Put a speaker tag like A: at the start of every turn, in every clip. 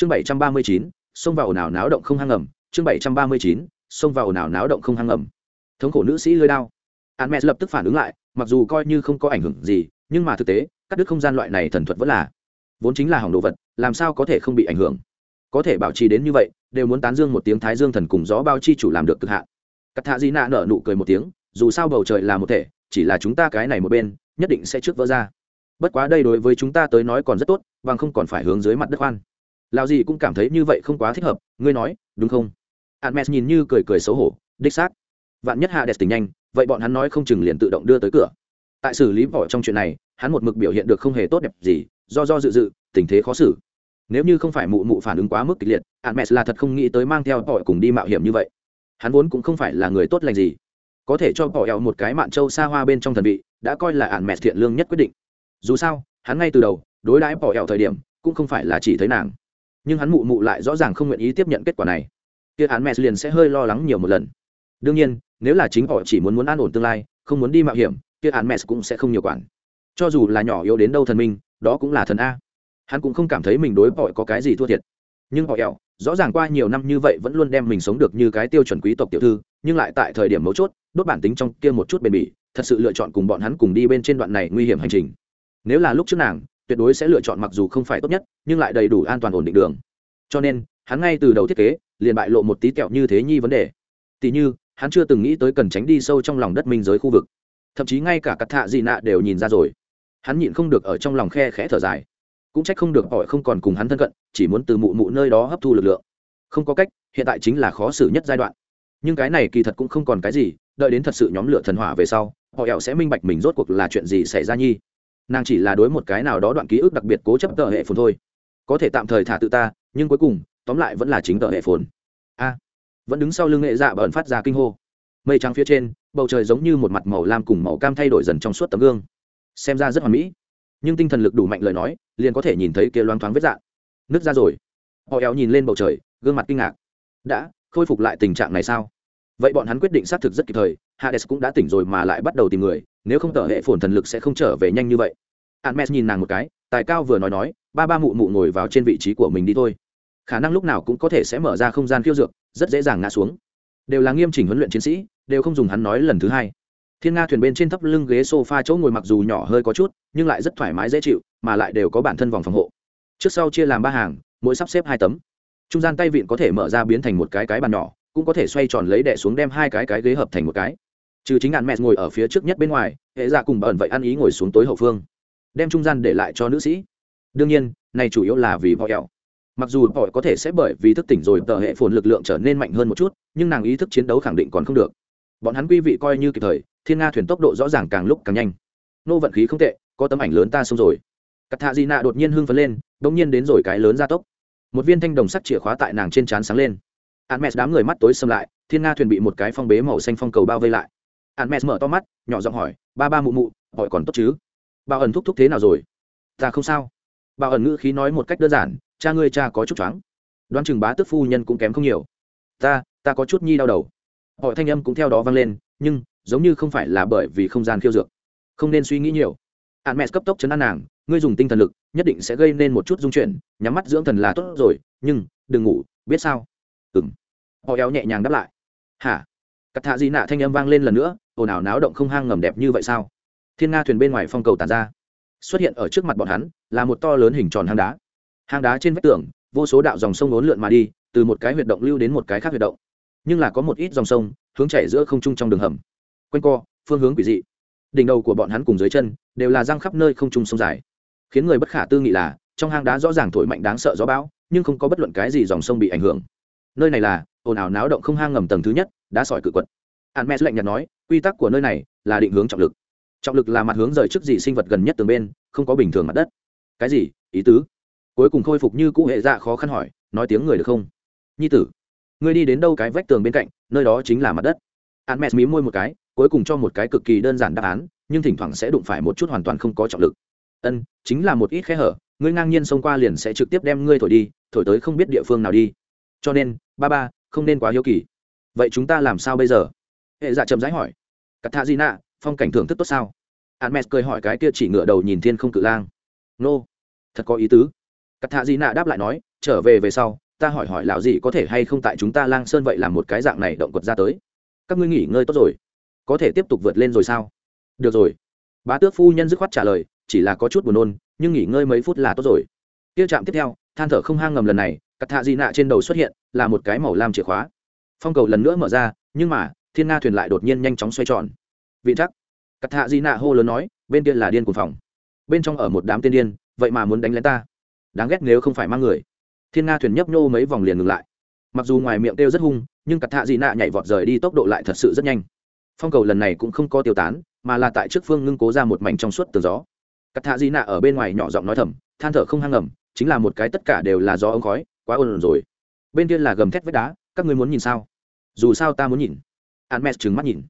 A: chương bảy trăm ba mươi chín, xông vào ồn ào náo động không hang ẩm. Chương bảy trăm ba mươi chín, xông vào ồn ào náo động không hang ẩm. Thống khổ nữ sĩ lơi đao. An mẹ lập tức phản ứng lại, mặc dù coi như không có ảnh hưởng gì, nhưng mà thực tế, cắt đứt không gian loại này thần thuật vẫn là vốn chính là hỏng đồ vật, làm sao có thể không bị ảnh hưởng? Có thể bảo trì đến như vậy, đều muốn tán dương một tiếng thái dương thần cùng gió bao chi chủ làm được cực hạn. Cắt thạ di nạ nở nụ cười một tiếng, dù sao bầu trời là một thể, chỉ là chúng ta cái này một bên, nhất định sẽ trước vỡ ra. Bất quá đây đối với chúng ta tới nói còn rất tốt và không còn phải hướng dưới mặt đất khoan lao gì cũng cảm thấy như vậy không quá thích hợp, ngươi nói, đúng không? Admes nhìn như cười cười xấu hổ, đích xác. Vạn nhất hạ đẹp tình nhanh, vậy bọn hắn nói không chừng liền tự động đưa tới cửa. Tại xử lý vỏ trong chuyện này, hắn một mực biểu hiện được không hề tốt đẹp gì, do do dự dự, tình thế khó xử. Nếu như không phải mụ mụ phản ứng quá mức kịch liệt admes là thật không nghĩ tới mang theo tỏi cùng đi mạo hiểm như vậy. Hắn vốn cũng không phải là người tốt lành gì. Có thể cho bỏ eo một cái mạn châu xa hoa bên trong thần vị, đã coi là ạn mẹ thiện lương nhất quyết định. Dù sao, hắn ngay từ đầu, đối đãi bỏ eo thời điểm, cũng không phải là chỉ thấy nàng nhưng hắn mụ mụ lại rõ ràng không nguyện ý tiếp nhận kết quả này. Kia hắn mẹ liền sẽ hơi lo lắng nhiều một lần. Đương nhiên, nếu là chính họ chỉ muốn muốn an ổn tương lai, không muốn đi mạo hiểm, kia hắn mẹ cũng sẽ không nhiều quản. Cho dù là nhỏ yếu đến đâu thần minh, đó cũng là thần a. Hắn cũng không cảm thấy mình đối bọi có cái gì thua thiệt. Nhưng họ ẹo rõ ràng qua nhiều năm như vậy vẫn luôn đem mình sống được như cái tiêu chuẩn quý tộc tiểu thư, nhưng lại tại thời điểm mấu chốt, đốt bản tính trong kia một chút bền bỉ, thật sự lựa chọn cùng bọn hắn cùng đi bên trên đoạn này nguy hiểm hành trình. Nếu là lúc trước nàng tuyệt đối sẽ lựa chọn mặc dù không phải tốt nhất, nhưng lại đầy đủ an toàn ổn định đường. Cho nên, hắn ngay từ đầu thiết kế, liền bại lộ một tí kẹo như thế nhi vấn đề. Tỷ như, hắn chưa từng nghĩ tới cần tránh đi sâu trong lòng đất minh giới khu vực. Thậm chí ngay cả cắt thạ dị nạ đều nhìn ra rồi. Hắn nhịn không được ở trong lòng khe khẽ thở dài. Cũng trách không được hỏi không còn cùng hắn thân cận, chỉ muốn từ mụ mụ nơi đó hấp thu lực lượng. Không có cách, hiện tại chính là khó xử nhất giai đoạn. Nhưng cái này kỳ thật cũng không còn cái gì, đợi đến thật sự nhóm lửa thần hỏa về sau, họ ẹo sẽ minh bạch mình rốt cuộc là chuyện gì xảy ra nhi nàng chỉ là đối một cái nào đó đoạn ký ức đặc biệt cố chấp tờ hệ phồn thôi. Có thể tạm thời thả tự ta, nhưng cuối cùng, tóm lại vẫn là chính tờ hệ phồn. A. Vẫn đứng sau lưng nghệ dạ bờn phát ra kinh hô. Mây trắng phía trên, bầu trời giống như một mặt màu lam cùng màu cam thay đổi dần trong suốt tấm gương. Xem ra rất hoàn mỹ. Nhưng tinh thần lực đủ mạnh lời nói, liền có thể nhìn thấy kia loang thoáng vết dạn nứt ra rồi. Họ éo nhìn lên bầu trời, gương mặt kinh ngạc. Đã, khôi phục lại tình trạng này sao? Vậy bọn hắn quyết định xác thực rất kịp thời, hades cũng đã tỉnh rồi mà lại bắt đầu tìm người nếu không tờ hệ phồn thần lực sẽ không trở về nhanh như vậy. Hermes nhìn nàng một cái, tài cao vừa nói nói, ba ba mụ mụ ngồi vào trên vị trí của mình đi thôi. Khả năng lúc nào cũng có thể sẽ mở ra không gian khiêu dược, rất dễ dàng ngã xuống. Đều là nghiêm chỉnh huấn luyện chiến sĩ, đều không dùng hắn nói lần thứ hai. Thiên nga thuyền bên trên thấp lưng ghế sofa chỗ ngồi mặc dù nhỏ hơi có chút, nhưng lại rất thoải mái dễ chịu, mà lại đều có bản thân vòng phòng hộ. Trước sau chia làm ba hàng, mỗi sắp xếp hai tấm. Trung gian tay vịn có thể mở ra biến thành một cái cái bàn nhỏ, cũng có thể xoay tròn lấy đẻ xuống đem hai cái cái ghế hợp thành một cái trừ chính ngàn mẹ ngồi ở phía trước nhất bên ngoài hệ ra cùng bẩn vậy ăn ý ngồi xuống tối hậu phương đem trung gian để lại cho nữ sĩ. đương nhiên này chủ yếu là vì võ ẹo mặc dù họ có thể sẽ bởi vì thức tỉnh rồi tờ hệ phồn lực lượng trở nên mạnh hơn một chút nhưng nàng ý thức chiến đấu khẳng định còn không được. bọn hắn quý vị coi như kịp thời thiên nga thuyền tốc độ rõ ràng càng lúc càng nhanh. nô vận khí không tệ có tấm ảnh lớn ta xong rồi. Cắt thạ di nạ đột nhiên hưng phấn lên đ ỗ n g nhiên đến rồi cái lớn gia tốc. một viên thanh đồng sắt chìa khóa tại nàng trên trán sáng lên. Hermes đám người mắt tối xâm lại, Thiên Nga thuyền bị một cái phong bế màu xanh phong cầu bao vây lại. Hermes mở to mắt, nhỏ giọng hỏi, "Ba ba mụ mụ, hỏi còn tốt chứ? Bảo ẩn thúc thúc thế nào rồi?" "Ta không sao." Bảo ẩn ngữ khí nói một cách đơn giản, "Cha ngươi cha có chút choáng." Đoán chừng bá tước phu nhân cũng kém không nhiều. "Ta, ta có chút nhi đau đầu." Hỏi thanh âm cũng theo đó vang lên, nhưng giống như không phải là bởi vì không gian khiêu dược. Không nên suy nghĩ nhiều. Hermes cấp tốc chấn an nàng, "Ngươi dùng tinh thần lực, nhất định sẽ gây nên một chút dung chuyển, nhắm mắt dưỡng thần là tốt rồi, nhưng đừng ngủ, biết sao?" ừng họ éo nhẹ nhàng đáp lại hả cắt thạ di nạ thanh âm vang lên lần nữa, ồn ào náo động không hang ngầm đẹp như vậy sao? Thiên nga thuyền bên ngoài phong cầu tàn ra. Xuất hiện ở trước mặt bọn hắn, là một to lớn hình tròn hang đá. Hang đá trên vách tường, vô số đạo dòng sông ốn lượn mà đi, từ một cái huyệt động lưu đến một cái khác huyệt động. Nhưng là có một ít dòng sông, hướng chảy giữa không trung trong đường hầm. Quanh co, phương hướng quỷ dị. Đỉnh đầu của bọn hắn cùng dưới chân, đều là răng khắp nơi không trung sông dài. Khiến người bất khả tư nghị là, trong hang đá rõ ràng thổi mạnh đáng sợ gió bão, nhưng không có bất luận cái gì dòng sông bị ảnh hưởng. Nơi này là, ồn ào náo động không hang ngầm tầng thứ nhất, đá sỏi cự quật hạn mẹ lạnh nhạt nói, quy tắc của nơi này là định hướng trọng lực. Trọng lực là mặt hướng rời trước gì sinh vật gần nhất tường bên, không có bình thường mặt đất. Cái gì? Ý tứ? Cuối cùng khôi phục như cũ hệ dạ khó khăn hỏi, nói tiếng người được không? Nhi tử, ngươi đi đến đâu cái vách tường bên cạnh, nơi đó chính là mặt đất. Hạn mẹ mí môi một cái, cuối cùng cho một cái cực kỳ đơn giản đáp án, nhưng thỉnh thoảng sẽ đụng phải một chút hoàn toàn không có trọng lực. Ân, chính là một ít khe hở, ngươi ngang nhiên xông qua liền sẽ trực tiếp đem ngươi thổi đi, thổi tới không biết địa phương nào đi. Cho nên, ba ba, không nên quá hiếu kỳ. Vậy chúng ta làm sao bây giờ? Hệ dạ chậm rãi hỏi. Cắt thạ di nạ phong cảnh thưởng thức tốt sao? Admet cười hỏi cái kia chỉ ngựa đầu nhìn thiên không cự lang. Nô、no. thật có ý tứ. Cắt thạ di nạ đáp lại nói, trở về về sau, ta hỏi hỏi lão gì có thể hay không tại chúng ta lang sơn vậy làm một cái dạng này động quật ra tới. Các ngươi nghỉ ngơi tốt rồi. Có thể tiếp tục vượt lên rồi sao? Được rồi. Bá tước phu nhân dứt khoát trả lời, chỉ là có chút buồn nôn, nhưng nghỉ ngơi mấy phút là tốt rồi. Kia trạm tiếp theo, than thở không hang ngầm lần này cắt thạ di nạ trên đầu xuất hiện, là một cái màu lam chìa khóa. Phong cầu lần nữa mở ra, nhưng mà thiên nga thuyền lại đột nhiên nhanh chóng xoay tròn. Vị chắc. Cắt Hạ di nạ hô lớn nói, bên kia là điên cùng phòng. Bên trong ở một đám tiên điên, vậy mà muốn đánh lén ta. Đáng ghét nếu không phải mang người. Thiên nga thuyền nhấp nhô mấy vòng liền ngừng lại. Mặc dù ngoài miệng kêu rất hung, nhưng cắt Hạ Di nạ nhảy vọt rời đi tốc độ lại thật sự rất nhanh. Phong cầu lần này cũng không có tiêu tán, mà là tại trước phương ngưng cố ra một mảnh trong suốt tường gió. Cắt Hạ Di nạ ở bên ngoài nhỏ giọng nói thầm, than thở không hăng ngầm, chính là một cái tất cả đều là do ống khói, quá ồn rồi. Bên kia là gầm thét vách đá, các ngươi muốn nhìn sao? Dù sao ta muốn nhìn. Hermes trừng mắt nhìn.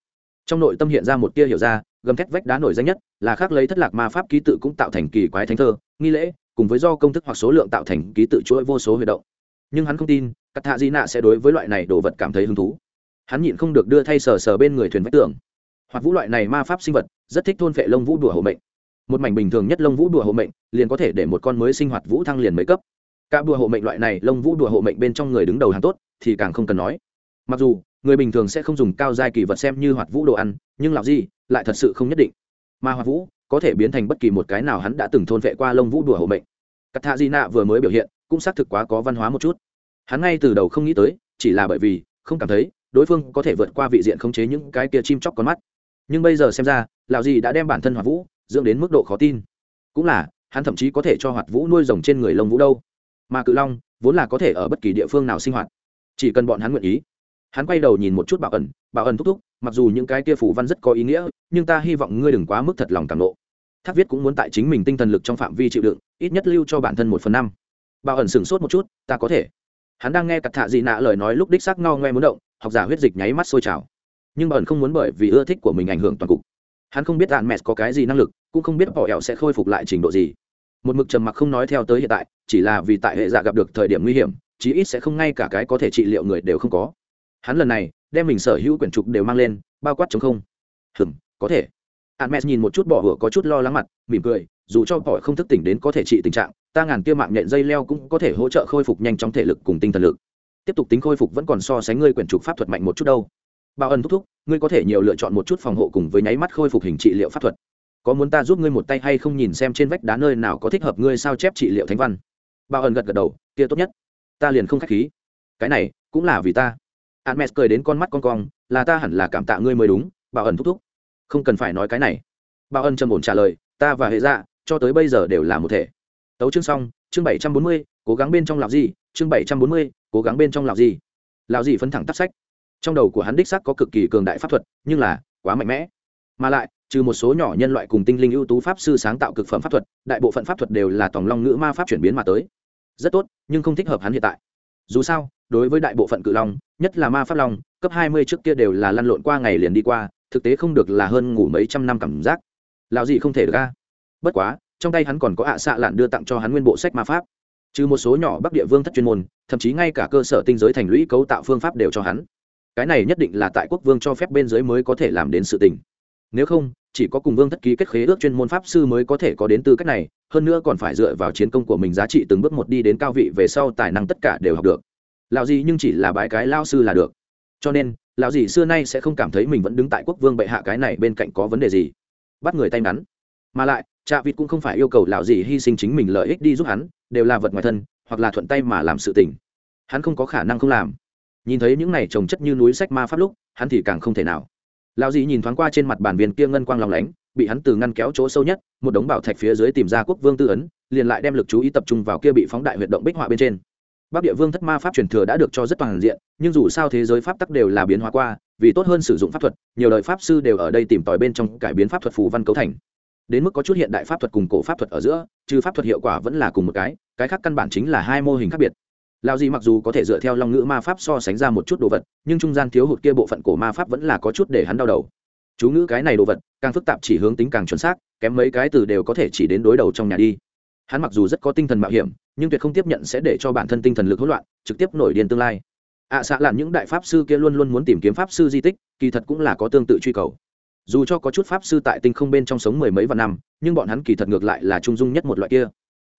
A: Trong nội tâm hiện ra một tia hiểu ra, gầm thét vách đá nổi danh nhất là khác lấy thất lạc ma pháp ký tự cũng tạo thành kỳ quái thánh thơ, nghi lễ, cùng với do công thức hoặc số lượng tạo thành ký tự chuỗi vô số huy động. Nhưng hắn không tin cắt thạ di nạ sẽ đối với loại này đồ vật cảm thấy hứng thú. Hắn nhịn không được đưa thay sờ sờ bên người thuyền vách tường. Hoặc vũ loại này ma pháp sinh vật, rất thích thôn phệ lông vũ đùa hộ mệnh. Một mảnh bình thường nhất lông vũ đùa hộ mệnh, liền có thể để một con mới sinh hoạt vũ thăng liền mấy cấp. Cả đùa hộ mệnh loại này lông vũ đùa hộ mệnh bên trong người đứng đầu hàng tốt, thì càng không cần nói. Mặc dù người bình thường sẽ không dùng cao giai kỳ vật xem như hoạt vũ đồ ăn, nhưng lão gì lại thật sự không nhất định. Mà hoạt vũ có thể biến thành bất kỳ một cái nào hắn đã từng thôn vệ qua lông vũ đùa hộ mệnh. C a t vừa mới biểu hiện, cũng xác thực quá có văn hóa một chút. Hắn ngay từ đầu không nghĩ tới, chỉ là bởi vì không cảm thấy đối phương có thể vượt qua vị diện khống chế những cái kia chim chóc con mắt. Nhưng bây giờ xem ra, lão gì đã đem bản thân hoạt vũ dưỡng đến mức độ khó tin. Cũng là, hắn thậm chí có thể cho hoạt vũ nuôi rồng trên người lông vũ đâu. Mà cự long vốn là có thể ở bất kỳ địa phương nào sinh hoạt, chỉ cần bọn hắn nguyện ý hắn quay đầu nhìn một chút bảo ẩn bảo ẩn thúc thúc, mặc dù những cái kia phủ văn rất có ý nghĩa, nhưng ta hy vọng ngươi đừng quá mức thật lòng càng nộ. Thác viết cũng muốn tại chính mình tinh thần lực trong phạm vi chịu đựng, ít nhất lưu cho bản thân một phần năm. Bảo ẩn sửng sốt một chút, ta có thể. Hắn đang nghe cặp thạ dị nạ lời nói lúc đích xác ngao ngoe muốn động, học giả huyết dịch nháy mắt sôi trào. Nhưng bảo ẩn không muốn bởi vì ưa thích của mình ảnh hưởng toàn cục. Hắn không biết đạn mẹ có cái gì năng lực, cũng không biết họ ẻo sẽ khôi phục lại trình độ gì. Một mực trầm mặc không nói theo tới hiện tại, chỉ là vì tại hệ giả gặp được thời điểm nguy hiểm, chí ít sẽ không ngay cả cái có thể trị liệu người đều không có hắn lần này đem mình sở hữu quyển trục đều mang lên, bao quát chống không. Hừm có thể. Hạn mẹ nhìn một chút bỏ hửa, có chút lo lắng mặt, mỉm cười, dù cho bỏ không thức tỉnh đến có thể trị tình trạng, ta ngàn kia mạng nhện dây leo cũng có thể hỗ trợ khôi phục nhanh trong thể lực cùng tinh thần lực. Tiếp tục tính khôi phục vẫn còn so sánh ngươi quyển trục pháp thuật mạnh một chút đâu. Bao ân thúc thúc, ngươi có thể nhiều lựa chọn một chút phòng hộ cùng với nháy mắt khôi phục hình trị liệu pháp thuật. Có muốn ta giúp ngươi một tay hay không nhìn xem trên vách đá nơi nào có thích hợp ngươi sao chép trị liệu thánh văn. Bao ân gật gật đầu, kia tốt nhất. Ta liền không khách khí. Cái này cũng là vì ta hắn mẹ cười đến con mắt con cong, là ta hẳn là cảm tạ ngươi mới đúng, bảo ẩn thúc thúc. Không cần phải nói cái này. Bảo ân trầm ổn trả lời, ta và hệ dạ cho tới bây giờ đều là một thể. Tấu chương xong, chương bảy trăm bốn mươi, cố gắng bên trong làm gì, chương bảy trăm bốn mươi, cố gắng bên trong làm gì. Lão gì phấn thẳng tắt sách. Trong đầu của hắn đích xác có cực kỳ cường đại pháp thuật, nhưng là quá mạnh mẽ. Mà lại, trừ một số nhỏ nhân loại cùng tinh linh ưu tú pháp sư sáng tạo cực phẩm pháp thuật, đại bộ phận pháp thuật đều là tòng long ngữ ma pháp chuyển biến mà tới. Rất tốt, nhưng không thích hợp hắn hiện tại. Dù sao đối với đại bộ phận cự long, nhất là ma pháp long, cấp hai mươi trước kia đều là lăn lộn qua ngày liền đi qua, thực tế không được là hơn ngủ mấy trăm năm cảm giác. Lào gì không thể được bất quá, trong tay hắn còn có ạ à xạ lạn đưa tặng cho hắn nguyên bộ sách ma pháp. Trừ một số nhỏ bắc địa vương thất chuyên môn, thậm chí ngay cả cơ sở tinh giới thành lũy cấu tạo phương pháp đều cho hắn. Cái này nhất định là tại quốc vương cho phép bên dưới mới có thể làm đến sự tình. Nếu không, chỉ có cùng vương thất ký kết khế ước chuyên môn pháp sư mới có thể có đến tư cách này, hơn nữa còn phải dựa vào chiến công của mình giá trị từng bước một đi đến cao vị về sau tài năng tất cả đều học được lão gì nhưng chỉ là bái cái lao sư là được. Cho nên, lão gì xưa nay sẽ không cảm thấy mình vẫn đứng tại quốc vương bệ hạ cái này bên cạnh có vấn đề gì. Bắt người tay ngắn. Mà lại, trạ vịt cũng không phải yêu cầu lão gì hy sinh chính mình lợi ích đi giúp hắn, đều là vật ngoài thân, hoặc là thuận tay mà làm sự tình. Hắn không có khả năng không làm. Nhìn thấy những này trồng chất như núi sách ma pháp lúc, hắn thì càng không thể nào. Lão gì nhìn thoáng qua trên mặt bàn viên kia ngân quang lòng lánh, bị hắn từ ngăn kéo chỗ sâu nhất, một đống bảo thạch phía dưới tìm ra quốc vương tư ấn, liền lại đem lực chú ý tập trung vào kia bị phóng đại huyệt động bích họa bên trên bắc địa vương thất ma pháp truyền thừa đã được cho rất toàn diện, nhưng dù sao thế giới pháp tắc đều là biến hóa qua, vì tốt hơn sử dụng pháp thuật, nhiều đời pháp sư đều ở đây tìm tòi bên trong cải biến pháp thuật phù văn cấu thành. Đến mức có chút hiện đại pháp thuật cùng cổ pháp thuật ở giữa, trừ pháp thuật hiệu quả vẫn là cùng một cái cái khác căn bản chính là hai mô hình khác biệt. Lao gì mặc dù có thể dựa theo long ngữ ma pháp so sánh ra một chút đồ vật, nhưng trung gian thiếu hụt kia bộ phận cổ ma pháp vẫn là có chút để hắn đau đầu. Chú ngữ cái này đồ vật, càng phức tạp chỉ hướng tính càng chuẩn xác, kém mấy cái từ đều có thể chỉ đến đối đầu trong nhà đi hắn mặc dù rất có tinh thần mạo hiểm nhưng tuyệt không tiếp nhận sẽ để cho bản thân tinh thần lực hỗn loạn trực tiếp nổi điên tương lai. Ạ à, xạ làm những đại pháp sư kia luôn luôn muốn tìm kiếm pháp sư di tích kỳ thật cũng là có tương tự truy cầu. Dù cho có chút pháp sư tại tinh không bên trong sống mười mấy vạn năm nhưng bọn hắn kỳ thật ngược lại là trung dung nhất một loại kia.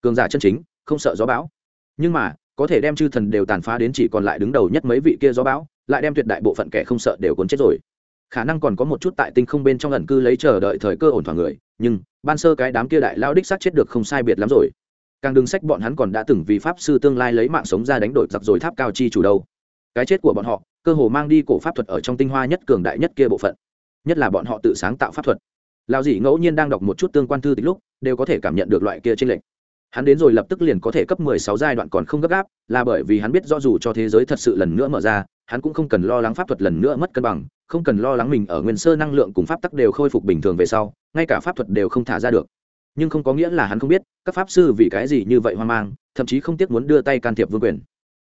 A: Cường giả chân chính không sợ gió bão. Nhưng mà có thể đem chư thần đều tàn phá đến chỉ còn lại đứng đầu nhất mấy vị kia gió bão lại đem tuyệt đại bộ phận kẻ không sợ đều cuốn chết rồi. Khả năng còn có một chút tại tinh không bên trong ẩn cư lấy chờ đợi thời cơ ổn thỏa người nhưng ban sơ cái đám kia đại lao đích xác chết được không sai biệt lắm rồi. Càng đừng sách bọn hắn còn đã từng vì pháp sư tương lai lấy mạng sống ra đánh đổi giặc rồi tháp cao chi chủ đâu. Cái chết của bọn họ, cơ hồ mang đi cổ pháp thuật ở trong tinh hoa nhất cường đại nhất kia bộ phận. Nhất là bọn họ tự sáng tạo pháp thuật. Lao dĩ ngẫu nhiên đang đọc một chút tương quan thư tích lúc, đều có thể cảm nhận được loại kia trên lệnh hắn đến rồi lập tức liền có thể cấp mười sáu giai đoạn còn không gấp gáp, là bởi vì hắn biết do dù cho thế giới thật sự lần nữa mở ra, hắn cũng không cần lo lắng pháp thuật lần nữa mất cân bằng, không cần lo lắng mình ở nguyên sơ năng lượng cùng pháp tắc đều khôi phục bình thường về sau ngay cả pháp thuật đều không thả ra được. Nhưng không có nghĩa là hắn không biết các pháp sư vì cái gì như vậy hoang mang thậm chí không tiếc muốn đưa tay can thiệp vương quyền.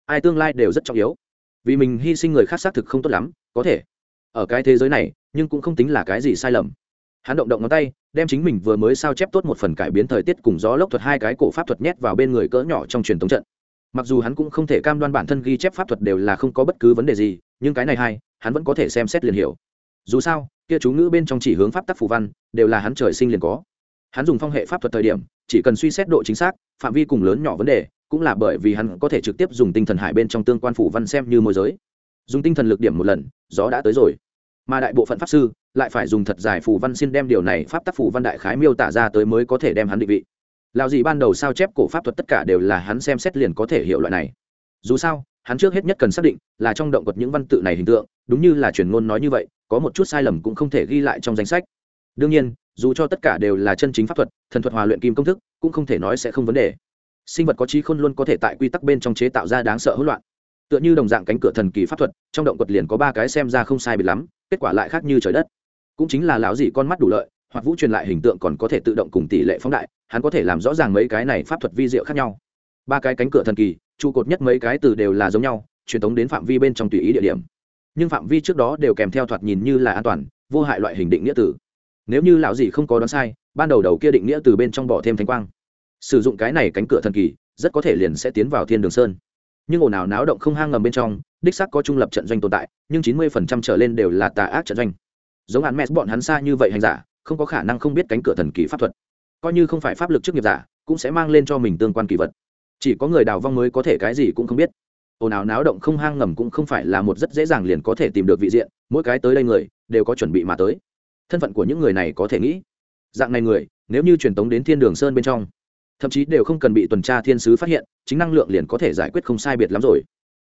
A: Ai tương lai đều rất trọng yếu. Vì mình hy sinh người khác xác thực không tốt lắm có thể. Ở cái thế giới này nhưng cũng không tính là cái gì sai lầm. Hắn động động ngón tay đem chính mình vừa mới sao chép tốt một phần cải biến thời tiết cùng gió lốc thuật hai cái cổ pháp thuật nhét vào bên người cỡ nhỏ trong truyền thống trận. Mặc dù hắn cũng không thể cam đoan bản thân ghi chép pháp thuật đều là không có bất cứ vấn đề gì nhưng cái này hay, hắn vẫn có thể xem xét liền hiểu. Dù sao kia chú ngữ bên trong chỉ hướng pháp tắc phù văn, đều là hắn trời sinh liền có. Hắn dùng phong hệ pháp thuật thời điểm, chỉ cần suy xét độ chính xác, phạm vi cùng lớn nhỏ vấn đề, cũng là bởi vì hắn có thể trực tiếp dùng tinh thần hải bên trong tương quan phủ văn xem như môi giới. Dùng tinh thần lực điểm một lần, gió đã tới rồi. Mà đại bộ phận pháp sư lại phải dùng thật dài phù văn xin đem điều này pháp tác phù văn đại khái miêu tả ra tới mới có thể đem hắn định vị. Lào gì ban đầu sao chép cổ pháp thuật tất cả đều là hắn xem xét liền có thể hiểu loại này. Dù sao, hắn trước hết nhất cần xác định là trong động vật những văn tự này hình tượng, đúng như là truyền ngôn nói như vậy có một chút sai lầm cũng không thể ghi lại trong danh sách. Đương nhiên, dù cho tất cả đều là chân chính pháp thuật, thần thuật hòa luyện kim công thức, cũng không thể nói sẽ không vấn đề. Sinh vật có trí khôn luôn có thể tại quy tắc bên trong chế tạo ra đáng sợ hỗn loạn. Tựa như đồng dạng cánh cửa thần kỳ pháp thuật, trong động quật liền có ba cái xem ra không sai biệt lắm, kết quả lại khác như trời đất. Cũng chính là lão dị con mắt đủ lợi, hoặc vũ truyền lại hình tượng còn có thể tự động cùng tỷ lệ phóng đại, hắn có thể làm rõ ràng mấy cái này pháp thuật vi diệu khác nhau. Ba cái cánh cửa thần kỳ, trụ cột nhất mấy cái từ đều là giống nhau, truyền thống đến phạm vi bên trong tùy ý địa điểm nhưng phạm vi trước đó đều kèm theo thoạt nhìn như là an toàn, vô hại loại hình định nghĩa tử nếu như lão gì không có đoán sai, ban đầu đầu kia định nghĩa từ bên trong bỏ thêm thanh quang. Sử dụng cái này cánh cửa thần kỳ, rất có thể liền sẽ tiến vào thiên đường sơn. Nhưng ồn ào náo động không hang ngầm bên trong, đích xác có trung lập trận doanh tồn tại, nhưng chín mươi phần trăm trở lên đều là tà ác trận doanh. Giống hắn mẹ bọn hắn xa như vậy hành giả, không có khả năng không biết cánh cửa thần kỳ pháp thuật. Coi như không phải pháp lực trước nghiệp giả, cũng sẽ mang lên cho mình tương quan kỳ vật. Chỉ có người đào vong mới có thể cái gì cũng không biết ồn ào náo động không hang ngầm cũng không phải là một rất dễ dàng liền có thể tìm được vị diện mỗi cái tới đây người đều có chuẩn bị mà tới thân phận của những người này có thể nghĩ dạng này người nếu như truyền tống đến thiên đường sơn bên trong thậm chí đều không cần bị tuần tra thiên sứ phát hiện chính năng lượng liền có thể giải quyết không sai biệt lắm rồi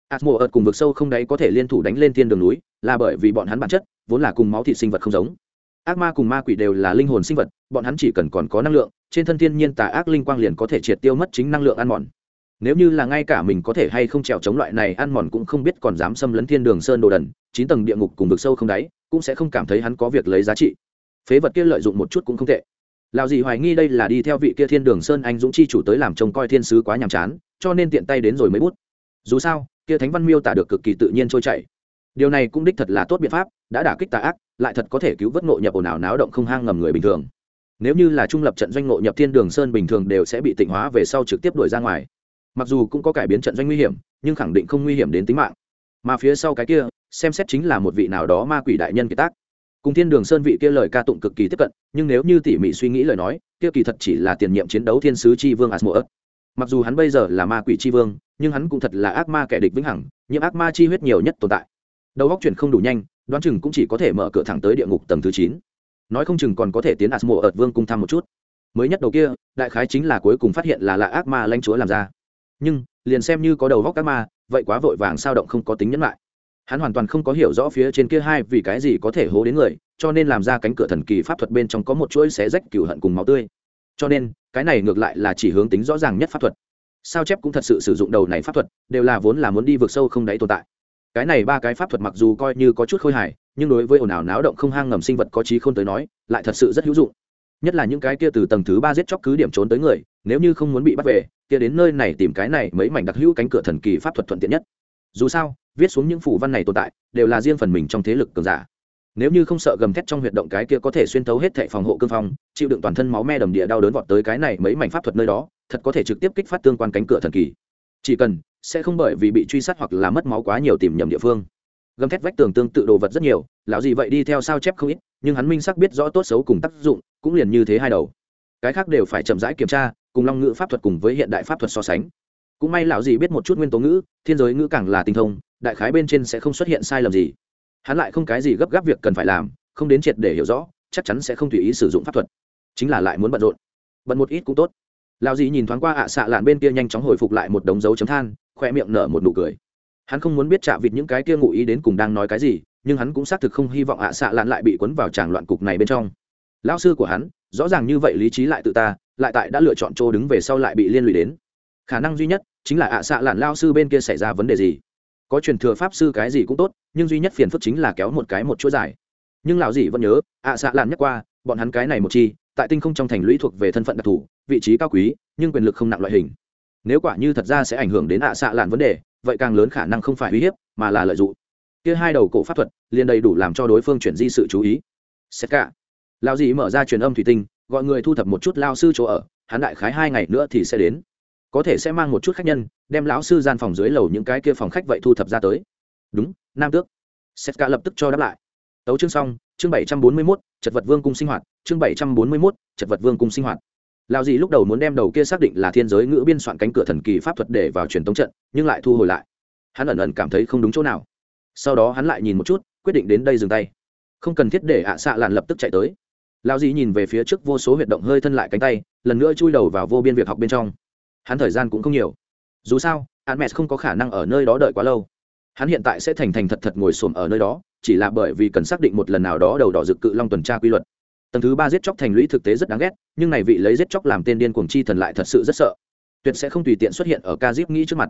A: Asmo ợt cùng vực sâu không đáy có thể liên thủ đánh lên thiên đường núi, là bởi vì bọn hắn bản chất vốn là cùng máu thịt sinh vật không giống. Ác ma cùng ma quỷ đều là linh hồn sinh vật, bọn hắn chỉ cần còn có năng lượng, trên thân thiên nhiên tà ác linh quang liền có thể triệt tiêu mất chính năng lượng ăn mòn. Nếu như là ngay cả mình có thể hay không trèo chống loại này ăn mòn cũng không biết còn dám xâm lấn thiên đường sơn đồ đần, chín tầng địa ngục cùng vực sâu không đáy, cũng sẽ không cảm thấy hắn có việc lấy giá trị. Phế vật kia lợi dụng một chút cũng không tệ. Lão gì hoài nghi đây là đi theo vị kia thiên đường sơn anh dũng chi chủ tới làm trông coi thiên sứ quá nhàm chán, cho nên tiện tay đến rồi mới bút. Dù sao, kia thánh văn miêu tả được cực kỳ tự nhiên trôi chảy điều này cũng đích thật là tốt biện pháp đã đả kích tà ác lại thật có thể cứu vớt ngộ nhập ồn ào náo động không hang ngầm người bình thường nếu như là trung lập trận doanh ngộ nhập thiên đường sơn bình thường đều sẽ bị tịnh hóa về sau trực tiếp đuổi ra ngoài mặc dù cũng có cải biến trận doanh nguy hiểm, nhưng khẳng định không nguy hiểm đến tính mạng. Mà phía sau cái kia, xem xét chính là một vị nào đó ma quỷ đại nhân kiệt tác. Cùng thiên đường sơn vị kia lời ca tụng cực kỳ tiếp cận, nhưng nếu như tỉ mỉ suy nghĩ lời nói, kia kỳ thật chỉ là tiền nhiệm chiến đấu thiên sứ tri vương asmodeus. Mặc dù hắn bây giờ là ma quỷ tri vương, nhưng hắn cũng thật là ác ma kẻ địch vĩnh hằng, nhiễm ác ma chi huyết nhiều nhất tồn tại. Đầu góc chuyển không đủ nhanh, đoán chừng cũng chỉ có thể mở cửa thẳng tới địa ngục tầng thứ chín. Nói không chừng còn có thể tiến asmo ợt vương cung thăm một chút. Mới nhất đầu kia, đại khái chính là cuối cùng phát hiện là là ác ma lanh chúa làm ra nhưng, liền xem như có đầu góc các ma, vậy quá vội vàng sao động không có tính nhẫn lại. Hắn hoàn toàn không có hiểu rõ phía trên kia hai vì cái gì có thể hố đến người, cho nên làm ra cánh cửa thần kỳ pháp thuật bên trong có một chuỗi xé rách cửu hận cùng máu tươi. Cho nên, cái này ngược lại là chỉ hướng tính rõ ràng nhất pháp thuật. Sao chép cũng thật sự sử dụng đầu này pháp thuật, đều là vốn là muốn đi vượt sâu không đáy tồn tại. Cái này ba cái pháp thuật mặc dù coi như có chút khôi hài, nhưng đối với ồn ào náo động không hang ngầm sinh vật có trí không tới nói, lại thật sự rất hữu dụng. Nhất là những cái kia từ tầng thứ ba giết chóc cứ điểm trốn tới người, nếu như không muốn bị bắt về kia đến nơi này tìm cái này mấy mảnh đặc hữu cánh cửa thần kỳ pháp thuật thuận tiện nhất. Dù sao, viết xuống những phủ văn này tồn tại, đều là riêng phần mình trong thế lực cường giả. Nếu như không sợ gầm thét trong huyệt động cái kia có thể xuyên thấu hết thệ phòng hộ cương phong, chịu đựng toàn thân máu me đầm địa đau đớn vọt tới cái này mấy mảnh pháp thuật nơi đó, thật có thể trực tiếp kích phát tương quan cánh cửa thần kỳ. Chỉ cần, sẽ không bởi vì bị truy sát hoặc là mất máu quá nhiều tìm nhầm địa phương. Gầm thét vách tường tương tự đồ vật rất nhiều, lão gì vậy đi theo sao chép không ít, nhưng hắn minh xác biết rõ tốt xấu cùng tác dụng, cũng liền như thế hai đầu. Cái khác đều phải chậm rãi kiểm tra cùng long ngữ pháp thuật cùng với hiện đại pháp thuật so sánh. Cũng may lão gì biết một chút nguyên tố ngữ, thiên giới ngữ càng là tinh thông, đại khái bên trên sẽ không xuất hiện sai lầm gì. Hắn lại không cái gì gấp gáp việc cần phải làm, không đến triệt để hiểu rõ, chắc chắn sẽ không tùy ý sử dụng pháp thuật. Chính là lại muốn bận rộn. Bận một ít cũng tốt. Lão gì nhìn thoáng qua ạ xạ lạn bên kia nhanh chóng hồi phục lại một đống dấu chấm than, khoe miệng nở một nụ cười. Hắn không muốn biết chạ vịt những cái kia ngụ ý đến cùng đang nói cái gì, nhưng hắn cũng xác thực không hy vọng ạ xạ lạn lại bị cuốn vào tràng loạn cục này bên trong. Lão sư của hắn, rõ ràng như vậy lý trí lại tự ta lại tại đã lựa chọn chỗ đứng về sau lại bị liên lụy đến. Khả năng duy nhất chính là ạ xạ lạn lao sư bên kia xảy ra vấn đề gì. Có truyền thừa pháp sư cái gì cũng tốt, nhưng duy nhất phiền phức chính là kéo một cái một chuỗi dài. Nhưng lão gì vẫn nhớ, ạ xạ lạn nhắc qua, bọn hắn cái này một chi, tại tinh không trong thành lũy thuộc về thân phận đặc thù, vị trí cao quý, nhưng quyền lực không nặng loại hình. Nếu quả như thật ra sẽ ảnh hưởng đến ạ xạ lạn vấn đề, vậy càng lớn khả năng không phải uy hiếp, mà là lợi dụng. Kia hai đầu cổ pháp thuật, liền đầy đủ làm cho đối phương chuyển di sự chú ý. Xét cả. Lão dì mở ra truyền âm thủy tinh gọi người thu thập một chút lao sư chỗ ở, hắn đại khái hai ngày nữa thì sẽ đến. Có thể sẽ mang một chút khách nhân, đem lão sư gian phòng dưới lầu những cái kia phòng khách vậy thu thập ra tới. Đúng, nam tước. Sét cả lập tức cho đáp lại. Tấu chương xong, chương bảy trăm bốn mươi mốt, chật vật vương cung sinh hoạt, chương bảy trăm bốn mươi mốt, chật vật vương cung sinh hoạt. Lao dì lúc đầu muốn đem đầu kia xác định là thiên giới ngữ biên soạn cánh cửa thần kỳ pháp thuật để vào truyền tống trận, nhưng lại thu hồi lại. Hắn ẩn ẩn cảm thấy không đúng chỗ nào. Sau đó hắn lại nhìn một chút, quyết định đến đây dừng tay. Không cần thiết để ạ à xạ làn lập tức chạy tới lao dì nhìn về phía trước vô số huyệt động hơi thân lại cánh tay, lần nữa chui đầu vào vô biên việc học bên trong. Hắn thời gian cũng không nhiều. Dù sao hắn mẹ không có khả năng ở nơi đó đợi quá lâu. Hắn hiện tại sẽ thành thành thật thật ngồi xổm ở nơi đó, chỉ là bởi vì cần xác định một lần nào đó đầu đỏ rực cự long tuần tra quy luật. Tầng thứ ba giết chóc thành lũy thực tế rất đáng ghét, nhưng này vị lấy giết chóc làm tên điên cuồng chi thần lại thật sự rất sợ. Tuyệt sẽ không tùy tiện xuất hiện ở ca diếp nghĩ trước mặt.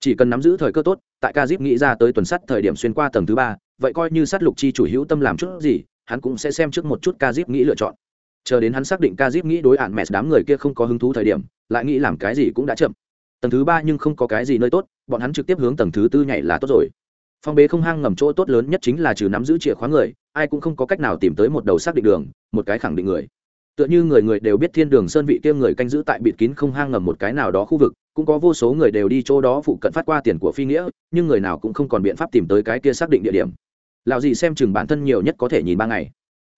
A: Chỉ cần nắm giữ thời cơ tốt, tại ca diếp nghĩ ra tới tuần sắt thời điểm xuyên qua tầng thứ ba, vậy coi như sát lục chi chủ hữu tâm làm chút gì hắn cũng sẽ xem trước một chút ca dip nghĩ lựa chọn. Chờ đến hắn xác định ca dip nghĩ đối ạn mẹ đám người kia không có hứng thú thời điểm, lại nghĩ làm cái gì cũng đã chậm. Tầng thứ ba nhưng không có cái gì nơi tốt, bọn hắn trực tiếp hướng tầng thứ tư nhảy là tốt rồi. Phong bế không hang ngầm chỗ tốt lớn nhất chính là trừ nắm giữ chìa khóa người, ai cũng không có cách nào tìm tới một đầu xác định đường, một cái khẳng định người. Tựa như người người đều biết thiên đường sơn vị kia người canh giữ tại bịt kín không hang ngầm một cái nào đó khu vực, cũng có vô số người đều đi chỗ đó phụ cận phát qua tiền của phi nghĩa, nhưng người nào cũng không còn biện pháp tìm tới cái kia xác định địa điểm. Lào gì xem chừng bản thân nhiều nhất có thể nhìn ba ngày.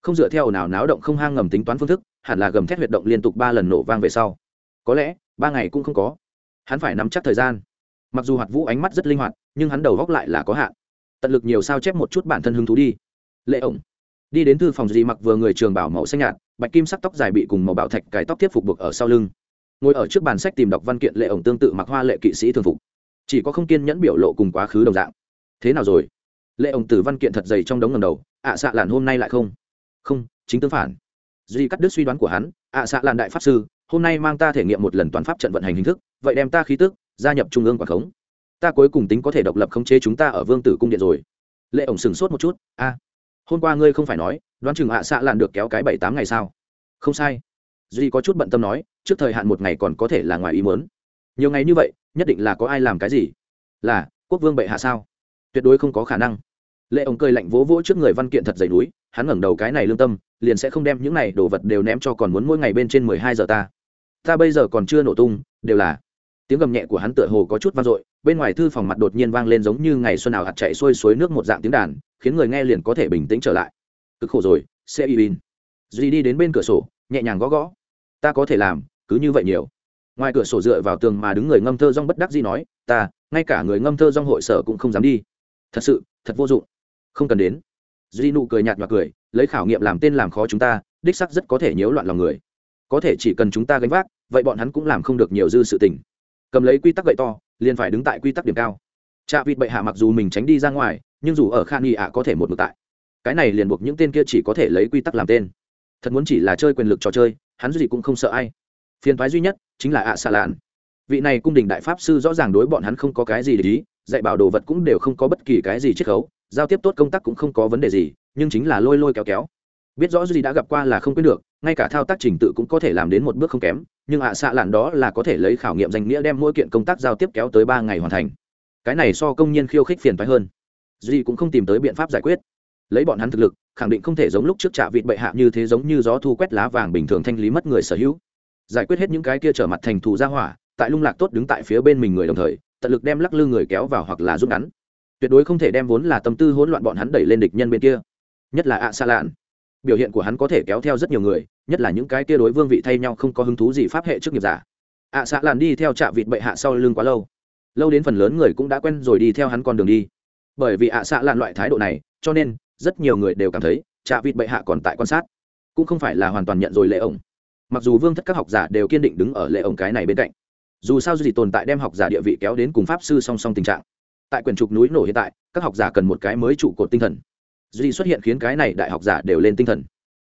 A: Không dựa theo nào náo động không hang ngầm tính toán phương thức, hẳn là gầm thét huyệt động liên tục ba lần nổ vang về sau. Có lẽ, ba ngày cũng không có. Hắn phải nắm chắc thời gian. Mặc dù hoạt vũ ánh mắt rất linh hoạt, nhưng hắn đầu góc lại là có hạn. Tận lực nhiều sao chép một chút bản thân hứng thú đi. Lệ ổng. Đi đến thư phòng gì mặc vừa người trường bảo màu xanh nhạt, bạch kim sắc tóc dài bị cùng màu bảo thạch cài tóc tiếp phục buộc ở sau lưng. Ngồi ở trước bàn sách tìm đọc văn kiện lệ ổng tương tự mặc hoa lệ kỵ sĩ thường phục. Chỉ có không kiên nhẫn biểu lộ cùng quá khứ đồng dạng. Thế nào rồi? Lệ ông tử văn kiện thật dày trong đống ngầm đầu ạ à, xạ làn hôm nay lại không? Không chính tương phản. Duy cắt đứt suy đoán của hắn ạ à, xạ làn đại pháp sư hôm nay mang ta thể nghiệm một lần toàn pháp trận vận hành hình thức vậy đem ta khí tức gia nhập trung ương quảng khống. Ta cuối cùng tính có thể độc lập khống chế chúng ta ở vương tử cung điện rồi. Lệ ổng sừng sốt một chút a hôm qua ngươi không phải nói đoán chừng ạ xạ lạn được kéo cái bảy tám ngày sao? Không sai. Duy có chút bận tâm nói trước thời hạn một ngày còn có thể là ngoài ý muốn. Nhiều ngày như vậy nhất định là có ai làm cái gì? Là quốc vương bệ hạ sao? Tuyệt đối không có khả năng lệ ổng cười lạnh vỗ vỗ trước người văn kiện thật dày núi, hắn ngẩng đầu cái này lương tâm, liền sẽ không đem những này đồ vật đều ném cho còn muốn mỗi ngày bên trên mười hai giờ ta. Ta bây giờ còn chưa nổ tung, đều là. Tiếng gầm nhẹ của hắn tựa hồ có chút vang dội, bên ngoài thư phòng mặt đột nhiên vang lên giống như ngày xuân nào hạt chạy xuôi suối nước một dạng tiếng đàn, khiến người nghe liền có thể bình tĩnh trở lại. Cực khổ rồi xe y bin duy đi đến bên cửa sổ, nhẹ nhàng gõ gõ. Ta có thể làm, cứ như vậy nhiều. Ngoài cửa sổ dựa vào tường mà đứng người ngâm thơ rong bất đắc dĩ nói, ta, ngay cả người ngâm thơ rong hội sở cũng không dám đi. Thật sự, thật vô dụng không cần đến. Duy nụ cười nhạt và cười, lấy khảo nghiệm làm tên làm khó chúng ta, đích sắc rất có thể nhiễu loạn lòng người. Có thể chỉ cần chúng ta gánh vác, vậy bọn hắn cũng làm không được nhiều dư sự tình. Cầm lấy quy tắc gậy to, liền phải đứng tại quy tắc điểm cao. Trạ vịt bệ hạ mặc dù mình tránh đi ra ngoài, nhưng dù ở khan y ạ có thể một mực tại. Cái này liền buộc những tên kia chỉ có thể lấy quy tắc làm tên. Thật muốn chỉ là chơi quyền lực trò chơi, hắn gì cũng không sợ ai. Phiền thoái duy nhất chính là ạ xạ lạn. Vị này cung đình đại pháp sư rõ ràng đối bọn hắn không có cái gì để ý, dạy bảo đồ vật cũng đều không có bất kỳ cái gì chiết khấu giao tiếp tốt công tác cũng không có vấn đề gì, nhưng chính là lôi lôi kéo kéo. Biết rõ gì đã gặp qua là không quên được, ngay cả thao tác trình tự cũng có thể làm đến một bước không kém, nhưng ạ xạ lạn đó là có thể lấy khảo nghiệm danh nghĩa đem mỗi kiện công tác giao tiếp kéo tới ba ngày hoàn thành. Cái này so công nhân khiêu khích phiền phái hơn. Duy cũng không tìm tới biện pháp giải quyết. Lấy bọn hắn thực lực, khẳng định không thể giống lúc trước trả vịt bệ hạ như thế giống như gió thu quét lá vàng bình thường thanh lý mất người sở hữu. Giải quyết hết những cái kia trở mặt thành thù ra hỏa, tại lung lạc tốt đứng tại phía bên mình người đồng thời, tận lực đem lắc lư người kéo vào hoặc là rút ngắn tuyệt đối không thể đem vốn là tâm tư hỗn loạn bọn hắn đẩy lên địch nhân bên kia. Nhất là ạ xa lạn biểu hiện của hắn có thể kéo theo rất nhiều người, nhất là những cái kia đối vương vị thay nhau không có hứng thú gì pháp hệ trước nghiệp giả. Ạ xạ Lạn đi theo trạ vịt bệ hạ sau lưng quá lâu. Lâu đến phần lớn người cũng đã quen rồi đi theo hắn con đường đi. Bởi vì ạ xạ lạn loại thái độ này, cho nên, rất nhiều người đều cảm thấy, trạ vịt bệ hạ còn tại quan sát. Cũng không phải là hoàn toàn nhận rồi lệ ổng. Mặc dù vương thất các học giả đều kiên định đứng ở lệ ổng cái này bên cạnh. Dù sao gì tồn tại đem học giả địa vị kéo đến cùng pháp sư song song tình trạng tại quyển trục núi nổ hiện tại, các học giả cần một cái mới trụ cột tinh thần. Duy xuất hiện khiến cái này đại học giả đều lên tinh thần.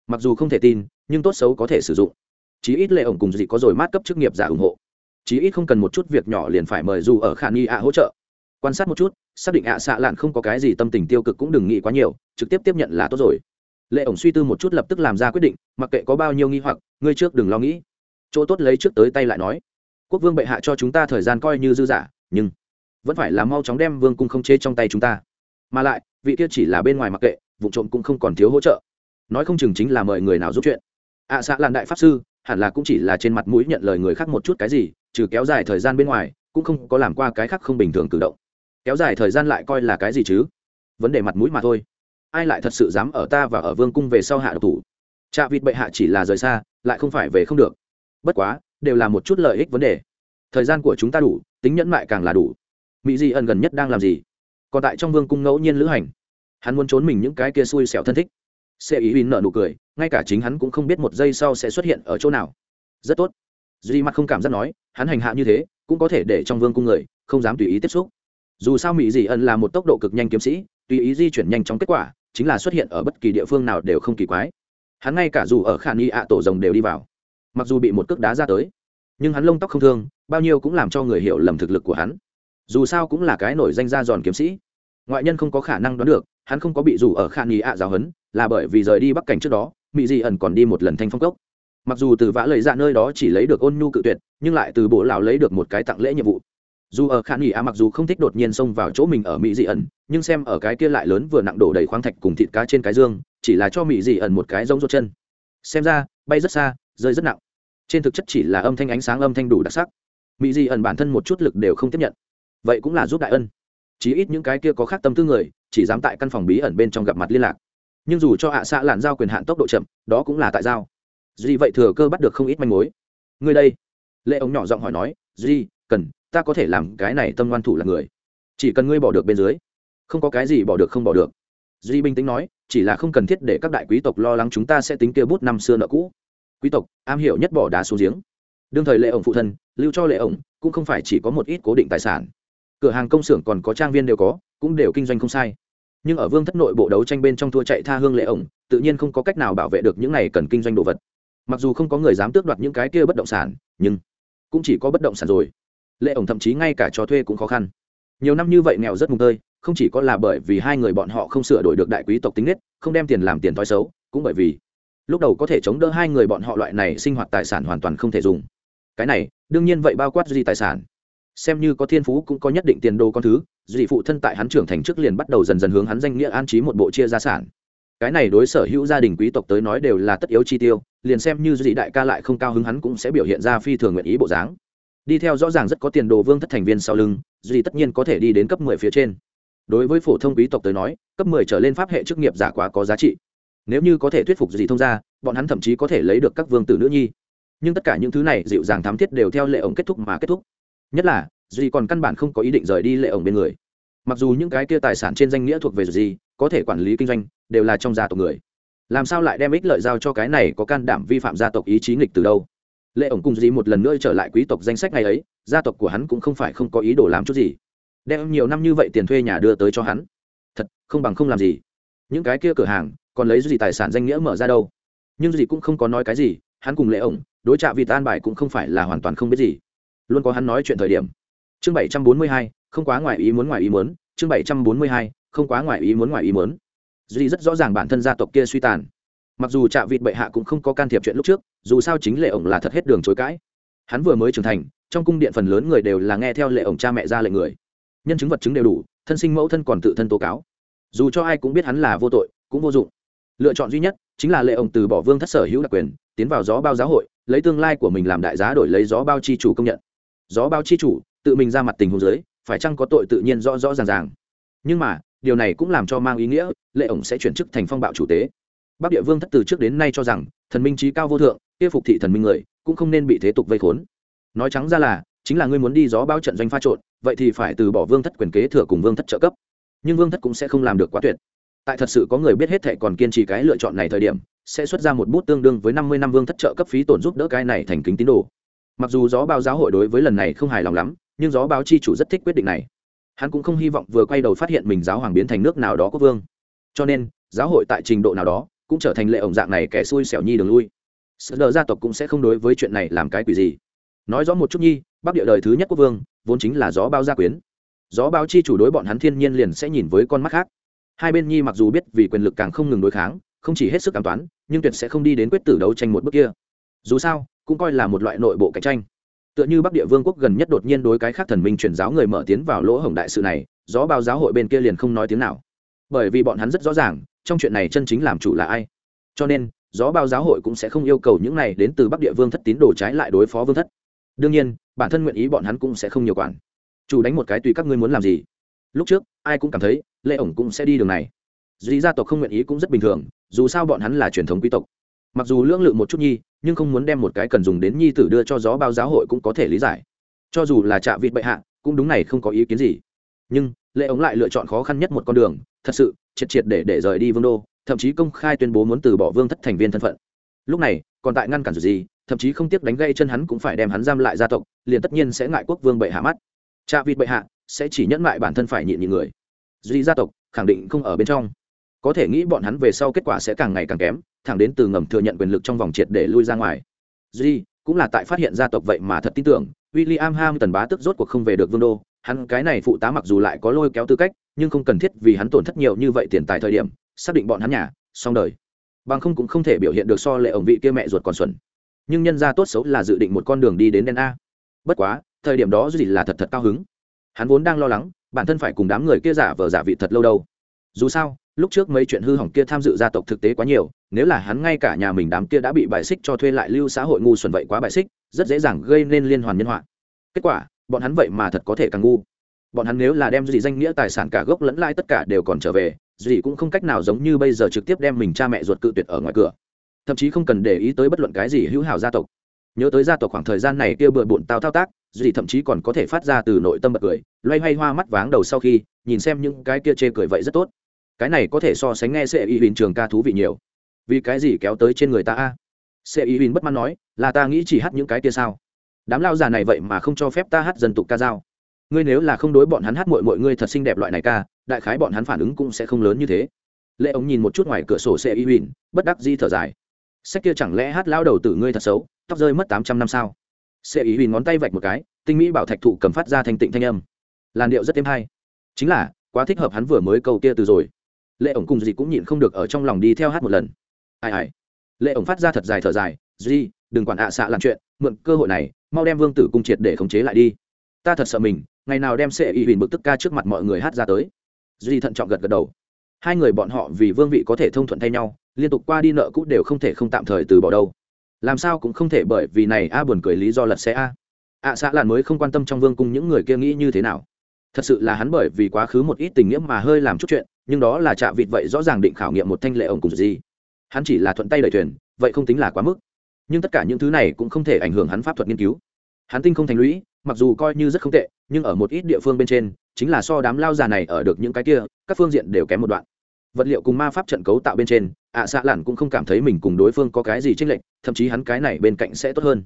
A: Mặc dù không thể tin, nhưng tốt xấu có thể sử dụng. Chí ít lệ ổng cùng dị có rồi mát cấp chức nghiệp giả ủng hộ. Chí ít không cần một chút việc nhỏ liền phải mời dù ở khả nghi ạ hỗ trợ. Quan sát một chút, xác định ạ xạ lạn không có cái gì tâm tình tiêu cực cũng đừng nghĩ quá nhiều, trực tiếp tiếp nhận là tốt rồi. Lệ ổng suy tư một chút lập tức làm ra quyết định, mặc kệ có bao nhiêu nghi hoặc, ngươi trước đừng lo nghĩ. Chỗ tốt lấy trước tới tay lại nói. Quốc vương bệ hạ cho chúng ta thời gian coi như dư giả nhưng vẫn phải là mau chóng đem vương cung không chế trong tay chúng ta. Mà lại vị kia chỉ là bên ngoài mặc kệ vụ trộm cũng không còn thiếu hỗ trợ. Nói không chừng chính là mời người nào giúp chuyện. Ạ à, xạ làn đại pháp sư hẳn là cũng chỉ là trên mặt mũi nhận lời người khác một chút cái gì trừ kéo dài thời gian bên ngoài cũng không có làm qua cái khác không bình thường cử động. Kéo dài thời gian lại coi là cái gì chứ? Vấn đề mặt mũi mà thôi. Ai lại thật sự dám ở ta và ở vương cung về sau hạ độc thủ? Trạ vịt bệ hạ chỉ là rời xa lại không phải về không được. Bất quá đều là một chút lợi ích vấn đề. Thời gian của chúng ta đủ tính nhẫn mại càng là đủ mỹ di ẩn gần nhất đang làm gì? Còn tại trong vương cung ngẫu nhiên lữ hành. Hắn muốn trốn mình những cái kia xui xẻo thân thích. Sẽ ý huỳnh nợ nụ cười, ngay cả chính hắn cũng không biết một giây sau sẽ xuất hiện ở chỗ nào. Rất tốt. Duy mặt không cảm giác nói, hắn hành hạ như thế, cũng có thể để trong vương cung người, không dám tùy ý tiếp xúc. Dù sao mỹ dị ẩn là một tốc độ cực nhanh kiếm sĩ, tùy ý di chuyển nhanh trong kết quả, chính là xuất hiện ở bất kỳ địa phương nào đều không kỳ quái. Hắn ngay cả dù ở khả nghi ạ tổ rồng đều đi vào. Mặc dù bị một cước đá ra tới, nhưng hắn lông tóc không thương, bao nhiêu cũng làm cho người hiểu lầm thực lực của hắn dù sao cũng là cái nổi danh ra giòn kiếm sĩ. Ngoại nhân không có khả năng đoán được, hắn không có bị rủ ở khả nghi ạ giáo hấn là bởi vì rời đi bắc cảnh trước đó mỹ dị ẩn còn đi một lần thanh phong cốc. Mặc dù từ vã lời dạ nơi đó chỉ lấy được ôn nhu cự tuyệt, nhưng lại từ bộ lão lấy được một cái tặng lễ nhiệm vụ. Dù ở khả nghỉ a mặc dù không thích đột nhiên xông vào chỗ mình ở mỹ dị ẩn, nhưng xem ở cái kia lại lớn vừa nặng đổ đầy khoáng thạch cùng thịt cá trên cái dương, chỉ là cho mỹ dị ẩn một cái giống ruột chân. Xem ra, bay rất xa, rơi rất nặng. Trên thực chất chỉ là âm thanh ánh sáng âm thanh đủ đặc sắc. Mỹ dị ẩn bản thân một chút lực đều không tiếp nhận vậy cũng là giúp đại ân. Chí ít những cái kia có khác tâm tư người, chỉ dám tại căn phòng bí ẩn bên trong gặp mặt liên lạc. Nhưng dù cho hạ à xạ lạn giao quyền hạn tốc độ chậm, đó cũng là tại giao. Duy vậy thừa cơ bắt được không ít manh mối. Ngươi đây? Lệ ống nhỏ giọng hỏi nói, duy, cần, ta có thể làm cái này tâm ngoan thủ là người. Chỉ cần ngươi bỏ được bên dưới. Không có cái gì bỏ được không bỏ được. Duy bình tĩnh nói, chỉ là không cần thiết để các đại quý tộc lo lắng chúng ta sẽ tính kia bút năm xưa nợ cũ. Quý tộc, am hiểu nhất bỏ đá xuống giếng. Đương thời lệ ổng phụ thân, lưu cho lệ ổng, cũng không phải chỉ có một ít cố định tài sản cửa hàng công xưởng còn có trang viên đều có, cũng đều kinh doanh không sai. Nhưng ở vương thất nội bộ đấu tranh bên trong thua chạy tha hương lệ ổng, tự nhiên không có cách nào bảo vệ được những này cần kinh doanh đồ vật. Mặc dù không có người dám tước đoạt những cái kia bất động sản, nhưng cũng chỉ có bất động sản rồi. Lệ ổng thậm chí ngay cả cho thuê cũng khó khăn. Nhiều năm như vậy nghèo rất mùng tơi, không chỉ có là bởi vì hai người bọn họ không sửa đổi được đại quý tộc tính nết, không đem tiền làm tiền thói xấu, cũng bởi vì lúc đầu có thể chống đỡ hai người bọn họ loại này sinh hoạt tài sản hoàn toàn không thể dùng. Cái này, đương nhiên vậy bao quát gì tài sản xem như có thiên phú cũng có nhất định tiền đồ con thứ, dị phụ thân tại hắn trưởng thành trước liền bắt đầu dần dần hướng hắn danh nghĩa an trí một bộ chia gia sản. Cái này đối sở hữu gia đình quý tộc tới nói đều là tất yếu chi tiêu, liền xem như dị đại ca lại không cao hứng hắn cũng sẽ biểu hiện ra phi thường nguyện ý bộ dáng. Đi theo rõ ràng rất có tiền đồ vương thất thành viên sau lưng duy tất nhiên có thể đi đến cấp mười phía trên. Đối với phổ thông quý tộc tới nói, cấp mười trở lên pháp hệ chức nghiệp giả quá có giá trị. Nếu như có thể thuyết phục gì thông ra bọn hắn thậm chí có thể lấy được các vương tử nữ nhi. Nhưng tất cả những thứ này dịu dàng thám thiết đều theo lệ ổng kết thúc mà kết thúc nhất là, duy còn căn bản không có ý định rời đi lệ ổng bên người. Mặc dù những cái kia tài sản trên danh nghĩa thuộc về gì có thể quản lý kinh doanh, đều là trong gia tộc người. Làm sao lại đem ích lợi giao cho cái này có can đảm vi phạm gia tộc ý chí nghịch từ đâu? Lệ ổng cùng dì một lần nữa trở lại quý tộc danh sách ngày ấy, gia tộc của hắn cũng không phải không có ý đồ làm chút gì. Đem nhiều năm như vậy tiền thuê nhà đưa tới cho hắn. Thật, không bằng không làm gì. Những cái kia cửa hàng, còn lấy gì tài sản danh nghĩa mở ra đâu? Nhưng dì cũng không có nói cái gì, hắn cùng lệ ổng, đối trạ vì tan bài cũng không phải là hoàn toàn không biết gì luôn có hắn nói chuyện thời điểm. Chương bảy trăm bốn mươi hai, không quá ngoài ý muốn ngoài ý muốn, chương bảy trăm bốn mươi hai, không quá ngoài ý muốn ngoài ý muốn. Duy rất rõ ràng bản thân gia tộc kia suy tàn. Mặc dù trạ vịt bệ hạ cũng không có can thiệp chuyện lúc trước, dù sao chính lệ ổng là thật hết đường chối cãi. Hắn vừa mới trưởng thành, trong cung điện phần lớn người đều là nghe theo lệ ổng cha mẹ ra lệnh người. Nhân chứng vật chứng đều đủ, thân sinh mẫu thân còn tự thân tố cáo. Dù cho ai cũng biết hắn là vô tội, cũng vô dụng. Lựa chọn duy nhất chính là lệ ổng từ bỏ vương thất sở hữu đặc quyền, tiến vào gió bao giáo hội, lấy tương lai của mình làm đại giá đổi lấy gió bao chi chủ công nhận gió bao chi chủ, tự mình ra mặt tình huống giới phải chăng có tội tự nhiên rõ rõ ràng ràng. Nhưng mà, điều này cũng làm cho mang ý nghĩa, lệ ổng sẽ chuyển chức thành phong bạo chủ tế. Bắc địa vương thất từ trước đến nay cho rằng, thần minh trí cao vô thượng, kia phục thị thần minh người, cũng không nên bị thế tục vây khốn. Nói trắng ra là, chính là ngươi muốn đi gió bao trận doanh pha trộn, vậy thì phải từ bỏ vương thất quyền kế thừa cùng vương thất trợ cấp. Nhưng vương thất cũng sẽ không làm được quá tuyệt. Tại thật sự có người biết hết thệ còn kiên trì cái lựa chọn này thời điểm, sẽ xuất ra một bút tương đương với năm mươi năm vương thất trợ cấp phí tổn giúp đỡ cái này thành kính tín đồ mặc dù gió báo giáo hội đối với lần này không hài lòng lắm, nhưng gió báo chi chủ rất thích quyết định này. Hắn cũng không hy vọng vừa quay đầu phát hiện mình giáo hoàng biến thành nước nào đó quốc vương. Cho nên, giáo hội tại trình độ nào đó cũng trở thành lệ ổng dạng này kẻ xui xẻo nhi đường lui. Sự đờ gia tộc cũng sẽ không đối với chuyện này làm cái quỷ gì. Nói rõ một chút nhi, bắc địa đời thứ nhất quốc vương, vốn chính là gió bao gia quyến. Gió bao chi chủ đối bọn hắn thiên nhiên liền sẽ nhìn với con mắt khác. Hai bên nhi mặc dù biết vì quyền lực càng không ngừng đối kháng, không chỉ hết sức cảm toán, nhưng tuyệt sẽ không đi đến quyết tử đấu tranh một bước kia. Dù sao cũng coi là một loại nội bộ cạnh tranh. Tựa như bắc địa vương quốc gần nhất đột nhiên đối cái khác thần minh truyền giáo người mở tiến vào lỗ hổng đại sự này, gió bao giáo hội bên kia liền không nói tiếng nào. Bởi vì bọn hắn rất rõ ràng, trong chuyện này chân chính làm chủ là ai. Cho nên, gió bao giáo hội cũng sẽ không yêu cầu những này đến từ bắc địa vương thất tín đồ trái lại đối phó vương thất. Đương nhiên, bản thân nguyện ý bọn hắn cũng sẽ không nhiều quản. Chủ đánh một cái tùy các ngươi muốn làm gì. Lúc trước, ai cũng cảm thấy lệ ổng cũng sẽ đi đường này. Dì gia tộc không nguyện ý cũng rất bình thường, dù sao bọn hắn là truyền thống quý tộc. Mặc dù lưỡng lự một chút nhi nhưng không muốn đem một cái cần dùng đến nhi tử đưa cho gió bao giáo hội cũng có thể lý giải. Cho dù là trạ vịt bệ hạ, cũng đúng này không có ý kiến gì. Nhưng, lệ ống lại lựa chọn khó khăn nhất một con đường, thật sự, triệt triệt để để rời đi vương đô, thậm chí công khai tuyên bố muốn từ bỏ vương thất thành viên thân phận. Lúc này, còn tại ngăn cản gì, thậm chí không tiếc đánh gây chân hắn cũng phải đem hắn giam lại gia tộc, liền tất nhiên sẽ ngại quốc vương bệ hạ mắt. Cha vịt bệ hạ sẽ chỉ nhẫn mại bản thân phải nhịn nhịn người. Duy gia tộc, khẳng định không ở bên trong. Có thể nghĩ bọn hắn về sau kết quả sẽ càng ngày càng kém thẳng đến từ ngầm thừa nhận quyền lực trong vòng triệt để lui ra ngoài. Duy, cũng là tại phát hiện gia tộc vậy mà thật tin tưởng, William Ham tần bá tức rốt cuộc không về được vương đô. Hắn, cái này phụ tá mặc dù lại có lôi kéo tư cách, nhưng không cần thiết vì hắn tổn thất nhiều như vậy tiền tài thời điểm, xác định bọn hắn nhà, xong đời. Bằng không cũng không thể biểu hiện được so lệ ổng vị kia mẹ ruột còn xuẩn. Nhưng nhân ra tốt xấu là dự định một con đường đi đến đen a. Bất quá, thời điểm đó gì là thật thật cao hứng. Hắn vốn đang lo lắng, bản thân phải cùng đám người kia giả vờ giả vị thật lâu đâu. Dù sao lúc trước mấy chuyện hư hỏng kia tham dự gia tộc thực tế quá nhiều, nếu là hắn ngay cả nhà mình đám kia đã bị bài xích cho thuê lại lưu xã hội ngu xuẩn vậy quá bài xích, rất dễ dàng gây nên liên hoàn nhân họa. Kết quả, bọn hắn vậy mà thật có thể càng ngu. Bọn hắn nếu là đem gì danh nghĩa tài sản cả gốc lẫn lai tất cả đều còn trở về gì cũng không cách nào giống như bây giờ trực tiếp đem mình cha mẹ ruột cự tuyệt ở ngoài cửa. Thậm chí không cần để ý tới bất luận cái gì hữu hảo gia tộc. Nhớ tới gia tộc khoảng thời gian này kia bừa bộn tao thao tác gì thậm chí còn có thể phát ra từ nội tâm bật cười, loay hoay hoa mắt váng đầu sau khi, nhìn xem những cái kia chê cười vậy rất tốt cái này có thể so sánh nghe sẽ y huyền trường ca thú vị nhiều. Vì cái gì kéo tới trên người ta a? Sẽ y huyền bất mãn nói, là ta nghĩ chỉ hát những cái kia sao? Đám lao già này vậy mà không cho phép ta hát dân tục ca dao. Ngươi nếu là không đối bọn hắn hát mội mọi ngươi thật xinh đẹp loại này ca, đại khái bọn hắn phản ứng cũng sẽ không lớn như thế. Lệ ống nhìn một chút ngoài cửa sổ xe y huỳnh, bất đắc di thở dài. Sách kia chẳng lẽ hát lao đầu tử ngươi thật xấu, tóc rơi mất tám trăm năm sao? Xe y huỳnh ngón tay vạch một cái, tinh mỹ bảo thạch thụ cầm phát ra thành tịnh thanh âm. Làn điệu rất thêm hay. Chính là, quá thích hợp hắn vừa mới câu kia từ rồi lệ ổng cùng gì cũng nhịn không được ở trong lòng đi theo hát một lần. Ai ai. Lệ ổng phát ra thật dài thở dài duy đừng quản ạ à xạ làm chuyện, mượn cơ hội này, mau đem vương tử cung triệt để khống chế lại đi. Ta thật sợ mình, ngày nào đem sệ y huỳnh bực tức ca trước mặt mọi người hát ra tới. Duy thận trọng gật gật đầu. Hai người bọn họ vì vương vị có thể thông thuận thay nhau, liên tục qua đi nợ cũ đều không thể không tạm thời từ bỏ đâu. Làm sao cũng không thể bởi vì này a buồn cười lý do lật xe a. Ạ xã làn mới không quan tâm trong vương cung những người kia nghĩ như thế nào thật sự là hắn bởi vì quá khứ một ít tình nghĩa mà hơi làm chút chuyện nhưng đó là chạ vịt vậy rõ ràng định khảo nghiệm một thanh lệ ông cùng gì. Hắn chỉ là thuận tay đẩy thuyền vậy không tính là quá mức. Nhưng tất cả những thứ này cũng không thể ảnh hưởng hắn pháp thuật nghiên cứu. Hắn tinh không thành lũy mặc dù coi như rất không tệ nhưng ở một ít địa phương bên trên chính là so đám lao già này ở được những cái kia các phương diện đều kém một đoạn. Vật liệu cùng ma pháp trận cấu tạo bên trên ạ à, xạ lản cũng không cảm thấy mình cùng đối phương có cái gì tranh lệch thậm chí hắn cái này bên cạnh sẽ tốt hơn.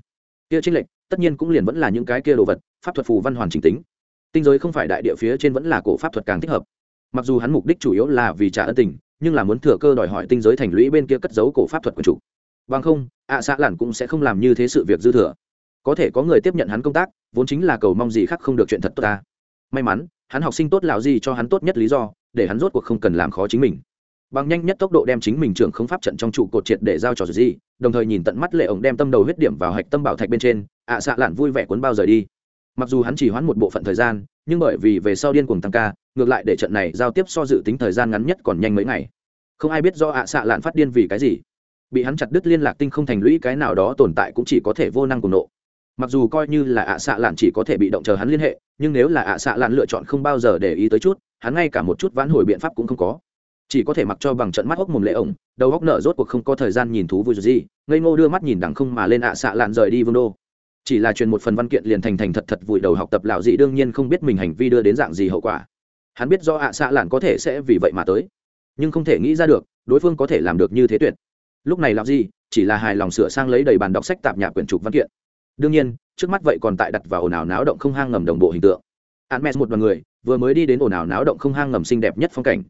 A: Kia tranh lệch tất nhiên cũng liền vẫn là những cái kia đồ vật pháp thuật phù văn hoàn chỉnh tính tinh giới không phải đại địa phía trên vẫn là cổ pháp thuật càng thích hợp. Mặc dù hắn mục đích chủ yếu là vì trả ân tình nhưng là muốn thừa cơ đòi hỏi tinh giới thành lũy bên kia cất giấu cổ pháp thuật quần chủ. Bằng không ạ à, xạ lản cũng sẽ không làm như thế sự việc dư thừa. Có thể có người tiếp nhận hắn công tác vốn chính là cầu mong gì khác không được chuyện thật tốt ta. May mắn hắn học sinh tốt lào gì cho hắn tốt nhất lý do để hắn rốt cuộc không cần làm khó chính mình. Bằng nhanh nhất tốc độ đem chính mình trưởng không pháp trận trong trụ cột triệt để giao cho gì đồng thời nhìn tận mắt lệ ổng đem tâm đầu huyết điểm vào hạch tâm bảo thạch bên trên ạ à, xạ lạn vui vẻ cuốn bao rời đi mặc dù hắn chỉ hoãn một bộ phận thời gian, nhưng bởi vì về sau điên cuồng tăng ca, ngược lại để trận này giao tiếp so dự tính thời gian ngắn nhất còn nhanh mấy ngày. Không ai biết do ạ à xạ lạn phát điên vì cái gì. Bị hắn chặt đứt liên lạc tinh không thành lũy cái nào đó tồn tại cũng chỉ có thể vô năng cùng nộ. Mặc dù coi như là ạ xạ lạn chỉ có thể bị động chờ hắn liên hệ, nhưng nếu là ạ xạ lạn lựa chọn không bao giờ để ý tới chút, hắn ngay cả một chút vãn hồi biện pháp cũng không có. Chỉ có thể mặc cho bằng trận mắt hốc mồm lệ ổng, đầu góc nở rốt cuộc không có thời gian nhìn thú vui gì. Ngây ngô đưa mắt nhìn đằng không mà lên ạ xạ lạn rời đi vương đô chỉ là truyền một phần văn kiện liền thành thành thật thật vùi đầu học tập lão dị đương nhiên không biết mình hành vi đưa đến dạng gì hậu quả. Hắn biết do ạ xạ lạn có thể sẽ vì vậy mà tới. Nhưng không thể nghĩ ra được, đối phương có thể làm được như thế tuyệt. Lúc này làm gì chỉ là hài lòng sửa sang lấy đầy bàn đọc sách tạp nhạc quyển trục văn kiện. Đương nhiên, trước mắt vậy còn tại đặt vào ồn ào náo động không hang ngầm đồng bộ hình tượng. Hermes một đoàn người, vừa mới đi đến ồn ào náo động không hang ngầm xinh đẹp nhất phong cảnh.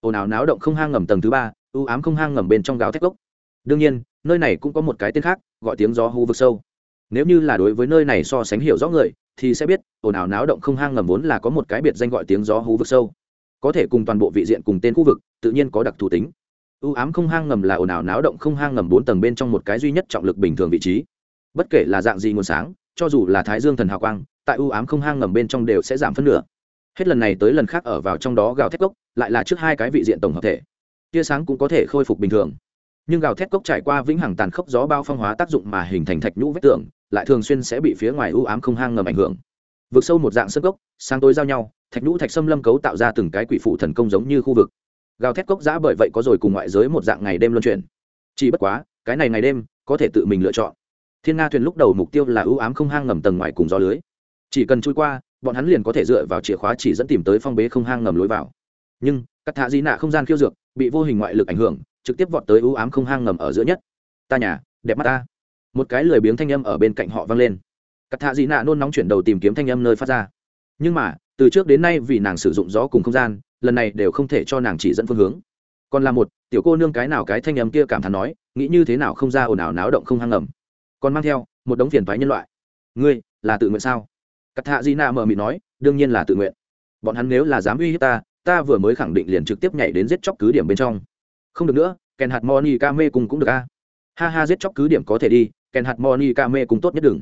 A: Ồn ào náo động không hang ngầm tầng thứ ba ưu ám không hang ngầm bên trong gáo thép gốc. Đương nhiên, nơi này cũng có một cái tên khác, gọi tiếng gió hú vực sâu nếu như là đối với nơi này so sánh hiểu rõ người, thì sẽ biết, ồn ào náo động không hang ngầm vốn là có một cái biệt danh gọi tiếng gió hú vực sâu. Có thể cùng toàn bộ vị diện cùng tên khu vực, tự nhiên có đặc thù tính. Ưu ám không hang ngầm là ồn ào náo động không hang ngầm bốn tầng bên trong một cái duy nhất trọng lực bình thường vị trí. Bất kể là dạng gì nguồn sáng, cho dù là thái dương thần hào quang, tại ưu ám không hang ngầm bên trong đều sẽ giảm phân nửa. Hết lần này tới lần khác ở vào trong đó gào thép cốc, lại là trước hai cái vị diện tổng hợp thể. Tia sáng cũng có thể khôi phục bình thường. Nhưng gào thép cốc trải qua vĩnh hằng tàn khốc gió bao phong hóa tác dụng mà hình thành thạch nhũ vách tường lại thường xuyên sẽ bị phía ngoài ưu ám không hang ngầm ảnh hưởng. Vượt sâu một dạng sân cốc, sáng tối giao nhau, thạch nhũ thạch xâm lâm cấu tạo ra từng cái quỷ phụ thần công giống như khu vực. Gào thét cốc giã bởi vậy có rồi cùng ngoại giới một dạng ngày đêm luân chuyển. Chỉ bất quá, cái này ngày đêm, có thể tự mình lựa chọn. Thiên nga thuyền lúc đầu mục tiêu là ưu ám không hang ngầm tầng ngoài cùng gió lưới. Chỉ cần trôi qua, bọn hắn liền có thể dựa vào chìa khóa chỉ dẫn tìm tới phong bế không hang ngầm lối vào. Nhưng cắt thạ di nạ không gian khiêu dược, bị vô hình ngoại lực ảnh hưởng, trực tiếp vọt tới ưu ám không hang ngầm ở giữa nhất. Ta nhà, đẹp mắt ta một cái lười biếng thanh âm ở bên cạnh họ vang lên. Cắt thạ di nạ nôn nóng chuyển đầu tìm kiếm thanh âm nơi phát ra. Nhưng mà, từ trước đến nay vì nàng sử dụng gió cùng không gian, lần này đều không thể cho nàng chỉ dẫn phương hướng. Còn là một, tiểu cô nương cái nào cái thanh âm kia cảm thán nói, nghĩ như thế nào không ra ồn ào náo động không hang ngầm. Còn mang theo, một đống phiền thoái nhân loại. Ngươi, là tự nguyện sao? Cắt hạ di nạ mờ mịt nói, đương nhiên là tự nguyện. Bọn hắn nếu là dám uy hiếp ta ta vừa mới khẳng định liền trực tiếp nhảy đến giết chóc cứ điểm bên trong. Không được nữa kèn hạt moni ca mê cùng cũng được a. Ha ha, giết chóc cứ điểm có thể đi kèn hạt moni ca mê cung tốt nhất đừng.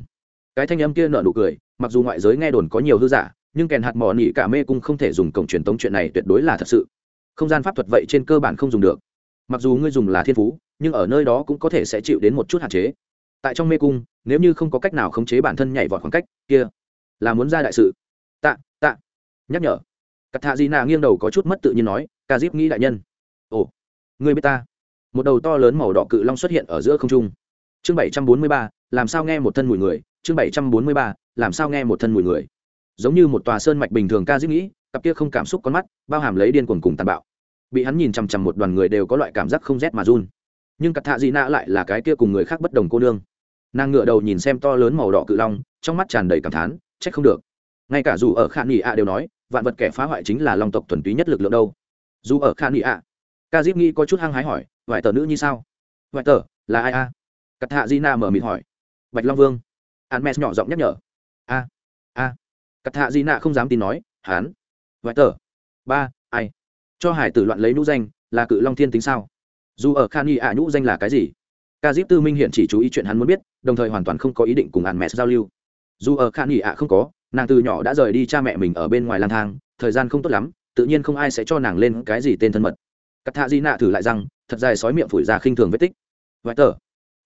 A: Cái thanh âm kia nở nụ cười, mặc dù ngoại giới nghe đồn có nhiều hư giả, nhưng kèn hạt mò nỉ cả mê cung không thể dùng cổng truyền tống chuyện này tuyệt đối là thật sự. Không gian pháp thuật vậy trên cơ bản không dùng được. Mặc dù ngươi dùng là thiên phú, nhưng ở nơi đó cũng có thể sẽ chịu đến một chút hạn chế. Tại trong mê cung, nếu như không có cách nào khống chế bản thân nhảy vọt khoảng cách, kia là muốn ra đại sự. Tạ tạ. Nhắc nhở. Cắt thạ di nạ nghiêng đầu có chút mất tự nhiên nói ca diếp nghĩ đại nhân. Ồ người biết ta? Một đầu to lớn màu đỏ cự long xuất hiện ở giữa không trung chương bảy trăm bốn mươi ba, làm sao nghe một thân mùi người? Chương bảy trăm bốn mươi ba, làm sao nghe một thân mùi người? Giống như một tòa sơn mạch bình thường ca dĩ nghĩ, cặp kia không cảm xúc con mắt, bao hàm lấy điên cuồng cùng tàn bạo. Bị hắn nhìn chằm chằm một đoàn người đều có loại cảm giác không rét mà run. Nhưng cặp thạ dị nạ lại là cái kia cùng người khác bất đồng cô nương. Nàng ngựa đầu nhìn xem to lớn màu đỏ cự long, trong mắt tràn đầy cảm thán trách không được. Ngay cả dù ở khả nghị ạ đều nói, vạn vật kẻ phá hoại chính là long tộc thuần túy nhất lực lượng đâu. Dù ở khả nghị ạ ca diếp nghĩ có chút hăng hái hỏi, vải tờ nữ như sao? Vải tờ, là ai a? Cắt hạ di na mở mịt hỏi. Bạch long vương. Hắn mes nhỏ giọng nhắc nhở. A a. Cắt hạ di na không dám tin nói hán vải tờ. Ba, ai? Cho hải tử loạn lấy nhũ danh, là cự long thiên tính sao? Dù ở khan y ạ, nhũ danh là cái gì? Ca diếp tư minh hiện chỉ chú ý chuyện hắn muốn biết, đồng thời hoàn toàn không có ý định cùng hắn mẹ giao lưu. Dù ở khan y ạ không có, nàng từ nhỏ đã rời đi cha mẹ mình ở bên ngoài lang thang, thời gian không tốt lắm, tự nhiên không ai sẽ cho nàng lên cái gì tên thân mật. Cắt Hạ di nạ thử lại rằng, thật dài sói miệng phủi ra khinh thường vết tích. Vài tờ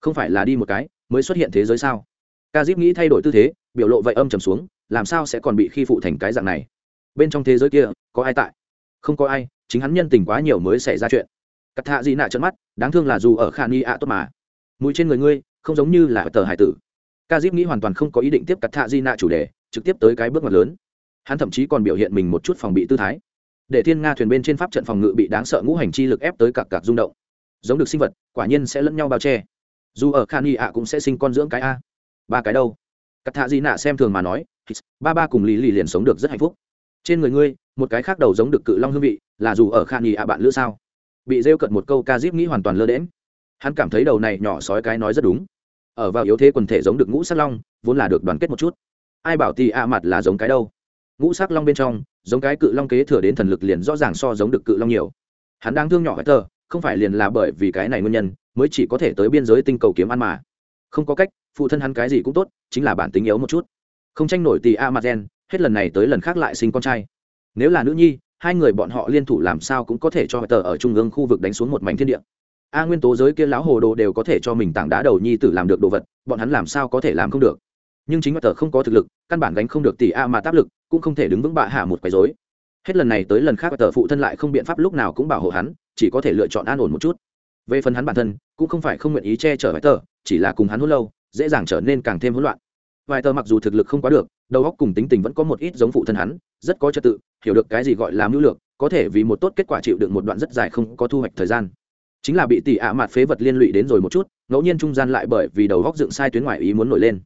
A: không phải là đi một cái, mới xuất hiện thế giới sao? Ca dip nghĩ thay đổi tư thế, biểu lộ vậy âm trầm xuống, làm sao sẽ còn bị khi phụ thành cái dạng này? Bên trong thế giới kia, có ai tại? Không có ai, chính hắn nhân tình quá nhiều mới xảy ra chuyện. Cắt hạ dị nạ trợn mắt, đáng thương là dù ở khả nghi ạ tốt mà. Mũi trên người ngươi, không giống như là tờ hải tử. Ca dip nghĩ hoàn toàn không có ý định tiếp cắt hạ dị nạ chủ đề, trực tiếp tới cái bước ngoặt lớn. Hắn thậm chí còn biểu hiện mình một chút phòng bị tư thái. Để thiên nga thuyền bên trên pháp trận phòng ngự bị đáng sợ ngũ hành chi lực ép tới cặp cặp rung động. Giống được sinh vật, quả nhiên sẽ lẫn nhau bao che dù ở khan y ạ cũng sẽ sinh con dưỡng cái a. Ba cái đâu? Cắt thạ di nạ xem thường mà nói ba ba cùng lý lì liền sống được rất hạnh phúc. Trên người ngươi, một cái khác đầu giống được cự long hương vị, là dù ở khan y ạ bạn lữ sao? Bị rêu cận một câu ca diếp nghĩ hoàn toàn lơ đễm hắn cảm thấy đầu này nhỏ sói cái nói rất đúng. Ở vào yếu thế quần thể giống được ngũ sắc long, vốn là được đoàn kết một chút. Ai bảo tì ạ mặt là giống cái đâu? Ngũ sắc long bên trong, giống cái cự long kế thừa đến thần lực liền rõ ràng so giống được cự long nhiều. Hắn đang thương nhỏ cái tờ, không phải liền là bởi vì cái này nguyên nhân mới chỉ có thể tới biên giới tinh cầu kiếm ăn mà. Không có cách, phụ thân hắn cái gì cũng tốt, chính là bản tính yếu một chút. Không tranh nổi tì a mặt gen, hết lần này tới lần khác lại sinh con trai. Nếu là nữ nhi, hai người bọn họ liên thủ làm sao cũng có thể cho tờ ở trung ương khu vực đánh xuống một mảnh thiên địa. A nguyên tố giới kia lão hồ đồ đều có thể cho mình tảng đá đầu nhi tử làm được đồ vật, bọn hắn làm sao có thể làm không được. Nhưng chính tờ không có thực lực, căn bản gánh không được tỷ a mà áp lực, cũng không thể đứng vững bạ hạ một quấy dối hết lần này tới lần khác tờ phụ thân lại không biện pháp lúc nào cũng bảo hộ hắn, chỉ có thể lựa chọn an ổn một chút về phần hắn bản thân, cũng không phải không nguyện ý che chở tờ, chỉ là cùng hắn hôn lâu, dễ dàng trở nên càng thêm hỗn loạn. Vài tờ mặc dù thực lực không quá được, đầu óc cùng tính tình vẫn có một ít giống phụ thân hắn, rất có trật tự, hiểu được cái gì gọi là mưu lược, có thể vì một tốt kết quả chịu được một đoạn rất dài không có thu hoạch thời gian. Chính là bị tỷ ạ mặt phế vật liên lụy đến rồi một chút, ngẫu nhiên trung gian lại bởi vì đầu góc dựng sai tuyến ngoài ý muốn nổi lên.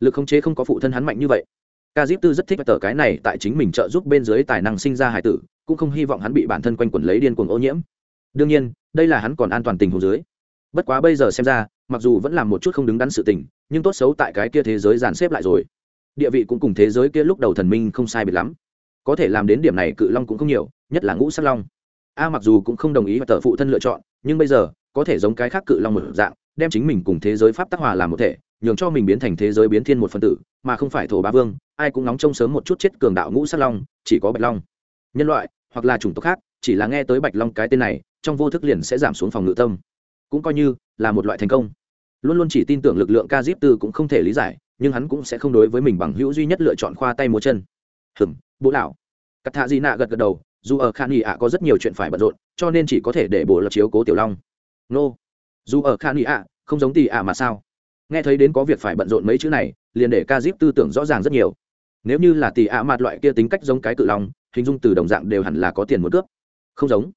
A: Lực khống chế không có phụ thân hắn mạnh như vậy. Ca diếp tư rất thích tờ cái này tại chính mình trợ giúp bên dưới tài năng sinh ra hải tử, cũng không hy vọng hắn bị bản thân quanh quẩn lấy điên cuồng ô nhiễm đương nhiên, đây là hắn còn an toàn tình hồ dưới. Bất quá bây giờ xem ra, mặc dù vẫn làm một chút không đứng đắn sự tình, nhưng tốt xấu tại cái kia thế giới dàn xếp lại rồi. Địa vị cũng cùng thế giới kia lúc đầu thần minh không sai biệt lắm. Có thể làm đến điểm này cự long cũng không nhiều, nhất là ngũ sắc long. A mặc dù cũng không đồng ý và tờ phụ thân lựa chọn, nhưng bây giờ, có thể giống cái khác cự long một dạng, đem chính mình cùng thế giới pháp tác hòa làm một thể, nhường cho mình biến thành thế giới biến thiên một phân tử, mà không phải thổ ba vương, ai cũng nóng trông sớm một chút chết cường đạo ngũ sắc long, chỉ có bạch long. Nhân loại, hoặc là chủng tộc khác, chỉ là nghe tới bạch long cái tên này trong vô thức liền sẽ giảm xuống phòng ngự tâm. Cũng coi như là một loại thành công. Luôn luôn chỉ tin tưởng lực lượng ca diếp tư cũng không thể lý giải, nhưng hắn cũng sẽ không đối với mình bằng hữu duy nhất lựa chọn khoa tay múa chân. Hừm bố lão. Cắt thạ di nạ gật gật đầu, dù ở khan nghị ạ có rất nhiều chuyện phải bận rộn, cho nên chỉ có thể để bổ lập chiếu cố tiểu long. Nô. Dù ở khan nghị ạ, không giống tì ạ mà sao? Nghe thấy đến có việc phải bận rộn mấy chữ này, liền để ca diếp tư tưởng rõ ràng rất nhiều. Nếu như là tì ạ mặt loại kia tính cách giống cái cự long, hình dung từ đồng dạng đều hẳn là có tiền muốn cướp. Không giống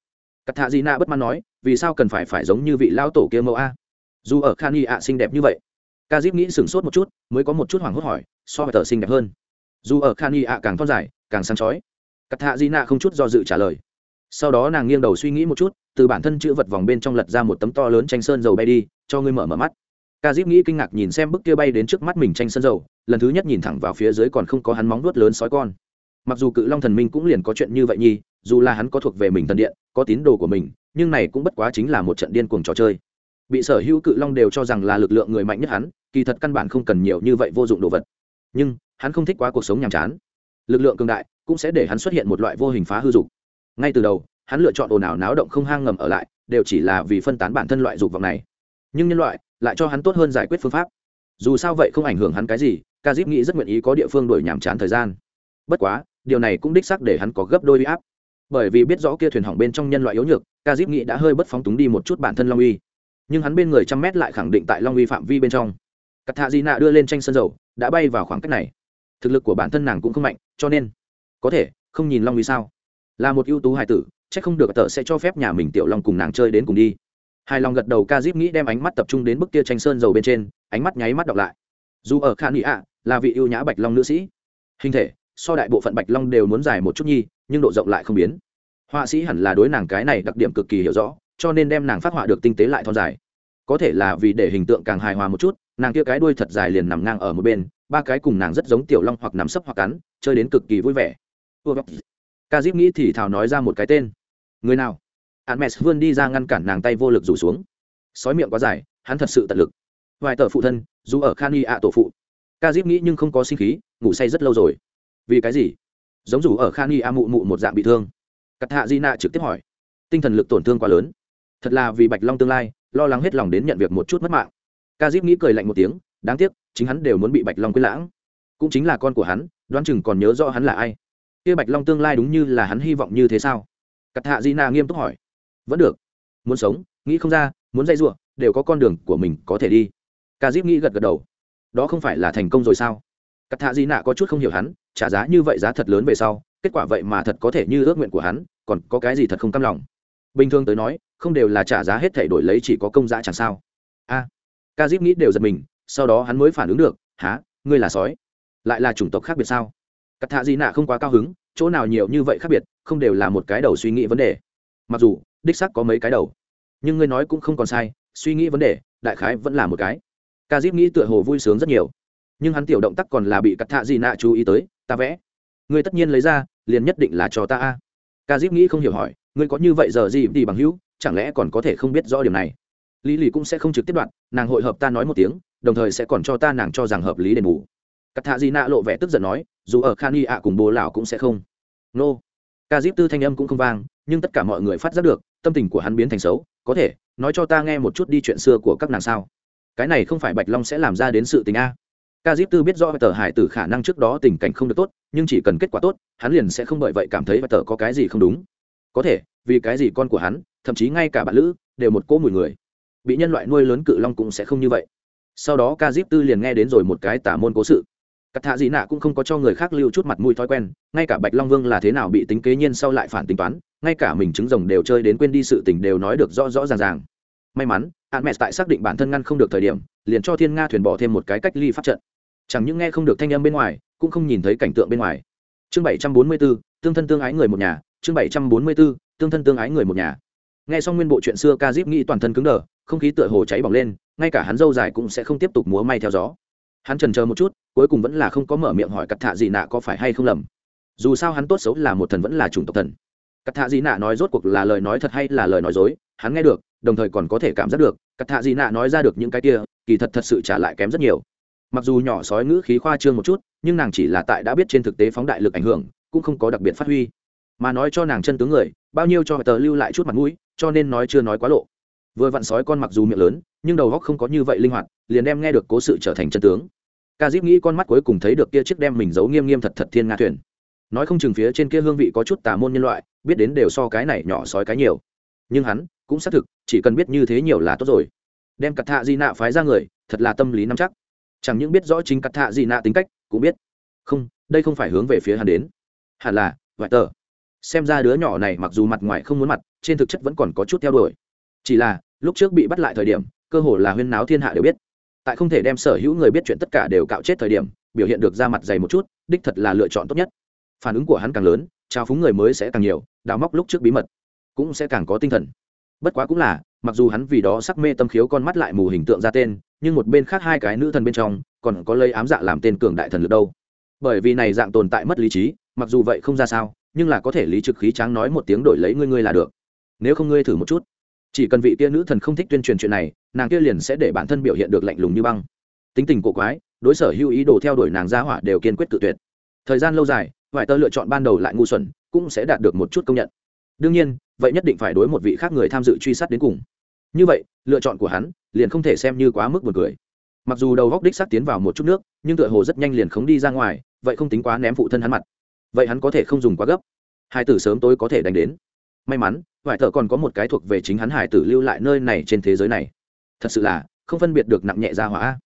A: cắt thạ di nạ bất mãn nói, vì sao cần phải phải giống như vị lao tổ kia mẫu a? Dù ở khan y ạ xinh đẹp như vậy ca dip nghĩ sửng sốt một chút, mới có một chút hoảng hốt hỏi, so với tờ xinh đẹp hơn. Dù ở khan y ạ càng thon dài, càng sáng chói. Cắt thạ di nạ không chút do dự trả lời. Sau đó nàng nghiêng đầu suy nghĩ một chút, từ bản thân chữ vật vòng bên trong lật ra một tấm to lớn tranh sơn dầu bay đi, cho ngươi mở mở mắt. Ca dip nghĩ kinh ngạc nhìn xem bức kia bay đến trước mắt mình tranh sơn dầu, lần thứ nhất nhìn thẳng vào phía dưới còn không có hắn móng nuốt lớn sói con. Mặc dù cự long thần minh cũng liền có chuyện như vậy nhi dù là hắn có thuộc về mình thần điện, có tín đồ của mình, nhưng này cũng bất quá chính là một trận điên cuồng trò chơi. Bị sở hữu cự long đều cho rằng là lực lượng người mạnh nhất hắn, kỳ thật căn bản không cần nhiều như vậy vô dụng đồ vật. Nhưng, hắn không thích quá cuộc sống nhàm chán. Lực lượng cường đại cũng sẽ để hắn xuất hiện một loại vô hình phá hư dục. Ngay từ đầu, hắn lựa chọn ồn ào náo động không hang ngầm ở lại, đều chỉ là vì phân tán bản thân loại dục vọng này. Nhưng nhân loại lại cho hắn tốt hơn giải quyết phương pháp. Dù sao vậy không ảnh hưởng hắn cái gì ca dip nghĩ rất nguyện ý có địa phương đổi nhàm chán thời gian. Bất quá, điều này cũng đích xác để hắn có gấp đôi huy áp bởi vì biết rõ kia thuyền hỏng bên trong nhân loại yếu nhược ca dip nghĩ đã hơi bất phóng túng đi một chút bản thân long uy. Nhưng hắn bên người trăm mét lại khẳng định tại long uy phạm vi bên trong. Cắt thạ di nạ đưa lên tranh sân dầu, đã bay vào khoảng cách này. Thực lực của bản thân nàng cũng không mạnh, cho nên, có thể, không nhìn long uy sao? Là một ưu tú hài tử c h ắ c không được tờ sẽ cho phép nhà mình tiểu long cùng nàng chơi đến cùng đi. Hài lòng gật đầu ca dip nghĩ đem ánh mắt tập trung đến bức kia tranh sơn dầu bên trên, ánh mắt nháy mắt đọc lại. Dù ở khan nghị ạ, là vị ưu nhã bạch long nữ sĩ. Hình thể so đại bộ phận bạch long đều muốn dài một chút nhi, nhưng độ rộng lại không biến. Họa sĩ hẳn là đối nàng cái này đặc điểm cực kỳ hiểu rõ, cho nên đem nàng phát họa được tinh tế lại thon dài. Có thể là vì để hình tượng càng hài hòa một chút, nàng kia cái đuôi thật dài liền nằm ngang ở một bên, ba cái cùng nàng rất giống tiểu long hoặc nằm sấp hoặc cắn, chơi đến cực kỳ vui vẻ. Ca dip nghĩ thì thào nói ra một cái tên. Người nào? Hắn mẹ vươn đi ra ngăn cản nàng tay vô lực rủ xuống. Sói miệng quá dài, hắn thật sự tận lực. Vài tờ phụ thân, dù ở khan y ạ tổ phụ. Ca dip nghĩ nhưng không có sinh khí, ngủ say rất lâu rồi vì cái gì? Giống dù ở khan y a mụ mụ một dạng bị thương. Cắt hạ di nạ trực tiếp hỏi. Tinh thần lực tổn thương quá lớn. Thật là vì bạch long tương lai, lo lắng hết lòng đến nhận việc một chút mất mạng. Ca dip nghĩ cười lạnh một tiếng, đáng tiếc, chính hắn đều muốn bị bạch long quyết lãng. Cũng chính là con của hắn, đoán chừng còn nhớ rõ hắn là ai. Kia bạch long tương lai đúng như là hắn hy vọng như thế sao? Cắt hạ di nạ nghiêm túc hỏi. Vẫn được. Muốn sống, nghĩ không ra, muốn dây dụa đều có con đường của mình có thể đi. Ca dip nghĩ gật gật đầu. Đó không phải là thành công rồi sao? Cắt hạ di nạ có chút không hiểu hắn trả giá như vậy giá thật lớn về sau kết quả vậy mà thật có thể như ước nguyện của hắn còn có cái gì thật không cam lòng? Bình thường tới nói không đều là trả giá hết thể đổi lấy chỉ có công giá chẳng sao. A à, ca dip nghĩ đều giật mình sau đó hắn mới phản ứng được há ngươi là sói? Lại là chủng tộc khác biệt sao? Cắt thạ di nạ không quá cao hứng chỗ nào nhiều như vậy khác biệt không đều là một cái đầu suy nghĩ vấn đề. Mặc dù đích sắc có mấy cái đầu nhưng ngươi nói cũng không còn sai suy nghĩ vấn đề đại khái vẫn là một cái. Ca dip nghĩ tựa hồ vui sướng rất nhiều nhưng hắn tiểu động tác còn là bị cắt thạ di nạ chú ý tới ta vẽ. Ngươi tất nhiên lấy ra, liền nhất định là cho ta a. Ca dip nghĩ không hiểu hỏi, ngươi có như vậy giờ gì đi bằng hữu, chẳng lẽ còn có thể không biết rõ điều này? Lý lì cũng sẽ không trực tiếp đoạn, nàng hội hợp ta nói một tiếng, đồng thời sẽ còn cho ta nàng cho rằng hợp lý đền bù. Cắt thạ di nạ lộ vẻ tức giận nói, dù ở khan y ạ cùng bố lão cũng sẽ không. Nô. Ca dip tư thanh âm cũng không vang, nhưng tất cả mọi người phát giác được, tâm tình của hắn biến thành xấu. Có thể, nói cho ta nghe một chút đi chuyện xưa của các nàng sao? Cái này không phải bạch long sẽ làm ra đến sự tình a ca dip tư biết rõ tờ hải tử khả năng trước đó tình cảnh không được tốt, nhưng chỉ cần kết quả tốt, hắn liền sẽ không bởi vậy cảm thấy tờ có cái gì không đúng. Có thể, vì cái gì con của hắn, thậm chí ngay cả bạn lữ, đều một cỗ mùi người. Bị nhân loại nuôi lớn cự long cũng sẽ không như vậy. Sau đó ca dip tư liền nghe đến rồi một cái tả môn cố sự. Cắt thạ dị nạ cũng không có cho người khác lưu chút mặt mũi thói quen, ngay cả bạch long vương là thế nào bị tính kế nhiên sau lại phản tính toán, ngay cả mình trứng rồng đều chơi đến quên đi sự tình đều nói được rõ rõ ràng ràng. May mắn hạn mẹ tại xác định bản thân ngăn không được thời điểm, liền cho thiên nga thuyền bỏ thêm một cái cách ly pháp trận chẳng những nghe không được thanh âm bên ngoài cũng không nhìn thấy cảnh tượng bên ngoài. Chương bảy trăm bốn mươi 744, tương thân tương ái người một nhà. Chương bảy trăm bốn mươi 744, tương thân tương ái người một nhà. Nghe xong nguyên bộ chuyện xưa ca diếp nghĩ toàn thân cứng đờ không khí tựa hồ cháy bỏng lên ngay cả hắn dâu dài cũng sẽ không tiếp tục múa may theo gió. Hắn trần chờ một chút cuối cùng vẫn là không có mở miệng hỏi cặp thạ gì nạ có phải hay không lầm. Dù sao hắn tốt xấu là một thần vẫn là chủng tộc thần. Cặp thạ gì nạ nói rốt cuộc là lời nói thật hay là lời nói dối hắn nghe được đồng thời còn có thể cảm giác được cặp thạ gì nạ nói ra được những cái kia kỳ thật thật sự trả lại kém rất nhiều mặc dù nhỏ sói ngữ khí khoa trương một chút, nhưng nàng chỉ là tại đã biết trên thực tế phóng đại lực ảnh hưởng, cũng không có đặc biệt phát huy. Mà nói cho nàng chân tướng người, bao nhiêu cho tờ lưu lại chút mặt mũi, cho nên nói chưa nói quá lộ. Vừa vặn sói con mặc dù miệng lớn, nhưng đầu góc không có như vậy linh hoạt, liền đem nghe được cố sự trở thành chân tướng. Ca dip nghĩ con mắt cuối cùng thấy được kia chiếc đem mình giấu nghiêm nghiêm thật thật thiên nga thuyền. Nói không chừng phía trên kia hương vị có chút tà môn nhân loại, biết đến đều so cái này nhỏ sói cái nhiều. Nhưng hắn cũng xác thực, chỉ cần biết như thế nhiều là tốt rồi. Đem cặt thạ di nạ phái ra người, thật là tâm lý nắm chắc chẳng những biết rõ chính cắt thạ gì nạ tính cách, cũng biết. Không, đây không phải hướng về phía hắn đến. Hẳn là vải tờ. Xem ra đứa nhỏ này mặc dù mặt ngoài không muốn mặt, trên thực chất vẫn còn có chút theo đuổi. Chỉ là, lúc trước bị bắt lại thời điểm, cơ hồ là huyên náo thiên hạ đều biết. Tại không thể đem sở hữu người biết chuyện tất cả đều cạo chết thời điểm, biểu hiện được ra mặt dày một chút, đích thật là lựa chọn tốt nhất. Phản ứng của hắn càng lớn, trao phúng người mới sẽ càng nhiều, đào móc lúc trước bí mật cũng sẽ càng có tinh thần. Bất quá cũng là mặc dù hắn vì đó sắc mê tâm khiếu con mắt lại mù hình tượng ra tên, nhưng một bên khác hai cái nữ thần bên trong còn có lấy ám dạ làm tên cường đại thần lực đâu. Bởi vì này dạng tồn tại mất lý trí, mặc dù vậy không ra sao, nhưng là có thể lý trực khí tráng nói một tiếng đổi lấy ngươi ngươi là được. Nếu không ngươi thử một chút. Chỉ cần vị kia nữ thần không thích tuyên truyền chuyện này, nàng kia liền sẽ để bản thân biểu hiện được lạnh lùng như băng. Tính tình cổ quái, đối sở hữu ý đồ theo đuổi nàng ra hỏa đều kiên quyết tự tuyệt. Thời gian lâu dài, vài tơ lựa chọn ban đầu lại ngu xuẩn, cũng sẽ đạt được một chút công nhận. Đương nhiên, vậy nhất định phải đối một vị khác người tham dự truy sát đến cùng như vậy, lựa chọn của hắn liền không thể xem như quá mức buồn cười. mặc dù đầu góc đích sắc tiến vào một chút nước, nhưng tựa hồ rất nhanh liền khống đi ra ngoài, vậy không tính quá ném phụ thân hắn mặt. Vậy hắn có thể không dùng quá gấp. Hai tử sớm tối có thể đánh đến. May mắn vải thợ còn có một cái thuộc về chính hắn hải tử lưu lại nơi này trên thế giới này. Thật sự là, không phân biệt được nặng nhẹ ra hỏa.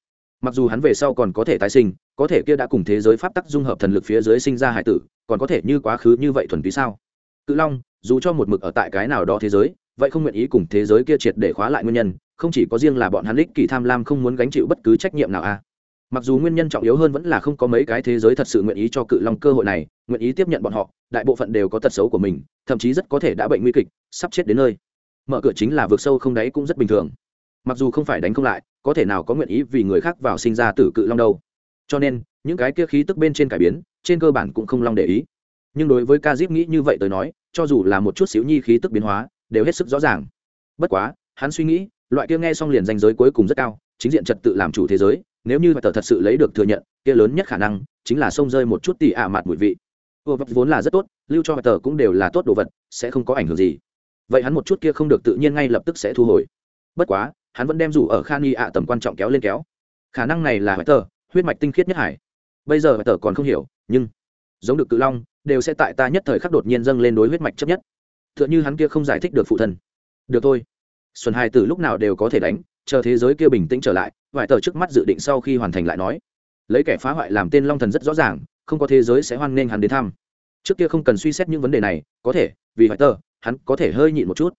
A: Mặc dù hắn về sau còn có thể tái sinh, có thể kia đã cùng thế giới pháp tắc dung hợp thần lực phía dưới sinh ra hải tử, còn có thể như quá khứ như vậy thuần túy sao? Cự long, dù cho một mực ở tại cái nào đó thế giới vậy không nguyện ý cùng thế giới kia triệt để khóa lại nguyên nhân, không chỉ có riêng là bọn hắn ích kỳ tham lam không muốn gánh chịu bất cứ trách nhiệm nào a mặc dù nguyên nhân trọng yếu hơn vẫn là không có mấy cái thế giới thật sự nguyện ý cho cự long cơ hội này, nguyện ý tiếp nhận bọn họ, đại bộ phận đều có tật xấu của mình, thậm chí rất có thể đã bệnh nguy kịch, sắp chết đến nơi. Mở cửa chính là vượt sâu không đáy cũng rất bình thường. Mặc dù không phải đánh không lại, có thể nào có nguyện ý vì người khác vào sinh ra tử cự long đâu. Cho nên, những cái kia khí tức bên trên cải biến, trên cơ bản cũng không long để ý. Nhưng đối với ca diếp nghĩ như vậy tới nói, cho dù là một chút xíu nhi khí tức biến hóa đều hết sức rõ ràng. Bất quá, hắn suy nghĩ, loại kia nghe xong liền danh giới cuối cùng rất cao, chính diện trật tự làm chủ thế giới, nếu như tờ thật sự lấy được thừa nhận, kia lớn nhất khả năng chính là sông rơi một chút tỷ ả mặt mùi vị. Ùa vật vốn là rất tốt, lưu cho tờ cũng đều là tốt đồ vật, sẽ không có ảnh hưởng gì. Vậy hắn một chút kia không được tự nhiên ngay lập tức sẽ thu hồi. Bất quá, hắn vẫn đem rủ ở khan y ạ tầm quan trọng kéo lên kéo. Khả năng này là tờ huyết mạch tinh khiết nhất hải. Bây giờ tờ còn không hiểu, nhưng giống được cự long, đều sẽ tại ta nhất thời khắc đột nhiên dâng lên đối huyết mạch chấp nhất tựa như hắn kia không giải thích được phụ thân. Được thôi. Xuân hai từ lúc nào đều có thể đánh, chờ thế giới kia bình tĩnh trở lại, vài tờ trước mắt dự định sau khi hoàn thành lại nói. Lấy kẻ phá hoại làm tên long thần rất rõ ràng, không có thế giới sẽ hoan nghênh hắn đến thăm. Trước kia không cần suy xét những vấn đề này, có thể, vì vài tờ, hắn có thể hơi nhịn một chút.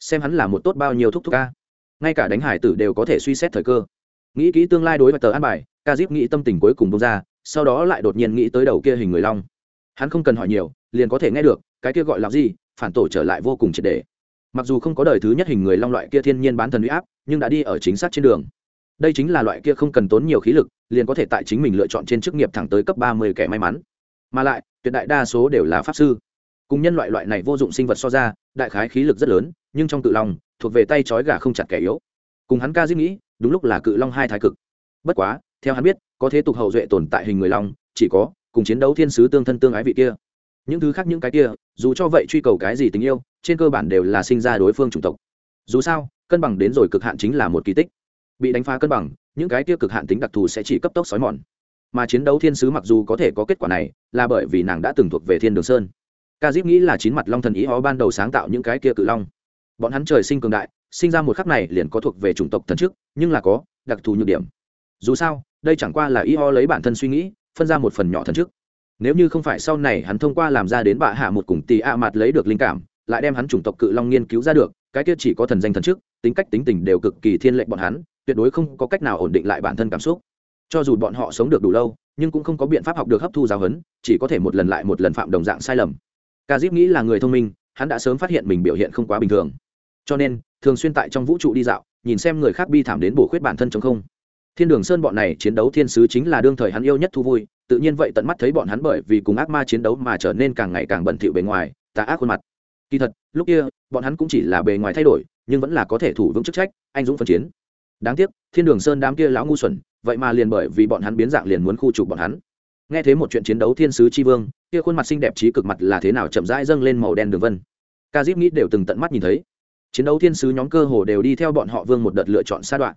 A: Xem hắn là một tốt bao nhiêu thúc thúc ca. Ngay cả đánh hải tử đều có thể suy xét thời cơ. Nghĩ kỹ tương lai đối với tờ an bài, ca dip nghĩ tâm tình cuối cùng bông ra, sau đó lại đột nhiên nghĩ tới đầu kia hình người long. Hắn không cần hỏi nhiều, liền có thể nghe được, cái kia gọi là gì phản tổ trở lại vô cùng triệt đề mặc dù không có đời thứ nhất hình người long loại kia thiên nhiên bán thần huy áp, nhưng đã đi ở chính xác trên đường. Đây chính là loại kia không cần tốn nhiều khí lực, liền có thể tại chính mình lựa chọn trên chức nghiệp thẳng tới cấp ba mươi kẻ may mắn. Mà lại, tuyệt đại đa số đều là pháp sư. Cùng nhân loại loại này vô dụng sinh vật so ra, đại khái khí lực rất lớn, nhưng trong cự long, thuộc về tay trói gà không chặt kẻ yếu. Cùng hắn ca diết nghĩ, đúng lúc là cự long hai thái cực. Bất quá, theo hắn biết, có thế tục hậu duệ tồn tại hình người long, chỉ có cùng chiến đấu thiên sứ tương thân tương ái vị kia những thứ khác những cái kia, dù cho vậy truy cầu cái gì tình yêu, trên cơ bản đều là sinh ra đối phương chủng tộc. Dù sao, cân bằng đến rồi cực hạn chính là một kỳ tích. Bị đánh phá cân bằng, những cái kia cực hạn tính đặc thù sẽ chỉ cấp tốc xói mòn. Mà chiến đấu thiên sứ mặc dù có thể có kết quả này, là bởi vì nàng đã từng thuộc về thiên đường sơn. Ca diếp nghĩ là chín mặt long thần ý ó ban đầu sáng tạo những cái kia cự long. Bọn hắn trời sinh cường đại, sinh ra một khắc này liền có thuộc về chủng tộc thần trước, nhưng là có đặc thù nhược điểm. Dù sao, đây chẳng qua là ý ho lấy bản thân suy nghĩ, phân ra một phần nhỏ thần trước nếu như không phải sau này hắn thông qua làm ra đến bạ hạ một cùng tì a mặt lấy được linh cảm, lại đem hắn chủng tộc cự long nghiên cứu ra được, cái kia chỉ có thần danh thần chức, tính cách tính tình đều cực kỳ thiên lệnh bọn hắn, tuyệt đối không có cách nào ổn định lại bản thân cảm xúc. Cho dù bọn họ sống được đủ lâu, nhưng cũng không có biện pháp học được hấp thu giáo huấn, chỉ có thể một lần lại một lần phạm đồng dạng sai lầm. Ca dip nghĩ là người thông minh, hắn đã sớm phát hiện mình biểu hiện không quá bình thường. Cho nên, thường xuyên tại trong vũ trụ đi dạo, nhìn xem người khác bi thảm đến bổ khuyết bản thân chống không. Thiên đường sơn bọn này chiến đấu thiên sứ chính là đương thời hắn yêu nhất thu vui tự nhiên vậy tận mắt thấy bọn hắn bởi vì cùng ác ma chiến đấu mà trở nên càng ngày càng bẩn thỉu bề ngoài, tà ác khuôn mặt. Kỳ thật, lúc kia, bọn hắn cũng chỉ là bề ngoài thay đổi, nhưng vẫn là có thể thủ vững chức trách, anh dũng phân chiến. Đáng tiếc, thiên đường sơn đám kia lão ngu xuẩn, vậy mà liền bởi vì bọn hắn biến dạng liền muốn khu trục bọn hắn. Nghe thấy một chuyện chiến đấu thiên sứ tri vương, kia khuôn mặt xinh đẹp trí cực mặt là thế nào chậm rãi dâng lên màu đen đường vân. Ca dip nghĩ đều từng tận mắt nhìn thấy. Chiến đấu thiên sứ nhóm cơ hồ đều đi theo bọn họ vương một đợt lựa chọn sa đoạn.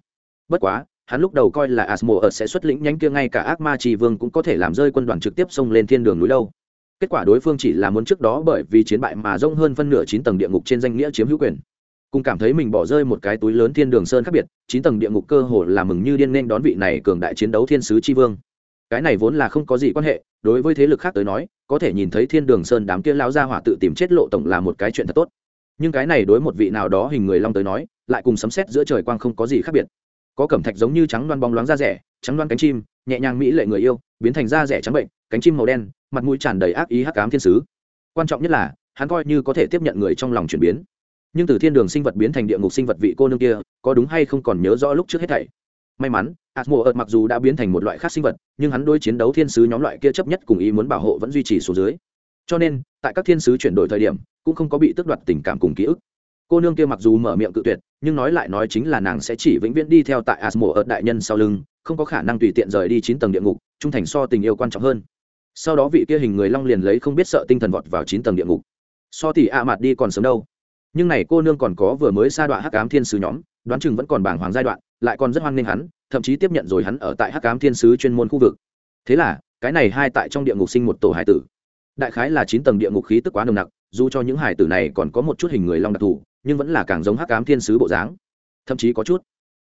A: Bất quá hắn lúc đầu coi là asmo ở sẽ xuất lĩnh nhánh kia ngay cả ác ma trì vương cũng có thể làm rơi quân đoàn trực tiếp xông lên thiên đường núi đâu. Kết quả đối phương chỉ là muốn trước đó bởi vì chiến bại mà rông hơn phân nửa chín tầng địa ngục trên danh nghĩa chiếm hữu quyền. Cùng cảm thấy mình bỏ rơi một cái túi lớn thiên đường sơn khác biệt, chín tầng địa ngục cơ hồ là mừng như điên nên đón vị này cường đại chiến đấu thiên sứ tri vương. Cái này vốn là không có gì quan hệ, đối với thế lực khác tới nói, có thể nhìn thấy thiên đường sơn đám kia lao ra hỏa tự tìm chết lộ tổng là một cái chuyện thật tốt. Nhưng cái này đối một vị nào đó hình người long tới nói, lại cùng sấm xét giữa trời quang không có gì khác biệt có cẩm thạch giống như trắng loan bóng loáng da rẻ, trắng loan cánh chim, nhẹ nhàng mỹ lệ người yêu, biến thành da rẻ trắng bệnh, cánh chim màu đen, mặt mũi tràn đầy ác ý hắc ám thiên sứ. Quan trọng nhất là, hắn coi như có thể tiếp nhận người trong lòng chuyển biến. Nhưng từ thiên đường sinh vật biến thành địa ngục sinh vật vị cô nương kia, có đúng hay không còn nhớ rõ lúc trước hết thảy? May mắn, asmo ợt mặc dù đã biến thành một loại khác sinh vật, nhưng hắn đôi chiến đấu thiên sứ nhóm loại kia chấp nhất cùng ý muốn bảo hộ vẫn duy trì số dưới. Cho nên, tại các thiên sứ chuyển đổi thời điểm, cũng không có bị tước đoạt tình cảm cùng ký ức cô nương kia mặc dù mở miệng cự tuyệt, nhưng nói lại nói chính là nàng sẽ chỉ vĩnh viễn đi theo tại asmo ở đại nhân sau lưng, không có khả năng tùy tiện rời đi chín tầng địa ngục, trung thành so tình yêu quan trọng hơn. Sau đó vị kia hình người long liền lấy không biết sợ tinh thần vọt vào chín tầng địa ngục. So thì ạ mặt đi còn sớm đâu. Nhưng này cô nương còn có vừa mới sa đoạn hắc ám thiên sứ nhóm, đoán chừng vẫn còn bảng hoàng giai đoạn, lại còn rất hoan nghênh hắn, thậm chí tiếp nhận rồi hắn ở tại hắc ám thiên sứ chuyên môn khu vực. Thế là, cái này hai tại trong địa ngục sinh một tổ hải tử. Đại khái là chín tầng địa ngục khí tức quá nồng nặc, dù cho những hải tử này còn có một chút hình người long đặc thù nhưng vẫn là càng giống hắc ám thiên sứ bộ dáng. Thậm chí có chút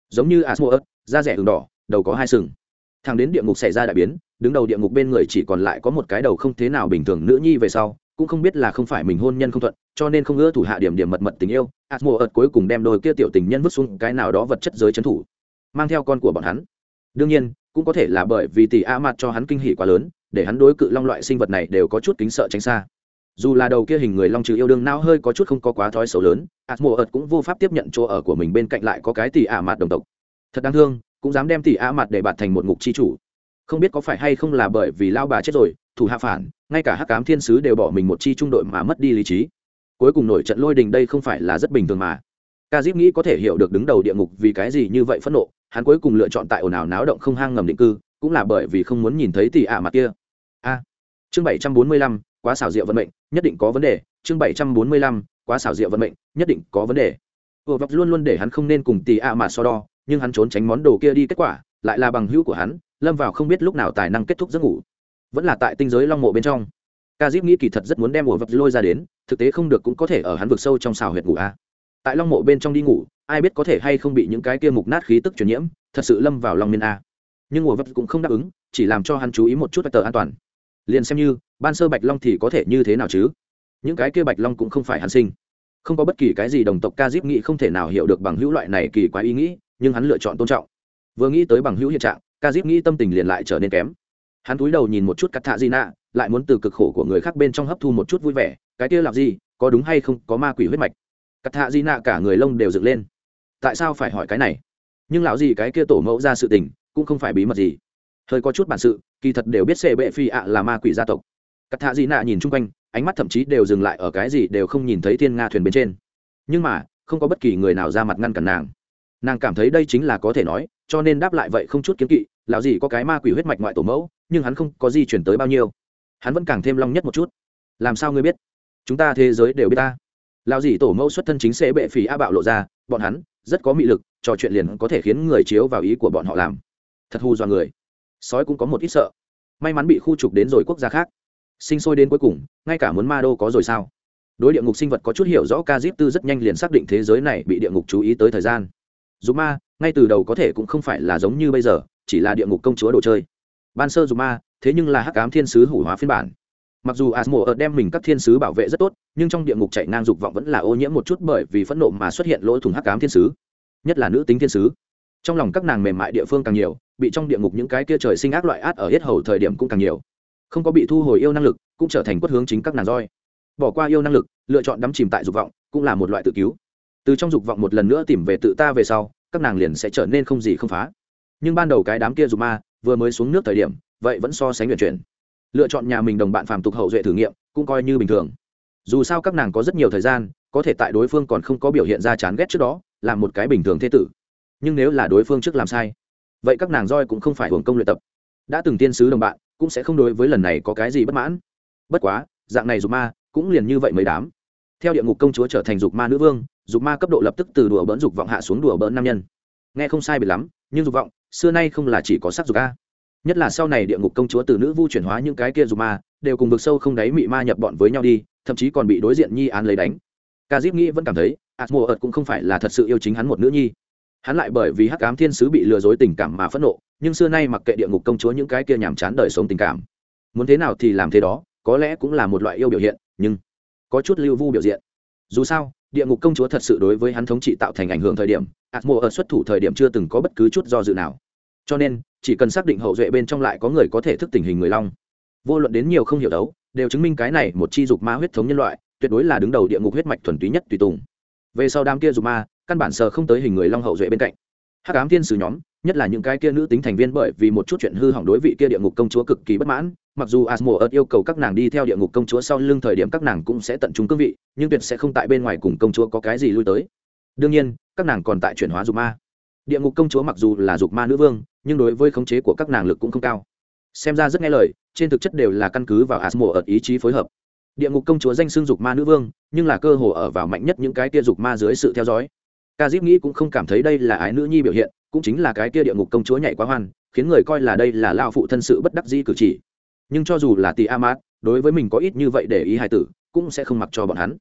A: giống như asmodeus, da rẻ đường đỏ, đầu có hai sừng. Thằng đến địa ngục xảy ra đại biến, đứng đầu địa ngục bên người chỉ còn lại có một cái đầu không thế nào bình thường nữ nhi về sau, cũng không biết là không phải mình hôn nhân không thuận, cho nên không ưa thủ hạ điểm điểm mật mật tình yêu asmo cuối cùng đem đôi kia tiểu tình nhân vứt xuống cái nào đó vật chất giới trấn thủ, mang theo con của bọn hắn. Đương nhiên, cũng có thể là bởi vì tỷ a mặt cho hắn kinh hỉ quá lớn, để hắn đối cự long loại sinh vật này đều có chút kính sợ tránh xa dù là đầu kia hình người long trừ yêu đương não hơi có chút không có quá thói xấu lớn asmo ợt cũng vô pháp tiếp nhận chỗ ở của mình bên cạnh lại có cái tỷ ả mặt đồng tộc. Thật đáng thương, cũng dám đem tỷ ả mặt để bạt thành một ngục chi chủ. Không biết có phải hay không là bởi vì lao bà chết rồi, thủ hạ phản, ngay cả hắc cám thiên sứ đều bỏ mình một chi trung đội mà mất đi lý trí. Cuối cùng nổi trận lôi đình đây không phải là rất bình thường mà. Ca diếp nghĩ có thể hiểu được đứng đầu địa ngục vì cái gì như vậy phẫn nộ, hắn cuối cùng lựa chọn tại ồn ào náo động không hang ngầm định cư, cũng là bởi vì không muốn nhìn thấy tỷ ả mặt kia. A. Chương bảy trăm bốn mươi lăm, quá xảo diệu vận mệnh nhất định có vấn đề, chương bảy trăm bốn mươi lăm, quá xảo diệu vận mệnh, nhất định có vấn đề. Ùa vấp luôn luôn để hắn không nên cùng tỷ a mà so đo, nhưng hắn trốn tránh món đồ kia đi, kết quả, lại là bằng hữu của hắn, lâm vào không biết lúc nào tài năng kết thúc giấc ngủ. Vẫn là tại tinh giới long mộ bên trong. Ca dip nghĩ kỳ thật rất muốn đem ổ vấp lôi ra đến, thực tế không được cũng có thể ở hắn vực sâu trong xào huyệt ngủ a. Tại long mộ bên trong đi ngủ, ai biết có thể hay không bị những cái kia mục nát khí tức truyền nhiễm, thật sự lâm vào long miên a. Nhưng ổ vấp cũng không đáp ứng, chỉ làm cho hắn chú ý một chút tờ an toàn. Liền xem như ban sơ bạch long thì có thể như thế nào chứ? Những cái kia bạch long cũng không phải hắn sinh. Không có bất kỳ cái gì đồng tộc ca diếp nghĩ không thể nào hiểu được bằng hữu loại này kỳ quái ý nghĩ, nhưng hắn lựa chọn tôn trọng. Vừa nghĩ tới bằng hữu hiện trạng ca diếp nghĩ tâm tình liền lại trở nên kém. Hắn cúi đầu nhìn một chút cắt thạ di nạ lại muốn từ cực khổ của người khác bên trong hấp thu một chút vui vẻ, cái kia làm gì? Có đúng hay không? Có ma quỷ huyết mạch. Cắt thạ di nạ cả người lông đều dựng lên. Tại sao phải hỏi cái này? Nhưng lão gì cái kia tổ mẫu ra sự tình, cũng không phải bí mật gì. Hơi có chút bản sự, kỳ thật đều biết xê bệ phi ạ là ma quỷ gia tộc cắt thạ di nạ nhìn chung quanh, ánh mắt thậm chí đều dừng lại ở cái gì đều không nhìn thấy thiên nga thuyền bên trên. Nhưng mà, không có bất kỳ người nào ra mặt ngăn cản nàng. Nàng cảm thấy đây chính là có thể nói, cho nên đáp lại vậy không chút kiêng kỵ, lão gì có cái ma quỷ huyết mạch ngoại tổ mẫu, nhưng hắn không có gì chuyển tới bao nhiêu. Hắn vẫn càng thêm long nhất một chút. Làm sao ngươi biết? Chúng ta thế giới đều biết ta. Lão gì tổ mẫu xuất thân chính sẽ bệ phì a bạo lộ ra, bọn hắn rất có mị lực, trò chuyện liền có thể khiến người chiếu vào ý của bọn họ làm. Thật hù dọa người. Sói cũng có một ít sợ. May mắn bị khu trục đến rồi quốc gia khác sinh sôi đến cuối cùng, ngay cả muốn ma đô có rồi sao? Đối địa ngục sinh vật có chút hiểu rõ ca diếp tư rất nhanh liền xác định thế giới này bị địa ngục chú ý tới thời gian. Dù ma, ngay từ đầu có thể cũng không phải là giống như bây giờ, chỉ là địa ngục công chúa đồ chơi. Ban sơ dù ma, thế nhưng là hắc ám thiên sứ hủ hóa phiên bản. Mặc dù asmo ở đem mình các thiên sứ bảo vệ rất tốt, nhưng trong địa ngục chạy ngang dục vọng vẫn là ô nhiễm một chút bởi vì phẫn nộ mà xuất hiện lỗ thủng hắc ám thiên sứ. Nhất là nữ tính thiên sứ. Trong lòng các nàng mềm mại địa phương càng nhiều, bị trong địa ngục những cái kia trời sinh ác loại át ở hết hầu thời điểm cũng càng nhiều không có bị thu hồi yêu năng lực, cũng trở thành quất hướng chính các nàng roi. Bỏ qua yêu năng lực, lựa chọn đắm chìm tại dục vọng, cũng là một loại tự cứu. Từ trong dục vọng một lần nữa tìm về tự ta về sau, các nàng liền sẽ trở nên không gì không phá. Nhưng ban đầu cái đám kia dục ma, vừa mới xuống nước thời điểm, vậy vẫn so sánh luyện chuyển. Lựa chọn nhà mình đồng bạn phàm tục hậu duệ thử nghiệm, cũng coi như bình thường. Dù sao các nàng có rất nhiều thời gian, có thể tại đối phương còn không có biểu hiện ra chán ghét trước đó, là một cái bình thường thế tử. Nhưng nếu là đối phương trước làm sai, vậy các nàng roi cũng không phải hưởng công luyện tập. Đã từng tiên sứ đồng bạn cũng sẽ không đối với lần này có cái gì bất mãn. Bất quá, dạng này dục ma cũng liền như vậy mấy đám. Theo địa ngục công chúa trở thành dục ma nữ vương, dục ma cấp độ lập tức từ đùa bỡn dục vọng hạ xuống đùa bỡn nam nhân. Nghe không sai biệt lắm, nhưng dục vọng, xưa nay không là chỉ có sắc dục a. Nhất là sau này địa ngục công chúa từ nữ vu chuyển hóa những cái kia dục ma, đều cùng vực sâu không đáy mị ma nhập bọn với nhau đi, thậm chí còn bị đối diện nhi án lấy đánh. Ca diếp nghĩ vẫn cảm thấy, atmo ợt cũng không phải là thật sự yêu chính hắn một nữ nhi hắn lại bởi vì hắc ám thiên sứ bị lừa dối tình cảm mà phẫn nộ, nhưng xưa nay mặc kệ địa ngục công chúa những cái kia nhàm chán đời sống tình cảm. Muốn thế nào thì làm thế đó, có lẽ cũng là một loại yêu biểu hiện, nhưng có chút lưu vu biểu diện. Dù sao, địa ngục công chúa thật sự đối với hắn thống trị tạo thành ảnh hưởng thời điểm, atmo ở xuất thủ thời điểm chưa từng có bất cứ chút do dự nào. Cho nên, chỉ cần xác định hậu duệ bên trong lại có người có thể thức tình hình người long. Vô luận đến nhiều không hiểu đấu, đều chứng minh cái này một chi dục ma huyết thống nhân loại, tuyệt đối là đứng đầu địa ngục huyết mạch thuần túy nhất tùy tùng. Về sau đám kia dục ma căn bản sờ không tới hình người long hậu duệ bên cạnh. Hắc ám thiên sử nhóm, nhất là những cái kia nữ tính thành viên bởi vì một chút chuyện hư hỏng đối vị kia địa ngục công chúa cực kỳ bất mãn, mặc dù asmo ớt yêu cầu các nàng đi theo địa ngục công chúa sau lưng thời điểm các nàng cũng sẽ tận trung cương vị, nhưng tuyệt sẽ không tại bên ngoài cùng công chúa có cái gì lui tới. Đương nhiên, các nàng còn tại chuyển hóa dục ma. Địa ngục công chúa mặc dù là dục ma nữ vương, nhưng đối với khống chế của các nàng lực cũng không cao. Xem ra rất nghe lời, trên thực chất đều là căn cứ vào asmo ớt ý chí phối hợp. Địa ngục công chúa danh xưng dục ma nữ vương, nhưng là cơ hồ ở vào mạnh nhất những cái kia dục ma dưới sự theo dõi ca diếp nghĩ cũng không cảm thấy đây là ái nữ nhi biểu hiện, cũng chính là cái kia địa ngục công chúa nhảy quá hoan, khiến người coi là đây là lao phụ thân sự bất đắc dĩ cử chỉ. Nhưng cho dù là tỷ amat đối với mình có ít như vậy để ý hài tử, cũng sẽ không mặc cho bọn hắn.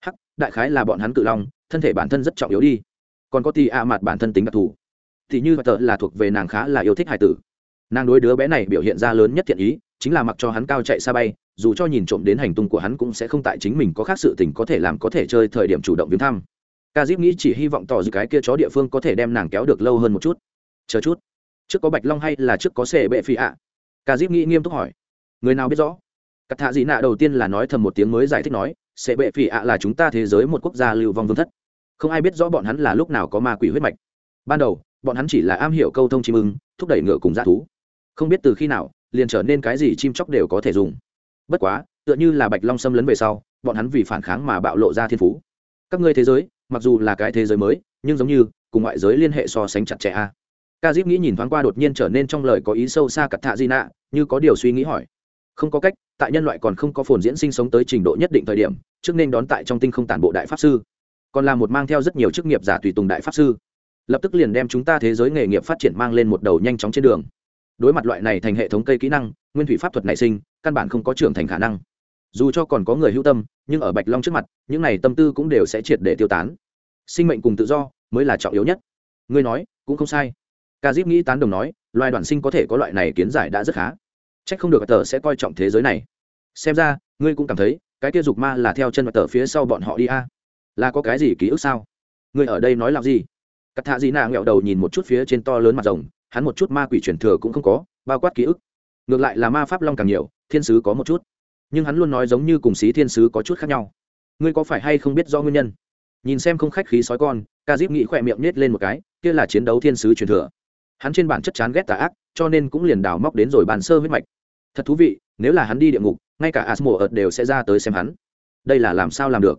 A: Hắc, đại khái là bọn hắn tự long, thân thể bản thân rất trọng yếu đi. Còn có tỷ mạt bản thân tính đặc thù. Thì như tờ là thuộc về nàng khá là yêu thích hài tử. Nàng đối đứa bé này biểu hiện ra lớn nhất thiện ý, chính là mặc cho hắn cao chạy xa bay, dù cho nhìn trộm đến hành tung của hắn cũng sẽ không tại chính mình có khác sự tình có thể làm có thể chơi thời điểm chủ động viếng thăm ca dip nghĩ chỉ hy vọng tỏ dự cái kia chó địa phương có thể đem nàng kéo được lâu hơn một chút. Chờ chút. Trước có bạch long hay là trước có sệ bệ phi ạ? Ca dip nghĩ nghiêm túc hỏi. Người nào biết rõ? Cắt thạ dị nạ đầu tiên là nói thầm một tiếng mới giải thích nói, sệ bệ phi ạ là chúng ta thế giới một quốc gia lưu vong vương thất. Không ai biết rõ bọn hắn là lúc nào có ma quỷ huyết mạch. Ban đầu, bọn hắn chỉ là am hiểu câu thông chim ưng, thúc đẩy ngựa cùng dã thú. Không biết từ khi nào, liền trở nên cái gì chim chóc đều có thể dùng. Bất quá, tựa như là bạch long xâm lấn về sau, bọn hắn vì phản kháng mà bạo lộ ra thiên phú. Các ngươi thế giới mặc dù là cái thế giới mới, nhưng giống như, cùng ngoại giới liên hệ so sánh chặt chẽ a. Ca diếp nghĩ nhìn thoáng qua đột nhiên trở nên trong lời có ý sâu xa cặt thạ di nạ như có điều suy nghĩ hỏi. Không có cách, tại nhân loại còn không có phồn diễn sinh sống tới trình độ nhất định thời điểm, trước nên đón tại trong tinh không tản bộ đại pháp sư. Còn là một mang theo rất nhiều chức nghiệp giả tùy tùng đại pháp sư. Lập tức liền đem chúng ta thế giới nghề nghiệp phát triển mang lên một đầu nhanh chóng trên đường. Đối mặt loại này thành hệ thống cây kỹ năng, nguyên thủy pháp thuật nảy sinh, căn bản không có trưởng thành khả năng dù cho còn có người hữu tâm, nhưng ở bạch long trước mặt, những này tâm tư cũng đều sẽ triệt để tiêu tán. Sinh mệnh cùng tự do mới là trọng yếu nhất. Ngươi nói, cũng không sai. Ca diếp nghĩ tán đồng nói, loài đoàn sinh có thể có loại này kiến giải đã rất khá. C h ắ c không được tờ sẽ coi trọng thế giới này. Xem ra, ngươi cũng cảm thấy, cái kia dục ma là theo chân và tờ phía sau bọn họ đi a. Là có cái gì ký ức sao? Ngươi ở đây nói làm gì? Cắt thạ dị nạ nghẹo đầu nhìn một chút phía trên to lớn mặt rồng, hắn một chút ma quỷ truyền thừa cũng không có, bao quát ký ức. Ngược lại là ma pháp long càng nhiều, thiên sứ có một chút nhưng hắn luôn nói giống như cùng xí thiên sứ có chút khác nhau. Ngươi có phải hay không biết do nguyên nhân? Nhìn xem không khách khí sói con, ca dip nghĩ khỏe miệng nhét lên một cái, kia là chiến đấu thiên sứ truyền thừa. Hắn trên bản chất chán ghét tà ác, cho nên cũng liền đào móc đến rồi bàn sơ huyết mạch. Thật thú vị, nếu là hắn đi địa ngục, ngay cả asmo ợt đều sẽ ra tới xem hắn. Đây là làm sao làm được?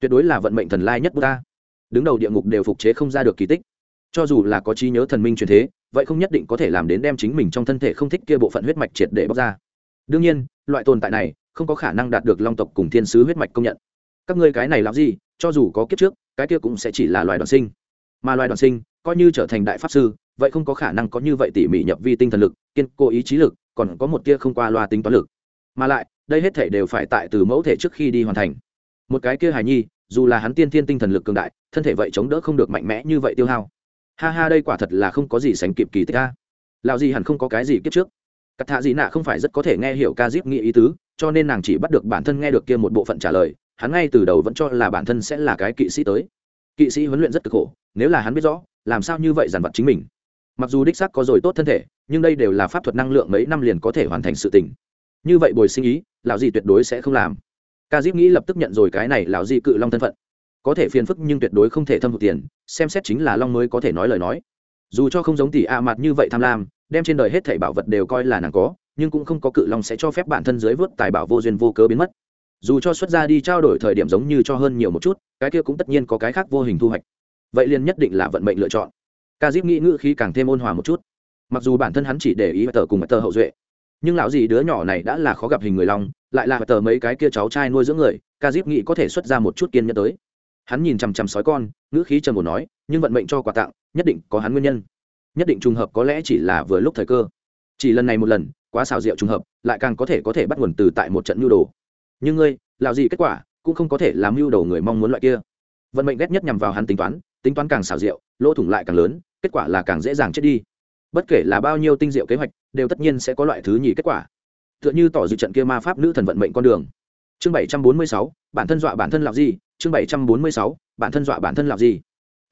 A: Tuyệt đối là vận mệnh thần lai nhất bút ta đứng đầu địa ngục đều phục chế không ra được kỳ tích. Cho dù là có trí nhớ thần minh truyền thế, vậy không nhất định có thể làm đến đem chính mình trong thân thể không thích kia bộ phận huyết mạch triệt để bóc ra. Đương nhiên, loại tồn tại này không có khả năng đạt được long tộc cùng thiên sứ huyết mạch công nhận. Các ngươi cái này làm gì, cho dù có kiếp trước, cái kia cũng sẽ chỉ là loài đoàn sinh. Mà loài đoàn sinh, coi như trở thành đại pháp sư, vậy không có khả năng có như vậy tỉ mỉ nhập vi tinh thần lực, kiên cố ý chí lực, còn có một tia không qua loa tính toán lực. Mà lại, đây hết thể đều phải tại từ mẫu thể trước khi đi hoàn thành. Một cái kia hài nhi, dù là hắn tiên thiên tinh thần lực cường đại, thân thể vậy chống đỡ không được mạnh mẽ như vậy tiêu hao. Ha ha, đây quả thật là không có gì sánh kịp kỳ tích ca lào gì hẳn không có cái gì kiếp trước. Cắt thạ gì nạ không phải rất có thể nghe hiểu ca diếp nghĩ ý tứ cho nên nàng chỉ bắt được bản thân nghe được kia một bộ phận trả lời, hắn ngay từ đầu vẫn cho là bản thân sẽ là cái kỵ sĩ tới. Kỵ sĩ huấn luyện rất cực khổ, nếu là hắn biết rõ, làm sao như vậy dằn vặt chính mình? Mặc dù đích xác có rồi tốt thân thể, nhưng đây đều là pháp thuật năng lượng mấy năm liền có thể hoàn thành sự tình. Như vậy bồi sinh ý, lão di tuyệt đối sẽ không làm. Ca diếp nghĩ lập tức nhận rồi cái này lão di cự long thân phận. Có thể phiền phức nhưng tuyệt đối không thể thâm hụt tiền, xem xét chính là long mới có thể nói lời nói. Dù cho không giống tỷ a mặt như vậy tham lam, đem trên đời hết thảy bảo vật đều coi là nàng có nhưng cũng không có cự long sẽ cho phép bản thân dưới vớt tài bảo vô duyên vô cớ biến mất. Dù cho xuất ra đi trao đổi thời điểm giống như cho hơn nhiều một chút, cái kia cũng tất nhiên có cái khác vô hình thu hoạch. Vậy liền nhất định là vận mệnh lựa chọn. Ca dip nghĩ ngữ khí càng thêm ôn hòa một chút. Mặc dù bản thân hắn chỉ để ý tờ cùng tờ hậu duệ, nhưng lão gì đứa nhỏ này đã là khó gặp hình người long, lại là tờ mấy cái kia cháu trai nuôi dưỡng người ca dip nghĩ có thể xuất ra một chút kiên nhẫn tới. Hắn nhìn chằm chằm sói con, ngữ khí trầm ổn nói, nhưng vận mệnh cho quà tặng, nhất định có hắn nguyên nhân. Nhất định trùng hợp có lẽ chỉ là vừa lúc thời cơ. Chỉ lần này một lần quá xảo diệu trùng hợp, lại càng có thể có thể bắt nguồn từ tại một trận mưu đồ. Nhưng ngươi làm gì kết quả, cũng không có thể làm mưu đồ người mong muốn loại kia. Vận mệnh ghét nhất nhằm vào hắn tính toán tính toán càng xảo diệu lỗ thủng lại càng lớn, kết quả là càng dễ dàng chết đi. Bất kể là bao nhiêu tinh diệu kế hoạch, đều tất nhiên sẽ có loại thứ nhì kết quả. Tựa như tỏ dự trận kia ma pháp nữ thần vận mệnh con đường. Chương bảy trăm bốn mươi sáu, bản thân dọa bản thân làm gì, chương bảy trăm bốn mươi sáu, bản thân dọa bản thân làm gì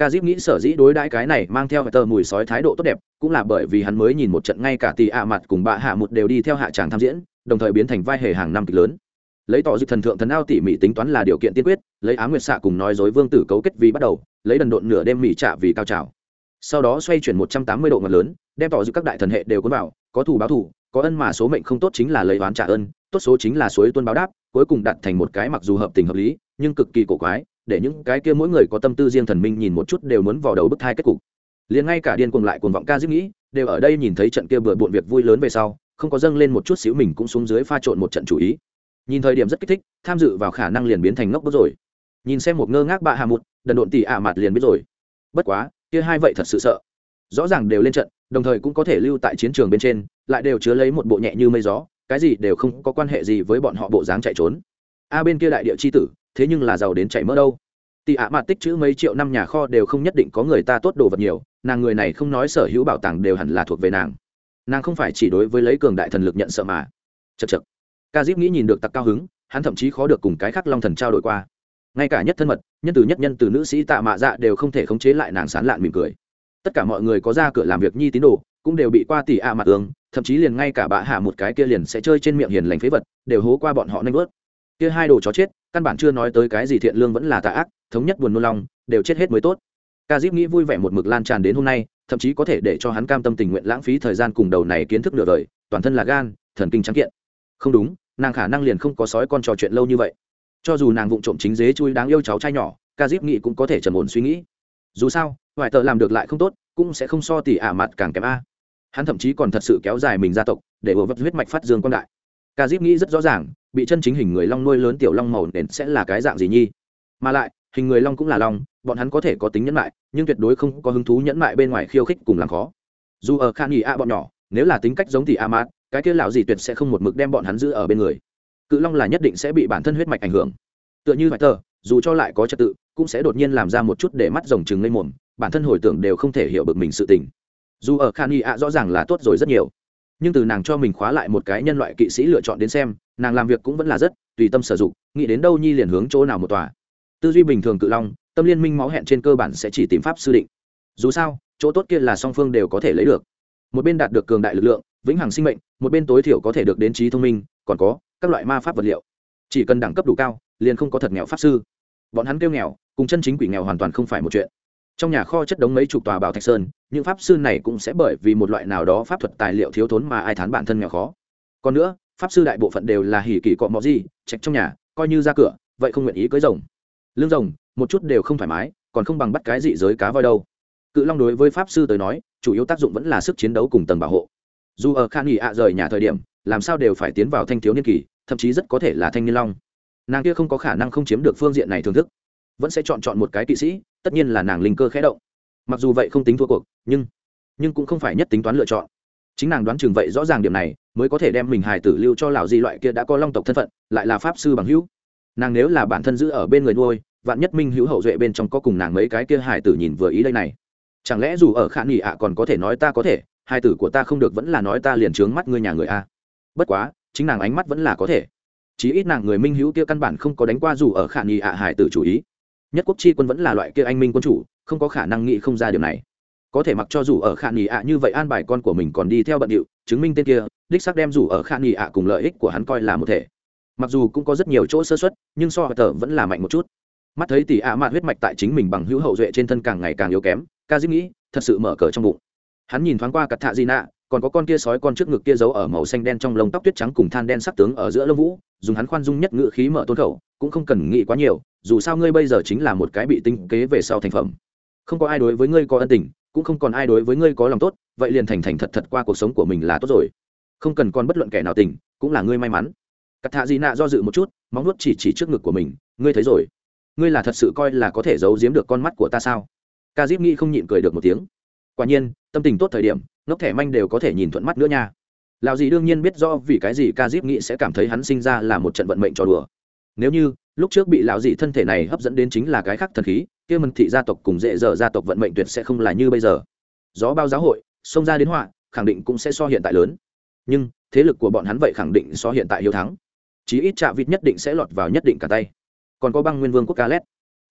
A: ca dip nghĩ sở dĩ đối đãi cái này mang theo tờ mùi sói thái độ tốt đẹp, cũng là bởi vì hắn mới nhìn một trận ngay cả tỷ ạ mặt cùng bạ hạ một đều đi theo hạ tràng tham diễn, đồng thời biến thành vai hề hàng năm kịch lớn. Lấy tỏ dịp thần thượng thần ao tỉ mỉ tính toán là điều kiện tiên quyết, lấy á nguyệt xạ cùng nói dối vương tử cấu kết vì bắt đầu, lấy đần độn nửa đêm mỉ trạ vì cao trào. Sau đó xoay chuyển một trăm tám mươi độ ngọt lớn, đem tỏ dịp các đại thần hệ đều cuốn vào, có thù báo thù, có ân mà số mệnh không tốt chính là lấy oán trả ơn, tốt số chính là suối tuân báo đáp, cuối cùng đặt thành một cái mặc dù hợp tình hợp lý, nhưng cực kỳ cổ quái để những cái kia mỗi người có tâm tư riêng thần minh nhìn một chút đều muốn vào đầu bức thai kết cục. Liền ngay cả điên cuồng lại cuồng vọng ca diễm nghĩ, đều ở đây nhìn thấy trận kia bừa bộn việc vui lớn về sau, không có dâng lên một chút xíu mình cũng xuống dưới pha trộn một trận chủ ý. Nhìn thời điểm rất kích thích, tham dự vào khả năng liền biến thành ngốc bức rồi. Nhìn xem một ngơ ngác bạ hà một đần độn tỉ ả mặt liền biết rồi. Bất quá, kia hai vậy thật sự sợ. Rõ ràng đều lên trận, đồng thời cũng có thể lưu tại chiến trường bên trên, lại đều chứa lấy một bộ nhẹ như mây gió, cái gì đều không có quan hệ gì với bọn họ bộ dáng chạy trốn. A bên kia đại địa c h i tử thế nhưng là giàu đến chảy mỡ đâu. Tị ạ mặt tích chữ mấy triệu năm nhà kho đều không nhất định có người ta tốt đồ vật nhiều, nàng người này không nói sở hữu bảo tàng đều hẳn là thuộc về nàng. Nàng không phải chỉ đối với lấy cường đại thần lực nhận sợ mà. Chật chật ca dip nghĩ nhìn được tặc cao hứng, hắn thậm chí khó được cùng cái khác long thần trao đổi qua. Ngay cả nhất thân mật, nhân từ nhất nhân từ nữ sĩ tạ mạ dạ đều không thể khống chế lại nàng sán lạn mỉm cười. Tất cả mọi người có ra cửa làm việc nhi tín đồ, cũng đều bị qua tỷ ạ mặt tường thậm chí liền ngay cả bạ hạ một cái kia liền sẽ chơi trên miệng hiền lành phế vật, đều hố qua bọn họ nanh vớt kia hai đồ chó chết căn bản chưa nói tới cái gì thiện lương vẫn là tà ác thống nhất buồn nôn long, đều chết hết mới tốt. Ca dip nghĩ vui vẻ một mực lan tràn đến hôm nay thậm chí có thể để cho hắn cam tâm tình nguyện lãng phí thời gian cùng đầu này kiến thức nửa đời toàn thân là gan thần kinh trắng kiện. Không đúng nàng khả năng liền không có sói con trò chuyện lâu như vậy. Cho dù nàng vụng trộm chính dế chui đáng yêu cháu trai nhỏ ca dip nghĩ cũng có thể trầm ổn suy nghĩ. Dù sao ngoại tợ làm được lại không tốt cũng sẽ không so tỉ ả mặt càng kém a. Hắn thậm chí còn thật sự kéo dài mình gia tộc để ổ vật huyết mạch phát dương quan đại. Ca dip nghĩ rất rõ ràng bị chân chính hình người long nuôi lớn tiểu long màu nền sẽ là cái dạng gì nhi? Mà lại, hình người long cũng là long, bọn hắn có thể có tính nhẫn mại, nhưng tuyệt đối không có hứng thú nhẫn mại bên ngoài khiêu khích cùng làm khó. Dù ở khan nghỉ a bọn nhỏ, nếu là tính cách giống thì a mát, cái kia lão gì tuyệt sẽ không một mực đem bọn hắn giữ ở bên người. Cự long là nhất định sẽ bị bản thân huyết mạch ảnh hưởng. Tựa như hoài tờ dù cho lại có trật tự, cũng sẽ đột nhiên làm ra một chút để mắt rồng chừng lên mồm, bản thân hồi tưởng đều không thể hiểu bực mình sự tình. Dù ở khan y a rõ ràng là tốt rồi rất nhiều. Nhưng từ nàng cho mình khóa lại một cái nhân loại kỵ sĩ lựa chọn đến xem nàng làm việc cũng vẫn là rất tùy tâm sử dụng, nghĩ đến đâu nhi liền hướng chỗ nào một tòa. Tư duy bình thường cự long, tâm liên minh máu hẹn trên cơ bản sẽ chỉ tìm pháp sư định. Dù sao, chỗ tốt kia là song phương đều có thể lấy được. Một bên đạt được cường đại lực lượng, vĩnh hằng sinh mệnh, một bên tối thiểu có thể được đến trí thông minh, còn có các loại ma pháp vật liệu. Chỉ cần đẳng cấp đủ cao, liền không có thật nghèo pháp sư. Bọn hắn kêu nghèo, cùng chân chính quỷ nghèo hoàn toàn không phải một chuyện. Trong nhà kho chất đống mấy chục tòa bảo thạch sơn, những pháp sư này cũng sẽ bởi vì một loại nào đó pháp thuật tài liệu thiếu thốn mà ai thán bản thân nghèo khó. Còn nữa pháp sư đại bộ phận đều là hỉ kỳ cọ mọ gì trạch trong nhà, coi như ra cửa, vậy không nguyện ý cưới rồng. Lương rồng, một chút đều không thoải mái, còn không bằng bắt cái dị giới cá voi đâu. Cự long đối với pháp sư tới nói, chủ yếu tác dụng vẫn là sức chiến đấu cùng tầng bảo hộ. Dù ở khan nghỉ ạ rời nhà thời điểm, làm sao đều phải tiến vào thanh thiếu niên kỳ, thậm chí rất có thể là thanh niên long. Nàng kia không có khả năng không chiếm được phương diện này thưởng thức. Vẫn sẽ chọn chọn một cái kỵ sĩ, tất nhiên là nàng linh cơ khẽ động. Mặc dù vậy không tính thua cuộc, nhưng nhưng cũng không phải nhất tính toán lựa chọn chính nàng đoán chừng vậy rõ ràng điểm này, mới có thể đem mình hài tử lưu cho lão di loại kia đã có long tộc thân phận, lại là pháp sư bằng hữu. Nàng nếu là bản thân giữ ở bên người nuôi, vạn nhất minh hữu hậu duệ bên trong có cùng nàng mấy cái kia hài tử nhìn vừa ý đây này. Chẳng lẽ dù ở khả nghỉ ạ còn có thể nói ta có thể hai tử của ta không được vẫn là nói ta liền trướng mắt ngươi nhà người a. Bất quá, chính nàng ánh mắt vẫn là có thể. Chí ít nàng người minh hữu kia căn bản không có đánh qua dù ở khả nghi ạ hải tử chủ ý. Nhất quốc chi quân vẫn là loại kia anh minh quân chủ, không có khả năng nghĩ không ra điều này có thể mặc cho dù ở khả nghỉ ạ như vậy an bài con của mình còn đi theo bận điệu, chứng minh tên kia, đích xác đem dù ở khả nghỉ ạ cùng lợi ích của hắn coi là một thể. Mặc dù cũng có rất nhiều chỗ sơ xuất nhưng so với tờ vẫn là mạnh một chút. Mắt thấy tỷ ạ mạn huyết mạch tại chính mình bằng hữu hậu duệ trên thân càng ngày càng yếu kém ca dĩ nghĩ, thật sự mở cờ trong bụng. Hắn nhìn thoáng qua cặt thạ di nạ còn có con kia sói con trước ngực kia giấu ở màu xanh đen trong lông tóc tuyết trắng cùng than đen sắc tướng ở giữa lông vũ, dùng hắn khoan dung nhất ngự khí mở tôn khẩu, cũng không cần nghĩ quá nhiều, dù sao ngươi bây giờ chính là một cái bị tinh kế về sau thành phẩm. Không có ai đối với ngươi có ân tình cũng không còn ai đối với ngươi có lòng tốt, vậy liền thành thành thật thật qua cuộc sống của mình là tốt rồi. Không cần còn bất luận kẻ nào tình, cũng là ngươi may mắn. Cắt thạ dị nạ do dự một chút, móng nuốt chỉ chỉ trước ngực của mình, ngươi thấy rồi. Ngươi là thật sự coi là có thể giấu giếm được con mắt của ta sao? Ca diếp nghĩ không nhịn cười được một tiếng. Quả nhiên, tâm tình tốt thời điểm, ngốc thẻ manh đều có thể nhìn thuận mắt nữa nha. Lào gì đương nhiên biết do vì cái gì ca diếp nghĩ sẽ cảm thấy hắn sinh ra là một trận vận mệnh trò đùa. Nếu như lúc trước bị lão dị thân thể này hấp dẫn đến chính là cái khác thần khí, kia mân thị gia tộc cùng dễ dở gia tộc vận mệnh tuyệt sẽ không là như bây giờ. Gió bao giáo hội, xông ra đến họa, khẳng định cũng sẽ so hiện tại lớn. Nhưng, thế lực của bọn hắn vậy khẳng định so hiện tại hiếu thắng. Chí ít trạ vịt nhất định sẽ lọt vào nhất định cả tay. Còn có băng nguyên vương quốc ca lét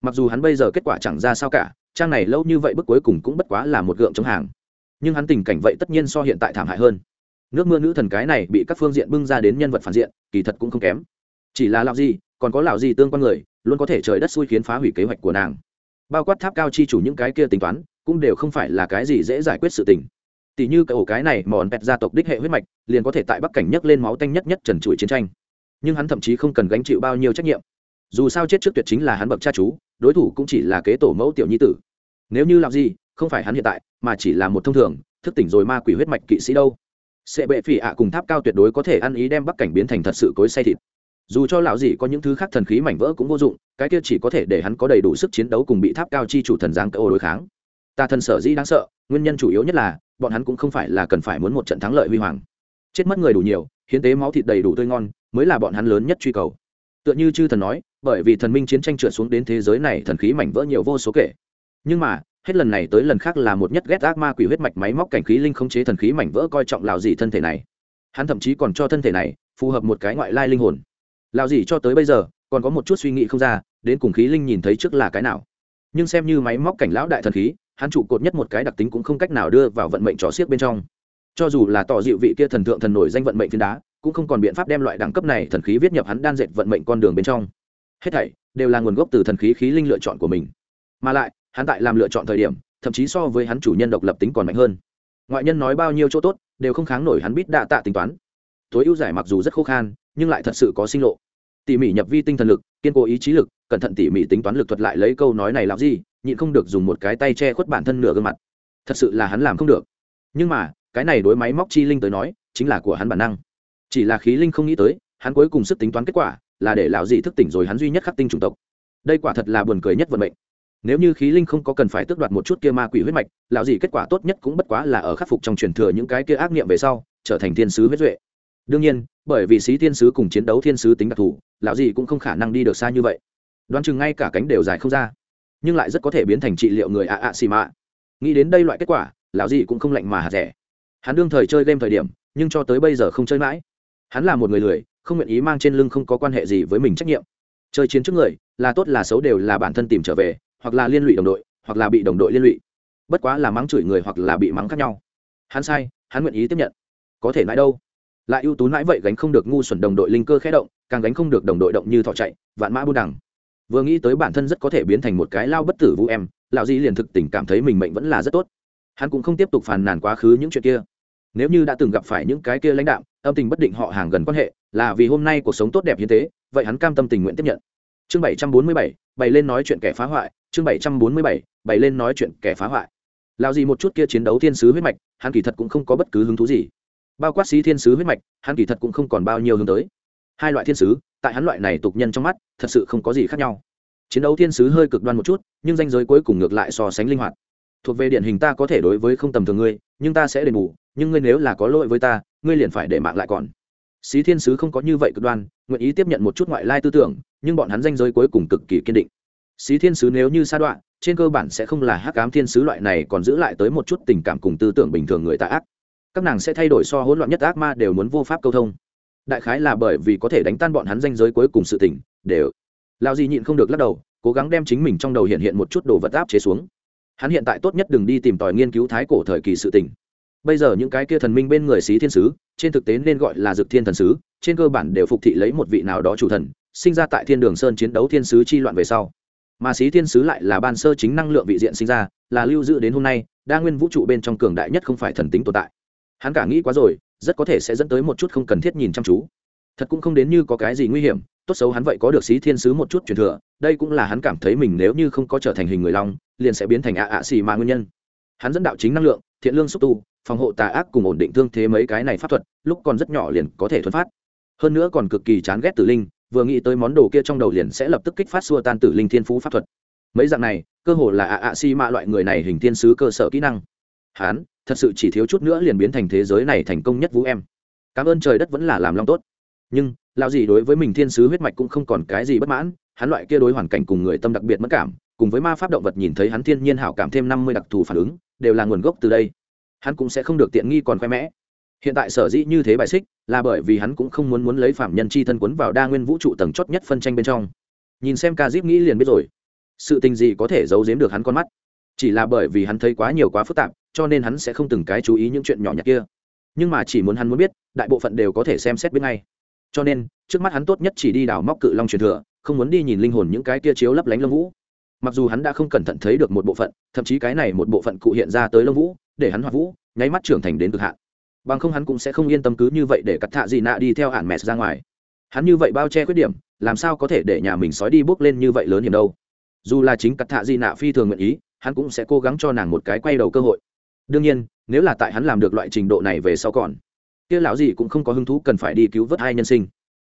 A: mặc dù hắn bây giờ kết quả chẳng ra sao cả, trang này lâu như vậy bước cuối cùng cũng bất quá là một gượng chống hàng. Nhưng hắn tình cảnh vậy tất nhiên so hiện tại thảm hại hơn. Nước mưa nữ thần cái này bị các phương diện bưng ra đến nhân vật phản diện, kỳ thật cũng không kém. Chỉ là lạo gì còn có lão gì tương quan người, luôn có thể trời đất xui khiến phá hủy kế hoạch của nàng. Bao quát tháp cao chi chủ những cái kia tính toán, cũng đều không phải là cái gì dễ giải quyết sự tình. Tỷ như cái ổ cái này mòn pẹt gia tộc đích hệ huyết mạch, liền có thể tại bắc cảnh nhấc lên máu tanh nhất nhất trần trụi chiến tranh. Nhưng hắn thậm chí không cần gánh chịu bao nhiêu trách nhiệm. Dù sao chết trước tuyệt chính là hắn bậc cha chú, đối thủ cũng chỉ là kế tổ mẫu tiểu nhi tử. Nếu như làm gì, không phải hắn hiện tại, mà chỉ là một thông thường, thức tỉnh rồi ma quỷ huyết mạch kỵ sĩ đâu. Sẽ bệ phỉ ạ cùng tháp cao tuyệt đối có thể ăn ý đem bắc cảnh biến thành thật sự cối say thịt dù cho lão dị có những thứ khác thần khí mảnh vỡ cũng vô dụng, cái kia chỉ có thể để hắn có đầy đủ sức chiến đấu cùng bị tháp cao chi chủ thần giáng cỡ đối kháng. Ta thần sở dĩ đáng sợ, nguyên nhân chủ yếu nhất là, bọn hắn cũng không phải là cần phải muốn một trận thắng lợi huy hoàng. Chết mất người đủ nhiều, hiến tế máu thịt đầy đủ tươi ngon, mới là bọn hắn lớn nhất truy cầu. Tựa như chư thần nói, bởi vì thần minh chiến tranh trượt xuống đến thế giới này, thần khí mảnh vỡ nhiều vô số kể. Nhưng mà, hết lần này tới lần khác là một nhất ghét ác ma quỷ huyết mạch máy móc cảnh khí linh không chế thần khí mảnh vỡ coi trọng lào gì thân thể này. Hắn thậm chí còn cho thân thể này phù hợp một cái ngoại lai linh hồn lào gì cho tới bây giờ, còn có một chút suy nghĩ không ra, đến cùng khí linh nhìn thấy trước là cái nào. Nhưng xem như máy móc cảnh lão đại thần khí, hắn trụ cột nhất một cái đặc tính cũng không cách nào đưa vào vận mệnh trò xiếc bên trong. Cho dù là tỏ dịu vị kia thần thượng thần nổi danh vận mệnh phiến đá, cũng không còn biện pháp đem loại đẳng cấp này thần khí viết nhập hắn đan dệt vận mệnh con đường bên trong. Hết thảy đều là nguồn gốc từ thần khí khí linh lựa chọn của mình. Mà lại, hắn tại làm lựa chọn thời điểm, thậm chí so với hắn chủ nhân độc lập tính còn mạnh hơn. Ngoại nhân nói bao nhiêu chỗ tốt, đều không kháng nổi hắn biết đạ tạ tính toán. Tối ưu giải mặc dù rất khô khan nhưng lại thật sự có sinh lộ. Tỉ mỉ nhập vi tinh thần lực, kiên cố ý chí lực, cẩn thận tỉ mỉ tính toán lực thuật lại lấy câu nói này làm gì, nhịn không được dùng một cái tay che khuất bản thân nửa gương mặt. Thật sự là hắn làm không được. Nhưng mà, cái này đối máy móc chi linh tới nói, chính là của hắn bản năng. Chỉ là khí linh không nghĩ tới, hắn cuối cùng sức tính toán kết quả là để lão dị thức tỉnh rồi hắn duy nhất khắc tinh chủng tộc. Đây quả thật là buồn cười nhất vận mệnh. Nếu như khí linh không có cần phải tước đoạt một chút kia ma quỷ huyết mạch, lão dị kết quả tốt nhất cũng bất quá là ở khắc phục trong truyền thừa những cái kia ác niệm về sau, trở thành thiên sứ huyết duệ đương nhiên, bởi vì sĩ thiên sứ cùng chiến đấu thiên sứ tính đặc thù, lão dị cũng không khả năng đi được xa như vậy. Đoán chừng ngay cả cánh đều dài không ra. Nhưng lại rất có thể biến thành trị liệu người ạ ạ xì mạ. Nghĩ đến đây loại kết quả, lão dị cũng không lạnh mà hạt rẻ. Hắn đương thời chơi game thời điểm, nhưng cho tới bây giờ không chơi mãi. Hắn là một người lười, không nguyện ý mang trên lưng không có quan hệ gì với mình trách nhiệm. Chơi chiến trước người, là tốt là xấu đều là bản thân tìm trở về, hoặc là liên lụy đồng đội, hoặc là bị đồng đội liên lụy. Bất quá là mắng chửi người hoặc là bị mắng khác nhau. Hắn sai, hắn nguyện ý tiếp nhận. Có thể nói đâu lại ưu tú nãi vậy gánh không được ngu xuẩn đồng đội linh cơ khẽ động, càng gánh không được đồng đội động như thọ chạy, vạn mã buôn đằng. Vừa nghĩ tới bản thân rất có thể biến thành một cái lao bất tử vũ em, lão di liền thực tình cảm thấy mình mệnh vẫn là rất tốt. Hắn cũng không tiếp tục phàn nàn quá khứ những chuyện kia. Nếu như đã từng gặp phải những cái kia lãnh đạo, âm tình bất định họ hàng gần quan hệ, là vì hôm nay cuộc sống tốt đẹp như thế, vậy hắn cam tâm tình nguyện tiếp nhận. Chương bảy trăm bốn mươi bảy, bày lên nói chuyện kẻ phá hoại, chương bảy trăm bốn mươi bảy, bày lên nói chuyện kẻ phá hoại. Lão di một chút kia chiến đấu thiên sứ huyết mạch, hắn kỳ thật cũng không có bất cứ hứng thú gì bao quát sĩ thiên sứ huyết mạch, hắn kỳ thật cũng không còn bao nhiêu hướng tới. Hai loại thiên sứ, tại hắn loại này tục nhân trong mắt, thật sự không có gì khác nhau. Chiến đấu thiên sứ hơi cực đoan một chút, nhưng danh giới cuối cùng ngược lại so sánh linh hoạt. Thuộc về điển hình ta có thể đối với không tầm thường ngươi, nhưng ta sẽ đền bù, nhưng ngươi nếu là có lỗi với ta, ngươi liền phải để mạng lại còn. Xí thiên sứ không có như vậy cực đoan, nguyện ý tiếp nhận một chút ngoại lai tư tưởng, nhưng bọn hắn danh giới cuối cùng cực kỳ kiên định. Xí thiên sứ nếu như sa đoạn trên cơ bản sẽ không là hắc ám thiên sứ loại này còn giữ lại tới một chút tình cảm cùng tư tưởng bình thường người ta ác các nàng sẽ thay đổi so hỗn loạn nhất ác ma đều muốn vô pháp câu thông. Đại khái là bởi vì có thể đánh tan bọn hắn danh giới cuối cùng sự tỉnh đều. Lao gì nhịn không được lắc đầu, cố gắng đem chính mình trong đầu hiện hiện một chút đồ vật áp chế xuống. Hắn hiện tại tốt nhất đừng đi tìm tòi nghiên cứu thái cổ thời kỳ sự tỉnh bây giờ những cái kia thần minh bên người xí thiên sứ, trên thực tế nên gọi là dực thiên thần sứ, trên cơ bản đều phục thị lấy một vị nào đó chủ thần, sinh ra tại thiên đường sơn chiến đấu thiên sứ chi loạn về sau. Mà xí thiên sứ lại là ban sơ chính năng lượng vị diện sinh ra, là lưu giữ đến hôm nay, đa nguyên vũ trụ bên trong cường đại nhất không phải thần tính tồn tại hắn cả nghĩ quá rồi, rất có thể sẽ dẫn tới một chút không cần thiết nhìn chăm chú. Thật cũng không đến như có cái gì nguy hiểm, tốt xấu hắn vậy có được xí thiên sứ một chút truyền thừa, đây cũng là hắn cảm thấy mình nếu như không có trở thành hình người long, liền sẽ biến thành ạ ạ xì mà nguyên nhân. Hắn dẫn đạo chính năng lượng, thiện lương xúc tu, phòng hộ tà ác cùng ổn định thương thế mấy cái này pháp thuật, lúc còn rất nhỏ liền có thể thuần phát. Hơn nữa còn cực kỳ chán ghét tử linh, vừa nghĩ tới món đồ kia trong đầu liền sẽ lập tức kích phát xua tan tử linh thiên phú pháp thuật. Mấy dạng này, cơ hồ là ạ ạ xì mạ loại người này hình thiên sứ cơ sở kỹ năng. Hắn thật sự chỉ thiếu chút nữa liền biến thành thế giới này thành công nhất vũ em. Cảm ơn trời đất vẫn là làm long tốt. Nhưng lao gì đối với mình thiên sứ huyết mạch cũng không còn cái gì bất mãn, hắn loại kia đối hoàn cảnh cùng người tâm đặc biệt mất cảm, cùng với ma pháp động vật nhìn thấy hắn thiên nhiên hảo cảm thêm năm mươi đặc thù phản ứng, đều là nguồn gốc từ đây. Hắn cũng sẽ không được tiện nghi còn khoe mẽ. Hiện tại sở dĩ như thế bại xích, là bởi vì hắn cũng không muốn muốn lấy phạm nhân chi thân quấn vào đa nguyên vũ trụ tầng chót nhất phân tranh bên trong. Nhìn xem ca diếp nghĩ liền biết rồi. Sự tình gì có thể giấu giếm được hắn con mắt? Chỉ là bởi vì hắn thấy quá nhiều quá phức tạp cho nên hắn sẽ không từng cái chú ý những chuyện nhỏ nhặt kia. Nhưng mà chỉ muốn hắn muốn biết, đại bộ phận đều có thể xem xét biết ngay. Cho nên, trước mắt hắn tốt nhất chỉ đi đào móc cự long truyền thừa, không muốn đi nhìn linh hồn những cái kia chiếu lấp lánh lông vũ. Mặc dù hắn đã không cẩn thận thấy được một bộ phận, thậm chí cái này một bộ phận cụ hiện ra tới lông vũ, để hắn hoạt vũ, nháy mắt trưởng thành đến cực hạn. Bằng không hắn cũng sẽ không yên tâm cứ như vậy để cắt thạ gì nạ đi theo hạn mẹ ra ngoài. Hắn như vậy bao che khuyết điểm, làm sao có thể để nhà mình sói đi bước lên như vậy lớn hiểm đâu? Dù là chính cắt thạ gì nạ phi thường nguyện ý, hắn cũng sẽ cố gắng cho nàng một cái quay đầu cơ hội đương nhiên, nếu là tại hắn làm được loại trình độ này về sau còn, kia lão gì cũng không có hứng thú cần phải đi cứu vớt hai nhân sinh.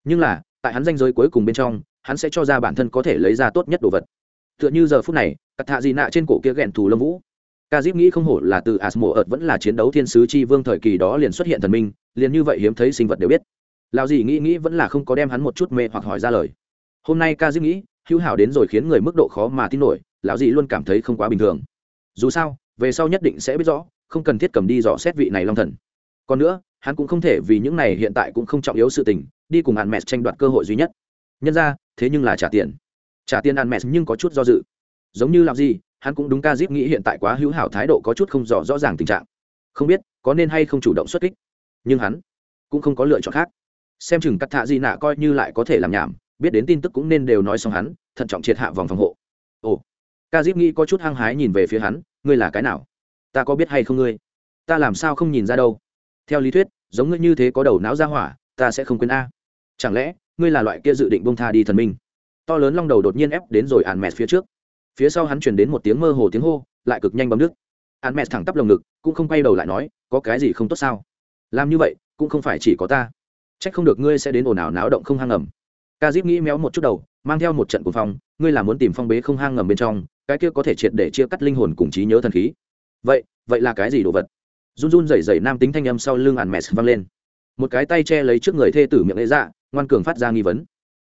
A: Nhưng là, tại hắn danh giới cuối cùng bên trong, hắn sẽ cho ra bản thân có thể lấy ra tốt nhất đồ vật. Tựa như giờ phút này, cắt thạ gì nạ trên cổ kia ghẹn thù lâm vũ. Ca dip nghĩ không hổ là từ asmo ợt vẫn là chiến đấu thiên sứ chi vương thời kỳ đó liền xuất hiện thần minh, liền như vậy hiếm thấy sinh vật đều biết. Lão gì nghĩ nghĩ vẫn là không có đem hắn một chút mê hoặc hỏi ra lời. Hôm nay ca dip nghĩ, hữu hảo đến rồi khiến người mức độ khó mà tin nổi, lão gì luôn cảm thấy không quá bình thường. Dù sao về sau nhất định sẽ biết rõ, không cần thiết cầm đi dò xét vị này long thần. Còn nữa, hắn cũng không thể vì những này hiện tại cũng không trọng yếu sự tình, đi cùng hạn mẹ tranh đoạt cơ hội duy nhất. Nhân ra, thế nhưng là trả tiền. Trả tiền hạn mẹ nhưng có chút do dự. Giống như làm gì, hắn cũng đúng ca dip nghĩ hiện tại quá hữu hảo thái độ có chút không rõ rõ ràng tình trạng. Không biết, có nên hay không chủ động xuất kích. Nhưng hắn cũng không có lựa chọn khác. Xem chừng cắt thạ di nạ coi như lại có thể làm nhảm, biết đến tin tức cũng nên đều nói xong hắn, thận trọng triệt hạ vòng phòng hộ. Ồ, ca dip nghĩ có chút hăng hái nhìn về phía hắn ngươi là cái nào? Ta có biết hay không ngươi? Ta làm sao không nhìn ra đâu? Theo lý thuyết, giống ngươi như thế có đầu não ra hỏa, ta sẽ không quên a. Chẳng lẽ, ngươi là loại kia dự định bông tha đi thần minh? To lớn long đầu đột nhiên ép đến rồi ạn mẹt phía trước. Phía sau hắn chuyển đến một tiếng mơ hồ tiếng hô, lại cực nhanh bấm nước ạn mẹt thẳng tắp lồng ngực, cũng không quay đầu lại nói, có cái gì không tốt sao? Làm như vậy, cũng không phải chỉ có ta. C h ắ c không được ngươi sẽ đến ồn ào náo động không hang ngầm. Ca dip nghĩ méo một chút đầu, mang theo một trận cuồng phong, ngươi là muốn tìm phong bế không hang ngầm bên trong cái kia có thể triệt để chia cắt linh hồn cùng trí nhớ thần khí. Vậy vậy là cái gì đồ vật? Run run rẩy rẩy nam tính thanh âm sau lưng ạn mẹt vang lên. Một cái tay che lấy trước người thê tử miệng lễ dạ ngoan cường phát ra nghi vấn.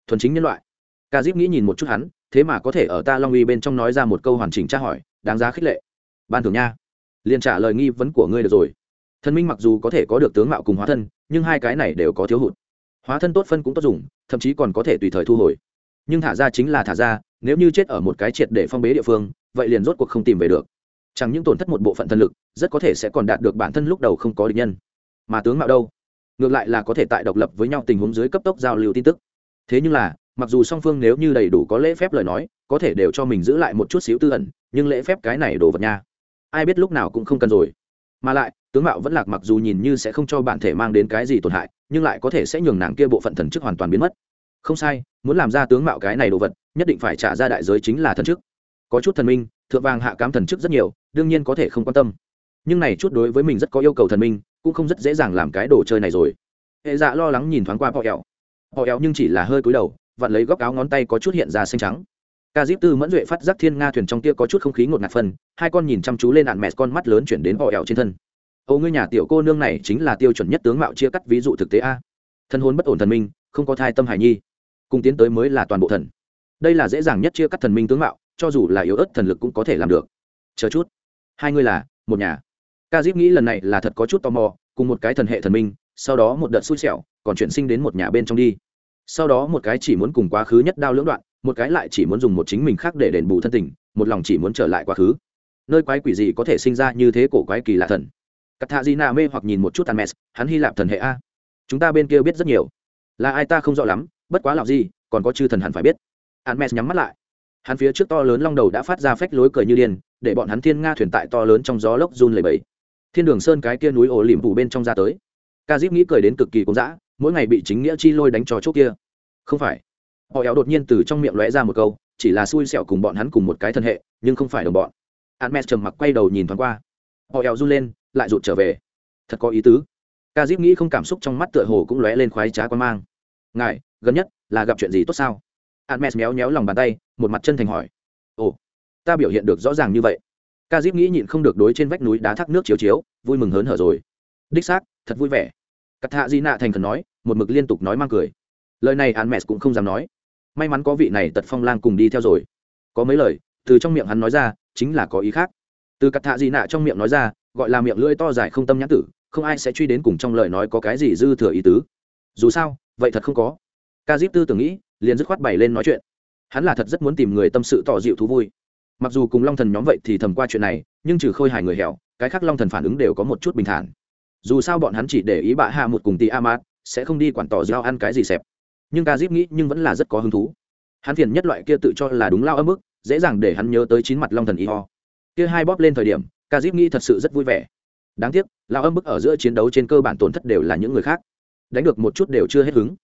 A: Thuần chính nhân loại. Ca dip nghĩ nhìn một chút hắn, thế mà có thể ở ta long uy bên trong nói ra một câu hoàn chỉnh tra hỏi, đáng giá khích lệ. Ban thường nha. Liền trả lời nghi vấn của ngươi được rồi. Thần minh mặc dù có thể có được tướng mạo cùng hóa thân, nhưng hai cái này đều có thiếu hụt. Hóa thân tốt phân cũng tốt dùng, thậm chí còn có thể tùy thời thu hồi. Nhưng thả ra chính là thả ra nếu như chết ở một cái triệt để phong bế địa phương, vậy liền rốt cuộc không tìm về được. Chẳng những tổn thất một bộ phận thân lực, rất có thể sẽ còn đạt được bản thân lúc đầu không có địch nhân. Mà tướng mạo đâu? Ngược lại là có thể tại độc lập với nhau tình huống dưới cấp tốc giao lưu tin tức. Thế nhưng là, mặc dù song phương nếu như đầy đủ có lễ phép lời nói, có thể đều cho mình giữ lại một chút xíu tư ẩn, nhưng lễ phép cái này đồ vật nha. Ai biết lúc nào cũng không cần rồi. Mà lại, tướng mạo vẫn lạc mặc dù nhìn như sẽ không cho bản thể mang đến cái gì tổn hại, nhưng lại có thể sẽ nhường nàng kia bộ phận thần chức hoàn toàn biến mất không sai, muốn làm ra tướng mạo cái này đồ vật, nhất định phải trả ra đại giới chính là thần chức. Có chút thần minh, thượng vàng hạ cám thần chức rất nhiều, đương nhiên có thể không quan tâm. Nhưng này chút đối với mình rất có yêu cầu thần minh, cũng không rất dễ dàng làm cái đồ chơi này rồi. Hệ dạ lo lắng nhìn thoáng qua họ ẹo họ ẹo nhưng chỉ là hơi cúi đầu, vặn lấy góc áo ngón tay có chút hiện ra xanh trắng. Ca dip tư mẫn duệ phát giác thiên nga thuyền trong tia có chút không khí ngột ngạt phân, hai con nhìn chăm chú lên nạn mẹ, con mắt lớn chuyển đến họ ẹo trên thân. Ô ngươi nhà tiểu cô nương này chính là tiêu chuẩn nhất tướng mạo chia cắt ví dụ thực tế a. Thân hôn bất ổn thần minh, không có thai tâm hải nhi cùng tiến tới mới là toàn bộ thần. Đây là dễ dàng nhất chia cắt thần minh tướng mạo, cho dù là yếu ớt thần lực cũng có thể làm được. Chờ chút. Hai ngươi là, một nhà. Ca diếp nghĩ lần này là thật có chút tò mò, cùng một cái thần hệ thần minh, sau đó một đợt xui xẻo, còn chuyển sinh đến một nhà bên trong đi. Sau đó một cái chỉ muốn cùng quá khứ nhất đao lưỡng đoạn, một cái lại chỉ muốn dùng một chính mình khác để đền bù thân tình, một lòng chỉ muốn trở lại quá khứ. Nơi quái quỷ gì có thể sinh ra như thế cổ quái kỳ lạ thần? Cắt thạ di na mê hoặc nhìn một chút tàn mès hắn hy lạp thần hệ a. Chúng ta bên kia biết rất nhiều. Là ai ta không rõ lắm bất quá lạo gì còn có chư thần hẳn phải biết Hermes nhắm mắt lại. Hắn phía trước to lớn long đầu đã phát ra phách lối cười như điên, để bọn hắn thiên nga thuyền tại to lớn trong gió lốc run lẩy bẩy. Thiên đường sơn cái kia núi ổ liệm phủ bên trong ra tới. Ca dip nghĩ cười đến cực kỳ cũng dã, mỗi ngày bị chính nghĩa chi lôi đánh trò chốt kia. Không phải. Họ éo đột nhiên từ trong miệng lóe ra một câu, chỉ là xui xẻo cùng bọn hắn cùng một cái thân hệ, nhưng không phải đồng bọn. Hermes trầm mặc quay đầu nhìn thoáng qua. Họ éo run lên, lại rụt trở về. Thật có ý tứ. Ca dip nghĩ không cảm xúc trong mắt tựa hồ cũng lóe lên khoái trá quan mang. Ngài, gần nhất là gặp chuyện gì tốt sao? admes méo méo lòng bàn tay, một mặt chân thành hỏi: "Ồ, ta biểu hiện được rõ ràng như vậy?" Ca dip nghĩ nhịn không được đối trên vách núi đá thác nước chiếu chiếu, vui mừng hớn hở rồi. "Đích xác, thật vui vẻ." Cát Hạ Di Nạ thành khẩn nói, một mực liên tục nói mang cười. Lời này admes cũng không dám nói. May mắn có vị này Tật Phong Lang cùng đi theo rồi. Có mấy lời, từ trong miệng hắn nói ra, chính là có ý khác. Từ Cát Hạ Di Nạ trong miệng nói ra, gọi là miệng lưỡi to dài không tâm nhãn tử, không ai sẽ truy đến cùng trong lời nói có cái gì dư thừa ý tứ. Dù sao, vậy thật không có. Ca dip tư tưởng nghĩ, liền dứt khoát bày lên nói chuyện. Hắn là thật rất muốn tìm người tâm sự tỏ dịu thú vui. Mặc dù cùng long thần nhóm vậy thì thầm qua chuyện này nhưng trừ khôi hài người hẻo cái khác long thần phản ứng đều có một chút bình thản. Dù sao bọn hắn chỉ để ý bạ hạ một cùng tì amat sẽ không đi quản tỏ giao ăn cái gì xẹp. Nhưng ca dip nghĩ nhưng vẫn là rất có hứng thú. Hắn phiền nhất loại kia tự cho là đúng lao âm ức dễ dàng để hắn nhớ tới chín mặt long thần y ho. Kia hai bóp lên thời điểm ca dip nghĩ thật sự rất vui vẻ. Đáng tiếc lao âm bức ở giữa chiến đấu trên cơ bản tổn thất đều là những người khác. Đánh được một chút đều chưa hết hứng.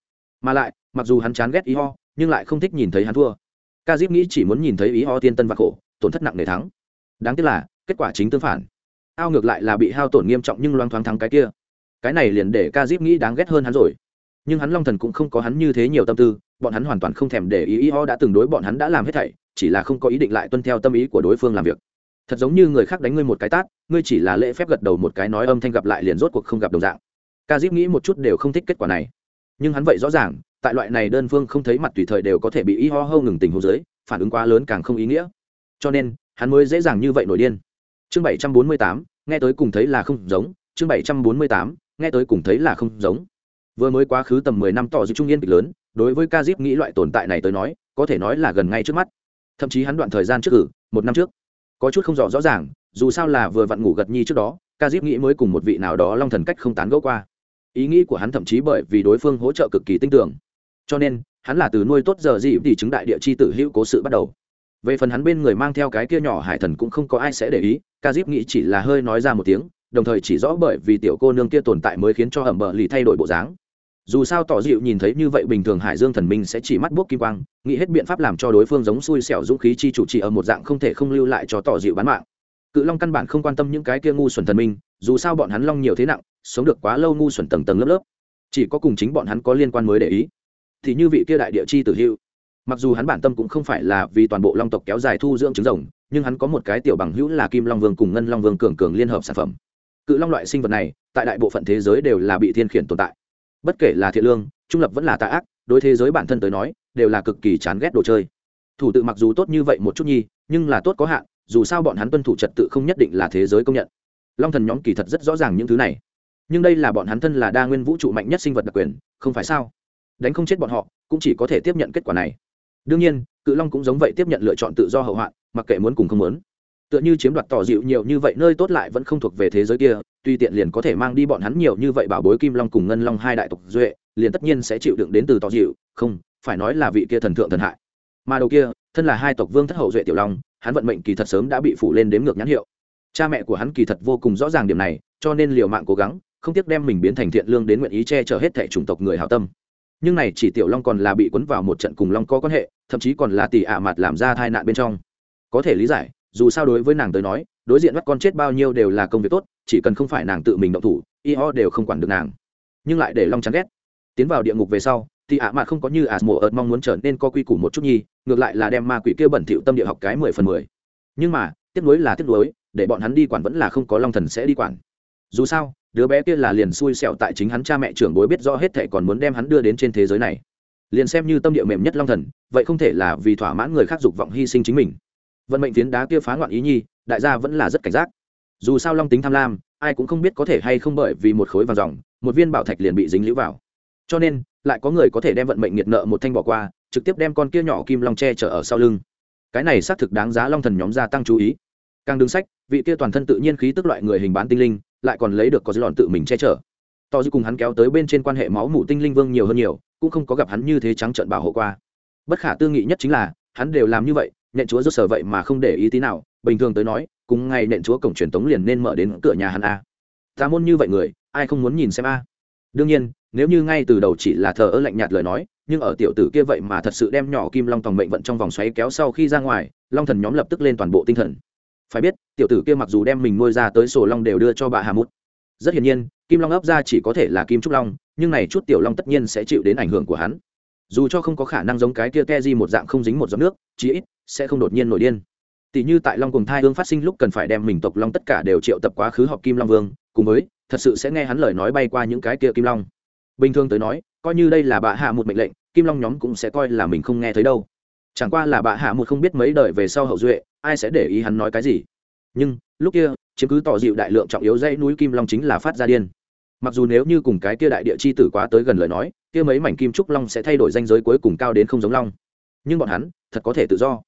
A: Mà lại mặc dù hắn chán ghét ý ho, nhưng lại không thích nhìn thấy hắn thua. Ca diếp nghĩ chỉ muốn nhìn thấy ý ho tiên tân và khổ, tổn thất nặng nề thắng. Đáng tiếc là, kết quả chính tương phản. Ao ngược lại là bị hao tổn nghiêm trọng nhưng loang thoáng thắng cái kia. Cái này liền để ca diếp nghĩ đáng ghét hơn hắn rồi. Nhưng hắn long thần cũng không có hắn như thế nhiều tâm tư, bọn hắn hoàn toàn không thèm để ý ý ho đã từng đối bọn hắn đã làm hết thảy, chỉ là không có ý định lại tuân theo tâm ý của đối phương làm việc. Thật giống như người khác đánh ngươi một cái tát, ngươi chỉ là lễ phép gật đầu một cái nói âm thanh gặp lại liền rốt cuộc không gặp đồng dạng. Ca diếp nghĩ một chút đều không thích kết quả này nhưng hắn vậy rõ ràng, tại loại này đơn phương không thấy mặt tùy thời đều có thể bị y ho hâu ngừng tình hồ dưới, phản ứng quá lớn càng không ý nghĩa. Cho nên, hắn mới dễ dàng như vậy nổi điên. Chương bảy trăm bốn mươi tám, nghe tới cùng thấy là không giống. Chương bảy trăm bốn mươi tám, nghe tới cùng thấy là không giống. Vừa mới quá khứ tầm mười năm tỏ dư trung yên kịch lớn, đối với ca diếp nghĩ loại tồn tại này tới nói, có thể nói là gần ngay trước mắt. Thậm chí hắn đoạn thời gian trước cử một năm trước, có chút không rõ rõ ràng, dù sao là vừa vặn ngủ gật nhi trước đó ca diếp nghĩ mới cùng một vị nào đó long thần cách không tán gẫu qua ý nghĩ của hắn thậm chí bởi vì đối phương hỗ trợ cực kỳ tinh tưởng cho nên, hắn là từ nuôi tốt giờ gì thì chứng đại địa chi tử hữu cố sự bắt đầu. Về phần hắn bên người mang theo cái kia nhỏ hải thần cũng không có ai sẽ để ý ca diếp nghĩ chỉ là hơi nói ra một tiếng, đồng thời chỉ rõ bởi vì tiểu cô nương kia tồn tại mới khiến cho ẩm bờ lì thay đổi bộ dáng. Dù sao tỏ dịu nhìn thấy như vậy bình thường hải dương thần minh sẽ chỉ mắt buốc kim quang, nghĩ hết biện pháp làm cho đối phương giống xui xẻo dũng khí chi chủ trì ở một dạng không thể không lưu lại cho tỏ dịu bán mạng. Cự long căn bản không quan tâm những cái kia ngu xuẩn thần minh, dù sao bọn hắn long nhiều thế nặng sống được quá lâu ngu xuẩn tầng tầng lớp lớp. Chỉ có cùng chính bọn hắn có liên quan mới để ý. Thì như vị kia đại địa chi tử hữu, mặc dù hắn bản tâm cũng không phải là vì toàn bộ long tộc kéo dài thu dưỡng trứng rồng, nhưng hắn có một cái tiểu bằng hữu là kim long vương cùng ngân long vương cường cường liên hợp sản phẩm. Cự long loại sinh vật này, tại đại bộ phận thế giới đều là bị thiên khiển tồn tại. Bất kể là thiện lương, trung lập vẫn là tà ác, đối thế giới bản thân tới nói, đều là cực kỳ chán ghét đồ chơi. Thủ tự mặc dù tốt như vậy một chút nhi, nhưng là tốt có hạn, dù sao bọn hắn tuân thủ trật tự không nhất định là thế giới công nhận. Long thần nhóm kỳ thật rất rõ ràng những thứ này nhưng đây là bọn hắn thân là đa nguyên vũ trụ mạnh nhất sinh vật đặc quyền, không phải sao? Đánh không chết bọn họ, cũng chỉ có thể tiếp nhận kết quả này. Đương nhiên, cự long cũng giống vậy tiếp nhận lựa chọn tự do hậu hoạn, mặc kệ muốn cùng không muốn. Tựa như chiếm đoạt tỏ dịu nhiều như vậy, nơi tốt lại vẫn không thuộc về thế giới kia, tuy tiện liền có thể mang đi bọn hắn nhiều như vậy bảo bối kim long cùng ngân long hai đại tộc duệ, liền tất nhiên sẽ chịu đựng đến từ tỏ dịu, không, phải nói là vị kia thần thượng thần hại. Mà đầu kia, thân là hai tộc vương thất hậu duệ tiểu long, hắn vận mệnh kỳ thật sớm đã bị phủ lên đếm ngược nhãn hiệu. Cha mẹ của hắn kỳ thật vô cùng rõ ràng điểm này, cho nên liều mạng cố gắng không tiếc đem mình biến thành thiện lương đến nguyện ý che chở hết thẻ chủng tộc người hảo tâm. Nhưng này chỉ tiểu long còn là bị cuốn vào một trận cùng long có quan hệ, thậm chí còn là tỷ ả mặt làm ra tai nạn bên trong. Có thể lý giải, dù sao đối với nàng tới nói, đối diện bắt con chết bao nhiêu đều là công việc tốt, chỉ cần không phải nàng tự mình động thủ, y ho đều không quản được nàng. Nhưng lại để long chán ghét. Tiến vào địa ngục về sau thì ả mặt không có như ả mổ ợt mong muốn trở nên có quy củ một chút nhi, ngược lại là đem ma quỷ kia bẩn thỉu tâm địa học cái mười phần mười. Nhưng mà, tiếc nuối là tiếc nuối, để bọn hắn đi quản vẫn là không có long thần sẽ đi quản dù sao, đứa bé kia là liền xui xẹo tại chính hắn cha mẹ trưởng bối biết rõ hết thệ còn muốn đem hắn đưa đến trên thế giới này. Liền xem như tâm địa mềm nhất long thần, vậy không thể là vì thỏa mãn người khác dục vọng hy sinh chính mình. Vận mệnh phiến đá kia phá loạn ý nhi, đại gia vẫn là rất cảnh giác. Dù sao long tính tham lam, ai cũng không biết có thể hay không bởi vì một khối vàng dòng, một viên bảo thạch liền bị dính lũ vào. Cho nên, lại có người có thể đem vận mệnh nghiệt nợ một thanh bỏ qua, trực tiếp đem con kia nhỏ kim long tre chở ở sau lưng. Cái này xác thực đáng giá long thần nhóm gia tăng chú ý. Càng đứng sách, vị kia toàn thân tự nhiên khí tức loại người hình bán tinh linh lại còn lấy được có dư lòn tự mình che chở. To dư cùng hắn kéo tới bên trên quan hệ máu mủ tinh linh vương nhiều hơn nhiều, cũng không có gặp hắn như thế trắng trợn bảo hộ qua. Bất khả tư nghị nhất chính là, hắn đều làm như vậy, nện chúa rốt sở vậy mà không để ý tí nào, bình thường tới nói, cùng ngày nện chúa cổng truyền tống liền nên mở đến cửa nhà hắn a. Ta môn như vậy người, ai không muốn nhìn xem a? Đương nhiên, nếu như ngay từ đầu chỉ là thờ ơ lạnh nhạt lời nói, nhưng ở tiểu tử kia vậy mà thật sự đem nhỏ kim long tòng mệnh vận trong vòng xoáy kéo sau khi ra ngoài, long thần nhóm lập tức lên toàn bộ tinh thần phải biết, tiểu tử kia mặc dù đem mình nuôi ra tới sổ long đều đưa cho bà hà mút. Rất hiển nhiên, kim long ấp ra chỉ có thể là kim trúc long, nhưng này chút tiểu long tất nhiên sẽ chịu đến ảnh hưởng của hắn. Dù cho không có khả năng giống cái kia ke di một dạng không dính một giọt nước, chí ít sẽ không đột nhiên nổi điên. Tỷ như tại long cùng thai hương phát sinh lúc cần phải đem mình tộc long tất cả đều triệu tập quá khứ họp kim long vương, cùng với, thật sự sẽ nghe hắn lời nói bay qua những cái kia kim long. Bình thường tới nói, coi như đây là bà hạ một mệnh lệnh, kim long nhóm cũng sẽ coi là mình không nghe thấy đâu. Chẳng qua là bà hạ một không biết mấy đời về sau hậu duệ ai sẽ để ý hắn nói cái gì? Nhưng, lúc kia, chiếm cứ tỏ dịu đại lượng trọng yếu dãy núi kim long chính là phát ra điên. Mặc dù nếu như cùng cái kia đại địa chi tử quá tới gần lời nói, kia mấy mảnh kim trúc long sẽ thay đổi danh giới cuối cùng cao đến không giống long. Nhưng bọn hắn, thật có thể tự do.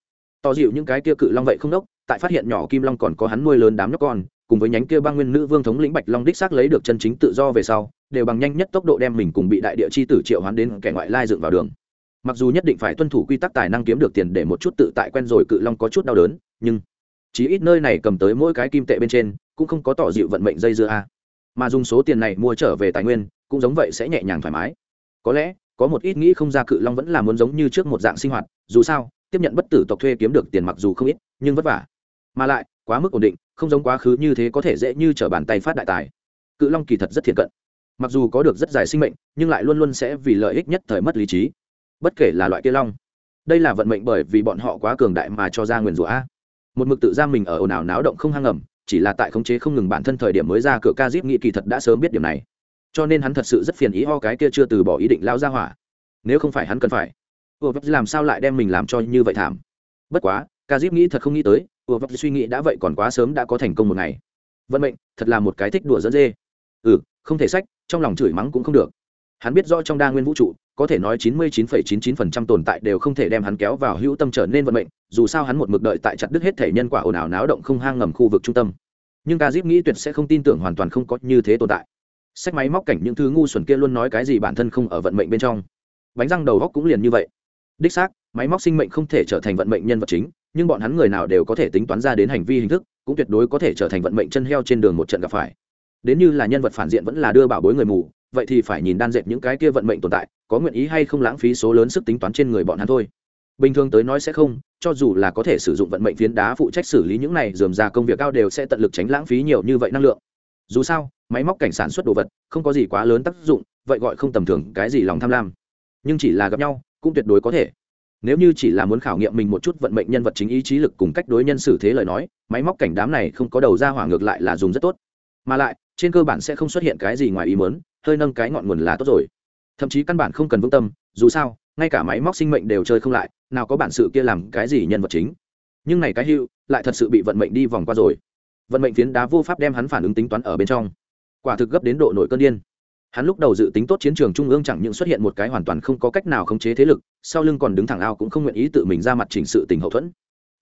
A: Tỏ dịu những cái kia cự long vậy không đốc, tại phát hiện nhỏ kim long còn có hắn nuôi lớn đám nhóc con, cùng với nhánh kia băng nguyên nữ vương thống lĩnh bạch long đích xác lấy được chân chính tự do về sau, đều bằng nhanh nhất tốc độ đem mình cùng bị đại địa chi tử triệu hoán đến kẻ ngoại lai dựng vào đường mặc dù nhất định phải tuân thủ quy tắc tài năng kiếm được tiền để một chút tự tại quen rồi cự long có chút đau đớn, nhưng chí ít nơi này cầm tới mỗi cái kim tệ bên trên cũng không có tỏ dịu vận mệnh dây dưa a. Mà dùng số tiền này mua trở về tài nguyên cũng giống vậy sẽ nhẹ nhàng thoải mái. Có lẽ, có một ít nghĩ không ra cự long vẫn là muốn giống như trước một dạng sinh hoạt, dù sao, tiếp nhận bất tử tộc thuê kiếm được tiền mặc dù không ít, nhưng vất vả. Mà lại, quá mức ổn định, không giống quá khứ như thế có thể dễ như t r ở bàn tay phát đại tài. Cự long kỳ thật rất thiện cận. Mặc dù có được rất dài sinh mệnh, nhưng lại luôn luôn sẽ vì lợi ích nhất thời mất lý trí bất kể là loại kia long. Đây là vận mệnh bởi vì bọn họ quá cường đại mà cho ra nguyền rủa một mực tự giam mình ở ồn ào náo động không hang ngầm chỉ là tại khống chế không ngừng bản thân thời điểm mới ra cửa ca diếp nghị kỳ thật đã sớm biết điểm này. Cho nên hắn thật sự rất phiền ý ho cái kia chưa từ bỏ ý định lao ra hỏa. Nếu không phải hắn cần phải ùa vấp làm sao lại đem mình làm cho như vậy thảm? Bất quá, ca diếp nghĩ thật không nghĩ tới ùa vấp suy nghĩ đã vậy còn quá sớm đã có thành công một ngày. Vận mệnh, thật là một cái thích đùa dẫn dê. Ừ không thể sách, trong lòng chửi mắng cũng không được. Hắn biết rõ trong đa nguyên vũ trụ có thể nói chín mươi chín phẩy chín chín phần trăm tồn tại đều không thể đem hắn kéo vào hữu tâm trở nên vận mệnh, dù sao hắn một mực đợi tại chặt đứt hết thể nhân quả ồn ào náo động không hang ngầm khu vực trung tâm. Nhưng ca diếp nghĩ tuyệt sẽ không tin tưởng hoàn toàn không có như thế tồn tại. Sách máy móc cảnh những thứ ngu xuẩn kia luôn nói cái gì bản thân không ở vận mệnh bên trong. Bánh răng đầu góc cũng liền như vậy. Đích xác, máy móc sinh mệnh không thể trở thành vận mệnh nhân vật chính, nhưng bọn hắn người nào đều có thể tính toán ra đến hành vi hình thức, cũng tuyệt đối có thể trở thành vận mệnh chân heo trên đường một trận gặp phải. Đến như là nhân vật phản diện vẫn là đưa bảo bối người mù, vậy thì phải nhìn đan dệt những cái kia vận mệnh tồn tại có nguyện ý hay không lãng phí số lớn sức tính toán trên người bọn hắn thôi. Bình thường tới nói sẽ không, cho dù là có thể sử dụng vận mệnh phiến đá phụ trách xử lý những này, dườm ra công việc cao đều sẽ tận lực tránh lãng phí nhiều như vậy năng lượng. Dù sao, máy móc cảnh sản xuất đồ vật, không có gì quá lớn tác dụng, vậy gọi không tầm thường cái gì lòng tham lam. Nhưng chỉ là gặp nhau, cũng tuyệt đối có thể. Nếu như chỉ là muốn khảo nghiệm mình một chút vận mệnh nhân vật chính ý chí lực cùng cách đối nhân xử thế lời nói, máy móc cảnh đám này không có đầu ra hỏa ngược lại là dùng rất tốt. Mà lại, trên cơ bản sẽ không xuất hiện cái gì ngoài ý mớn hơi nâng cái ngọn nguồn là tốt rồi thậm chí căn bản không cần vững tâm, dù sao, ngay cả máy móc sinh mệnh đều chơi không lại, nào có bản sự kia làm cái gì nhân vật chính. Nhưng này cái hưu, lại thật sự bị vận mệnh đi vòng qua rồi. Vận mệnh phiến đá vô pháp đem hắn phản ứng tính toán ở bên trong. Quả thực gấp đến độ nổi cơn điên. Hắn lúc đầu dự tính tốt chiến trường trung ương chẳng những xuất hiện một cái hoàn toàn không có cách nào khống chế thế lực, sau lưng còn đứng thẳng ao cũng không nguyện ý tự mình ra mặt chỉnh sự tình hậu thuẫn.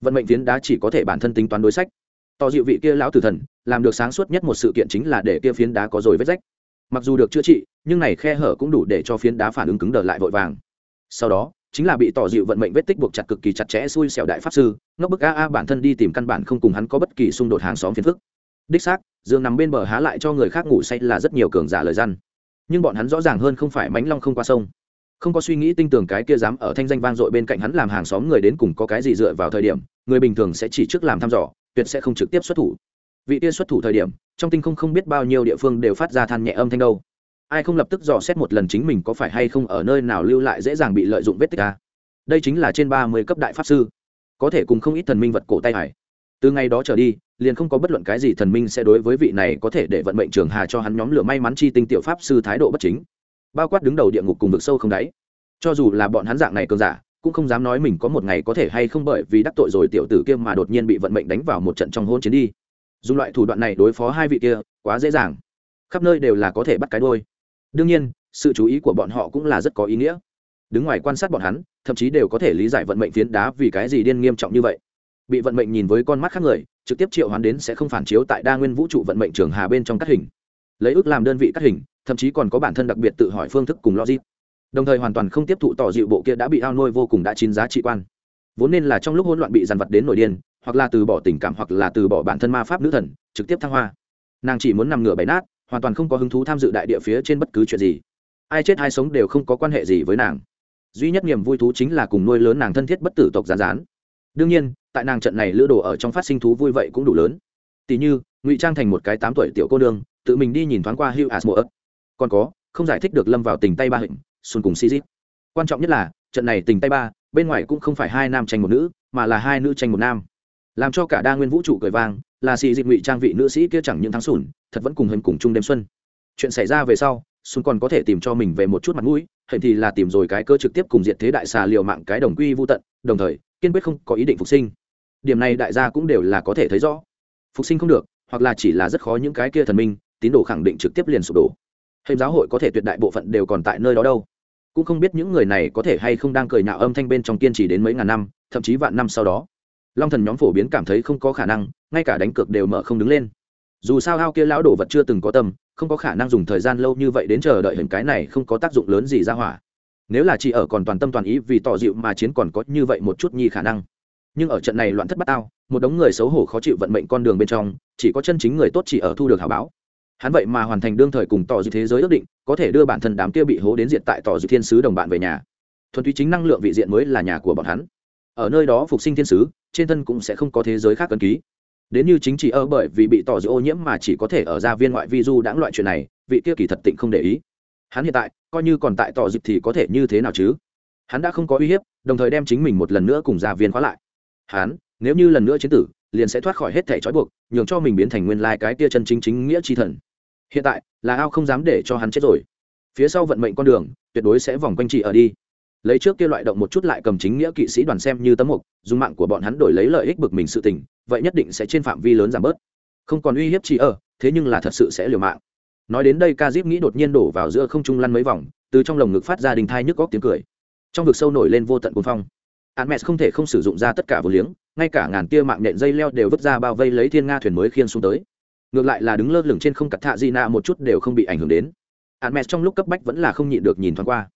A: Vận mệnh phiến đá chỉ có thể bản thân tính toán đối sách. To dịu vị kia lão tử thần, làm được sáng suốt nhất một sự kiện chính là để kia phiến đá có rồi vết rách mặc dù được chữa trị, nhưng này khe hở cũng đủ để cho phiến đá phản ứng cứng đờ lại vội vàng. Sau đó, chính là bị tỏ dịu vận mệnh vết tích buộc chặt cực kỳ chặt chẽ xui xẻo đại pháp sư, ngốc bức a a bản thân đi tìm căn bản không cùng hắn có bất kỳ xung đột hàng xóm phiền phức. Đích xác dương nằm bên bờ há lại cho người khác ngủ say là rất nhiều cường giả lời răn. Nhưng bọn hắn rõ ràng hơn không phải mánh long không qua sông. Không có suy nghĩ tinh tường cái kia dám ở thanh danh vang dội bên cạnh hắn làm hàng xóm người đến cùng có cái gì dựa vào thời điểm, người bình thường sẽ chỉ trước làm thăm dò, tuyệt sẽ không trực tiếp xuất thủ vị kia xuất thủ thời điểm, trong tinh không không biết bao nhiêu địa phương đều phát ra than nhẹ âm thanh đâu. Ai không lập tức dò xét một lần chính mình có phải hay không ở nơi nào lưu lại dễ dàng bị lợi dụng vết tích ta. đây chính là trên ba mươi cấp đại pháp sư. Có thể cùng không ít thần minh vật cổ tay hải từ ngày đó trở đi, liền không có bất luận cái gì thần minh sẽ đối với vị này có thể để vận mệnh trường hà cho hắn nhóm lửa may mắn chi tinh tiểu pháp sư thái độ bất chính. Bao quát đứng đầu địa ngục cùng vực sâu không đáy. Cho dù là bọn hắn dạng này cường giả, cũng không dám nói mình có một ngày có thể hay không bởi vì đắc tội rồi tiểu tử kia mà đột nhiên bị vận mệnh đánh vào một trận trong hôn chiến đi dùng loại thủ đoạn này đối phó hai vị kia, quá dễ dàng. Khắp nơi đều là có thể bắt cái đôi đương nhiên, sự chú ý của bọn họ cũng là rất có ý nghĩa. Đứng ngoài quan sát bọn hắn, thậm chí đều có thể lý giải vận mệnh phiến đá vì cái gì điên nghiêm trọng như vậy. Bị vận mệnh nhìn với con mắt khác người, trực tiếp triệu hoán đến sẽ không phản chiếu tại đa nguyên vũ trụ vận mệnh trường hà bên trong cắt hình. Lấy ước làm đơn vị cắt hình, thậm chí còn có bản thân đặc biệt tự hỏi phương thức cùng logic. Đồng thời hoàn toàn không tiếp thụ tỏ dịu bộ kia đã bị ao nuôi vô cùng đã chín giá trị quan. Vốn nên là trong lúc hỗn loạn bị dàn vật đến nổi điên hoặc là từ bỏ tình cảm hoặc là từ bỏ bản thân ma pháp nữ thần, trực tiếp thăng hoa. Nàng chỉ muốn nằm ngửa bày nát, hoàn toàn không có hứng thú tham dự đại địa phía trên bất cứ chuyện gì. Ai chết ai sống đều không có quan hệ gì với nàng. Duy nhất niềm vui thú chính là cùng nuôi lớn nàng thân thiết bất tử tộc gián rán đương nhiên, tại nàng trận này lữ đồ ở trong phát sinh thú vui vậy cũng đủ lớn. Tỷ như, ngụy trang thành một cái tám tuổi tiểu cô nương, tự mình đi nhìn thoáng qua hugh asmo còn có, không giải thích được lâm vào tình tay ba hình xuân cùng sizit quan trọng nhất là, trận này tình tay ba, bên ngoài cũng không phải hai nam tranh một nữ, mà là hai nữ tranh một nam làm cho cả đa nguyên vũ trụ cười vang, là xì dịch ngụy trang vị nữ sĩ kia chẳng những tháng sùn thật vẫn cùng hình cùng chung đêm xuân. Chuyện xảy ra về sau sùn còn có thể tìm cho mình về một chút mặt mũi hình thì là tìm rồi cái cơ trực tiếp cùng diệt thế đại xà liều mạng cái đồng quy vô tận, đồng thời, kiên quyết không có ý định phục sinh. Điểm này đại gia cũng đều là có thể thấy rõ. Phục sinh không được, hoặc là chỉ là rất khó những cái kia thần minh, tín đồ khẳng định trực tiếp liền sụp đổ. Hình giáo hội có thể tuyệt đại bộ phận đều còn tại nơi đó đâu. Cũng không biết những người này có thể hay không đang cười nhạo âm thanh bên trong kiên trì đến mấy ngàn năm, thậm chí vạn năm sau đó long thần nhóm phổ biến cảm thấy không có khả năng, ngay cả đánh cược đều mở không đứng lên. Dù sao hao kia lão đồ vật chưa từng có tâm, không có khả năng dùng thời gian lâu như vậy đến chờ đợi hình cái này không có tác dụng lớn gì ra hỏa. Nếu là chỉ ở còn toàn tâm toàn ý vì tỏ dịu mà chiến còn có như vậy một chút nhi khả năng. Nhưng ở trận này loạn thất bát ao, một đống người xấu hổ khó chịu vận mệnh con đường bên trong, chỉ có chân chính người tốt chỉ ở thu được hảo báo. Hắn vậy mà hoàn thành đương thời cùng tỏ dịu thế giới ước định, có thể đưa bản thân đám kia bị hố đến diện tại tỏ dịu thiên sứ đồng bạn về nhà. Thuần túy chính năng lượng vị diện mới là nhà của bọn hắn ở nơi đó phục sinh thiên sứ, trên thân cũng sẽ không có thế giới khác cần ký. Đến như chính chỉ ở bởi vì bị tỏ dịu ô nhiễm mà chỉ có thể ở ra viên ngoại vi du đãng loại chuyện này, vị kia kỳ thật tịnh không để ý. Hắn hiện tại, coi như còn tại tỏ dịp thì có thể như thế nào chứ? Hắn đã không có uy hiếp, đồng thời đem chính mình một lần nữa cùng gia viên khóa lại. Hắn, nếu như lần nữa chiến tử, liền sẽ thoát khỏi hết thẻ trói buộc, nhường cho mình biến thành nguyên lai cái tia chân chính chính nghĩa tri thần. Hiện tại, là ao không dám để cho hắn chết rồi. Phía sau vận mệnh con đường, tuyệt đối sẽ vòng quanh chị ở đi lấy trước kia loại động một chút lại cầm chính nghĩa kỵ sĩ đoàn xem như tấm mục dùng mạng của bọn hắn đổi lấy lợi ích bực mình sự tình vậy nhất định sẽ trên phạm vi lớn giảm bớt không còn uy hiếp chỉ ở thế nhưng là thật sự sẽ liều mạng nói đến đây ca diếp nghĩ đột nhiên đổ vào giữa không trung lăn mấy vòng từ trong lồng ngực phát ra đình thai nhức góc tiếng cười trong vực sâu nổi lên vô tận cuồng phong Hermes không thể không sử dụng ra tất cả vô liếng, ngay cả ngàn tia mạng nện dây leo đều vứt ra bao vây lấy thiên nga thuyền mới khiên xuống tới. Ngược lại là đứng lơ lửng trên không cặt thạ Gina một chút đều không bị ảnh hưởng đến. Hermes trong lúc cấp bách vẫn là không nhịn được nhìn thoáng qua.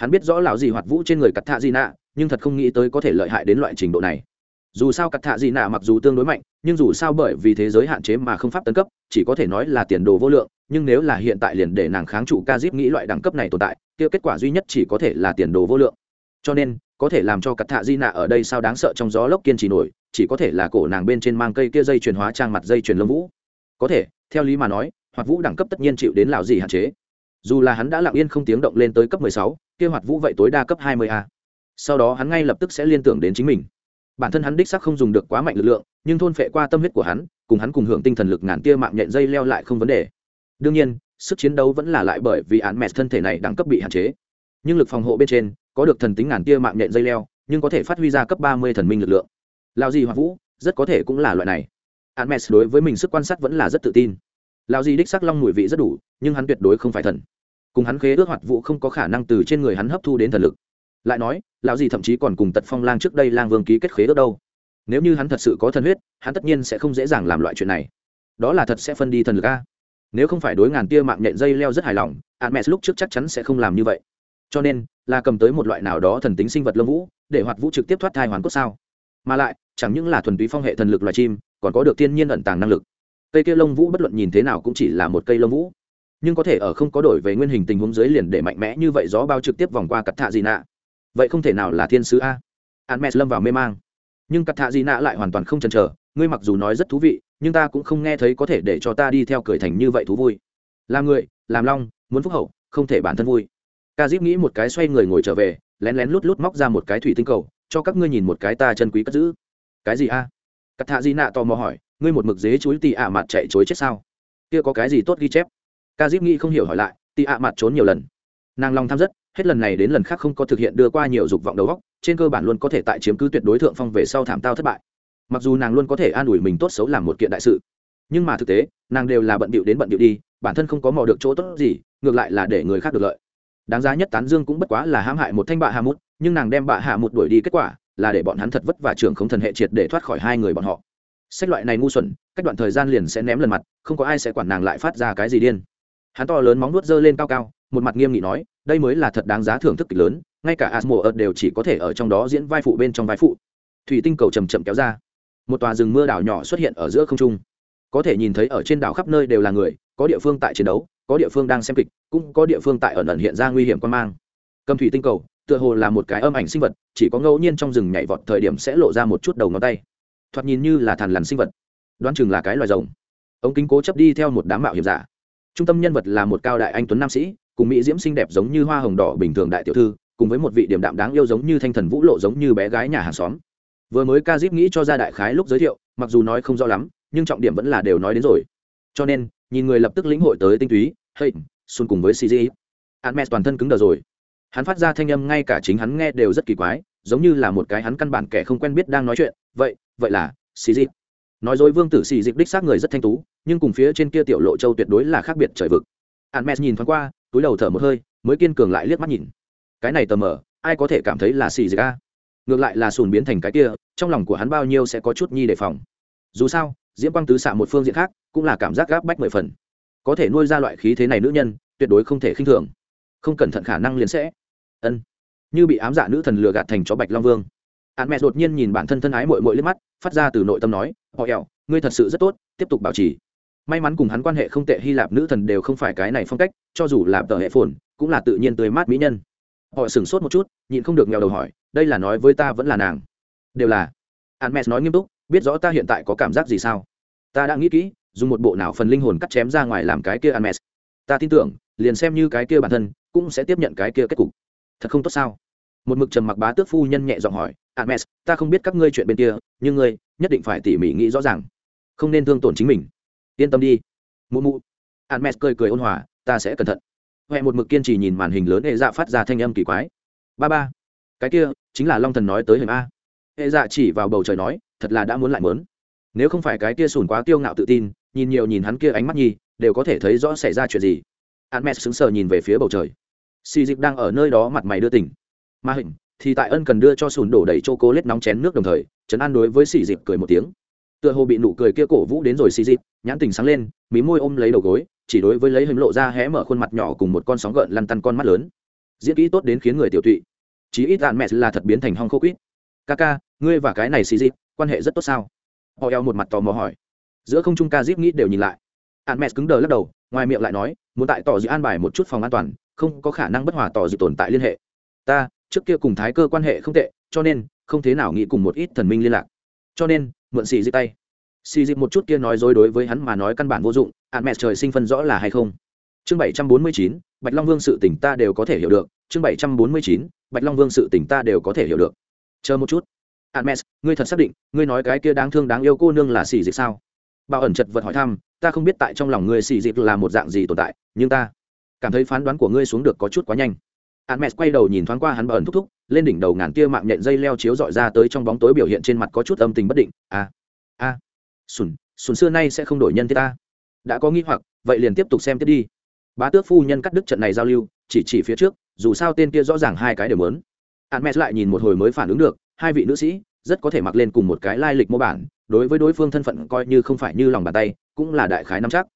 A: Hắn biết rõ lão gì hoạt vũ trên người cắt thạ gì nạ nhưng thật không nghĩ tới có thể lợi hại đến loại trình độ này. Dù sao cắt thạ gì nạ mặc dù tương đối mạnh, nhưng dù sao bởi vì thế giới hạn chế mà không pháp tấn cấp, chỉ có thể nói là tiền đồ vô lượng, nhưng nếu là hiện tại liền để nàng kháng trụ ca diếp nghĩ loại đẳng cấp này tồn tại, kia kết quả duy nhất chỉ có thể là tiền đồ vô lượng. Cho nên, có thể làm cho cặp thạ di nạ ở đây sao đáng sợ trong gió lốc kiên trì nổi chỉ có thể là cổ nàng bên trên mang cây kia dây chuyển hóa trang mặt dây chuyển lông vũ có thể theo lý mà nói hoạt vũ đẳng cấp tất nhiên chịu đến lào gì hạn chế dù là hắn đã lặng yên không tiếng động lên tới cấp 16, kia hoạt vũ vậy tối đa cấp 20 a. Sau đó hắn ngay lập tức sẽ liên tưởng đến chính mình. Bản thân hắn đích xác không dùng được quá mạnh lực lượng nhưng thôn phệ qua tâm huyết của hắn cùng hắn cùng hưởng tinh thần lực ngàn tia mạng nhện dây leo lại không vấn đề. Đương nhiên sức chiến đấu vẫn là lại bởi vì án mẹ thân thể này đẳng cấp bị hạn chế. Nhưng lực phòng hộ bên trên có được thần tính ngàn tia mạng nhện dây leo nhưng có thể phát huy ra cấp ba mươi thần minh lực lượng. Lao gì hoặc vũ rất có thể cũng là loại này. Hermes đối với mình sức quan sát vẫn là rất tự tin lao Di đích sắc long mùi vị rất đủ, nhưng hắn tuyệt đối không phải thần. Cùng hắn khế ước hoạt vũ không có khả năng từ trên người hắn hấp thu đến thần lực. Lại nói, lão gì thậm chí còn cùng tật phong lang trước đây lang vương ký kết khế ước đâu. Nếu như hắn thật sự có thần huyết, hắn tất nhiên sẽ không dễ dàng làm loại chuyện này. Đó là thật sẽ phân đi thần lực a. Nếu không phải đối ngàn tia mạng nhện dây leo rất hài lòng Hermes lúc trước chắc chắn sẽ không làm như vậy. Cho nên, là cầm tới một loại nào đó thần tính sinh vật lâm vũ, để hoạt vũ trực tiếp thoát thai hoàn cốt sao. Mà lại, chẳng những là thuần túy phong hệ thần lực loài chim, còn có được thiên nhiên ẩn tàng năng lực cây kia lông vũ bất luận nhìn thế nào cũng chỉ là một cây lông vũ. Nhưng có thể ở không có đổi về nguyên hình tình huống dưới liền để mạnh mẽ như vậy, gió bao trực tiếp vòng qua cắt thạ dị nạ vậy không thể nào là thiên sứ a. Hắn mẹ lâm vào mê mang. Nhưng cắt thạ dị nạ lại hoàn toàn không chần chờ. Ngươi mặc dù nói rất thú vị, nhưng ta cũng không nghe thấy có thể để cho ta đi theo cười thành như vậy thú vui. Làm người, làm long, muốn phúc hậu, không thể bản thân vui. Ca dip nghĩ một cái xoay người ngồi trở về, lén lén lút lút móc ra một cái thủy tinh cầu, cho các ngươi nhìn một cái ta chân quý cất giữ. Cái gì a? À? cắt thạ di nạ tò mò hỏi ngươi một mực dế chuối tì ạ mặt chạy chối chết sao? Kia có cái gì tốt ghi chép? Ca dip nghĩ không hiểu hỏi lại, tì ạ mặt trốn nhiều lần. Nàng long tham rất, hết lần này đến lần khác không có thực hiện đưa qua nhiều dục vọng đầu góc trên cơ bản luôn có thể tại chiếm cứ tuyệt đối thượng phong về sau thảm tao thất bại. Mặc dù nàng luôn có thể an ủi mình tốt xấu làm một kiện đại sự, nhưng mà thực tế, nàng đều là bận bịu đến bận bịu đi, bản thân không có mò được chỗ tốt gì, ngược lại là để người khác được lợi. Đáng giá nhất tán dương cũng bất quá là hãm hại một thanh bạ hạ mút nhưng nàng đem bạ hạ mút đuổi đi kết quả là để bọn hắn thật vất và trưởng không thần hệ triệt để thoát khỏi hai người bọn họ sách loại này ngu xuẩn, cách đoạn thời gian liền sẽ ném lần mặt, không có ai sẽ quản nàng lại phát ra cái gì điên. Hắn to lớn móng nuốt dơ lên cao cao, một mặt nghiêm nghị nói, đây mới là thật đáng giá thưởng thức kịch lớn, ngay cả asmo ợt đều chỉ có thể ở trong đó diễn vai phụ bên trong vai phụ. Thủy tinh cầu chầm chậm kéo ra. Một tòa rừng mưa đảo nhỏ xuất hiện ở giữa không trung. Có thể nhìn thấy ở trên đảo khắp nơi đều là người, có địa phương tại chiến đấu, có địa phương đang xem kịch, cũng có địa phương tại ẩn ẩn hiện ra nguy hiểm quan mang. Cầm thủy tinh cầu, tựa hồ là một cái âm ảnh sinh vật, chỉ có ngẫu nhiên trong rừng nhảy vọt thời điểm sẽ lộ ra một chút đầu ngón tay thoạt nhìn như là thằn lằn sinh vật. Đoán chừng là cái loài rồng. Ống kính cố chấp đi theo một đám mạo hiểm giả. Trung tâm nhân vật là một cao đại anh tuấn nam sĩ, cùng mỹ diễm xinh đẹp giống như hoa hồng đỏ bình thường đại tiểu thư, cùng với một vị điểm đạm đáng yêu giống như thanh thần vũ lộ giống như bé gái nhà hàng xóm. Vừa mới ca dip nghĩ cho ra đại khái lúc giới thiệu, mặc dù nói không rõ lắm, nhưng trọng điểm vẫn là đều nói đến rồi. Cho nên, nhìn người lập tức lĩnh hội tới tinh túy hay xuân cùng với cg admet toàn thân cứng đờ rồi. Hắn phát ra thanh âm ngay cả chính hắn nghe đều rất kỳ quái, giống như là một cái hắn căn bản kẻ không quen biết đang nói chuyện, vậy vậy là, xì dịp. Nói dối vương tử xì dịch đích xác người rất thanh tú, nhưng cùng phía trên kia tiểu lộ châu tuyệt đối là khác biệt trời vực. Admet nhìn thoáng qua, túi đầu thở một hơi, mới kiên cường lại liếc mắt nhìn. Cái này tờ mờ, ai có thể cảm thấy là xì dịp a? Ngược lại là sùn biến thành cái kia, trong lòng của hắn bao nhiêu sẽ có chút nhi đề phòng. Dù sao, diễm quang tứ xạ một phương diện khác, cũng là cảm giác gáp bách mười phần. Có thể nuôi ra loại khí thế này nữ nhân, tuyệt đối không thể khinh thường. Không cẩn thận khả năng liền sẽ. Ân. Như bị ám dạ nữ thần lừa gạt thành chó bạch long vương hắn mẹ đột nhiên nhìn bản thân thân ái mội mội lên mắt, phát ra từ nội tâm nói, họ ẹo ngươi thật sự rất tốt, tiếp tục bảo trì. May mắn cùng hắn quan hệ không tệ, hy lạp nữ thần đều không phải cái này phong cách, cho dù là tờ hệ phồn, cũng là tự nhiên tươi mát mỹ nhân. Họ sửng sốt một chút, nhịn không được nghèo đầu hỏi, đây là nói với ta vẫn là nàng? Đều là. Hắn mẹ nói nghiêm túc, biết rõ ta hiện tại có cảm giác gì sao? Ta đã nghĩ kỹ, dùng một bộ nào phần linh hồn cắt chém ra ngoài làm cái kia hắn mẹ. Ta tin tưởng, liền xem như cái kia bản thân, cũng sẽ tiếp nhận cái kia kết cục. Thật không tốt sao? Một mực trầm mặc bá tước phu nhân nhẹ giọng hỏi Hermes, ta không biết các ngươi chuyện bên kia, nhưng ngươi nhất định phải tỉ mỉ nghĩ rõ ràng, không nên thương tổn chính mình. Yên tâm đi. Mụ mụ. Hermes cười cười ôn hòa, ta sẽ cẩn thận. Hoè một mực kiên trì nhìn màn hình lớn hệ dạ phát ra thanh âm kỳ quái. Ba ba. Cái kia chính là Long Thần nói tới hình a. Hệ dạ chỉ vào bầu trời nói, thật là đã muốn lại muốn. Nếu không phải cái kia sùn quá kiêu ngạo tự tin, nhìn nhiều nhìn hắn kia ánh mắt nhì, đều có thể thấy rõ xảy ra chuyện gì. Hermes sững sờ nhìn về phía bầu trời. Xì Dịch đang ở nơi đó mặt mày đưa tỉnh. Ma hình, thì tại ân cần đưa cho sùn đổ đầy chô cố lết nóng chén nước đồng thời, trấn an đối với xì dịp cười một tiếng. Tựa hồ bị nụ cười kia cổ vũ đến rồi xì dịp, nhãn tình sáng lên, mí môi ôm lấy đầu gối, chỉ đối với lấy hình lộ ra hé mở khuôn mặt nhỏ cùng một con sóng gợn lăn tăn con mắt lớn. Diễn kỹ tốt đến khiến người tiểu tụy. Chí ít đạn mẹ là thật biến thành hong khô quýt. Ca ca, ngươi và cái này xì dịp, quan hệ rất tốt sao? Họ eo một mặt tò mò hỏi. Giữa không trung ca dip nghĩ đều nhìn lại. Hạn mẹ cứng đờ lắc đầu, ngoài miệng lại nói, muốn tại tỏ dự an bài một chút phòng an toàn, không có khả năng bất hòa tỏ dự tồn tại liên hệ. Ta trước kia cùng thái cơ quan hệ không tệ cho nên không thế nào nghĩ cùng một ít thần minh liên lạc. Cho nên mượn xì dịp tay. Xì dịp một chút kia nói dối đối với hắn mà nói căn bản vô dụng ạn mẹ trời sinh phân rõ là hay không? Chương bảy trăm bốn mươi chín bạch long vương sự tỉnh ta đều có thể hiểu được. Chương bảy trăm bốn mươi chín bạch long vương sự tỉnh ta đều có thể hiểu được. Chờ một chút. Admes, ngươi thật xác định, ngươi nói cái kia đáng thương đáng yêu cô nương là xì dịp sao? Bảo ẩn chật vật hỏi thăm, ta không biết tại trong lòng ngươi xì dịp là một dạng gì tồn tại, nhưng ta cảm thấy phán đoán của ngươi xuống được có chút quá nhanh hắn mẹ quay đầu nhìn thoáng qua hắn bờn thúc thúc, lên đỉnh đầu ngàn tia mạng nhện dây leo chiếu dọi ra tới trong bóng tối biểu hiện trên mặt có chút âm tình bất định. A a à. sùn sùn xưa nay sẽ không đổi nhân thế ta. Đã có nghi hoặc, vậy liền tiếp tục xem tiếp đi. Bá tước phu nhân cắt đứt trận này giao lưu, chỉ chỉ phía trước, dù sao tên kia rõ ràng hai cái đều muốn. Hắn mẹ lại nhìn một hồi mới phản ứng được, hai vị nữ sĩ rất có thể mặc lên cùng một cái lai lịch mô bản, đối với đối phương thân phận coi như không phải như lòng bàn tay, cũng là đại khái nắm chắc.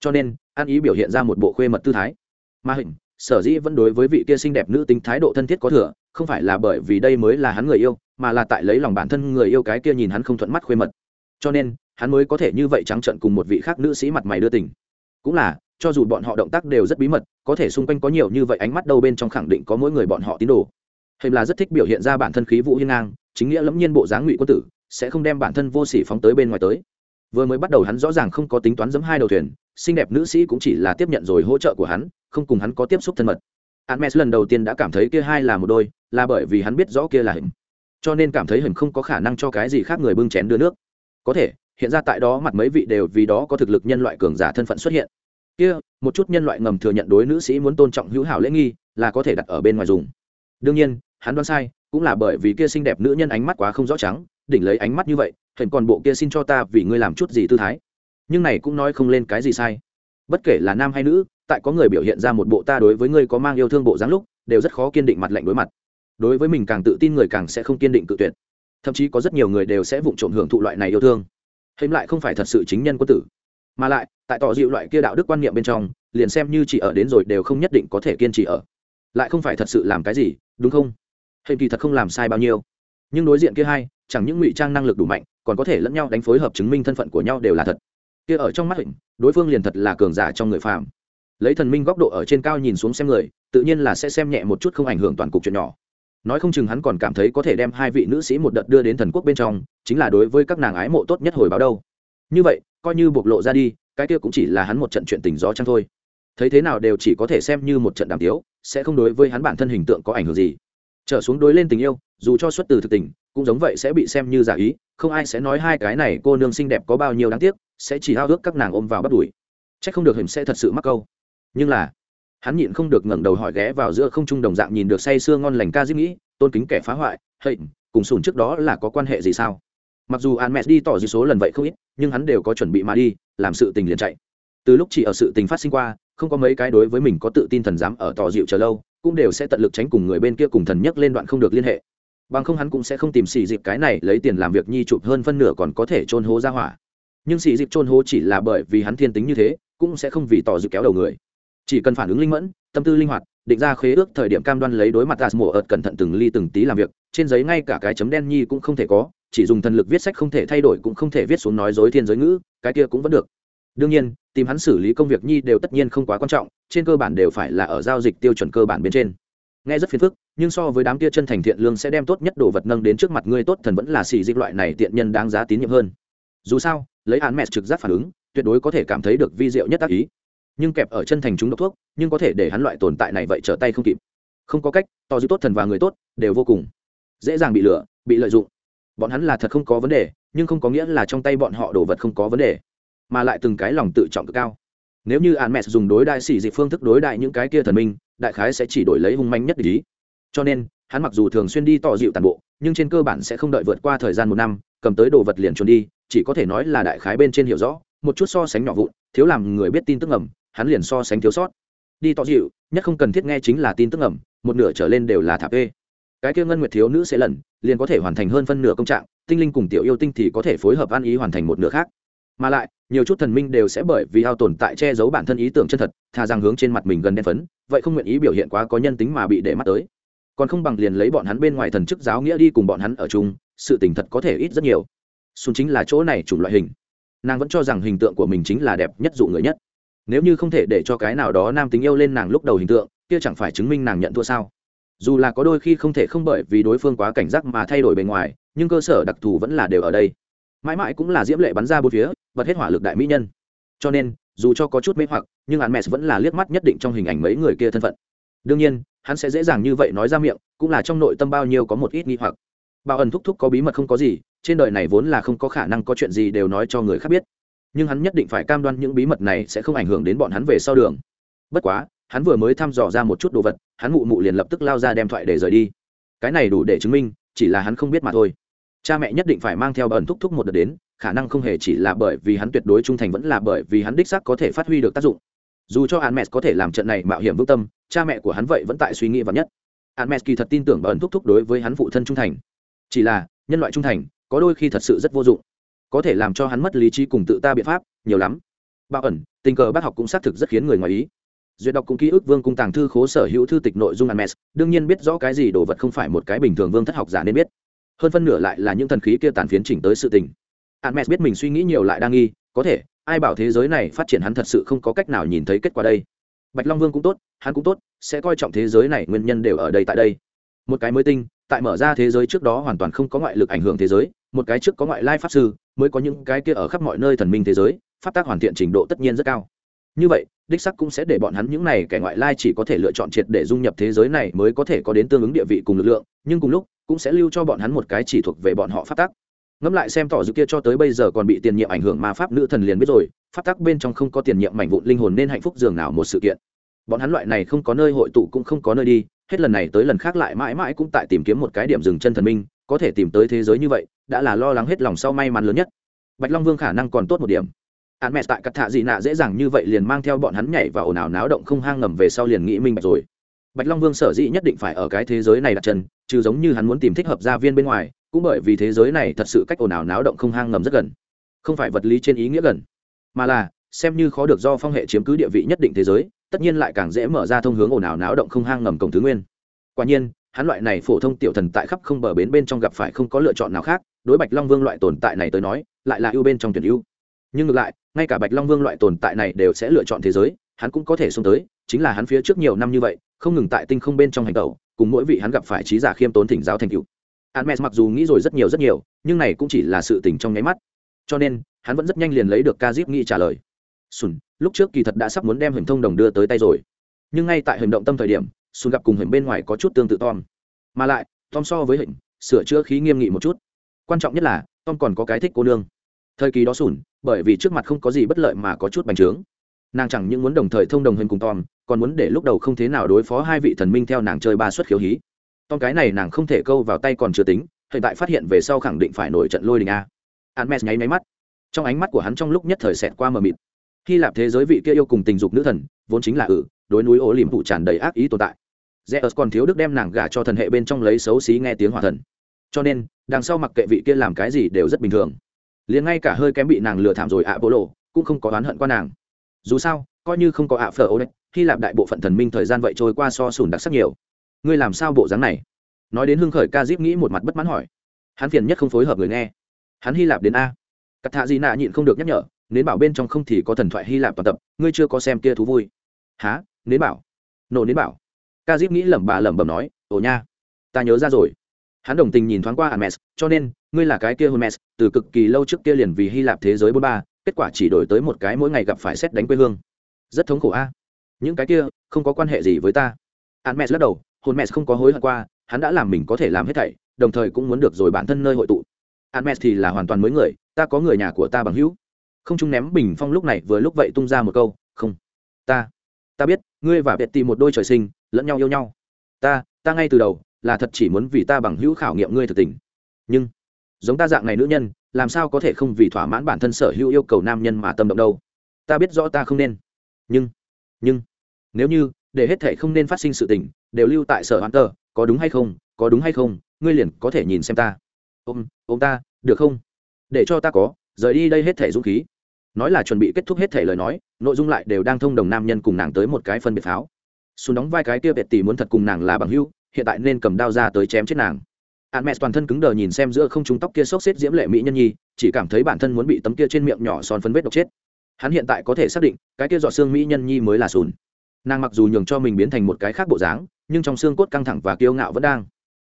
A: Cho nên an ý biểu hiện ra một bộ khuê mật tư thái. Ma hình sở dĩ vẫn đối với vị kia xinh đẹp nữ tính thái độ thân thiết có thừa, không phải là bởi vì đây mới là hắn người yêu, mà là tại lấy lòng bản thân người yêu cái kia nhìn hắn không thuận mắt khuê mật. Cho nên, hắn mới có thể như vậy trắng trận cùng một vị khác nữ sĩ mặt mày đưa tình. Cũng là, cho dù bọn họ động tác đều rất bí mật, có thể xung quanh có nhiều như vậy ánh mắt đâu bên trong khẳng định có mỗi người bọn họ tín đồ. Hình là rất thích biểu hiện ra bản thân khí vũ hiên ngang, chính nghĩa lẫm nhiên bộ dáng ngụy quân tử, sẽ không đem bản thân vô sỉ phóng tới bên ngoài tới vừa mới bắt đầu hắn rõ ràng không có tính toán giấm hai đầu thuyền xinh đẹp nữ sĩ cũng chỉ là tiếp nhận rồi hỗ trợ của hắn không cùng hắn có tiếp xúc thân mật admes lần đầu tiên đã cảm thấy kia hai là một đôi, là bởi vì hắn biết rõ kia là hình. Cho nên cảm thấy hình không có khả năng cho cái gì khác người bưng chén đưa nước. Có thể, hiện ra tại đó mặt mấy vị đều vì đó có thực lực nhân loại cường giả thân phận xuất hiện. Kia, một chút nhân loại ngầm thừa nhận đối nữ sĩ muốn tôn trọng hữu hảo lễ nghi, là có thể đặt ở bên ngoài dùng. Đương nhiên, hắn đoán sai, cũng là bởi vì kia xinh đẹp nữ nhân ánh mắt quá không rõ trắng, đỉnh lấy ánh mắt như vậy, hình còn bộ kia xin cho ta vì ngươi làm chút gì tư thái. nhưng này cũng nói không lên cái gì sai. Bất kể là nam hay nữ tại có người biểu hiện ra một bộ ta đối với ngươi có mang yêu thương bộ dáng lúc đều rất khó kiên định mặt lạnh đối mặt. Đối với mình càng tự tin người càng sẽ không kiên định tự tuyệt. Thậm chí có rất nhiều người đều sẽ vụng trộm hưởng thụ loại này yêu thương. Hình lại không phải thật sự chính nhân quân tử. Mà lại tại tỏ dịu loại kia đạo đức quan niệm bên trong liền xem như chỉ ở đến rồi đều không nhất định có thể kiên trì ở. Lại không phải thật sự làm cái gì đúng không? Hình kỳ thật không làm sai bao nhiêu. Nhưng đối diện kia hai chẳng những ngụy trang năng lực đủ mạnh, còn có thể lẫn nhau đánh phối hợp chứng minh thân phận của nhau đều là thật. Kia ở trong mắt hình, đối phương liền thật là cường giả trong người phàm. Lấy thần minh góc độ ở trên cao nhìn xuống xem người, tự nhiên là sẽ xem nhẹ một chút không ảnh hưởng toàn cục chuyện nhỏ. Nói không chừng hắn còn cảm thấy có thể đem hai vị nữ sĩ một đợt đưa đến thần quốc bên trong, chính là đối với các nàng ái mộ tốt nhất hồi báo đâu. Như vậy, coi như bộc lộ ra đi, cái kia cũng chỉ là hắn một trận chuyện tình gió chăng thôi. Thấy thế nào đều chỉ có thể xem như một trận đàm tiếu, sẽ không đối với hắn bản thân hình tượng có ảnh hưởng gì trở xuống đối lên tình yêu, dù cho xuất từ thực tình, cũng giống vậy sẽ bị xem như giả ý, không ai sẽ nói hai cái này cô nương xinh đẹp có bao nhiêu đáng tiếc, sẽ chỉ hao ước các nàng ôm vào bắt đùi. C h ắ c không được hình sẽ thật sự mắc câu. Nhưng là, hắn nhịn không được ngẩng đầu hỏi ghé vào giữa không trung đồng dạng nhìn được say sưa ngon lành ca diễm nghĩ, tôn kính kẻ phá hoại hệ cùng sùn trước đó là có quan hệ gì sao? Mặc dù an mẹ đi tỏ dư số lần vậy không ít, nhưng hắn đều có chuẩn bị mà đi, làm sự tình liền chạy. Từ lúc chỉ ở sự tình phát sinh qua, không có mấy cái đối với mình có tự tin thần dám ở tỏ dịu chờ lâu cũng đều sẽ tận lực tránh cùng người bên kia cùng thần nhất lên đoạn không được liên hệ. Bằng không hắn cũng sẽ không tìm xì dịp cái này lấy tiền làm việc nhi chụp hơn phân nửa còn có thể trôn hố ra hỏa. Nhưng xì dịp trôn hố chỉ là bởi vì hắn thiên tính như thế, cũng sẽ không vì tỏ dự kéo đầu người. Chỉ cần phản ứng linh mẫn, tâm tư linh hoạt, định ra khế ước thời điểm cam đoan lấy đối mặt tas mùa ợt cẩn thận từng ly từng tí làm việc, trên giấy ngay cả cái chấm đen nhi cũng không thể có, chỉ dùng thần lực viết sách không thể thay đổi cũng không thể viết xuống nói dối thiên giới ngữ, cái kia cũng vẫn được đương nhiên, tìm hắn xử lý công việc nhi đều tất nhiên không quá quan trọng, trên cơ bản đều phải là ở giao dịch tiêu chuẩn cơ bản bên trên. Nghe rất phiền phức, nhưng so với đám kia chân thành thiện lương sẽ đem tốt nhất đồ vật nâng đến trước mặt ngươi tốt thần vẫn là xì dịch loại này tiện nhân đáng giá tín nhiệm hơn. Dù sao, lấy án mẹ trực giác phản ứng, tuyệt đối có thể cảm thấy được vi diệu nhất tác ý. Nhưng kẹp ở chân thành chúng độc thuốc, nhưng có thể để hắn loại tồn tại này vậy trở tay không kịp. Không có cách, to dư tốt thần và người tốt, đều vô cùng. Dễ dàng bị lừa, bị lợi dụng. Bọn hắn là thật không có vấn đề, nhưng không có nghĩa là trong tay bọn họ đồ vật không có vấn đề mà lại từng cái lòng tự trọng cực cao. Nếu như an mẹ dùng đối đại xỉ dị phương thức đối đại những cái kia thần minh, đại khái sẽ chỉ đổi lấy hung manh nhất lý cho nên, hắn mặc dù thường xuyên đi tỏ dịu toàn bộ, nhưng trên cơ bản sẽ không đợi vượt qua thời gian một năm, cầm tới đồ vật liền trốn đi, chỉ có thể nói là đại khái bên trên hiểu rõ, một chút so sánh nhỏ vụn, thiếu làm người biết tin tức ẩm hắn liền so sánh thiếu sót. Đi tỏ dịu, nhất không cần thiết nghe chính là tin tức ẩm một nửa trở lên đều là thả p cái kia ngân nguyệt thiếu nữ sẽ lần, liền có thể hoàn thành hơn phân nửa công trạng, tinh linh cùng tiểu yêu tinh thì có thể phối hợp ăn ý hoàn thành một nửa khác mà lại, nhiều chút thần minh đều sẽ bởi vì ao tồn tại che giấu bản thân ý tưởng chân thật, thà rằng hướng trên mặt mình gần đen phấn, vậy không nguyện ý biểu hiện quá có nhân tính mà bị để mắt tới. Còn không bằng liền lấy bọn hắn bên ngoài thần chức giáo nghĩa đi cùng bọn hắn ở chung, sự tình thật có thể ít rất nhiều. Xuân chính là chỗ này chủng loại hình. Nàng vẫn cho rằng hình tượng của mình chính là đẹp nhất dụ người nhất. Nếu như không thể để cho cái nào đó nam tính yêu lên nàng lúc đầu hình tượng, kia chẳng phải chứng minh nàng nhận thua sao? Dù là có đôi khi không thể không bởi vì đối phương quá cảnh giác mà thay đổi bề ngoài, nhưng cơ sở đặc thù vẫn là đều ở đây mãi mãi cũng là diễm lệ bắn ra bốn phía, bật hết hỏa lực đại mỹ nhân. Cho nên, dù cho có chút mê hoặc, nhưng hắn mẹ vẫn là liếc mắt nhất định trong hình ảnh mấy người kia thân phận. Đương nhiên, hắn sẽ dễ dàng như vậy nói ra miệng, cũng là trong nội tâm bao nhiêu có một ít nghi hoặc. Bao ẩn thúc thúc có bí mật không có gì, trên đời này vốn là không có khả năng có chuyện gì đều nói cho người khác biết. Nhưng hắn nhất định phải cam đoan những bí mật này sẽ không ảnh hưởng đến bọn hắn về sau đường. Bất quá, hắn vừa mới thăm dò ra một chút đồ vật, hắn mụ mụ liền lập tức lao ra đem thoại để rời đi. Cái này đủ để chứng minh, chỉ là hắn không biết mà thôi cha mẹ nhất định phải mang theo bẩn thúc thúc một đợt đến khả năng không hề chỉ là bởi vì hắn tuyệt đối trung thành vẫn là bởi vì hắn đích xác có thể phát huy được tác dụng. Dù cho hắn mẹ có thể làm trận này mạo hiểm vững tâm cha mẹ của hắn vậy vẫn tại suy nghĩ vắn nhất. Hắn mẹ kỳ thật tin tưởng bẩn thúc thúc đối với hắn phụ thân trung thành. Chỉ là nhân loại trung thành có đôi khi thật sự rất vô dụng. Có thể làm cho hắn mất lý trí cùng tự ta biện pháp nhiều lắm. Bạo ẩn tình cờ bác học cũng xác thực rất khiến người ngoài ý. Duyệt đọc cũng ký ức vương cung tàng thư khố sở hữu thư tịch nội dung Hermes, đương nhiên biết rõ cái gì đồ vật không phải một cái bình thường vương thất học giả nên biết. Hơn phân nửa lại là những thần khí kia tàn phiến chỉnh tới sự tình. Hermes biết mình suy nghĩ nhiều lại đang nghi, có thể, ai bảo thế giới này phát triển hắn thật sự không có cách nào nhìn thấy kết quả đây. Bạch Long Vương cũng tốt, hắn cũng tốt, sẽ coi trọng thế giới này nguyên nhân đều ở đây tại đây. Một cái mới tinh, tại mở ra thế giới trước đó hoàn toàn không có ngoại lực ảnh hưởng thế giới, một cái trước có ngoại lai pháp sư, mới có những cái kia ở khắp mọi nơi thần minh thế giới, pháp tác hoàn thiện trình độ tất nhiên rất cao. Như vậy, đích sắc cũng sẽ để bọn hắn những này kẻ ngoại lai chỉ có thể lựa chọn triệt để dung nhập thế giới này mới có thể có đến tương ứng địa vị cùng lực lượng nhưng cùng lúc cũng sẽ lưu cho bọn hắn một cái chỉ thuộc về bọn họ pháp tắc. Ngẫm lại xem tỏ dự kia cho tới bây giờ còn bị tiền nhiệm ảnh hưởng mà pháp nữ thần liền biết rồi, pháp tắc bên trong không có tiền nhiệm mảnh vụn linh hồn nên hạnh phúc dường nào một sự kiện. Bọn hắn loại này không có nơi hội tụ cũng không có nơi đi, hết lần này tới lần khác lại mãi mãi cũng tại tìm kiếm một cái điểm dừng chân thần minh, có thể tìm tới thế giới như vậy, đã là lo lắng hết lòng sau may mắn lớn nhất. Bạch long vương khả năng còn tốt một điểm. Hắn mẹ tại cắt thạ dị nạ dễ dàng như vậy liền mang theo bọn hắn nhảy vào ồn ào náo động không hang ngầm về sau liền nghĩ minh bạch rồi bạch long vương sở dĩ nhất định phải ở cái thế giới này đặt chân trừ giống như hắn muốn tìm thích hợp gia viên bên ngoài, cũng bởi vì thế giới này thật sự cách ồn ào náo động không hang ngầm rất gần. Không phải vật lý trên ý nghĩa gần, mà là, xem như khó được do phong hệ chiếm cứ địa vị nhất định thế giới, tất nhiên lại càng dễ mở ra thông hướng ồn ào náo động không hang ngầm cổng thứ nguyên. Quả nhiên, hắn loại này phổ thông tiểu thần tại khắp không bờ bến bên trong gặp phải không có lựa chọn nào khác, đối bạch long vương loại tồn tại này tới nói, lại là ưu bên trong tuyển ưu. Nhưng ngược lại, ngay cả bạch long vương loại tồn tại này đều sẽ lựa chọn thế giới, hắn cũng có thể xông tới, chính là hắn phía trước nhiều năm như vậy không ngừng tại tinh không bên trong hành tẩu cùng mỗi vị hắn gặp phải trí giả khiêm tốn thỉnh giáo thành cựu Hermes mặc dù nghĩ rồi rất nhiều rất nhiều, nhưng này cũng chỉ là sự tình trong nháy mắt. Cho nên, hắn vẫn rất nhanh liền lấy được ca Kazip nghĩ trả lời. Sùn, lúc trước kỳ thật đã sắp muốn đem hình thông đồng đưa tới tay rồi. Nhưng ngay tại hành động tâm thời điểm, Sùn gặp cùng hình bên ngoài có chút tương tự Tom. Mà lại, Tom so với hình, sửa chữa khí nghiêm nghị một chút. Quan trọng nhất là, Tom còn có cái thích cô nương. Thời kỳ đó Sùn, bởi vì trước mặt không có gì bất lợi mà có chút bành trướng. Nàng chẳng những muốn đồng thời thông đồng hình cùng Tom, còn muốn để lúc đầu không thế nào đối phó hai vị thần minh theo nàng chơi ba suất khiếu hí. Tom cái này nàng không thể câu vào tay còn chưa tính, hiện tại phát hiện về sau khẳng định phải nổi trận lôi đình a. Hermes nháy máy mắt. Trong ánh mắt của hắn trong lúc nhất thời xẹt qua mờ mịt. Hy lạp thế giới vị kia yêu cùng tình dục nữ thần, vốn chính là ử, đối núi ố liềm phụ tràn đầy ác ý tồn tại. Zeus còn thiếu đức đem nàng gả cho thần hệ bên trong lấy xấu xí nghe tiếng hỏa thần. Cho nên, đằng sau mặc kệ vị kia làm cái gì đều rất bình thường. Liền ngay cả hơi kém bị nàng lừa thảm rồi ạ bộ lộ cũng không có oán hận qua nàng. Dù sao, coi như không có ạ phở ô đấy hy lạp đại bộ phận thần minh thời gian vậy trôi qua so sùn đặc sắc nhiều. Ngươi làm sao bộ dáng này? Nói đến hưng khởi ca diếp nghĩ một mặt bất mãn hỏi. Hắn phiền nhất không phối hợp người nghe. Hắn hy lạp đến a. Cắt thạ di nạ nhịn không được nhắc nhở, nến bảo bên trong không thì có thần thoại hy lạp toàn tập, ngươi chưa có xem kia thú vui. Há nến bảo? Nổ nến bảo. Ca diếp nghĩ lẩm bà lẩm bẩm nói, ồ nha, ta nhớ ra rồi. Hắn đồng tình nhìn thoáng qua hermes, cho nên, ngươi là cái kia hermes, từ cực kỳ lâu trước kia liền vì hy lạp thế giới bốn ba, kết quả chỉ đổi tới một cái mỗi ngày gặp phải xét đánh quê hương. Rất thống khổ a những cái kia không có quan hệ gì với ta. Hermes lắc đầu, hồn mẹ không có hối hận qua, hắn đã làm mình có thể làm hết thảy, đồng thời cũng muốn được rồi bản thân nơi hội tụ. Hermes thì là hoàn toàn mới người, ta có người nhà của ta bằng hữu. Không trung ném bình phong lúc này vừa lúc vậy tung ra một câu, không, ta ta biết, ngươi và biệt tì một đôi trời sinh, lẫn nhau yêu nhau. Ta ta ngay từ đầu là thật chỉ muốn vì ta bằng hữu khảo nghiệm ngươi thực tình. Nhưng, giống ta dạng này nữ nhân, làm sao có thể không vì thỏa mãn bản thân sở hữu yêu cầu nam nhân mà tâm động đâu? Ta biết rõ ta không nên. Nhưng nhưng nếu như, để hết thể không nên phát sinh sự tình, đều lưu tại sở hoãn tờ có đúng hay không, có đúng hay không, ngươi liền có thể nhìn xem ta. Ôm ôm ta, được không? Để cho ta có, rời đi đây hết thể dũng khí. Nói là chuẩn bị kết thúc hết thể lời nói, nội dung lại đều đang thông đồng nam nhân cùng nàng tới một cái phân biệt pháo. Xuống đóng vai cái kia biệt tỷ muốn thật cùng nàng là bằng hưu hiện tại nên cầm đao ra tới chém chết nàng. Hạn mẹ toàn thân cứng đờ nhìn xem giữa không trung tóc kia xốc xếp diễm lệ mỹ nhân nhi, chỉ cảm thấy bản thân muốn bị tấm kia trên miệng nhỏ son phấn vết độc chết. Hắn hiện tại có thể xác định, cái kia dọ xương mỹ nhân nhi mới là sùn nàng mặc dù nhường cho mình biến thành một cái khác bộ dáng, nhưng trong xương cốt căng thẳng và kiêu ngạo vẫn đang.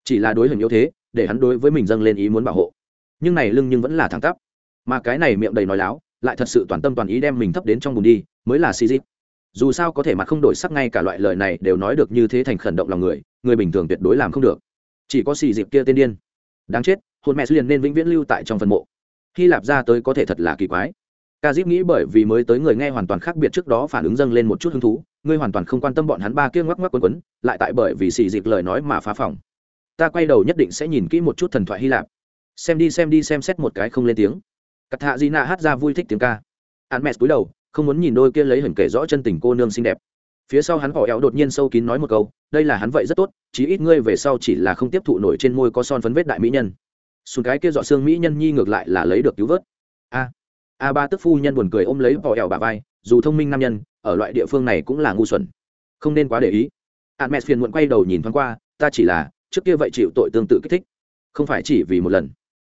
A: Chỉ là đối hình yếu thế, để hắn đối với mình dâng lên ý muốn bảo hộ. Nhưng này lưng nhưng vẫn là thẳng tắp. Mà cái này miệng đầy nói láo, lại thật sự toàn tâm toàn ý đem mình thấp đến trong bùn đi, mới là si dịp dù sao có thể mặt không đổi sắc ngay cả loại lời này đều nói được như thế thành khẩn động lòng người người bình thường tuyệt đối làm không được. Chỉ có xì dịp kia tên điên. Đáng chết hôn mẹ liền nên vĩnh viễn lưu tại trong phần mộ. Hy lạp ra tới có thể thật là kỳ quái ca dip nghĩ bởi vì mới tới người nghe hoàn toàn khác biệt trước đó phản ứng dâng lên một chút hứng thú, ngươi hoàn toàn không quan tâm bọn hắn ba kia ngoắc ngoắc quấn quấn, lại tại bởi vì xì dịp lời nói mà phá phòng. Ta quay đầu nhất định sẽ nhìn kỹ một chút thần thoại hy lạp. Xem đi xem đi, xem xét một cái không lên tiếng. Cắt hạ di a hát ra vui thích tiếng ca. Hắn mẹt cúi đầu, không muốn nhìn đôi kia lấy hình kể rõ chân tình cô nương xinh đẹp. Phía sau hắn họ éo đột nhiên sâu kín nói một câu, đây là hắn vậy rất tốt, chí ít ngươi về sau chỉ là không tiếp thụ nổi trên môi có son phấn vết đại mỹ nhân. Sùn cái kia dọ xương mỹ nhân nhi ngược lại là lấy được cứu vớt a ba tức phu nhân buồn cười ôm lấy vỏ ẻo bà vai, dù thông minh nam nhân, ở loại địa phương này cũng là ngu xuẩn. Không nên quá để ý. Hạn mẹ phiền muộn quay đầu nhìn thoáng qua, ta chỉ là, trước kia vậy chịu tội tương tự kích thích. Không phải chỉ vì một lần.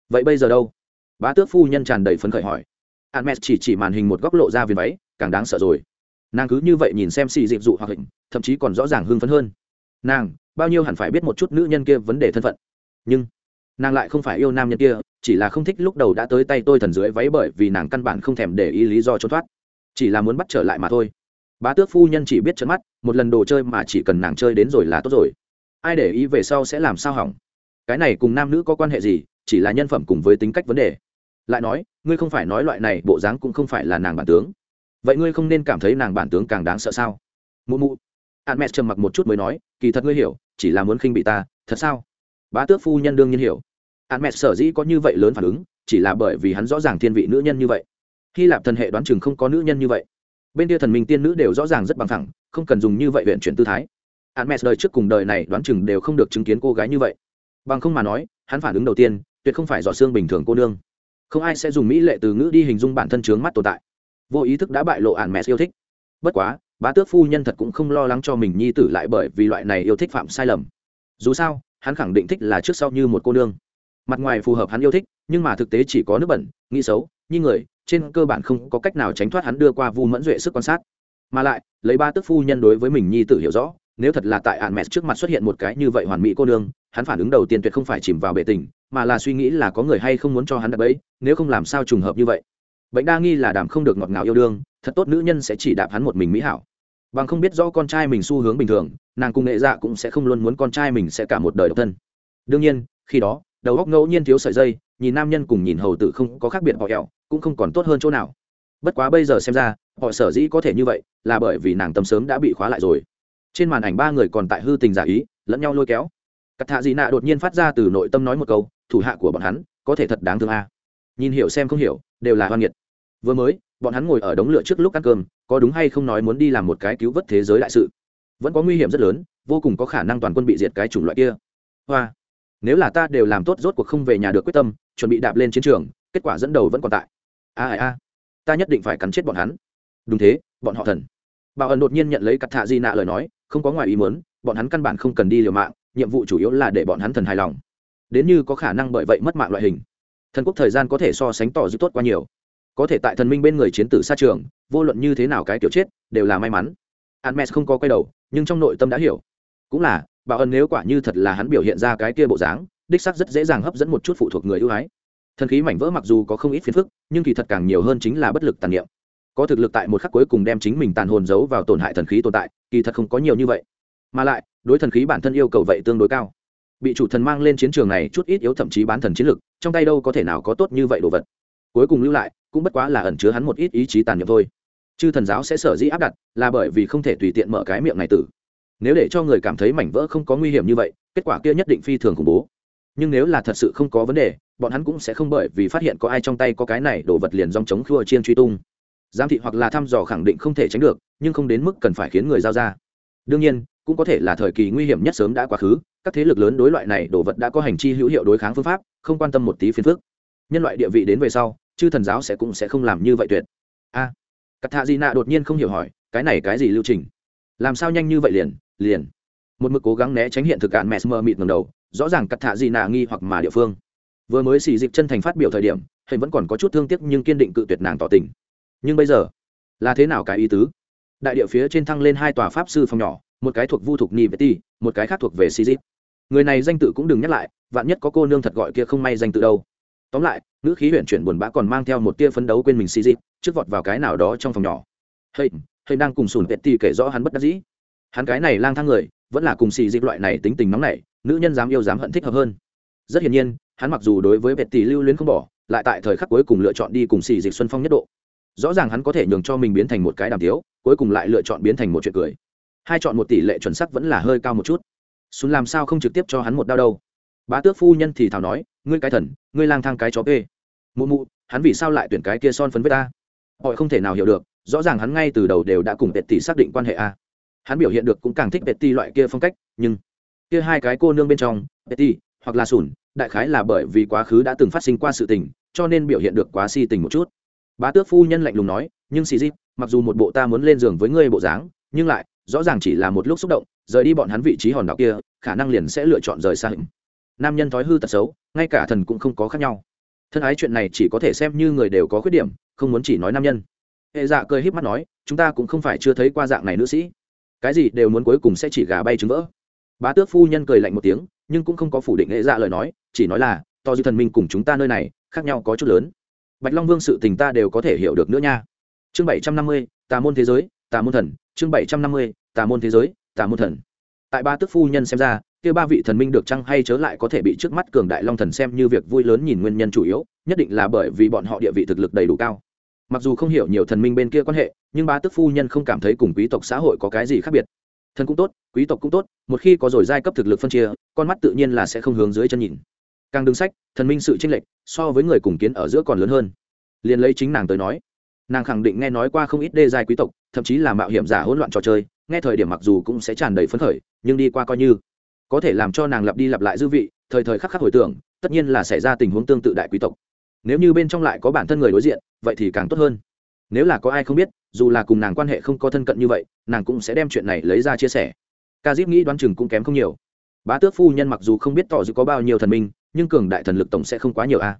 A: Vậy bây giờ đâu? Bá tước phu nhân tràn đầy phấn khởi hỏi. Hạn mẹ chỉ chỉ màn hình một góc lộ ra viền váy, càng đáng sợ rồi. Nàng cứ như vậy nhìn xem xì dịp dụ hoặc hình thậm chí còn rõ ràng hưng phấn hơn. Nàng, bao nhiêu hẳn phải biết một chút nữ nhân kia vấn đề thân phận. Nhưng nàng lại không phải yêu nam nhân kia, chỉ là không thích lúc đầu đã tới tay tôi thần dưới váy bởi vì nàng căn bản không thèm để ý lý do trốn thoát. Chỉ là muốn bắt trở lại mà thôi. Bá tước phu nhân chỉ biết trấn mắt, một lần đồ chơi mà chỉ cần nàng chơi đến rồi là tốt rồi. Ai để ý về sau sẽ làm sao hỏng? Cái này cùng nam nữ có quan hệ gì, chỉ là nhân phẩm cùng với tính cách vấn đề. Lại nói, ngươi không phải nói loại này, bộ dáng cũng không phải là nàng bản tướng. Vậy ngươi không nên cảm thấy nàng bản tướng càng đáng sợ sao? Mụ mụ. An mẹ trầm mặc một chút mới nói, kỳ thật ngươi hiểu, chỉ là muốn khinh bị ta, thật sao? Bá tước phu nhân đương nhiên hiểu. Hắn mẹ sở dĩ có như vậy lớn phản ứng, chỉ là bởi vì hắn rõ ràng thiên vị nữ nhân như vậy. Hy lạp thần hệ đoán chừng không có nữ nhân như vậy. Bên kia thần minh tiên nữ đều rõ ràng rất bằng thẳng không cần dùng như vậy huyện chuyển tư thái. Hắn mẹ đời trước cùng đời này đoán chừng đều không được chứng kiến cô gái như vậy. Bằng không mà nói, hắn phản ứng đầu tiên, tuyệt không phải dò xương bình thường cô nương. Không ai sẽ dùng mỹ lệ từ ngữ đi hình dung bản thân chướng mắt tồn tại. Vô ý thức đã bại lộ ạn mẹ yêu thích. Bất quá, bá tước phu nhân thật cũng không lo lắng cho mình nhi tử lại bởi vì loại này yêu thích phạm sai lầm. Dù sao hắn khẳng định thích là trước sau như một cô nương. Mặt ngoài phù hợp hắn yêu thích, nhưng mà thực tế chỉ có nước bẩn, nghĩ xấu như người, trên cơ bản không có cách nào tránh thoát hắn đưa qua vu mẫn duệ sức quan sát. Mà lại, lấy ba tức phu nhân đối với mình nhi tự hiểu rõ, nếu thật là tại ạn mẹ trước mặt xuất hiện một cái như vậy hoàn mỹ cô nương, hắn phản ứng đầu tiên tuyệt không phải chìm vào bệ tình, mà là suy nghĩ là có người hay không muốn cho hắn đặt bẫy, nếu không làm sao trùng hợp như vậy. Bệnh đa nghi là đảm không được ngọt ngào yêu đương, thật tốt nữ nhân sẽ chỉ đạp hắn một mình mỹ hảo bằng không biết rõ con trai mình xu hướng bình thường, nàng cùng nghệ dạ cũng sẽ không luôn muốn con trai mình sẽ cả một đời độc thân. Đương nhiên, khi đó, đầu góc ngẫu nhiên thiếu sợi dây, nhìn nam nhân cùng nhìn hầu tử không có khác biệt họ ẹo cũng không còn tốt hơn chỗ nào. Bất quá bây giờ xem ra, họ sở dĩ có thể như vậy là bởi vì nàng tâm sớm đã bị khóa lại rồi. Trên màn ảnh ba người còn tại hư tình giả ý, lẫn nhau lôi kéo. Cắt thạ dị nạ đột nhiên phát ra từ nội tâm nói một câu, thủ hạ của bọn hắn, có thể thật đáng thương a. À. nhìn hiểu xem không hiểu, đều là hoan nghiệt. Vừa mới bọn hắn ngồi ở đống lửa trước lúc ăn cơm, có đúng hay không nói muốn đi làm một cái cứu vớt thế giới đại sự. Vẫn có nguy hiểm rất lớn, vô cùng có khả năng toàn quân bị diệt cái chủng loại kia. Hoa, nếu là ta đều làm tốt rốt cuộc không về nhà được quyết tâm, chuẩn bị đạp lên chiến trường, kết quả dẫn đầu vẫn còn tại. A a a, ta nhất định phải cắn chết bọn hắn. Đúng thế, bọn họ thần. Bảo ẩn đột nhiên nhận lấy cặp thạ di nạ lời nói, không có ngoài ý muốn, bọn hắn căn bản không cần đi liều mạng, nhiệm vụ chủ yếu là để bọn hắn thần hài lòng. Đến như có khả năng bởi vậy mất mạng loại hình. Thần quốc thời gian có thể so sánh tỏ dư tốt quá nhiều có thể tại thần minh bên người chiến tử xa trường, vô luận như thế nào cái kiểu chết, đều là may mắn. Hermes không có quay đầu, nhưng trong nội tâm đã hiểu. Cũng là, bảo ân nếu quả như thật là hắn biểu hiện ra cái kia bộ dáng, đích sắc rất dễ dàng hấp dẫn một chút phụ thuộc người ưu ái. Thần khí mảnh vỡ mặc dù có không ít phiền phức, nhưng kỳ thật càng nhiều hơn chính là bất lực tàn niệm. Có thực lực tại một khắc cuối cùng đem chính mình tàn hồn giấu vào tổn hại thần khí tồn tại, kỳ thật không có nhiều như vậy. Mà lại, đối thần khí bản thân yêu cầu vậy tương đối cao. Bị chủ thần mang lên chiến trường này chút ít yếu thậm chí bán thần chiến lực, trong tay đâu có thể nào có tốt như vậy đồ vật. Cuối cùng lưu lại cũng bất quá là ẩn chứa hắn một ít ý chí tàn nhẫn thôi. Chư thần giáo sẽ sở dĩ áp đặt là bởi vì không thể tùy tiện mở cái miệng này tử. Nếu để cho người cảm thấy mảnh vỡ không có nguy hiểm như vậy, kết quả kia nhất định phi thường khủng bố. Nhưng nếu là thật sự không có vấn đề, bọn hắn cũng sẽ không bởi vì phát hiện có ai trong tay có cái này đồ vật liền dòng chống khua chiên truy tung. Giám thị hoặc là thăm dò khẳng định không thể tránh được, nhưng không đến mức cần phải khiến người giao ra. Đương nhiên, cũng có thể là thời kỳ nguy hiểm nhất sớm đã quá khứ, các thế lực lớn đối loại này đồ vật đã có hành chi hữu hiệu đối kháng phương pháp, không quan tâm một tí phiền phức. Nhân loại địa vị đến về sau chư thần giáo sẽ cũng sẽ không làm như vậy tuyệt. A à, cắt thạ di nạ đột nhiên không hiểu hỏi cái này cái gì lưu trình? Làm sao nhanh như vậy liền liền. Một mực cố gắng né tránh hiện thực cạn mẹ mờ mịt ngầm đầu rõ ràng cắt thạ di nạ nghi hoặc mà địa phương. Vừa mới xì dịch chân thành phát biểu thời điểm hình vẫn còn có chút thương tiếc nhưng kiên định cự tuyệt nàng tỏ tình. Nhưng bây giờ là thế nào cái ý tứ? Đại địa phía trên thăng lên hai tòa pháp sư phòng nhỏ một cái thuộc vu thuộc ni vệ ti một cái khác thuộc về xì dịch. Người này danh tự cũng đừng nhắc lại vạn nhất có cô nương thật gọi kia không may danh tự đâu tóm lại nữ khí huyện chuyển buồn bã còn mang theo một tia phấn đấu quên mình xì dịp, trước vọt vào cái nào đó trong phòng nhỏ. Hay hay đang cùng sùn vẹt tì kể rõ hắn bất đắc dĩ. Hắn cái này lang thang người, vẫn là cùng xì dịp loại này tính tình nóng nảy, nữ nhân dám yêu dám hận thích hợp hơn. Rất hiển nhiên, hắn mặc dù đối với vẹt tì lưu luyến không bỏ, lại tại thời khắc cuối cùng lựa chọn đi cùng xì dịp xuân phong nhất độ. Rõ ràng hắn có thể nhường cho mình biến thành một cái đàm tiếu, cuối cùng lại lựa chọn biến thành một chuyện cười. Hai chọn một tỷ lệ chuẩn sắc vẫn là hơi cao một chút. Xuân làm sao không trực tiếp cho hắn một đau đâu? Bá tước phu nhân thì thào nói ngươi cái thần, ngươi lang thang cái chó p mụ mụ, hắn vì sao lại tuyển cái kia son phấn với ta? Họ không thể nào hiểu được, rõ ràng hắn ngay từ đầu đều đã cùng petty xác định quan hệ a. Hắn biểu hiện được cũng càng thích petty loại kia phong cách, nhưng kia hai cái cô nương bên trong, petty hoặc là sùn, đại khái là bởi vì quá khứ đã từng phát sinh qua sự tình, cho nên biểu hiện được quá si tình một chút. Bá tước phu nhân lạnh lùng nói, nhưng xì dịp mặc dù một bộ ta muốn lên giường với ngươi bộ dáng, nhưng lại rõ ràng chỉ là một lúc xúc động, rời đi bọn hắn vị trí hòn đảo kia, khả năng liền sẽ lựa chọn rời xa hình nam nhân thói hư tật xấu, ngay cả thần cũng không có khác nhau. Thân ái chuyện này chỉ có thể xem như người đều có khuyết điểm, không muốn chỉ nói nam nhân. Hệ dạ cười híp mắt nói, chúng ta cũng không phải chưa thấy qua dạng này nữ sĩ. Cái gì đều muốn cuối cùng sẽ chỉ gà bay trứng vỡ. Bá tước phu nhân cười lạnh một tiếng, nhưng cũng không có phủ định hệ dạ lời nói, chỉ nói là, to dư thần minh cùng chúng ta nơi này, khác nhau có chút lớn. Bạch long vương sự tình ta đều có thể hiểu được nữa nha. Chương bảy trăm năm mươi, tà môn thế giới, tà môn thần. Chương bảy trăm năm mươi, tà môn thế giới, tà môn thần. Tại ba tước phu nhân xem ra kia ba vị thần minh được chăng hay chớ lại có thể bị trước mắt cường đại long thần xem như việc vui lớn nhìn nguyên nhân chủ yếu, nhất định là bởi vì bọn họ địa vị thực lực đầy đủ cao. Mặc dù không hiểu nhiều thần minh bên kia quan hệ, nhưng ba tức phu nhân không cảm thấy cùng quý tộc xã hội có cái gì khác biệt. Thần cũng tốt, quý tộc cũng tốt, một khi có rồi giai cấp thực lực phân chia, con mắt tự nhiên là sẽ không hướng dưới chân nhìn. Càng đứng sách, thần minh sự tranh lệch so với người cùng kiến ở giữa còn lớn hơn. Liền lấy chính nàng tới nói, nàng khẳng định nghe nói qua không ít đê giai quý tộc, thậm chí là mạo hiểm giả hỗn loạn trò chơi, nghe thời điểm mặc dù cũng sẽ tràn đầy phấn khởi, nhưng đi qua coi như có thể làm cho nàng lặp đi lặp lại dư vị, thời thời khắc khắc hồi tưởng, tất nhiên là xảy ra tình huống tương tự đại quý tộc. Nếu như bên trong lại có bản thân người đối diện, vậy thì càng tốt hơn. Nếu là có ai không biết, dù là cùng nàng quan hệ không có thân cận như vậy, nàng cũng sẽ đem chuyện này lấy ra chia sẻ. Ca dip nghĩ đoán chừng cũng kém không nhiều. Bá tước phu nhân mặc dù không biết tỏ dự có bao nhiêu thần minh, nhưng cường đại thần lực tổng sẽ không quá nhiều a.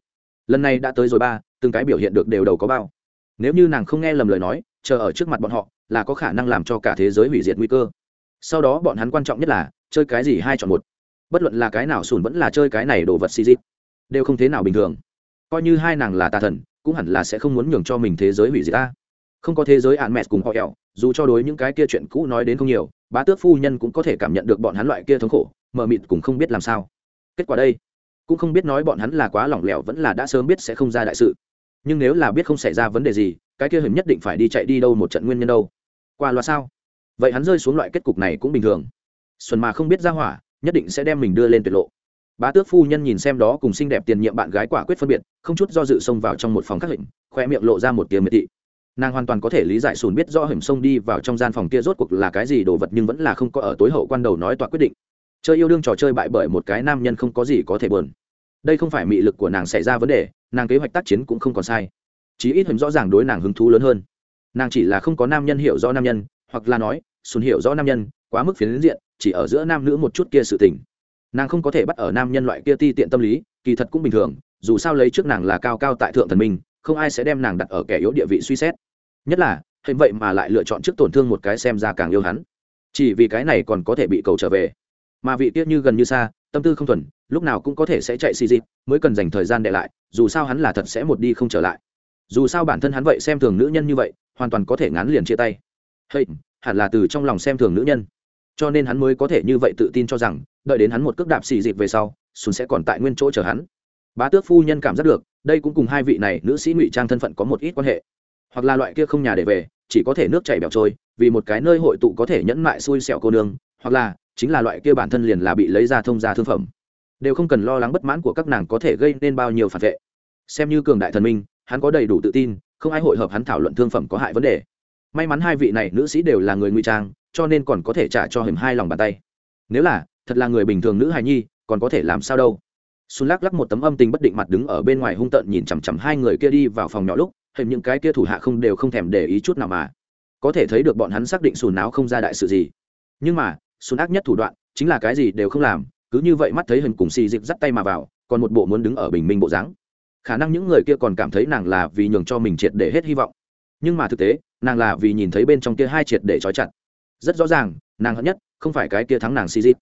A: Lần này đã tới rồi ba, từng cái biểu hiện được đều đầu có bao. Nếu như nàng không nghe lầm lời nói, chờ ở trước mặt bọn họ, là có khả năng làm cho cả thế giới hủy diệt nguy cơ sau đó bọn hắn quan trọng nhất là, chơi cái gì hai chọn một. Bất luận là cái nào sùn vẫn là chơi cái này đồ vật xì dịp đều không thế nào bình thường. Coi như hai nàng là tà thần, cũng hẳn là sẽ không muốn nhường cho mình thế giới hủy diệt ta. Không có thế giới ạn mẹ cùng họ ẹo dù cho đối những cái kia chuyện cũ nói đến không nhiều, bá tước phu nhân cũng có thể cảm nhận được bọn hắn loại kia thống khổ, mờ mịt cũng không biết làm sao. Kết quả đây, cũng không biết nói bọn hắn là quá lỏng lẻo vẫn là đã sớm biết sẽ không ra đại sự. Nhưng nếu là biết không xảy ra vấn đề gì, cái kia hình nhất định phải đi chạy đi đâu một trận nguyên nhân đâu. Qua loa sao? Vậy hắn rơi xuống loại kết cục này cũng bình thường. Xuân mà không biết ra hỏa, nhất định sẽ đem mình đưa lên tuyệt lộ. Bá tước phu nhân nhìn xem đó cùng xinh đẹp tiền nhiệm bạn gái quả quyết phân biệt, không chút do dự xông vào trong một phòng khắc hình khoe miệng lộ ra một tiếng miệt thị. Nàng hoàn toàn có thể lý giải sùn biết do hiểm sông đi vào trong gian phòng kia rốt cuộc là cái gì đồ vật nhưng vẫn là không có ở tối hậu quan đầu nói tòa quyết định. Chơi yêu đương trò chơi bại bởi một cái nam nhân không có gì có thể buồn. Đây không phải mị lực của nàng xảy ra vấn đề, nàng kế hoạch tác chiến cũng không còn sai. Chí ít hình rõ ràng đối nàng hứng thú lớn hơn. Nàng chỉ là không có nam nhân hiểu rõ nam nhân hoặc là nói sùn hiểu rõ nam nhân, quá mức phiến diện, chỉ ở giữa nam nữ một chút kia sự tình. Nàng không có thể bắt ở nam nhân loại kia ti tiện tâm lý, kỳ thật cũng bình thường, dù sao lấy trước nàng là cao cao tại thượng thần minh, không ai sẽ đem nàng đặt ở kẻ yếu địa vị suy xét. Nhất là hình vậy mà lại lựa chọn trước tổn thương một cái xem ra càng yêu hắn. Chỉ vì cái này còn có thể bị cầu trở về. Mà vị tiết như gần như xa, tâm tư không thuần, lúc nào cũng có thể sẽ chạy xì dịp mới cần dành thời gian để lại, dù sao hắn là thật sẽ một đi không trở lại. Dù sao bản thân hắn vậy xem thường nữ nhân như vậy, hoàn toàn có thể ngán liền chia tay hay hẳn là từ trong lòng xem thường nữ nhân. Cho nên hắn mới có thể như vậy tự tin cho rằng, đợi đến hắn một cước đạp xì dịp về sau xuân sẽ còn tại nguyên chỗ chờ hắn. Bá tước phu nhân cảm giác được, đây cũng cùng hai vị này nữ sĩ ngụy trang thân phận có một ít quan hệ. Hoặc là loại kia không nhà để về, chỉ có thể nước chảy bẻo trôi, vì một cái nơi hội tụ có thể nhẫn mại xui xẹo cô nương, hoặc là chính là loại kia bản thân liền là bị lấy ra thông ra thương phẩm. Đều không cần lo lắng bất mãn của các nàng có thể gây nên bao nhiêu phản vệ. Xem như cường đại thần minh, hắn có đầy đủ tự tin, không ai hội hợp hắn thảo luận thương phẩm có hại vấn đề may mắn hai vị này nữ sĩ đều là người nguy trang, cho nên còn có thể trả cho hiểm hai lòng bàn tay. Nếu là, thật là người bình thường nữ hài nhi, còn có thể làm sao đâu? Xuân lắc lắc một tấm âm tình bất định mặt đứng ở bên ngoài hung tợn nhìn chằm chằm hai người kia đi vào phòng nhỏ lúc, hình những cái kia thủ hạ không đều không thèm để ý chút nào mà. Có thể thấy được bọn hắn xác định sùn náo không ra đại sự gì. Nhưng mà sùn ác nhất thủ đoạn, chính là cái gì đều không làm, cứ như vậy mắt thấy hình cùng xì dịch dắt tay mà vào, còn một bộ muốn đứng ở bình minh bộ dáng. Khả năng những người kia còn cảm thấy nàng là vì nhường cho mình triệt để hết hy vọng nhưng mà thực tế, nàng là vì nhìn thấy bên trong kia hai triệt để trói chặt. Rất rõ ràng, nàng hận nhất, không phải cái kia thắng nàng si dịp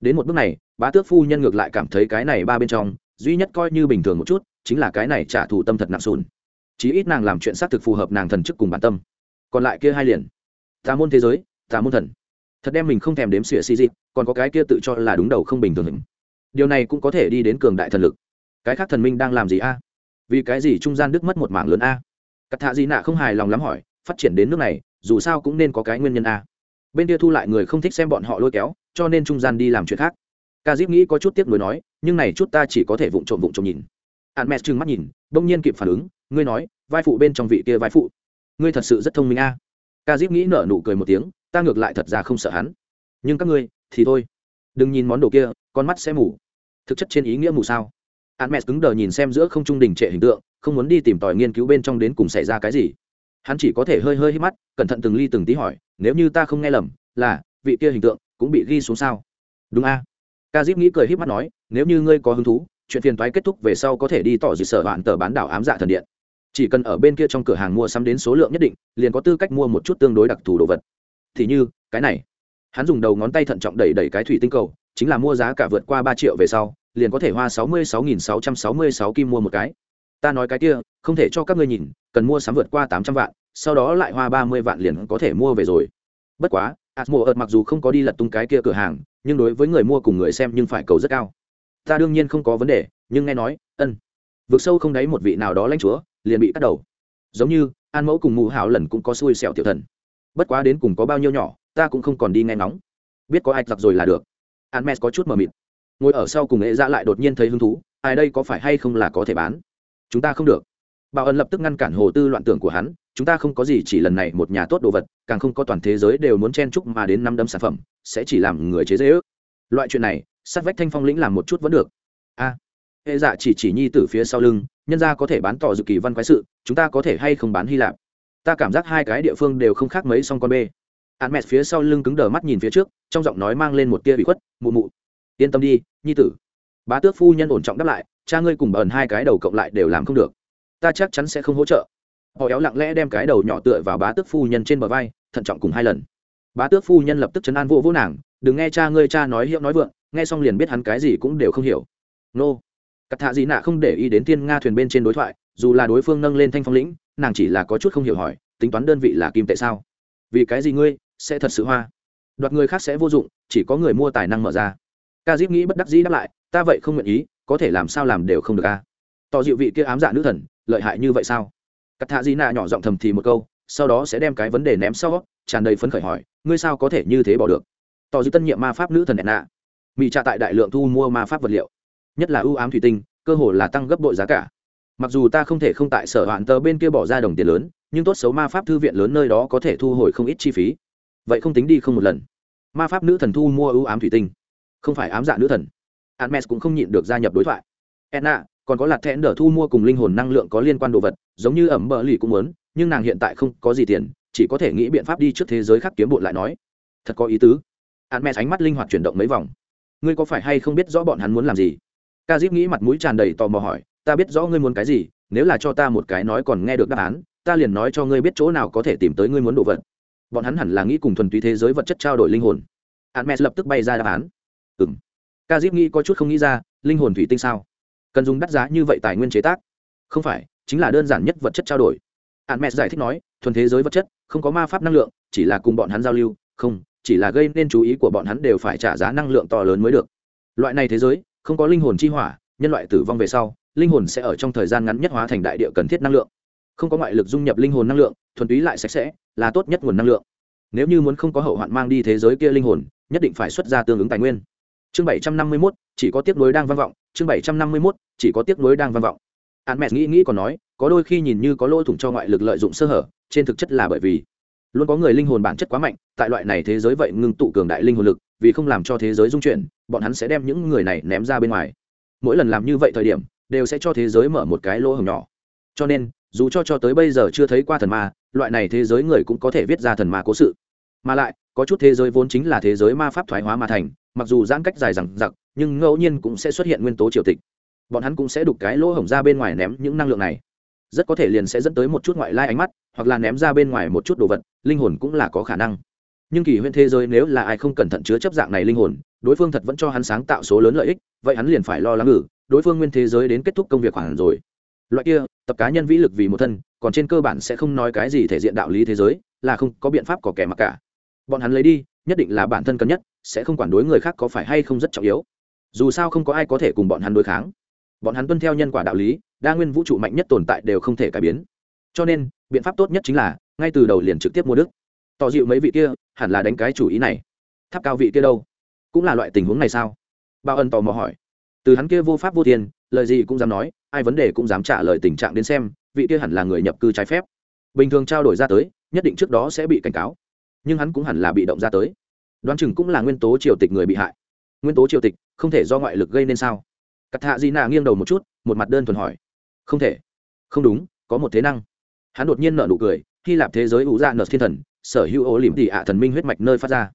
A: đến một bước này, bá tước phu nhân ngược lại cảm thấy cái này ba bên trong, duy nhất coi như bình thường một chút, chính là cái này trả thù tâm thật nặng sùn. Chí ít nàng làm chuyện xác thực phù hợp nàng thần chức cùng bản tâm. Còn lại kia hai liền. Tà môn thế giới, tà môn thần. Thật đem mình không thèm đếm xỉa si dịp còn có cái kia tự cho là đúng đầu không bình thường hình. Điều này cũng có thể đi đến cường đại thần lực. Cái khác thần minh đang làm gì a? Vì cái gì trung gian đức mất một mảng lớn a? Cắt thạ gì nạ không hài lòng lắm hỏi, phát triển đến nước này, dù sao cũng nên có cái nguyên nhân a. Bên kia thu lại người không thích xem bọn họ lôi kéo, cho nên trung gian đi làm chuyện khác. Ca dip nghĩ có chút tiếc nuối nói, nhưng này chút ta chỉ có thể vụng trộm vụng trộm nhìn. Hạn mẹ trừng mắt nhìn, đông nhiên kịp phản ứng, ngươi nói, vai phụ bên trong vị kia vai phụ. Ngươi thật sự rất thông minh a. Ca dip nghĩ nở nụ cười một tiếng, ta ngược lại thật ra không sợ hắn. Nhưng các ngươi, thì thôi. Đừng nhìn món đồ kia, con mắt sẽ mù. Thực chất trên ý nghĩa mù sao? Hắn mẹ cứng đờ nhìn xem giữa không trung đình trệ hình tượng, không muốn đi tìm tòi nghiên cứu bên trong đến cùng xảy ra cái gì. Hắn chỉ có thể hơi hơi hít mắt, cẩn thận từng ly từng tí hỏi, nếu như ta không nghe lầm, là vị kia hình tượng cũng bị ghi xuống sao? Đúng a. Ca dip nghĩ cười hít mắt nói, nếu như ngươi có hứng thú, chuyện phiền toái kết thúc về sau có thể đi tỏ dị sở hoạn tờ bán đảo ám dạ thần điện. Chỉ cần ở bên kia trong cửa hàng mua sắm đến số lượng nhất định, liền có tư cách mua một chút tương đối đặc thù đồ vật. Thì như, cái này. Hắn dùng đầu ngón tay thận trọng đẩy đẩy cái thủy tinh cầu, chính là mua giá cả vượt qua ba triệu về sau liền có thể hoa sáu mươi sáu nghìn sáu trăm sáu mươi sáu kim mua một cái. Ta nói cái kia, không thể cho các ngươi nhìn, cần mua sắm vượt qua tám trăm vạn, sau đó lại hoa ba mươi vạn liền có thể mua về rồi. Bất quá, atmo ợt mặc dù không có đi lật tung cái kia cửa hàng, nhưng đối với người mua cùng người xem nhưng phải cầu rất cao. Ta đương nhiên không có vấn đề, nhưng nghe nói, ân. Vượt sâu không đáy một vị nào đó lãnh chúa, liền bị cắt đầu. Giống như, an mẫu cùng mù hảo lần cũng có xui xẻo tiểu thần. Bất quá đến cùng có bao nhiêu nhỏ, ta cũng không còn đi nghe ngóng. Biết có ai giặc rồi là được. An mes có chút mờ mịt ngồi ở sau cùng nghệ dạ lại đột nhiên thấy hứng thú, ai đây có phải hay không là có thể bán? Chúng ta không được. Bảo ẩn lập tức ngăn cản hồ tư loạn tưởng của hắn, chúng ta không có gì chỉ lần này một nhà tốt đồ vật, càng không có toàn thế giới đều muốn chen chúc mà đến năm đấm sản phẩm, sẽ chỉ làm người chế dễ ước. Loại chuyện này, sát vách thanh phong lĩnh làm một chút vẫn được. A. Hệ dạ chỉ chỉ nhi từ phía sau lưng, nhân ra có thể bán tỏ dự kỳ văn quái sự, chúng ta có thể hay không bán hy lạp? Ta cảm giác hai cái địa phương đều không khác mấy song con bê. Hắn mẹt phía sau lưng cứng đờ mắt nhìn phía trước, trong giọng nói mang lên một tia bị khuất, mụ mụ yên tâm đi, nhi tử. Bá tước phu nhân ổn trọng đáp lại, cha ngươi cùng bờn hai cái đầu cộng lại đều làm không được. Ta chắc chắn sẽ không hỗ trợ. Họ éo lặng lẽ đem cái đầu nhỏ tựa vào bá tước phu nhân trên bờ vai, thận trọng cùng hai lần. Bá tước phu nhân lập tức chấn an vô vô nàng, đừng nghe cha ngươi, cha nói hiệu nói vượng, nghe xong liền biết hắn cái gì cũng đều không hiểu. Nô. Cắt thạ dị nạ không để ý đến thiên nga thuyền bên trên đối thoại, dù là đối phương nâng lên thanh phong lĩnh, nàng chỉ là có chút không hiểu hỏi, tính toán đơn vị là kim tệ sao? Vì cái gì ngươi sẽ thật sự hoa? Đoạt người khác sẽ vô dụng, chỉ có người mua tài năng mở ra ca dip nghĩ bất đắc dĩ đáp lại, ta vậy không nguyện ý, có thể làm sao làm đều không được a. Tỏ dịu vị kia ám dạ nữ thần, lợi hại như vậy sao? Cắt thạ n a nhỏ giọng thầm thì một câu, sau đó sẽ đem cái vấn đề ném sau, tràn đầy phấn khởi hỏi, ngươi sao có thể như thế bỏ được? Tỏ dịu tân nhiệm ma pháp nữ thần đẹp nạ. Mỹ trạ tại đại lượng thu mua ma pháp vật liệu, nhất là ưu ám thủy tinh, cơ hồ là tăng gấp bội giá cả. Mặc dù ta không thể không tại sở hoạn tờ bên kia bỏ ra đồng tiền lớn, nhưng tốt xấu ma pháp thư viện lớn nơi đó có thể thu hồi không ít chi phí. Vậy không tính đi không một lần. Ma pháp nữ thần thu mua ưu ám thủy tinh không phải ám dạ nữ thần Hermes cũng không nhịn được gia nhập đối thoại. Enna, còn có lạt thẹn đỡ thu mua cùng linh hồn năng lượng có liên quan đồ vật, giống như ẩm bờ lì cũng muốn, nhưng nàng hiện tại không có gì tiền, chỉ có thể nghĩ biện pháp đi trước thế giới khác kiếm bộn lại nói. Thật có ý tứ. Hermes ánh mắt linh hoạt chuyển động mấy vòng. Ngươi có phải hay không biết rõ bọn hắn muốn làm gì? Ca dip nghĩ mặt mũi tràn đầy tò mò hỏi, ta biết rõ ngươi muốn cái gì, nếu là cho ta một cái nói còn nghe được đáp án, ta liền nói cho ngươi biết chỗ nào có thể tìm tới ngươi muốn đồ vật. Bọn hắn hẳn là nghĩ cùng thuần túy thế giới vật chất trao đổi linh hồn. Hermes lập tức bay ra đáp án. Ừm. Ca dip nghĩ có chút không nghĩ ra, linh hồn thủy tinh sao? Cần dùng đắt giá như vậy tài nguyên chế tác? Không phải, chính là đơn giản nhất vật chất trao đổi. Hạn mẹ giải thích nói, thuần thế giới vật chất, không có ma pháp năng lượng, chỉ là cùng bọn hắn giao lưu, không, chỉ là gây nên chú ý của bọn hắn đều phải trả giá năng lượng to lớn mới được. Loại này thế giới, không có linh hồn chi hỏa, nhân loại tử vong về sau, linh hồn sẽ ở trong thời gian ngắn nhất hóa thành đại địa cần thiết năng lượng. Không có ngoại lực dung nhập linh hồn năng lượng, thuần túy lại sạch sẽ, là tốt nhất nguồn năng lượng. Nếu như muốn không có hậu hoạn mang đi thế giới kia linh hồn, nhất định phải xuất ra tương ứng tài nguyên chương bảy trăm năm mươi mốt, chỉ có tiếc nuối đang vang vọng. Chương bảy trăm năm mươi mốt, chỉ có tiếc nuối đang vang vọng. An mẹ nghĩ nghĩ còn nói, có đôi khi nhìn như có lỗ thủng cho ngoại lực lợi dụng sơ hở, trên thực chất là bởi vì luôn có người linh hồn bản chất quá mạnh, tại loại này thế giới vậy ngưng tụ cường đại linh hồn lực, vì không làm cho thế giới dung chuyển, bọn hắn sẽ đem những người này ném ra bên ngoài. Mỗi lần làm như vậy thời điểm, đều sẽ cho thế giới mở một cái lỗ hổng nhỏ. Cho nên, dù cho cho tới bây giờ chưa thấy qua thần ma, loại này thế giới người cũng có thể viết ra thần ma cố sự. Mà lại, có chút thế giới vốn chính là thế giới ma pháp thoái hóa mà thành mặc dù giãn cách dài rằng giặc nhưng ngẫu nhiên cũng sẽ xuất hiện nguyên tố triều tịch. Bọn hắn cũng sẽ đục cái lỗ hổng ra bên ngoài ném những năng lượng này. Rất có thể liền sẽ dẫn tới một chút ngoại lai ánh mắt, hoặc là ném ra bên ngoài một chút đồ vật, linh hồn cũng là có khả năng. Nhưng kỳ huyên thế giới nếu là ai không cẩn thận chứa chấp dạng này linh hồn, đối phương thật vẫn cho hắn sáng tạo số lớn lợi ích, vậy hắn liền phải lo lắng ngử đối phương nguyên thế giới đến kết thúc công việc hoàn rồi. Loại kia, tập cá nhân vĩ lực vì một thân, còn trên cơ bản sẽ không nói cái gì thể diện đạo lý thế giới, là không có biện pháp có kẻ mặc cả. Bọn hắn lấy đi nhất định là bản thân cần nhất, sẽ không quản đối người khác có phải hay không rất trọng yếu. Dù sao không có ai có thể cùng bọn hắn đối kháng. Bọn hắn tuân theo nhân quả đạo lý, đa nguyên vũ trụ mạnh nhất tồn tại đều không thể cải biến. Cho nên, biện pháp tốt nhất chính là, ngay từ đầu liền trực tiếp mua đức. Tỏ dịu mấy vị kia, hẳn là đánh cái chủ ý này. Tháp cao vị kia đâu? Cũng là loại tình huống này sao? Bao ân tò mò hỏi. Từ hắn kia vô pháp vô tiền lời gì cũng dám nói, ai vấn đề cũng dám trả lời tình trạng đến xem, vị kia hẳn là người nhập cư trái phép. Bình thường trao đổi ra tới, nhất định trước đó sẽ bị cảnh cáo nhưng hắn cũng hẳn là bị động ra tới. Đoán chừng cũng là nguyên tố triều tịch người bị hại. Nguyên tố triều tịch, không thể do ngoại lực gây nên sao? Cắt hạ di nạ nghiêng đầu một chút, một mặt đơn thuần hỏi. Không thể. Không đúng, có một thế năng. Hắn đột nhiên nợ nụ cười, hy lạp thế giới ủ ra nợ thiên thần, sở hữu ố lỉm tỉ ạ thần minh huyết mạch nơi phát ra.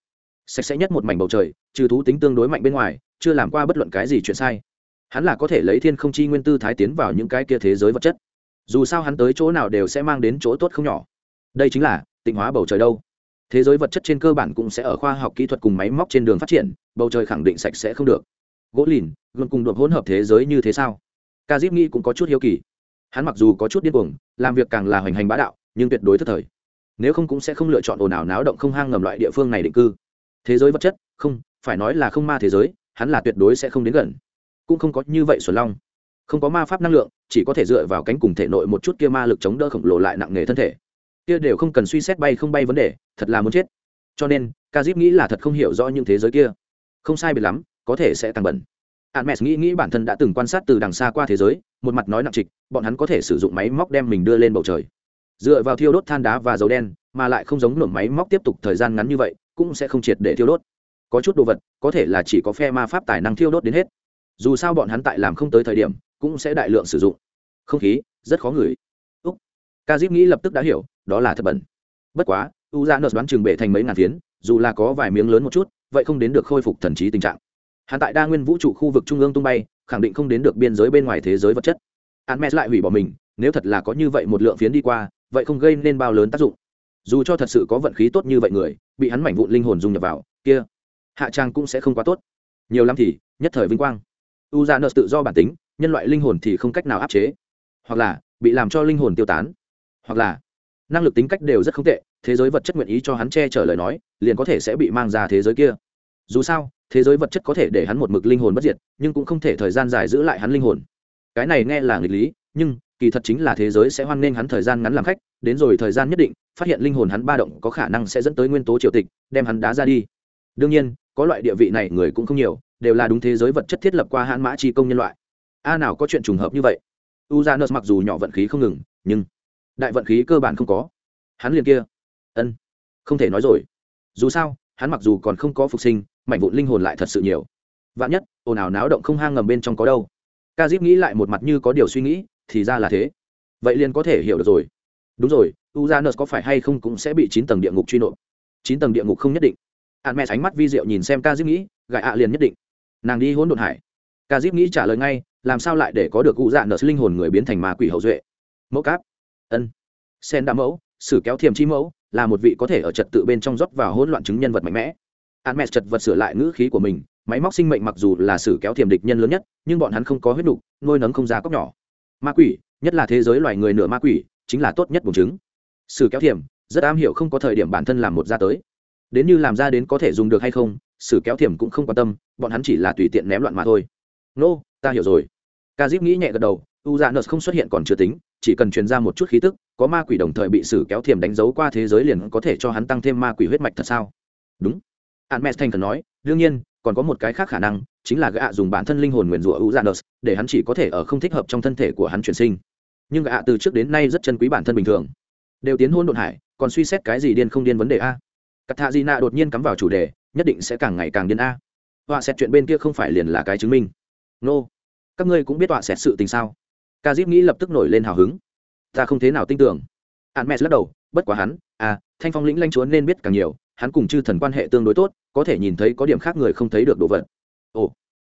A: Sạch sẽ nhất một mảnh bầu trời, trừ thú tính tương đối mạnh bên ngoài, chưa làm qua bất luận cái gì chuyện sai. Hắn là có thể lấy thiên không chi nguyên tư thái tiến vào những cái kia thế giới vật chất. Dù sao hắn tới chỗ nào đều sẽ mang đến chỗ tốt không nhỏ. Đây chính là, tịnh hóa bầu trời đâu thế giới vật chất trên cơ bản cũng sẽ ở khoa học kỹ thuật cùng máy móc trên đường phát triển, bầu trời khẳng định sạch sẽ không được. Gỗ lìn gần cùng được hỗn hợp thế giới như thế sao? Ca diếp nghĩ cũng có chút hiếu kỳ. Hắn mặc dù có chút điên cuồng, làm việc càng là hoành hành bá đạo, nhưng tuyệt đối thất thời. Nếu không cũng sẽ không lựa chọn ồn ào náo động không hang ngầm loại địa phương này định cư. Thế giới vật chất? Không, phải nói là không ma thế giới, hắn là tuyệt đối sẽ không đến gần. Cũng không có như vậy xuân long. Không có ma pháp năng lượng, chỉ có thể dựa vào cánh cùng thể nội một chút kia ma lực chống đỡ khổng lồ lại nặng nề thân thể. Kia đều không cần suy xét bay không bay vấn đề thật là muốn chết. Cho nên ca dip nghĩ là thật không hiểu rõ những thế giới kia. Không sai biệt lắm, có thể sẽ càng bẩn. Hạn mẹ nghĩ nghĩ bản thân đã từng quan sát từ đằng xa qua thế giới, một mặt nói nặng trịch, bọn hắn có thể sử dụng máy móc đem mình đưa lên bầu trời. Dựa vào thiêu đốt than đá và dầu đen, mà lại không giống nổ máy móc tiếp tục thời gian ngắn như vậy, cũng sẽ không triệt để thiêu đốt. Có chút đồ vật, có thể là chỉ có phe ma pháp tài năng thiêu đốt đến hết. Dù sao bọn hắn tại làm không tới thời điểm, cũng sẽ đại lượng sử dụng. Không khí, rất khó ngửi. Úc. Ca dip nghĩ lập tức đã hiểu, đó là thật bẩn. Bất quá u ra nợ đoán chừng bể thành mấy ngàn phiến dù là có vài miếng lớn một chút vậy không đến được khôi phục thần trí tình trạng hắn tại đa nguyên vũ trụ khu vực trung ương tung bay khẳng định không đến được biên giới bên ngoài thế giới vật chất Hermes lại hủy bỏ mình, nếu thật là có như vậy một lượng phiến đi qua, vậy không gây nên bao lớn tác dụng. Dù cho thật sự có vận khí tốt như vậy người, bị hắn mảnh vụn linh hồn dung nhập vào, kia, hạ trang cũng sẽ không quá tốt. Nhiều lắm thì, nhất thời vinh quang. Uranus dạ tự do bản tính, nhân loại linh hồn thì không cách nào áp chế, hoặc là bị làm cho linh hồn tiêu tán, hoặc là năng lực tính cách đều rất không tệ, thế giới vật chất nguyện ý cho hắn che chở lời nói, liền có thể sẽ bị mang ra thế giới kia. Dù sao, thế giới vật chất có thể để hắn một mực linh hồn bất diệt, nhưng cũng không thể thời gian dài giữ lại hắn linh hồn. Cái này nghe là nghịch lý nhưng kỳ thật chính là thế giới sẽ hoan nghênh hắn thời gian ngắn làm khách đến rồi thời gian nhất định phát hiện linh hồn hắn ba động có khả năng sẽ dẫn tới nguyên tố triều tịch đem hắn đá ra đi. Đương nhiên có loại địa vị này người cũng không nhiều đều là đúng thế giới vật chất thiết lập qua hãn mã chi công nhân loại. A nào có chuyện trùng hợp như vậy? U z a n mặc dù nhỏ vận khí không ngừng nhưng đại vận khí cơ bản không có. Hắn liền kia. Ân, không thể nói rồi. Dù sao, hắn mặc dù còn không có phục sinh, mảnh vụn linh hồn lại thật sự nhiều. Vạn nhất, ồn ào náo động không hang ngầm bên trong có đâu. Ca dip nghĩ lại một mặt như có điều suy nghĩ, thì ra là thế. Vậy liền có thể hiểu được rồi. Đúng rồi u z có phải hay không cũng sẽ bị chín tầng địa ngục truy nộp. Chín tầng địa ngục không nhất định. Hạn mẹ sánh mắt vi diệu nhìn xem ca dip nghĩ gại ạ liền nhất định. Nàng đi hỗn độn hải. Ca dip nghĩ trả lời ngay, làm sao lại để có được u dạ nợ linh hồn người biến thành ma quỷ hậu duệ? Mẫu cáp ân. Sen đã mẫu sử kéo thiềm chi mẫu là một vị có thể ở trật tự bên trong rót vào hỗn loạn chứng nhân vật mạnh mẽ. An mẹ chật vật sửa lại ngữ khí của mình máy móc sinh mệnh mặc dù là sử kéo thiềm địch nhân lớn nhất nhưng bọn hắn không có huyết đục nuôi nấng không ra cốc nhỏ. Ma quỷ nhất là thế giới loài người nửa ma quỷ chính là tốt nhất bùng chứng. Sử kéo thiềm rất am hiểu không có thời điểm bản thân làm một ra tới. Đến như làm ra đến có thể dùng được hay không sử kéo thiềm cũng không quan tâm bọn hắn chỉ là tùy tiện ném loạn mà thôi. Nô、no, ta hiểu rồi. Ca dip nghĩ nhẹ gật đầu u dạ nợt không xuất hiện còn chưa tính chỉ cần truyền ra một chút khí tức có ma quỷ đồng thời bị sử kéo thiềm đánh dấu qua thế giới liền có thể cho hắn tăng thêm ma quỷ huyết mạch thật sao đúng a n m e s thành cần nói đương nhiên còn có một cái khác khả năng chính là gã dùng bản thân linh hồn nguyền rủa Uranus để hắn chỉ có thể ở không thích hợp trong thân thể của hắn chuyển sinh. Nhưng gã từ trước đến nay rất chân quý bản thân bình thường. Đều tiến hôn độn hải, còn suy xét cái gì điên không điên vấn đề a. Katarina đột nhiên cắm vào chủ đề, nhất định sẽ càng ngày càng điên a. Họa xét chuyện bên kia không phải liền là cái chứng minh. Nô, các ngươi cũng biết họa xét sự tình sao? Kazip nghĩ lập tức nổi lên hào hứng. Ta không thế nào tin tưởng. Hermes lắc đầu, bất quá hắn, à, Thanh Phong lĩnh lanh chúa nên biết càng nhiều, hắn cùng chư thần quan hệ tương đối tốt có thể nhìn thấy có điểm khác người không thấy được đồ vật. Ồ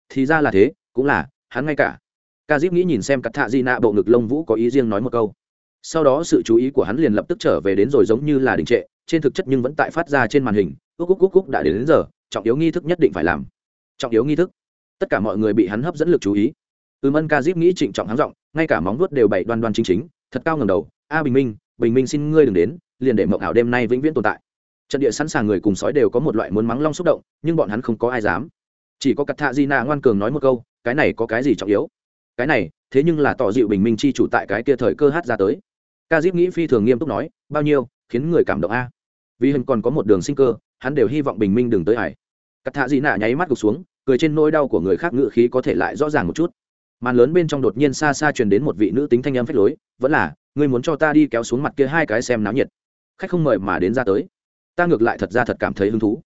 A: thì ra là thế cũng là hắn ngay cả. Ca dip nghĩ nhìn xem cắt thạ di nạ bộ ngực lông vũ có ý riêng nói một câu. Sau đó sự chú ý của hắn liền lập tức trở về đến rồi giống như là đình trệ trên thực chất nhưng vẫn tại phát ra trên màn hình úc úc úc úc đã đến, đến giờ trọng yếu nghi thức nhất định phải làm. Trọng yếu nghi thức. Tất cả mọi người bị hắn hấp dẫn lực chú ý. Ừm ân ca dip nghĩ trịnh trọng hắn giọng ngay cả móng vuốt đều bảy đoan đoan chính chính, thật cao ngầm đầu, a bình minh bình minh xin ngươi đừng đến, liền để mộng ảo đêm nay vĩnh viễn tồn tại. Trận địa sẵn sàng người cùng sói đều có một loại muốn mắng long xúc động, nhưng bọn hắn không có ai dám. Chỉ có cắt thạ di na ngoan cường nói một câu, cái này có cái gì trọng yếu? Cái này, thế nhưng là tỏ dịu bình minh chi chủ tại cái kia thời cơ hát ra tới. Ca diếp nghĩ phi thường nghiêm túc nói, bao nhiêu, khiến người cảm động a. Vì hình còn có một đường sinh cơ, hắn đều hy vọng bình minh đừng tới hải cắt thạ di nạ nháy mắt gục xuống, cười trên nỗi đau của người khác ngự khí có thể lại rõ ràng một chút màn lớn bên trong đột nhiên xa xa truyền đến một vị nữ tính thanh âm phách lối, vẫn là, ngươi muốn cho ta đi kéo xuống mặt kia hai cái xem náo nhiệt. Khách không mời mà đến ra tới. Ta ngược lại thật ra thật cảm thấy hứng thú.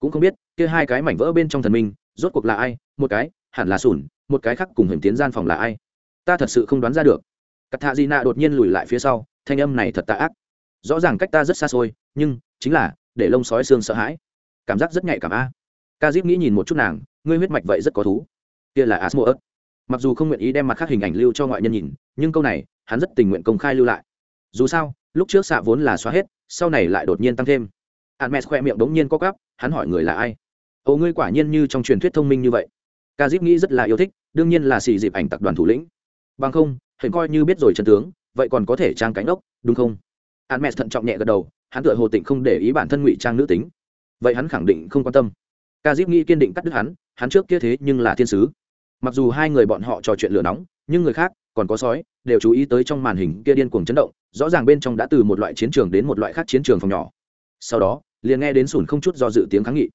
A: Cũng không biết, kia hai cái mảnh vỡ bên trong thần minh, rốt cuộc là ai? Một cái, hẳn là sùn, một cái khác cùng hình tiến gian phòng là ai? Ta thật sự không đoán ra được. Cắt thạ di nạ đột nhiên lùi lại phía sau, thanh âm này thật tạ ác. Rõ ràng cách ta rất xa xôi, nhưng, chính là, để lông sói xương sợ hãi. Cảm giác rất nhạy cảm a. Ca dip nghĩ nhìn một chút nàng, ngươi huyết mạch vậy rất có thú. Kia là asmo ớt mặc dù không nguyện ý đem mặt khác hình ảnh lưu cho ngoại nhân nhìn nhưng câu này hắn rất tình nguyện công khai lưu lại dù sao lúc trước xạ vốn là xóa hết sau này lại đột nhiên tăng thêm Hermes khoe miệng đống nhiên có cắp, hắn hỏi người là ai. "Ồ ngươi quả nhiên như trong truyền thuyết thông minh như vậy." Ca dip nghĩ rất là yêu thích, đương nhiên là xì dịp ảnh tập đoàn thủ lĩnh. Bằng không, hình coi như biết rồi chân tướng, vậy còn có thể trang cánh ốc, đúng không? Hermes thận trọng nhẹ gật đầu, hắn tựa hồ tịnh không để ý bản thân ngụy trang nữ tính. Vậy hắn khẳng định không quan tâm. Ca dip nghĩ kiên định cắt đứt hắn, hắn trước kia thế nhưng là thiên sứ. Mặc dù hai người bọn họ trò chuyện lửa nóng, nhưng người khác, còn có sói, đều chú ý tới trong màn hình kia điên cuồng chấn động, rõ ràng bên trong đã từ một loại chiến trường đến một loại khác chiến trường phòng nhỏ. Sau đó, liền nghe đến sùn không chút do dự tiếng kháng nghị.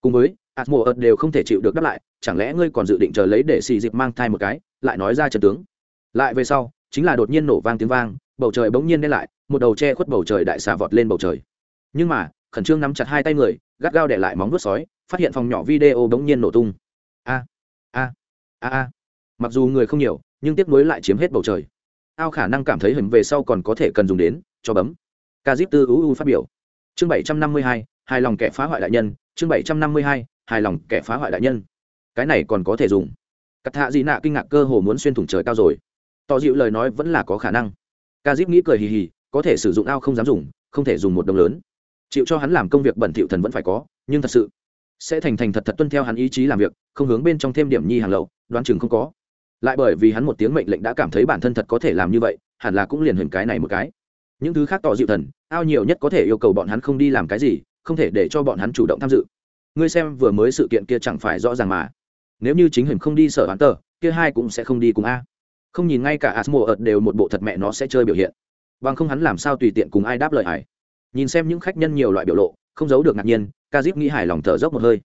A: Cùng với atmo ợt đều không thể chịu được đáp lại chẳng lẽ ngươi còn dự định chờ lấy để xì dịp mang thai một cái lại nói ra trận tướng? Lại về sau chính là đột nhiên nổ vang tiếng vang bầu trời bỗng nhiên đen lại một đầu che khuất bầu trời đại xà vọt lên bầu trời. Nhưng mà khẩn trương nắm chặt hai tay người gắt gao để lại móng vuốt sói phát hiện phòng nhỏ video bỗng nhiên nổ tung. A a a a. Mặc dù người không nhiều, nhưng tiếp nối lại chiếm hết bầu trời. Ao khả năng cảm thấy hình về sau còn có thể cần dùng đến, cho bấm. Ca zip tư uu phát biểu. Chương bảy trăm năm mươi hai, hài lòng kẻ phá hoại đại nhân. Chương bảy trăm năm mươi hai, hài lòng kẻ phá hoại đại nhân. Cái này còn có thể dùng. Cắt hạ dị nạ kinh ngạc cơ hồ muốn xuyên thủng trời cao rồi. Tỏ dịu lời nói vẫn là có khả năng. Ca dip nghĩ cười hì hì, có thể sử dụng ao không dám dùng, không thể dùng một đồng lớn. Chịu cho hắn làm công việc bẩn thỉu thần vẫn phải có, nhưng thật sự sẽ thành thành thật thật tuân theo hắn ý chí làm việc, không hướng bên trong thêm điểm nhi hàng lậu đoán chừng không có. Lại bởi vì hắn một tiếng mệnh lệnh đã cảm thấy bản thân thật có thể làm như vậy, hẳn là cũng liền hình cái này một cái. Những thứ khác tỏ dịu thần, ao nhiều nhất có thể yêu cầu bọn hắn không đi làm cái gì, không thể để cho bọn hắn chủ động tham dự. Ngươi xem vừa mới sự kiện kia chẳng phải rõ ràng mà. Nếu như chính hình không đi sở bán tờ, kia hai cũng sẽ không đi cùng a. Không nhìn ngay cả asmo ợt đều một bộ thật mẹ nó sẽ chơi biểu hiện. Bằng không hắn làm sao tùy tiện cùng ai đáp lời hải nhìn xem những khách nhân nhiều loại biểu lộ, không giấu được ngạc nhiên ca dip nghĩ hài lòng thở dốc một hơi.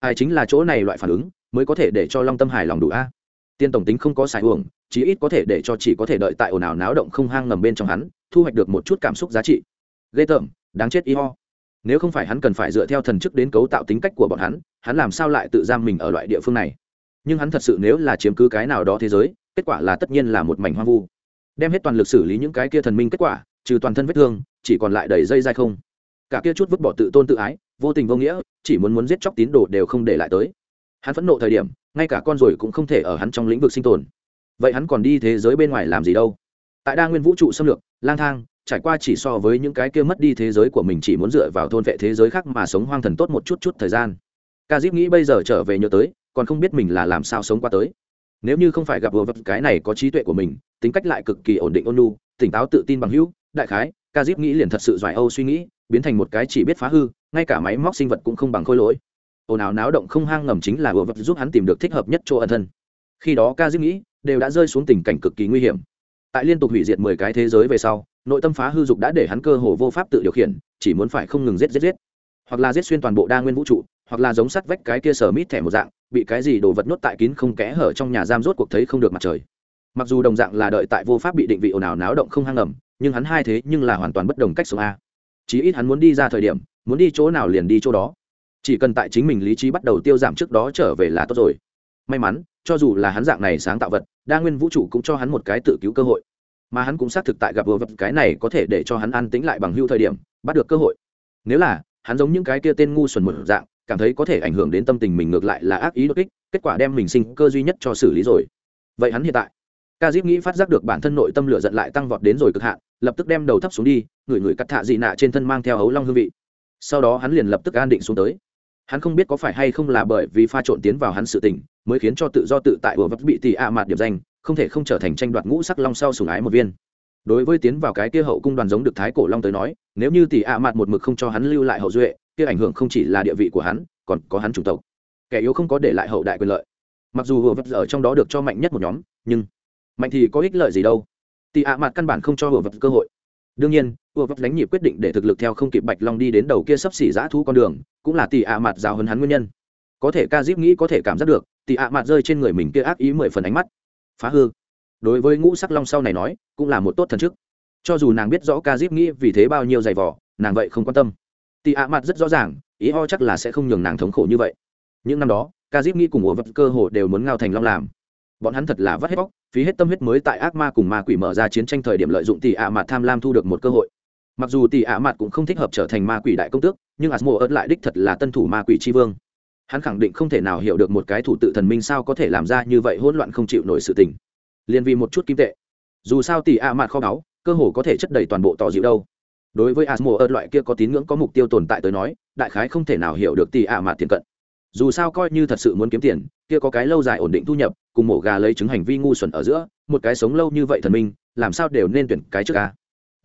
A: Ai chính là chỗ này loại phản ứng mới có thể để cho long tâm hài lòng đủ a. Tiên tổng tính không có xài uổng, chí ít có thể để cho chỉ có thể đợi tại ồn ào náo động không hang ngầm bên trong hắn, thu hoạch được một chút cảm xúc giá trị. Ghê tởm, đáng chết y ho. Nếu không phải hắn cần phải dựa theo thần chức đến cấu tạo tính cách của bọn hắn hắn làm sao lại tự giam mình ở loại địa phương này? Nhưng hắn thật sự nếu là chiếm cứ cái nào đó thế giới, kết quả là tất nhiên là một mảnh hoang vu. Đem hết toàn lực xử lý những cái kia thần minh kết quả, trừ toàn thân vết thương, chỉ còn lại đầy dây dai không. Cả kia chút vứt bỏ tự tôn tự ái, vô tình vô nghĩa, chỉ muốn muốn giết chóc tín đồ đều không để lại tới hắn phẫn nộ thời điểm, ngay cả con rồi cũng không thể ở hắn trong lĩnh vực sinh tồn. Vậy hắn còn đi thế giới bên ngoài làm gì đâu? Tại đa nguyên vũ trụ xâm lược, lang thang, trải qua chỉ so với những cái kia mất đi thế giới của mình chỉ muốn dựa vào thôn vệ thế giới khác mà sống hoang thần tốt một chút chút thời gian. Ca dip nghĩ bây giờ trở về nhớ tới, còn không biết mình là làm sao sống qua tới. Nếu như không phải gặp vừa vật cái này có trí tuệ của mình, tính cách lại cực kỳ ổn định ôn nhu, tỉnh táo tự tin bằng hữu, đại khái, ca dip nghĩ liền thật sự giỏi âu suy nghĩ, biến thành một cái chỉ biết phá hư, ngay cả máy móc sinh vật cũng không bằng khôi lỗi ồn ào náo động không hang ngầm chính là vừa vật giúp hắn tìm được thích hợp nhất chỗ ẩn thân. Khi đó ca dip nghĩ đều đã rơi xuống tình cảnh cực kỳ nguy hiểm. Tại liên tục hủy diệt mười cái thế giới về sau, nội tâm phá hư dục đã để hắn cơ hồ vô pháp tự điều khiển, chỉ muốn phải không ngừng giết giết giết. Hoặc là giết xuyên toàn bộ đa nguyên vũ trụ, hoặc là giống sắt vách cái kia sở mít thẻ một dạng, bị cái gì đồ vật nhốt tại kín không kẽ hở trong nhà giam rốt cuộc thấy không được mặt trời. Mặc dù đồng dạng là đợi tại vô pháp bị định vị ồn ào náo động không hang ngầm, nhưng hắn hai thế nhưng là hoàn toàn bất đồng cách sống a. Chí ít hắn muốn đi ra thời điểm, muốn đi chỗ nào liền đi chỗ đó chỉ cần tại chính mình lý trí bắt đầu tiêu giảm trước đó trở về là tốt rồi. May mắn, cho dù là hắn dạng này sáng tạo vật, đa nguyên vũ trụ cũng cho hắn một cái tự cứu cơ hội. Mà hắn cũng xác thực tại gặp vừa vật, cái này có thể để cho hắn an tĩnh lại bằng hưu thời điểm, bắt được cơ hội. Nếu là, hắn giống những cái kia tên ngu xuẩn một dạng, cảm thấy có thể ảnh hưởng đến tâm tình mình ngược lại là ác ý đột kích, kết quả đem mình sinh cơ duy nhất cho xử lý rồi. Vậy hắn hiện tại ca dip nghĩ phát giác được bản thân nội tâm lửa giận lại tăng vọt đến rồi cực hạn, lập tức đem đầu thấp xuống đi người người cắt thạ dị nạ trên thân mang theo ấu long hương vị. Sau đó hắn liền lập tức an định xuống tới hắn không biết có phải hay không là bởi vì pha trộn tiến vào hắn sự tình, mới khiến cho tự do tự tại của vật bị tì ạ mạt điểm danh, không thể không trở thành tranh đoạt ngũ sắc long sau sùng ái một viên. Đối với tiến vào cái kia hậu cung đoàn giống được thái cổ long tới nói, nếu như tỷ ạ mạt một mực không cho hắn lưu lại hậu duệ, kia ảnh hưởng không chỉ là địa vị của hắn, còn có hắn chủng tộc. Kẻ yếu không có để lại hậu đại quyền lợi. Mặc dù vừa vật ở trong đó được cho mạnh nhất một nhóm, nhưng mạnh thì có ích lợi gì đâu. Tỷ ạ mạt căn bản không cho vừa vật cơ hội đương nhiên vừa vấp lánh nhịp quyết định để thực lực theo không kịp bạch long đi đến đầu kia sắp xỉ giã thu con đường, cũng là tỷ ạ mặt rào hơn hắn nguyên nhân. Có thể ca diếp nghĩ có thể cảm giác được tỷ ạ mặt rơi trên người mình kia ác ý mười phần ánh mắt. Phá hư. Đối với ngũ sắc long sau này nói, cũng là một tốt thần chức. Cho dù nàng biết rõ ca diếp nghĩ vì thế bao nhiêu giày vỏ nàng vậy không quan tâm. Tỷ ạ mặt rất rõ ràng, ý ho chắc là sẽ không nhường nàng thống khổ như vậy. Những năm đó, ca diếp nghĩ cùng ổ vấp cơ hồ đều muốn ngao thành long làm bọn hắn thật là vắt hết bóc, phí hết tâm huyết mới tại ác ma cùng ma quỷ mở ra chiến tranh thời điểm lợi dụng tỷ ạ mặt tham lam thu được một cơ hội. Mặc dù tỷ ạ mặt cũng không thích hợp trở thành ma quỷ đại công tước, nhưng asmo ớt lại đích thật là tân thủ ma quỷ tri vương. Hắn khẳng định không thể nào hiểu được một cái thủ tự thần minh sao có thể làm ra như vậy hỗn loạn không chịu nổi sự tình. Liền vì một chút kim tệ. Dù sao tỷ ạ mặt kho báu, cơ hồ có thể chất đầy toàn bộ tỏ dịu đâu. Đối với asmo ớt loại kia có tín ngưỡng có mục tiêu tồn tại tới nói, đại khái không thể nào hiểu được tỷ ạ mặt tiền cận dù sao coi như thật sự muốn kiếm tiền, kia có cái lâu dài ổn định thu nhập, cùng mổ gà lấy chứng hành vi ngu xuẩn ở giữa, một cái sống lâu như vậy thần minh, làm sao đều nên tuyển cái trước ca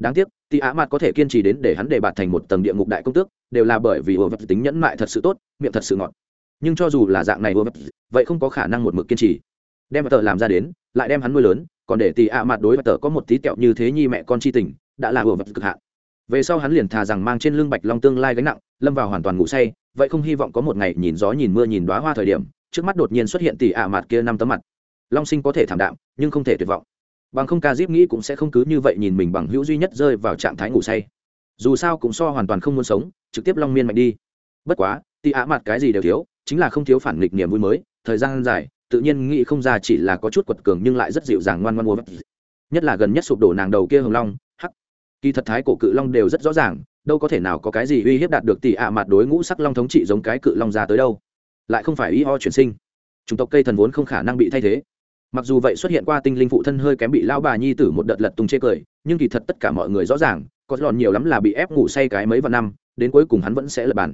A: đáng tiếc tỷ ạ mặt có thể kiên trì đến để hắn để bạt thành một tầng địa ngục đại công tước, đều là bởi vì ùa vật tính nhẫn mại thật sự tốt, miệng thật sự ngọt. Nhưng cho dù là dạng này ùa vật, vậy không có khả năng một mực kiên trì. Đem vật tờ làm ra đến, lại đem hắn nuôi lớn, còn để tỷ ạ mặt đối vật tờ có một tí kẹo như thế nhi mẹ con chi tình, đã là ùa vật cực hạn. Về sau hắn liền thà rằng mang trên lưng bạch long tương lai gánh nặng, lâm vào hoàn toàn ngủ say vậy không hy vọng có một ngày nhìn gió nhìn mưa nhìn đoá hoa thời điểm, trước mắt đột nhiên xuất hiện tỷ ạ mặt kia năm tấm mặt. Long sinh có thể thảm đạm, nhưng không thể tuyệt vọng. Bằng không ca diếp nghĩ cũng sẽ không cứ như vậy nhìn mình bằng hữu duy nhất rơi vào trạng thái ngủ say. Dù sao cũng so hoàn toàn không muốn sống, trực tiếp long miên mạnh đi. Bất quá tỷ á mặt cái gì đều thiếu, chính là không thiếu phản nghịch niềm vui mới, thời gian dài, tự nhiên nghĩ không ra chỉ là có chút quật cường nhưng lại rất dịu dàng ngoan ngoan mua nhất là gần nhất sụp đổ nàng đầu kia hồng long, hắc. Kỳ thật thái cổ cự long đều rất rõ ràng đâu có thể nào có cái gì uy hiếp đạt được tỷ ạ à mặt đối ngũ sắc long thống trị giống cái cự long ra tới đâu. Lại không phải y ho chuyển sinh. Chủng tộc cây thần vốn không khả năng bị thay thế. Mặc dù vậy xuất hiện qua tinh linh phụ thân hơi kém bị lao bà nhi tử một đợt lật tung chê cười, nhưng kỳ thật tất cả mọi người rõ ràng, có lòn nhiều lắm là bị ép ngủ say cái mấy vạn năm, đến cuối cùng hắn vẫn sẽ lật bàn.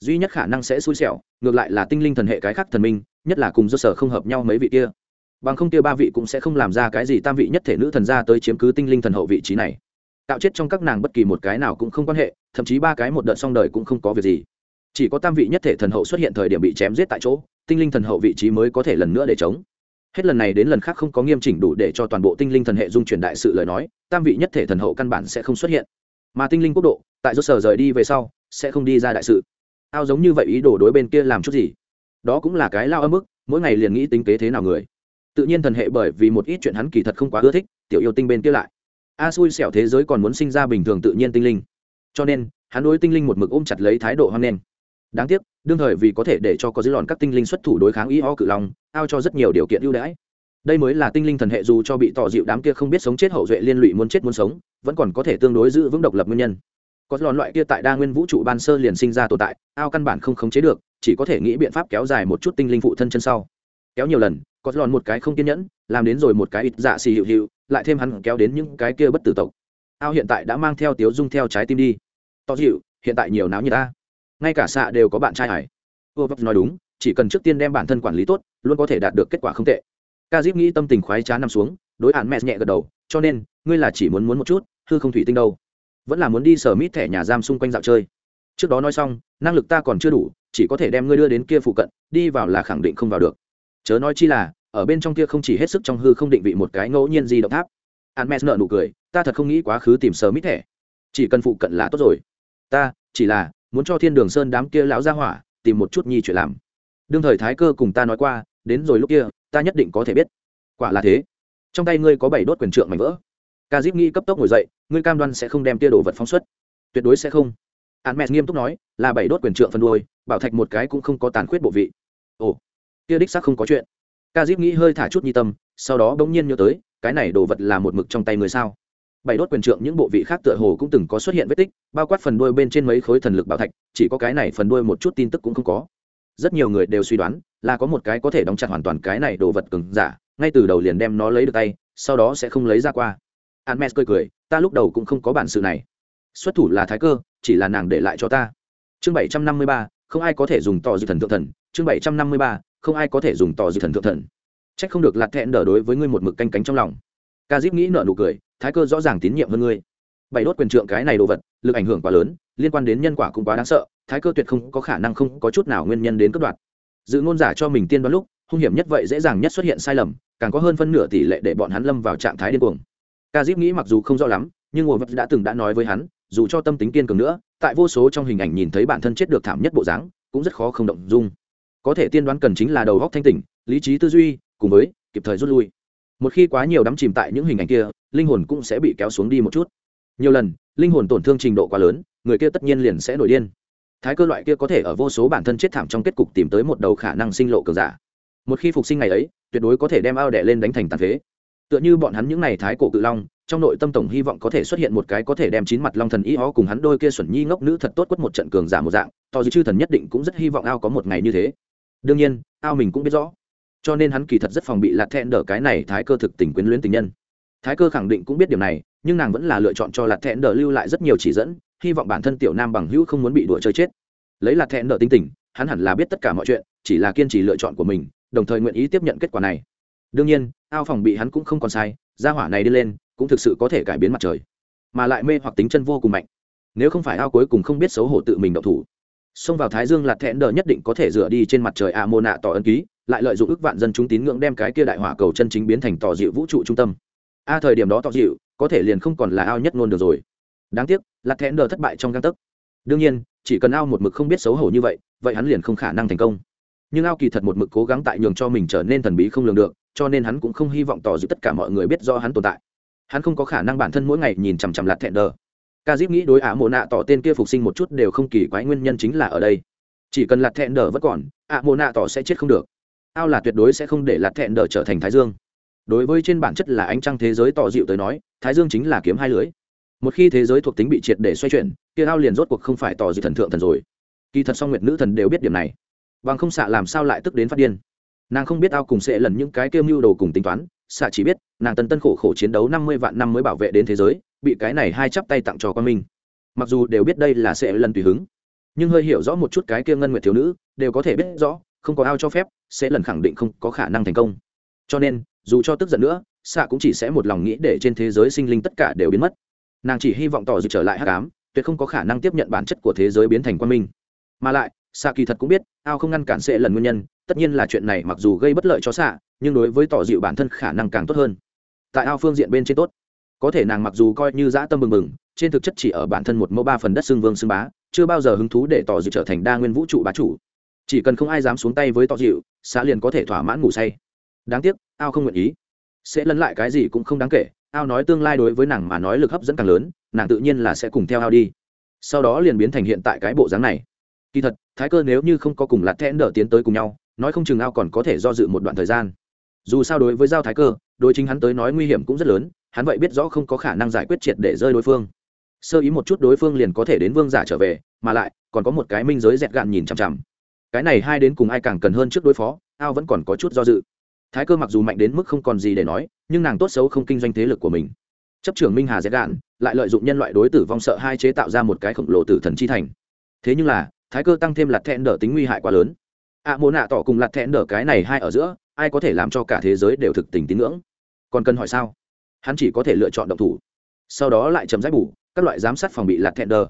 A: Duy nhất khả năng sẽ xui xẻo, ngược lại là tinh linh thần hệ cái khác thần minh, nhất là cùng do sở không hợp nhau mấy vị kia. Bằng không kia ba vị cũng sẽ không làm ra cái gì tam vị nhất thể nữ thần ra tới chiếm cứ tinh linh thần hậu vị trí này tạo chết trong các nàng bất kỳ một cái nào cũng không quan hệ, thậm chí ba cái một đợt xong đời cũng không có việc gì. Chỉ có tam vị nhất thể thần hậu xuất hiện thời điểm bị chém giết tại chỗ, tinh linh thần hậu vị trí mới có thể lần nữa để chống. Hết lần này đến lần khác không có nghiêm chỉnh đủ để cho toàn bộ tinh linh thần hệ dung truyền đại sự lời nói, tam vị nhất thể thần hậu căn bản sẽ không xuất hiện. Mà tinh linh quốc độ, tại do sở rời đi về sau, sẽ không đi ra đại sự. Ao giống như vậy ý đồ đối bên kia làm chút gì? Đó cũng là cái lao âm ức, mỗi ngày liền nghĩ tính kế thế nào người. Tự nhiên thần hệ bởi vì một ít chuyện hắn kỳ thật không quá ưa thích, tiểu yêu tinh bên kia lại a xui xẻo thế giới còn muốn sinh ra bình thường tự nhiên tinh linh. Cho nên, hắn đối tinh linh một mực ôm chặt lấy thái độ hoang nghênh. Đáng tiếc, đương thời vì có thể để cho có dư lòn các tinh linh xuất thủ đối kháng y ho cự long, ao cho rất nhiều điều kiện ưu đãi. Đây mới là tinh linh thần hệ dù cho bị tỏ dịu đám kia không biết sống chết hậu duệ liên lụy muốn chết muốn sống, vẫn còn có thể tương đối giữ vững độc lập nguyên nhân. Có lòn loại kia tại đa nguyên vũ trụ ban sơ liền sinh ra tồn tại, ao căn bản không khống chế được, chỉ có thể nghĩ biện pháp kéo dài một chút tinh linh phụ thân chân sau. Kéo nhiều lần có lòn một cái không kiên nhẫn, làm đến rồi một cái ít dạ xì hiệu hiệu lại thêm hắn kéo đến những cái kia bất tử tộc. Ao hiện tại đã mang theo tiếu dung theo trái tim đi. To dịu, hiện tại nhiều náo như ta. Ngay cả xạ đều có bạn trai hải. Vua vấp nói đúng, chỉ cần trước tiên đem bản thân quản lý tốt, luôn có thể đạt được kết quả không tệ. Ca dip nghĩ tâm tình khoái trá nằm xuống, đối hạn mẹ nhẹ gật đầu, cho nên, ngươi là chỉ muốn muốn một chút, hư không thủy tinh đâu. Vẫn là muốn đi sở mít thẻ nhà giam xung quanh dạo chơi. Trước đó nói xong, năng lực ta còn chưa đủ, chỉ có thể đem ngươi đưa đến kia phụ cận, đi vào là khẳng định không vào được. Chớ nói chi là ở bên trong kia không chỉ hết sức trong hư không định vị một cái ngẫu nhiên gì động tháp. An mes nợ nụ cười, ta thật không nghĩ quá khứ tìm sờ mít thẻ. Chỉ cần phụ cận là tốt rồi. Ta, chỉ là, muốn cho thiên đường sơn đám kia lão ra hỏa tìm một chút nhi chuyện làm. Đương thời thái cơ cùng ta nói qua, đến rồi lúc kia, ta nhất định có thể biết. Quả là thế. Trong tay ngươi có bảy đốt quyền trượng mảnh vỡ. Ca dip nghĩ cấp tốc ngồi dậy, ngươi cam đoan sẽ không đem tia đồ vật phóng xuất. Tuyệt đối sẽ không. An mẹ nghiêm túc nói, là bảy đốt quyền trượng phân đôi bảo thạch một cái cũng không có tàn khuyết bộ vị. Ồ tia đích xác không có chuyện ca dip nghĩ hơi thả chút nhi tâm sau đó bỗng nhiên nhớ tới cái này đồ vật là một mực trong tay người sao bảy đốt quyền trượng những bộ vị khác tựa hồ cũng từng có xuất hiện vết tích bao quát phần đuôi bên trên mấy khối thần lực bảo thạch chỉ có cái này phần đuôi một chút tin tức cũng không có rất nhiều người đều suy đoán là có một cái có thể đóng chặt hoàn toàn cái này đồ vật cứng giả ngay từ đầu liền đem nó lấy được tay sau đó sẽ không lấy ra qua Hermes cười cười, ta lúc đầu cũng không có bản sự này. Xuất thủ là thái cơ, chỉ là nàng để lại cho ta. Chương bảy trăm năm mươi ba, không ai có thể dùng tỏ dự thần thượng thần. Chương bảy trăm năm mươi ba, không ai có thể dùng tỏ dị thần thượng thần. trách không được lạt thẹn đỡ đối với ngươi một mực canh cánh trong lòng. Ca Dip nghĩ nợ nụ cười, thái cơ rõ ràng tín nhiệm hơn ngươi. Bảy đốt quyền trượng cái này đồ vật, lực ảnh hưởng quá lớn, liên quan đến nhân quả cũng quá đáng sợ, thái cơ tuyệt không có khả năng không có chút nào nguyên nhân đến cất đoạt. Dự ngôn giả cho mình tiên đoán lúc, hung hiểm nhất vậy dễ dàng nhất xuất hiện sai lầm, càng có hơn phân nửa tỷ lệ để bọn hắn lâm vào trạng thái điên cuồng ca dip nghĩ mặc dù không rõ lắm nhưng ngồi vật đã từng đã nói với hắn dù cho tâm tính kiên cường nữa tại vô số trong hình ảnh nhìn thấy bản thân chết được thảm nhất bộ dáng cũng rất khó không động dung có thể tiên đoán cần chính là đầu góc thanh tỉnh, lý trí tư duy, cùng với kịp thời rút lui. Một khi quá nhiều đắm chìm tại những hình ảnh kia, linh hồn cũng sẽ bị kéo xuống đi một chút. Nhiều lần, linh hồn tổn thương trình độ quá lớn, người kia tất nhiên liền sẽ nổi điên. Thái cơ loại kia có thể ở vô số bản thân chết thảm trong kết cục tìm tới một đầu khả năng sinh lộ cường giả. Một khi phục sinh ngày ấy, tuyệt đối có thể đem ao đẻ lên đánh thành tàn phế. Tựa như bọn hắn những n à y thái cổ cự long, trong nội tâm tổng hy vọng có thể xuất hiện một cái có thể đem chín mặt long thần y ho cùng hắn đôi kia xuẩn nhi ngốc nữ thật tốt quất một trận cường giả một dạng, to dư chư thần nhất định cũng rất hy vọng ao có một ngày như thế đương nhiên, ao mình cũng biết rõ. Cho nên hắn kỳ thật rất phòng bị lạt thẹn đỡ cái này thái cơ thực tình quyến luyến tình nhân. Thái cơ khẳng định cũng biết điều này, nhưng nàng vẫn là lựa chọn cho lạt thẹn đỡ lưu lại rất nhiều chỉ dẫn, hy vọng bản thân tiểu nam bằng hữu không muốn bị đùa chơi chết. Lấy lạt thẹn đỡ tinh tình, hắn hẳn là biết tất cả mọi chuyện, chỉ là kiên trì lựa chọn của mình, đồng thời nguyện ý tiếp nhận kết quả này. Đương nhiên, ao phòng bị hắn cũng không còn sai, gia hỏa này đi lên, cũng thực sự có thể cải biến mặt trời. Mà lại mê hoặc tính chân vô cùng mạnh. Nếu không phải ao cuối cùng không biết xấu hổ tự mình động thủ xông vào thái dương lạt thẹn đờ nhất định có thể rửa đi trên mặt trời a mô nạ tỏ ân ký, lại lợi dụng ước vạn dân chúng tín ngưỡng đem cái kia đại hỏa cầu chân chính biến thành tỏ dịu vũ trụ trung tâm. A thời điểm đó tỏ dịu, có thể liền không còn là ao nhất ngôn được rồi. Đáng tiếc, lạt thẹn đờ thất bại trong găng tấc. Đương nhiên, chỉ cần ao một mực không biết xấu hổ như vậy vậy hắn liền không khả năng thành công. Nhưng ao kỳ thật một mực cố gắng tại nhường cho mình trở nên thần bí không lường được, cho nên hắn cũng không hy vọng tỏ dịu tất cả mọi người biết do hắn tồn tại. Hắn không có khả năng bản thân mỗi ngày nhìn chằm chằm lạt thẹn đờ ca dip nghĩ đối ả mộ nạ tỏ tên kia phục sinh một chút đều không kỳ quái, nguyên nhân chính là ở đây. Chỉ cần lạt thẹn đờ vẫn còn ả mộ nạ tỏ sẽ chết không được. Ao là tuyệt đối sẽ không để lạt thẹn đờ trở thành thái dương. Đối với trên bản chất là ánh trăng thế giới tỏ dịu tới nói, thái dương chính là kiếm hai lưới. Một khi thế giới thuộc tính bị triệt để xoay chuyển, kia ao liền rốt cuộc không phải tỏ dịu thần thượng thần rồi. Kỳ thật song nguyệt nữ thần đều biết điểm này. Bằng không xạ làm sao lại tức đến phát điên. Nàng không biết ao cùng sẽ lần những cái kêu mưu đồ cùng tính toán xạ chỉ biết, nàng tân tân khổ khổ chiến đấu năm mươi vạn năm mới bảo vệ đến thế giới, bị cái này hai chắp tay tặng cho con mình. Mặc dù đều biết đây là sẽ lần tùy hứng, nhưng hơi hiểu rõ một chút cái kia ngân nguyệt thiếu nữ, đều có thể biết rõ, không có ao cho phép, sẽ lần khẳng định không có khả năng thành công. Cho nên, dù cho tức giận nữa, xạ cũng chỉ sẽ một lòng nghĩ để trên thế giới sinh linh tất cả đều biến mất. Nàng chỉ hy vọng tỏ dự trở lại hắc ám, tuyệt không có khả năng tiếp nhận bản chất của thế giới biến thành quan minh. Mà lại, xạ kỳ thật cũng biết, ao không ngăn cản sẽ lần nguyên nhân, tất nhiên là chuyện này mặc dù gây bất lợi cho xạ nhưng đối với tỏ dịu bản thân khả năng càng tốt hơn. Tại ao phương diện bên trên tốt. Có thể nàng mặc dù coi như dã tâm mừng mừng, trên thực chất chỉ ở bản thân một mẫu ba phần đất xương vương xương bá chưa bao giờ hứng thú để tỏ dịu trở thành đa nguyên vũ trụ bá chủ. Chỉ cần không ai dám xuống tay với tỏ dịu xã liền có thể thỏa mãn ngủ say. Đáng tiếc ao không nguyện ý. Sẽ lấn lại cái gì cũng không đáng kể ao nói tương lai đối với nàng mà nói lực hấp dẫn càng lớn nàng tự nhiên là sẽ cùng theo ao đi. Sau đó liền biến thành hiện tại cái bộ dáng này. Kỳ thật thái cơ nếu như không có cùng lạt thẹn đỡ tiến tới cùng nhau nói không chừng ao còn có thể do dự một đoạn thời gian dù sao đối với giao thái cơ đối chính hắn tới nói nguy hiểm cũng rất lớn hắn vậy biết rõ không có khả năng giải quyết triệt để rơi đối phương. Sơ ý một chút đối phương liền có thể đến vương giả trở về mà lại còn có một cái minh giới dẹt gạn nhìn chằm chằm. Cái này hai đến cùng ai càng cần hơn trước đối phó ao vẫn còn có chút do dự. Thái cơ mặc dù mạnh đến mức không còn gì để nói nhưng nàng tốt xấu không kinh doanh thế lực của mình. Chấp trưởng minh hà dẹt gạn lại lợi dụng nhân loại đối tử vong sợ hai chế tạo ra một cái khổng lồ tử thần chi thành. Thế nhưng là thái cơ tăng thêm lạt thẹn đỡ tính nguy hại quá lớn. Ạ à, mô nạ tỏ cùng lạt thẹn đỡ cái này hai ở giữa ai có thể làm cho cả thế giới đều thực tình tín ngưỡng? Còn cần hỏi sao? Hắn chỉ có thể lựa chọn động thủ. Sau đó lại chấm dãi bù, các loại giám sát phòng bị lạt thẹn đờ.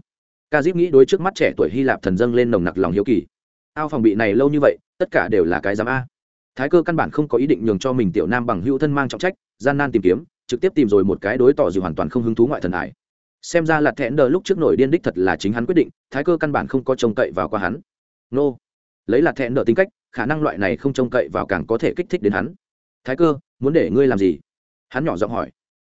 A: Ca dip nghĩ đối trước mắt trẻ tuổi hy lạp thần dâng lên nồng nặc lòng hiếu kỳ. Ao phòng bị này lâu như vậy, tất cả đều là cái giám a. Thái cơ căn bản không có ý định nhường cho mình tiểu nam bằng hữu thân mang trọng trách, gian nan tìm kiếm, trực tiếp tìm rồi một cái đối tỏ dù hoàn toàn không hứng thú ngoại thần ải. Xem ra là thẹn đờ lúc trước nổi điên đích thật là chính hắn quyết định, thái cơ căn bản không có trông cậy vào qua hắn. Nô lấy là thẹn nợ tính cách, khả năng loại này không trông cậy vào càng có thể kích thích đến hắn. Thái cơ, muốn để ngươi làm gì? Hắn nhỏ giọng hỏi.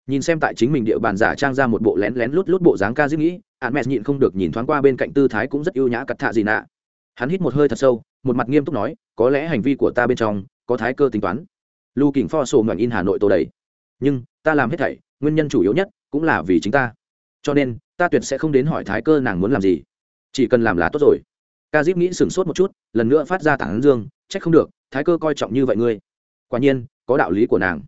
A: Nhìn xem tại chính mình địa bàn giả trang ra một bộ lén lén lút lút bộ dáng ca dĩ nghĩ ạn mẹ nhịn không được nhìn thoáng qua bên cạnh tư thái cũng rất ưu nhã cặt thạ gì nạ. Hắn hít một hơi thật sâu, một mặt nghiêm túc nói, có lẽ hành vi của ta bên trong có thái cơ tính toán. Lưu kỉnh pho sổ ngoảnh in hà nội tô đầy. Nhưng, ta làm hết thảy, nguyên nhân chủ yếu nhất cũng là vì chính ta. Cho nên, ta tuyệt sẽ không đến hỏi thái cơ nàng muốn làm gì. Chỉ cần làm là tốt rồi ca dip nghĩ sửng sốt một chút, lần nữa phát ra tảng dương, trách không được, thái cơ coi trọng như vậy ngươi. Quả nhiên, có đạo lý của nàng.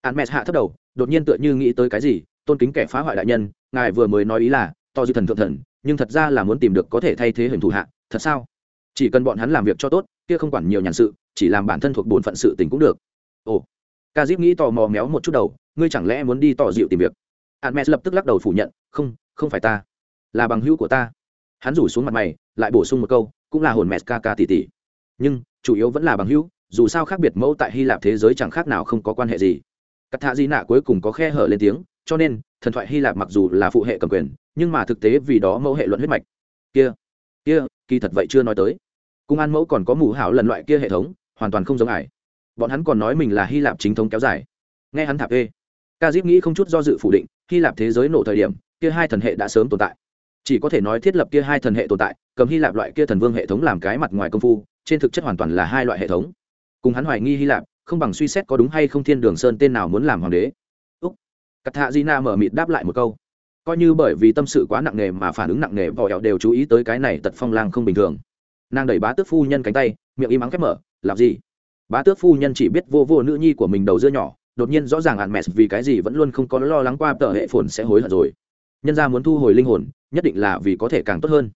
A: An mẹ hạ thấp đầu, đột nhiên tựa như nghĩ tới cái gì, tôn kính kẻ phá hoại đại nhân, ngài vừa mới nói ý là, to dư thần thượng thần, nhưng thật ra là muốn tìm được có thể thay thế hình thủ hạ, thật sao? Chỉ cần bọn hắn làm việc cho tốt, kia không quản nhiều nhàn sự, chỉ làm bản thân thuộc bổn phận sự tình cũng được. Ồ ca dip nghĩ tò mò méo một chút đầu, ngươi chẳng lẽ muốn đi tỏ dịu tìm việc? Hạn mẹ lập tức lắc đầu phủ nhận, không không phải ta, là bằng hữu của ta hắn rủ xuống mặt mày, lại bổ sung một câu, cũng là hồn mẹt ca ca tỷ tỷ nhưng, chủ yếu vẫn là bằng hữu, dù sao khác biệt mẫu tại hy lạp thế giới chẳng khác nào không có quan hệ gì. Cắt thạ di nạ cuối cùng có khe hở lên tiếng, cho nên, thần thoại hy lạp mặc dù là phụ hệ cầm quyền, nhưng mà thực tế vì đó mẫu hệ luận huyết mạch. Kia kia, kỳ thật vậy chưa nói tới. Cung an mẫu còn có mù hảo lần loại kia hệ thống, hoàn toàn không giống ải bọn hắn còn nói mình là hy lạp chính thống kéo dài. Nghe hắn thạp ê ca dip nghĩ không chút do dự phủ định, hy lạp thế giới nổ thời điểm, kia hai thần hệ đã sớm tồn tại chỉ có thể nói thiết lập kia hai thần hệ tồn tại, cầm hy lạp loại kia thần vương hệ thống làm cái mặt ngoài công phu, trên thực chất hoàn toàn là hai loại hệ thống. Cùng hắn hoài nghi hy lạp, không bằng suy xét có đúng hay không thiên đường sơn tên nào muốn làm hoàng đế. Úc. Cắt hạ di na mở mịt đáp lại một câu. Coi như bởi vì tâm sự quá nặng nề mà phản ứng nặng nề vỏ ẹo đều chú ý tới cái này tật phong lang không bình thường. Nàng đẩy bá tước phu nhân cánh tay, miệng im ắng khép mở, làm gì? Bá tước phu nhân chỉ biết vô vô nữ nhi của mình đầu dưa nhỏ, đột nhiên rõ ràng ạn mẹ vì cái gì vẫn luôn không có lo lắng qua tờ hệ phồn sẽ hối hận rồi nhân ra muốn thu hồi linh hồn, nhất định là vì có thể càng tốt hơn.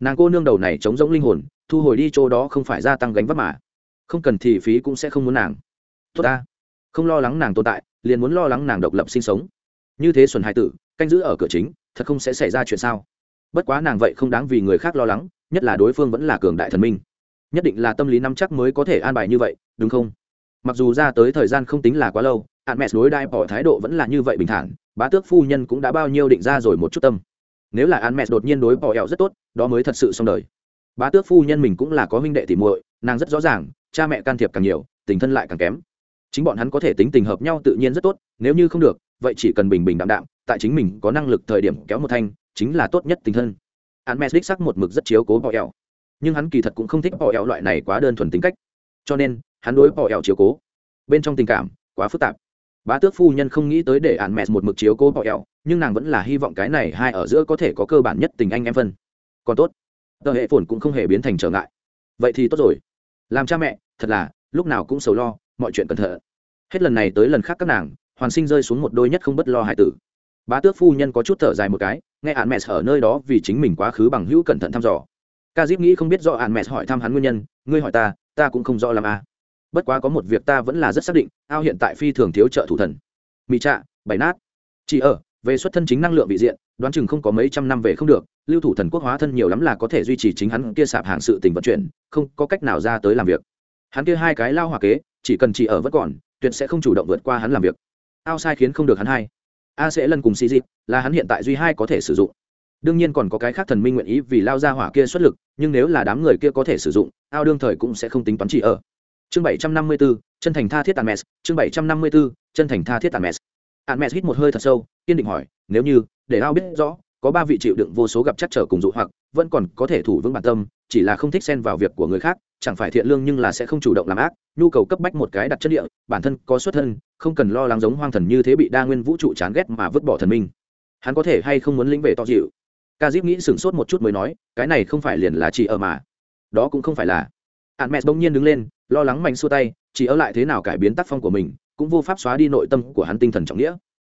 A: Nàng cô nương đầu này chống giống linh hồn, thu hồi đi chỗ đó không phải gia tăng gánh vác mà. Không cần thì phí cũng sẽ không muốn nàng. Tốt ta. Không lo lắng nàng tồn tại, liền muốn lo lắng nàng độc lập sinh sống. Như thế xuân hai tử, canh giữ ở cửa chính, thật không sẽ xảy ra chuyện sao? Bất quá nàng vậy không đáng vì người khác lo lắng, nhất là đối phương vẫn là cường đại thần minh. Nhất định là tâm lý nắm chắc mới có thể an bài như vậy, đúng không? Mặc dù ra tới thời gian không tính là quá lâu hạn mẹ đối đai bỏ thái độ vẫn là như vậy bình thản, bá tước phu nhân cũng đã bao nhiêu định ra rồi một chút tâm. Nếu là hạn mẹ đột nhiên đối bỏ ẹo rất tốt, đó mới thật sự xong đời. Bá tước phu nhân mình cũng là có huynh đệ tỉ muội, nàng rất rõ ràng, cha mẹ can thiệp càng nhiều, tình thân lại càng kém. Chính bọn hắn có thể tính tình hợp nhau tự nhiên rất tốt, nếu như không được, vậy chỉ cần bình bình đạm đạm, tại chính mình có năng lực thời điểm kéo một thanh, chính là tốt nhất tình thân. Hắn mẹ đích sắc một mực rất chiếu cố bỏ eo. Nhưng hắn kỳ thật cũng không thích bỏ eo loại này quá đơn thuần tính cách. Cho nên, hắn đối bỏ eo chiếu cố. Bên trong tình cảm, quá phức tạp bá tước phu nhân không nghĩ tới để ạn mẹ một mực chiếu cố bọ ẹo nhưng nàng vẫn là hy vọng cái này hai ở giữa có thể có cơ bản nhất tình anh em phân. Còn tốt, tờ hệ phồn cũng không hề biến thành trở ngại. Vậy thì tốt rồi. Làm cha mẹ, thật là, lúc nào cũng sầu lo, mọi chuyện cẩn thận. Hết lần này tới lần khác các nàng, hoàn sinh rơi xuống một đôi nhất không bất lo hải tử. Bá tước phu nhân có chút thở dài một cái, nghe ạn mẹ ở nơi đó vì chính mình quá khứ bằng hữu cẩn thận thăm dò. Ca dip nghĩ không biết do ạn mẹ hỏi thăm hắn nguyên nhân, ngươi hỏi ta ta cũng không rõ làm a à bất quá có một việc ta vẫn là rất xác định, ao hiện tại phi thường thiếu trợ thủ thần. Mỹ trạ, bảy nát. Chỉ ở, về xuất thân chính năng lượng vị diện, đoán chừng không có mấy trăm năm về không được, lưu thủ thần quốc hóa thân nhiều lắm là có thể duy trì chính hắn kia sạp hàng sự tình vận chuyển, không có cách nào ra tới làm việc. Hắn kia hai cái lao hòa kế, chỉ cần chỉ ở vẫn còn, tuyệt sẽ không chủ động vượt qua hắn làm việc. Ao sai khiến không được hắn hai. A sẽ lần cùng xì dịp, là hắn hiện tại duy hai có thể sử dụng. Đương nhiên còn có cái khác thần minh nguyện ý vì lao ra hỏa kia xuất lực, nhưng nếu là đám người kia có thể sử dụng, ao đương thời cũng sẽ không tính toán chỉ ở chương bảy trăm năm mươi 754, chân thành tha thiết tàn mes chương bảy trăm năm mươi 754, chân thành tha thiết tàn mes Tàn mes hít một hơi thật sâu kiên định hỏi nếu như để ao biết rõ có ba vị chịu đựng vô số gặp chắc trở cùng dụ hoặc vẫn còn có thể thủ vững bản tâm chỉ là không thích xen vào việc của người khác chẳng phải thiện lương nhưng là sẽ không chủ động làm ác nhu cầu cấp bách một cái đặt chất địa bản thân có xuất thân không cần lo lắng giống hoang thần như thế bị đa nguyên vũ trụ chán ghét mà vứt bỏ thần minh. Hắn có thể hay không muốn lĩnh về to dịu? Ca dip nghĩ sửng sốt một chút mới nói cái này không phải liền là chỉ ở mà. Đó cũng không phải là hạn mẹ bỗng nhiên đứng lên, lo lắng mạnh xua tay, chỉ ở lại thế nào cải biến tác phong của mình, cũng vô pháp xóa đi nội tâm của hắn tinh thần trọng nghĩa.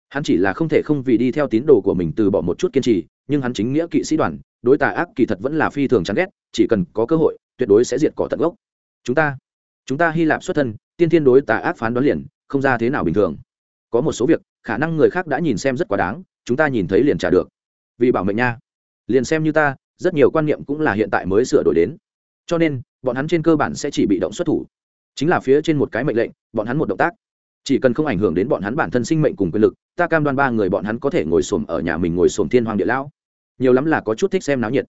A: Hắn chỉ là không thể không vì đi theo tín đồ của mình từ bỏ một chút kiên trì, nhưng hắn chính nghĩa kỵ sĩ đoàn, đối tà ác kỳ thật vẫn là phi thường chán ghét, chỉ cần có cơ hội, tuyệt đối sẽ diệt cỏ tận gốc. Chúng ta chúng ta hy lạp xuất thân, tiên thiên đối tà ác phán đoán liền, không ra thế nào bình thường. Có một số việc, khả năng người khác đã nhìn xem rất quá đáng, chúng ta nhìn thấy liền trả được. Vì bảo mệnh nha. Liền xem như ta, rất nhiều quan niệm cũng là hiện tại mới sửa đổi đến. Cho nên bọn hắn trên cơ bản sẽ chỉ bị động xuất thủ. Chính là phía trên một cái mệnh lệnh, bọn hắn một động tác. Chỉ cần không ảnh hưởng đến bọn hắn bản thân sinh mệnh cùng quyền lực, ta cam đoan ba người bọn hắn có thể ngồi xổm ở nhà mình ngồi xổm thiên hoàng địa lão. Nhiều lắm là có chút thích xem náo nhiệt.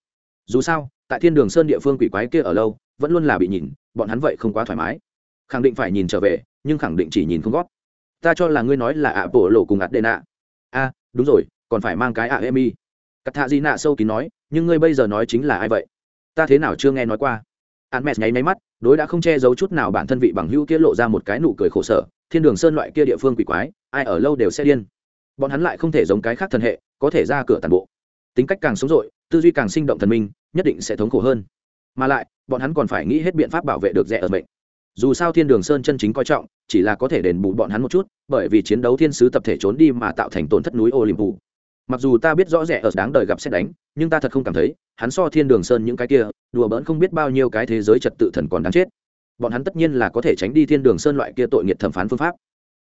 A: Dù sao, tại thiên đường sơn địa phương quỷ quái kia ở lâu, vẫn luôn là bị nhìn, bọn hắn vậy không quá thoải mái. Khẳng định phải nhìn trở về, nhưng khẳng định chỉ nhìn không gót ta cho là ngươi nói là ạ bộ lộ cùng ạt đê nạ. A, đúng rồi, còn phải mang cái ạ em y cắt thạ di nạ sâu kín nói, nhưng ngươi bây giờ nói chính là ai vậy? Ta thế nào chưa nghe nói qua? Hắn mẹ nháy máy mắt, đối đã không che giấu chút nào bản thân vị bằng hữu kia lộ ra một cái nụ cười khổ sở, thiên đường sơn loại kia địa phương quỷ quái, ai ở lâu đều sẽ điên. Bọn hắn lại không thể giống cái khác thần hệ, có thể ra cửa tàn bộ. Tính cách càng sống dội, tư duy càng sinh động thần minh, nhất định sẽ thống khổ hơn. Mà lại, bọn hắn còn phải nghĩ hết biện pháp bảo vệ được rẻ ở mệnh. Dù sao thiên đường sơn chân chính coi trọng, chỉ là có thể đền bù bọn hắn một chút, bởi vì chiến đấu thiên sứ tập thể trốn đi mà tạo thành tổn thất núi ô liềm mặc dù ta biết rõ rẻ ở đáng đời gặp xét đánh, nhưng ta thật không cảm thấy, hắn so thiên đường sơn những cái kia, đùa bỡn không biết bao nhiêu cái thế giới trật tự thần còn đáng chết. Bọn hắn tất nhiên là có thể tránh đi thiên đường sơn loại kia tội nghiệt thẩm phán phương pháp.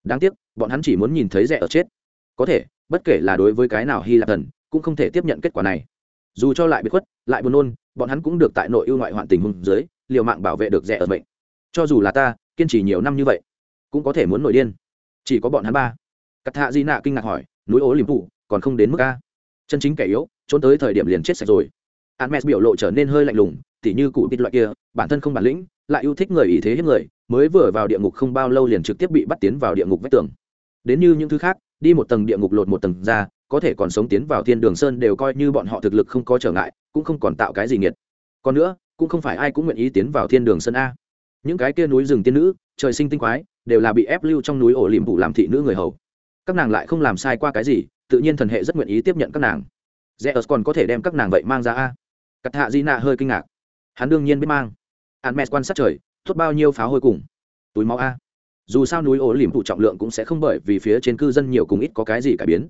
A: Đáng tiếc, bọn hắn chỉ muốn nhìn thấy rẻ ở chết. Có thể, bất kể là đối với cái nào hy lạp thần, cũng không thể tiếp nhận kết quả này. Dù cho lại bị khuất, lại buồn nôn, bọn hắn cũng được tại nội ưu ngoại hoạn tình huống dưới, liều mạng bảo vệ được rẻ ở bệnh cho dù là ta, kiên trì nhiều năm như vậy, cũng có thể muốn nổi điên. Chỉ có bọn hắn ba. Cắt hạ di nạ kinh ngạc hỏi, núi ố liềm phụ còn không đến mức a chân chính kẻ yếu trốn tới thời điểm liền chết sạch rồi Hermes biểu lộ trở nên hơi lạnh lùng, tỉ như cụ bịt loại kia, bản thân không bản lĩnh, lại yêu thích người ý thế hết người, mới vừa vào địa ngục không bao lâu liền trực tiếp bị bắt tiến vào địa ngục vách tường. Đến như những thứ khác, đi một tầng địa ngục lột một tầng ra, có thể còn sống tiến vào thiên đường sơn đều coi như bọn họ thực lực không có trở ngại, cũng không còn tạo cái gì nghiệt. Còn nữa, cũng không phải ai cũng nguyện ý tiến vào thiên đường sơn a. Những cái kia núi rừng tiên nữ, trời sinh tinh quái, đều là bị ép lưu trong núi ổ liềm phủ làm thị nữ người hầu. Các nàng lại không làm sai qua cái gì, tự nhiên thần hệ rất nguyện ý tiếp nhận các nàng. Zeus còn có thể đem các nàng vậy mang ra a? Cắt hạ di nạ hơi kinh ngạc. Hắn đương nhiên biết mang. Hắn mẹ quan sát trời thốt bao nhiêu pháo hôi cùng. Túi máu a. Dù sao núi ổ lỉm phụ trọng lượng cũng sẽ không bởi vì phía trên cư dân nhiều cùng ít có cái gì cải biến.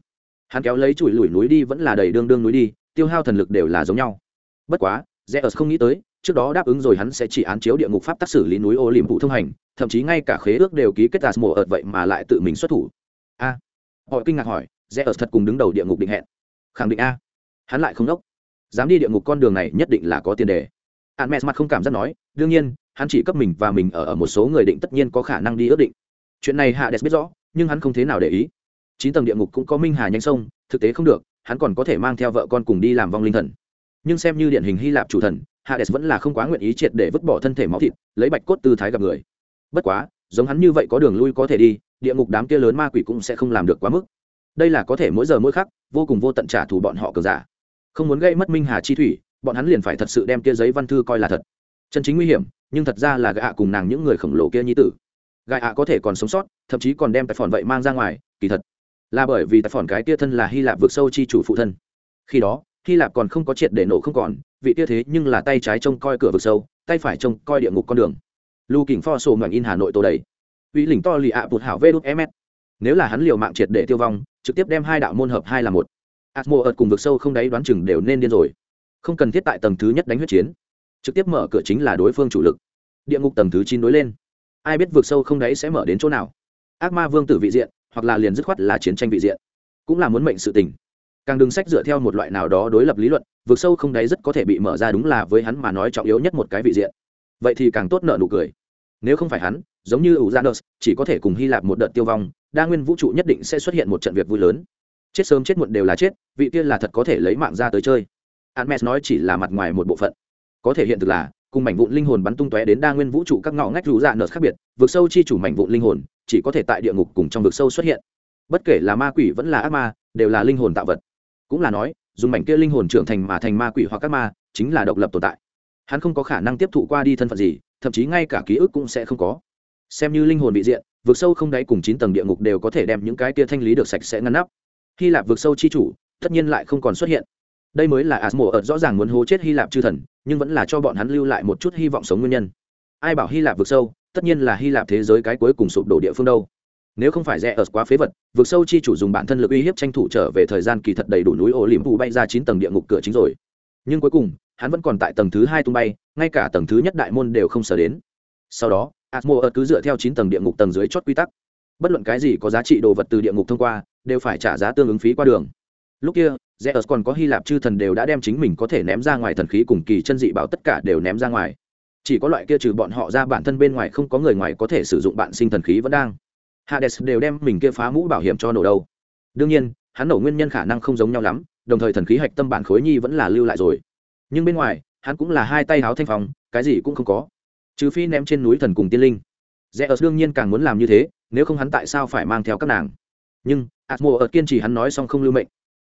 A: Hắn kéo lấy chùi lùi núi đi vẫn là đầy đương đương núi đi tiêu hao thần lực đều là giống nhau. Bất quá rẽ không nghĩ tới trước đó đáp ứng rồi hắn sẽ chỉ án chiếu địa ngục pháp tác xử lý núi ô liềm phụ thông hành thậm chí ngay cả khế ước đều ký kết tạt mùa ợt vậy mà lại tự mình xuất thủ họ kinh ngạc hỏi, rẽ thật cùng đứng đầu địa ngục định hẹn? Khẳng định a. Hắn lại không đốc. Dám đi địa ngục con đường này nhất định là có tiền đề. Hạn mẹ mặt không cảm giác nói, đương nhiên, hắn chỉ cấp mình và mình ở ở một số người định tất nhiên có khả năng đi ước định. Chuyện này hạ đẹp biết rõ, nhưng hắn không thế nào để ý. Chín tầng địa ngục cũng có minh hà nhanh sông, thực tế không được, hắn còn có thể mang theo vợ con cùng đi làm vong linh thần. Nhưng xem như điển hình hy lạp chủ thần, hades vẫn là không quá nguyện ý triệt để vứt bỏ thân thể máu thịt, lấy bạch cốt tư thái gặp người. Bất quá, giống hắn như vậy có đường lui có thể đi địa ngục đám kia lớn ma quỷ cũng sẽ không làm được quá mức. Đây là có thể mỗi giờ mỗi khắc, vô cùng vô tận trả thù bọn họ cờ giả. Không muốn gây mất minh hà chi thủy, bọn hắn liền phải thật sự đem kia giấy văn thư coi là thật. Chân chính nguy hiểm, nhưng thật ra là gạ cùng nàng những người khổng lồ kia nhi tử. Gạ có thể còn sống sót, thậm chí còn đem tài phòn vậy mang ra ngoài, kỳ thật. Là bởi vì tài phòn cái kia thân là hy lạp vượt sâu chi chủ phụ thân. Khi đó, hy lạp còn không có triệt để nổ không còn, vị kia thế nhưng là tay trái trông coi cửa vực sâu, tay phải trông coi địa ngục con đường. Lưu kỉnh pho sổ ngoảnh in hà nội tô đầy uy lỉnh to lì ạ bụt hảo vê đút ms nếu là hắn liều mạng triệt để tiêu vong, trực tiếp đem hai đạo môn hợp hai là một. Atmo ợt cùng vực sâu không đáy đoán chừng đều nên điên rồi. Không cần thiết tại tầng thứ nhất đánh huyết chiến. Trực tiếp mở cửa chính là đối phương chủ lực. Địa ngục tầng thứ chín đối lên. Ai biết vực sâu không đáy sẽ mở đến chỗ nào? Ác ma vương tử vị diện, hoặc là liền dứt khoát là chiến tranh vị diện. Cũng là muốn mệnh sự tình. Càng đừng sách dựa theo một loại nào đó đối lập lý luận, vực sâu không đáy rất có thể bị mở ra đúng là với hắn mà nói trọng yếu nhất một cái vị diện. Vậy thì càng tốt nợ nụ cười nếu không phải hắn giống như Uranus, chỉ có thể cùng Hy Lạp một đợt tiêu vong, đa nguyên vũ trụ nhất định sẽ xuất hiện một trận việc vui lớn. Chết sớm chết muộn đều là chết, vị kia là thật có thể lấy mạng ra tới chơi. Hermes nói chỉ là mặt ngoài một bộ phận, có thể hiện thực là cùng mảnh vụn linh hồn bắn tung tóe đến đa nguyên vũ trụ các ngõ ngách rú dạ nợ khác biệt, vực sâu chi chủ mảnh vụn linh hồn, chỉ có thể tại địa ngục cùng trong vực sâu xuất hiện. Bất kể là ma quỷ vẫn là ác ma, đều là linh hồn tạo vật. Cũng là nói, dùng mảnh kia linh hồn trưởng thành mà thành ma quỷ hoặc ác ma, chính là độc lập tồn tại. Hắn không có khả năng tiếp thụ qua đi thân phận gì, thậm chí ngay cả ký ức cũng sẽ không có. Xem như linh hồn bị diện vượt sâu không đáy cùng chín tầng địa ngục đều có thể đem những cái tia thanh lý được sạch sẽ ngăn nắp. Hy lạp vượt sâu chi chủ, tất nhiên lại không còn xuất hiện. Đây mới là asmo ợt rõ ràng muốn hố chết hy lạp chư thần, nhưng vẫn là cho bọn hắn lưu lại một chút hy vọng sống nguyên nhân. Ai bảo hy lạp vượt sâu, tất nhiên là hy lạp thế giới cái cuối cùng sụp đổ địa phương đâu. Nếu không phải rẽ ở quá phế vật vượt sâu chi chủ dùng bản thân lực uy hiếp tranh thủ trở về thời gian kỳ thật đầy đủ núi ô liềm vụ bay ra chín tầng địa ngục cửa chính rồi. Nhưng cuối cùng hắn vẫn còn tại tầng thứ hai tung bay, ngay cả tầng thứ nhất đại môn đều không sở đến. Sau đó, atmo ớt cứ dựa theo chín tầng địa ngục tầng dưới chót quy tắc. Bất luận cái gì có giá trị đồ vật từ địa ngục thông qua, đều phải trả giá tương ứng phí qua đường. Lúc kia, zeus còn có hy lạp chư thần đều đã đem chính mình có thể ném ra ngoài thần khí cùng kỳ chân dị bảo tất cả đều ném ra ngoài. Chỉ có loại kia trừ bọn họ ra bản thân bên ngoài không có người ngoài có thể sử dụng bạn sinh thần khí vẫn đang. Hades đều đem mình kia phá mũ bảo hiểm cho nổ đâu. Đương nhiên, hắn nổ nguyên nhân khả năng không giống nhau lắm, đồng thời thần khí hạch tâm bản khối nhi vẫn là lưu lại rồi nhưng bên ngoài, hắn cũng là hai tay háo thanh phòng cái gì cũng không có. Trừ phi ném trên núi thần cùng tiên linh. Rẽ ớt đương nhiên càng muốn làm như thế, nếu không hắn tại sao phải mang theo các nàng? Nhưng, atmo ớt kiên trì hắn nói xong không lưu mệnh.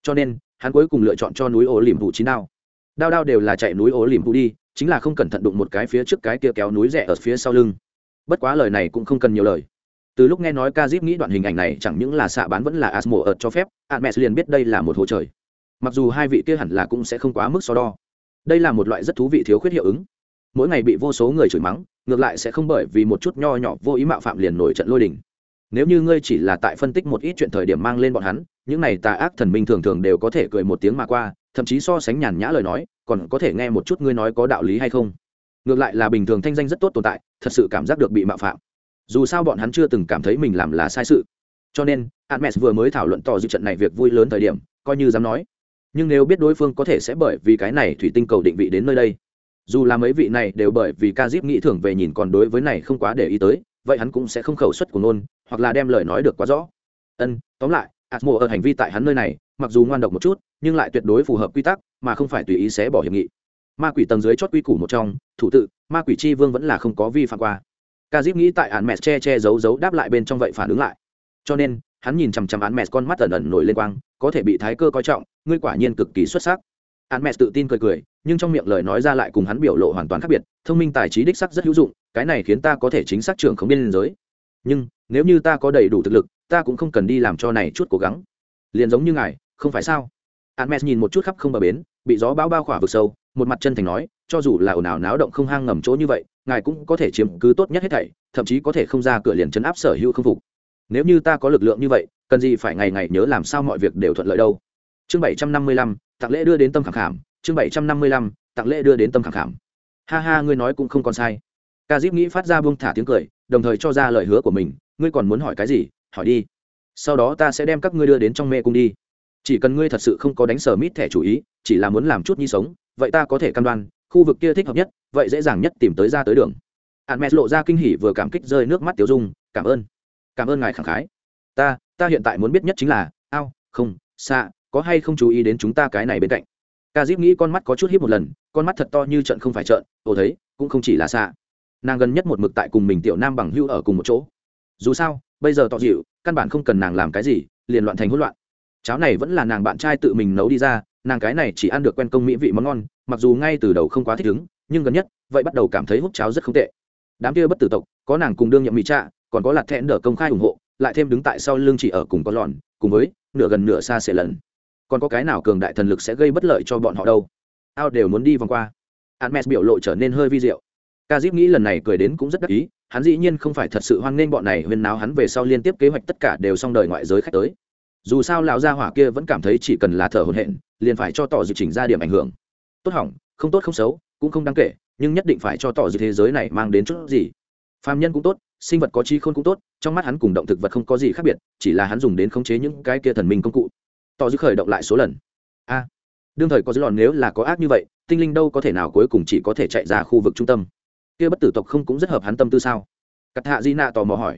A: Cho nên, hắn cuối cùng lựa chọn cho núi ổ liềm vụ chín đao. Đao đao đều là chạy núi ổ liềm vụ đi, chính là không cẩn thận đụng một cái phía trước cái kia kéo núi rẽ ở phía sau lưng. Bất quá lời này cũng không cần nhiều lời. Từ lúc nghe nói ca dip nghĩ đoạn hình ảnh này, chẳng những là xạ bán vẫn là asmo ợt cho phép admes liền biết đây là một hồ trời. Mặc dù hai vị kia hẳn là cũng sẽ không quá mức so đo đây là một loại rất thú vị thiếu khuyết hiệu ứng. Mỗi ngày bị vô số người chửi mắng, ngược lại sẽ không bởi vì một chút nho nhỏ vô ý mạo phạm liền nổi trận lôi đình. Nếu như ngươi chỉ là tại phân tích một ít chuyện thời điểm mang lên bọn hắn, những này tà ác thần minh thường thường đều có thể cười một tiếng mà qua, thậm chí so sánh nhàn nhã lời nói, còn có thể nghe một chút ngươi nói có đạo lý hay không. Ngược lại là bình thường thanh danh rất tốt tồn tại, thật sự cảm giác được bị mạo phạm. Dù sao bọn hắn chưa từng cảm thấy mình làm là sai sự. Cho nên admes vừa mới thảo luận tỏ dự trận này việc vui lớn thời điểm, coi như dám nói nhưng nếu biết đối phương có thể sẽ bởi vì cái này thủy tinh cầu định vị đến nơi đây. Dù là mấy vị này đều bởi vì ca diếp nghĩ thưởng về nhìn còn đối với này không quá để ý tới, vậy hắn cũng sẽ không khẩu suất của nôn hoặc là đem lời nói được quá rõ. Ân, tóm lại, atmo ở hành vi tại hắn nơi này, mặc dù ngoan độc một chút, nhưng lại tuyệt đối phù hợp quy tắc, mà không phải tùy ý xé bỏ hiệp nghị. Ma quỷ tầng dưới chót quy củ một trong, thủ tự, ma quỷ chi vương vẫn là không có vi phạm qua. Ca diếp nghĩ tại án mẹ che che giấu giấu đáp lại bên trong vậy phản ứng lại. Cho nên hắn nhìn chằm chằm án mẹ con mắt ẩn ẩn nổi lên quang có thể bị thái cơ coi trọng ngươi quả nhiên cực kỳ xuất sắc. Án mẹ tự tin cười cười nhưng trong miệng lời nói ra lại cùng hắn biểu lộ hoàn toàn khác biệt thông minh tài trí đích sắc rất hữu dụng cái này khiến ta có thể chính xác trưởng không biên giới. Nhưng nếu như ta có đầy đủ thực lực ta cũng không cần đi làm cho này chút cố gắng. Liền giống như ngài không phải sao? Hermes nhìn một chút khắp không bờ bến, bị gió bão bao khỏa vực sâu, một mặt chân thành nói, cho dù là ồn ào náo động không hang ngầm chỗ như vậy, ngài cũng có thể chiếm cứ tốt nhất hết thảy, thậm chí có thể không ra cửa liền chấn áp sở hữu không phục. Nếu như ta có lực lượng như vậy, cần gì phải ngày ngày nhớ làm sao mọi việc đều thuận lợi đâu. Chương bảy trăm năm mươi lăm, tặng lễ đưa đến tâm khảm khảm, chương bảy trăm năm mươi lăm tặng lễ đưa đến tâm khảm khảm. Ha ha ngươi nói cũng không còn sai. Ca dip nghĩ phát ra buông thả tiếng cười đồng thời cho ra lời hứa của mình. Ngươi còn muốn hỏi cái gì? Hỏi đi. Sau đó ta sẽ đem các ngươi đưa đến trong mê cung đi. Chỉ cần ngươi thật sự không có đánh sờ mít thẻ chủ ý chỉ là muốn làm chút nhi sống vậy ta có thể căn đoan khu vực kia thích hợp nhất vậy dễ dàng nhất tìm tới ra tới đường. Hạn mẹ lộ ra kinh hỉ vừa cảm kích rơi nước mắt tiêu dung cảm ơn cảm ơn ngài khẳng khái. Ta ta hiện tại muốn biết nhất chính là, ao, không, xa, có hay không chú ý đến chúng ta cái này bên cạnh? Ca dip nghĩ con mắt có chút hít một lần, con mắt thật to như trận không phải trận, ồ thấy, cũng không chỉ là xa. Nàng gần nhất một mực tại cùng mình tiểu nam bằng hưu ở cùng một chỗ. Dù sao, bây giờ tỏ dịu, căn bản không cần nàng làm cái gì, liền loạn thành hỗn loạn. Cháo này vẫn là nàng bạn trai tự mình nấu đi ra, nàng cái này chỉ ăn được quen công mỹ vị món ngon, mặc dù ngay từ đầu không quá thích ứng, nhưng gần nhất, vậy bắt đầu cảm thấy hút cháo rất không tệ. Đám kia bất tử tộc, có nàng cùng đương nhậm mỹ trạ còn có lạt thẹn đỡ công khai ủng hộ, lại thêm đứng tại sau lưng chỉ ở cùng có lòn cùng với nửa gần nửa xa sẽ lần còn có cái nào cường đại thần lực sẽ gây bất lợi cho bọn họ đâu? Ao đều muốn đi vòng qua. Admes biểu lộ trở nên hơi vi diệu. Ca dip nghĩ lần này cười đến cũng rất đắc ý, hắn dĩ nhiên không phải thật sự hoan nghênh bọn này, huyên náo hắn về sau liên tiếp kế hoạch tất cả đều xong đời ngoại giới khách tới. Dù sao lão gia hỏa kia vẫn cảm thấy chỉ cần là thở hổn hển, liền phải cho tỏ dự chỉnh ra điểm ảnh hưởng. Tốt hỏng, không tốt không xấu, cũng không đáng kể, nhưng nhất định phải cho tỏ dự thế giới này mang đến chút gì. Phàm nhân cũng tốt sinh vật có trí khôn cũng tốt, trong mắt hắn cùng động thực vật không có gì khác biệt, chỉ là hắn dùng đến khống chế những cái kia thần minh công cụ. Tỏ dự khởi động lại số lần. A, đương thời có dư lòn nếu là có ác như vậy, tinh linh đâu có thể nào cuối cùng chỉ có thể chạy ra khu vực trung tâm. Kia bất tử tộc không cũng rất hợp hắn tâm tư sao? Cắt hạ di nạ tò mò hỏi.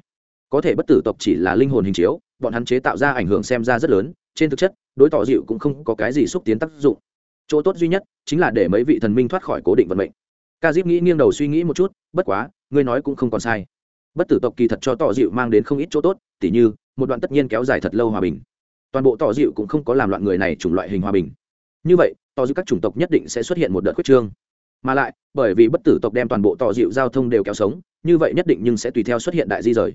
A: Có thể bất tử tộc chỉ là linh hồn hình chiếu, bọn hắn chế tạo ra ảnh hưởng xem ra rất lớn, trên thực chất, đối tỏ dịu cũng không có cái gì xúc tiến tác dụng. Chỗ tốt duy nhất chính là để mấy vị thần minh thoát khỏi cố định vận mệnh. Ca diếp nghĩ nghiêng đầu suy nghĩ một chút, bất quá, ngươi nói cũng không còn sai bất tử tộc kỳ thật cho tỏ dịu mang đến không ít chỗ tốt, tỉ như, một đoạn tất nhiên kéo dài thật lâu hòa bình. Toàn bộ tỏ dịu cũng không có làm loạn người này chủng loại hình hòa bình. Như vậy, tỏ dịu các chủng tộc nhất định sẽ xuất hiện một đợt quyết trương. Mà lại, bởi vì bất tử tộc đem toàn bộ tỏ dịu giao thông đều kéo sống, như vậy nhất định nhưng sẽ tùy theo xuất hiện đại di rời.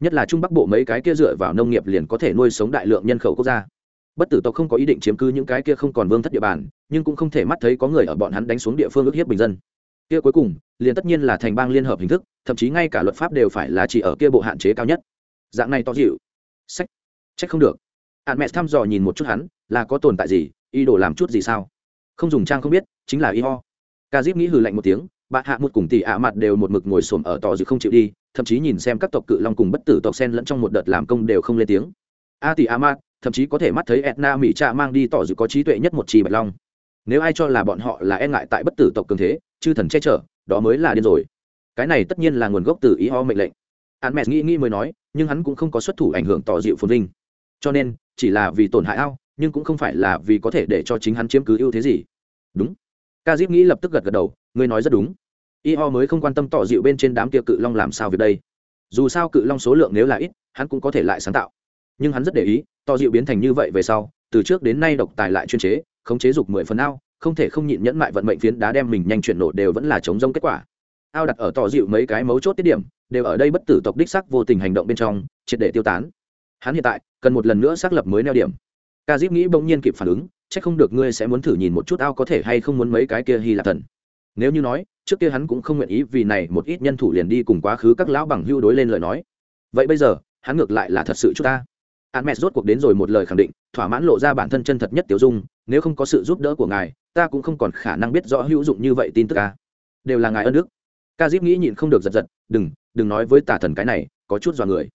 A: Nhất là trung bắc bộ mấy cái kia dựa vào nông nghiệp liền có thể nuôi sống đại lượng nhân khẩu quốc gia. Bất tử tộc không có ý định chiếm cứ những cái kia không còn vương thất địa bàn, nhưng cũng không thể mắt thấy có người ở bọn hắn đánh xuống địa phương ức hiếp bình dân kia cuối cùng, liền tất nhiên là thành bang liên hợp hình thức, thậm chí ngay cả luật pháp đều phải là chỉ ở kia bộ hạn chế cao nhất. Dạng này to dịu. Sách. Trách không được. Hạn mẹ thăm dò nhìn một chút hắn, là có tồn tại gì, ý đồ làm chút gì sao? Không dùng trang không biết, chính là y ho. Ca dip nghĩ hừ lạnh một tiếng, bạn hạ một cùng tỷ ạ mặt đều một mực ngồi xổm ở tò dự không chịu đi, thậm chí nhìn xem các tộc cự long cùng bất tử tộc sen lẫn trong một đợt làm công đều không lên tiếng. A tỷ ạ mặt, thậm chí có thể mắt thấy etna mỹ cha mang đi tỏ dự có trí tuệ nhất một chi bạch long. Nếu ai cho là bọn họ là e ngại tại bất tử tộc cường thế chư thần che chở, đó mới là điên rồi. Cái này tất nhiên là nguồn gốc từ ý ho mệnh lệnh. Hắn mẹ nghĩ nghĩ mới nói, nhưng hắn cũng không có xuất thủ ảnh hưởng tỏ dịu phồn vinh. Cho nên, chỉ là vì tổn hại ao, nhưng cũng không phải là vì có thể để cho chính hắn chiếm cứ ưu thế gì. Đúng. Ca diếp nghĩ lập tức gật gật đầu, ngươi nói rất đúng. Y ho mới không quan tâm tỏ dịu bên trên đám kia cự long làm sao việc đây. Dù sao cự long số lượng nếu là ít, hắn cũng có thể lại sáng tạo. Nhưng hắn rất để ý, tỏ dịu biến thành như vậy về sau, từ trước đến nay độc tài lại chuyên chế, khống chế dục mười phần ao không thể không nhịn nhẫn mại vận mệnh phiến đá đem mình nhanh chuyển nổ đều vẫn là chống rông kết quả. Ao đặt ở tỏ dịu mấy cái mấu chốt tiết điểm, đều ở đây bất tử tộc đích sắc vô tình hành động bên trong, triệt để tiêu tán. Hắn hiện tại, cần một lần nữa xác lập mới neo điểm. Ca dip nghĩ bỗng nhiên kịp phản ứng c h ắ c không được ngươi sẽ muốn thử nhìn một chút ao có thể hay không muốn mấy cái kia hy lạp thần. Nếu như nói, trước kia hắn cũng không nguyện ý vì này một ít nhân thủ liền đi cùng quá khứ các lão bằng hưu đối lên lời nói. Vậy bây giờ, hắn ngược lại là thật sự chúng ta. Hắn mẹ rốt cuộc đến rồi một lời khẳng định, thỏa mãn lộ ra bản thân chân thật nhất tiểu dung, nếu không có sự giúp đỡ của ngài ta cũng không còn khả năng biết rõ hữu dụng như vậy tin tức ca. Đều là ngài ân đức. Ca diếp nghĩ nhịn không được giật giật, đừng đừng nói với tà thần cái này, có chút dọa người.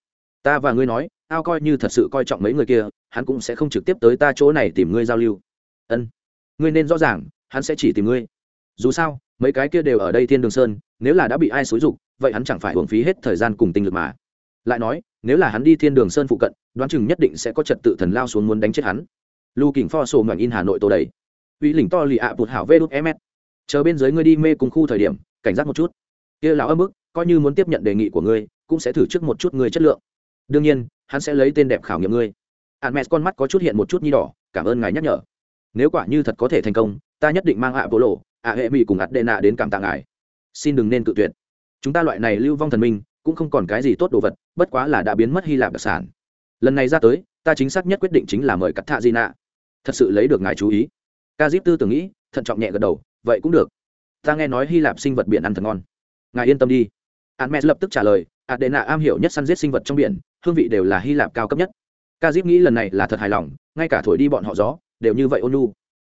A: Ta và ngươi nói, ao coi như thật sự coi trọng mấy người kia, hắn cũng sẽ không trực tiếp tới ta chỗ này tìm ngươi giao lưu. Ân, ngươi nên rõ ràng, hắn sẽ chỉ tìm ngươi. Dù sao, mấy cái kia đều ở đây thiên đường sơn, nếu là đã bị ai xúi dục, vậy hắn chẳng phải hưởng phí hết thời gian cùng tinh lực mà. Lại nói, nếu là hắn đi thiên đường sơn phụ cận, đoán chừng nhất định sẽ có trật tự thần lao xuống muốn đánh chết hắn. Lưu kỉnh pho sổ ngoảnh in hà nội tô đầy uy lỉnh to lì ạ bụt hảo vê đút ms chờ bên dưới ngươi đi mê cùng khu thời điểm cảnh giác một chút kia lão âm ức coi như muốn tiếp nhận đề nghị của ngươi cũng sẽ thử trước một chút ngươi chất lượng đương nhiên hắn sẽ lấy tên đẹp khảo nghiệm ngươi Hermes con mắt có chút hiện một chút nhi đỏ, cảm ơn ngài nhắc nhở. Nếu quả như thật có thể thành công, ta nhất định mang ạ bộ lộ, ạ hệ mỹ cùng ạt đệ nạ đến cảm tạ ngài. Xin đừng nên cự tuyệt. Chúng ta loại này lưu vong thần minh, cũng không còn cái gì tốt đồ vật, bất quá là đã biến mất Hy Lạp đặc sản. Lần này ra tới, ta chính xác nhất quyết định chính là mời Cắt Thạ di nạ Thật sự lấy được ngài chú ý. Kazip tư tưởng nghĩ, thận trọng nhẹ gật đầu, vậy cũng được. Ta nghe nói Hy Lạp sinh vật biển ăn thật ngon. Ngài yên tâm đi. Hermes lập tức trả lời, Adena am hiểu nhất săn giết sinh vật trong biển, hương vị đều là Hy Lạp cao cấp nhất ca dip nghĩ lần này là thật hài lòng ngay cả thổi đi bọn họ gió đều như vậy ôn nu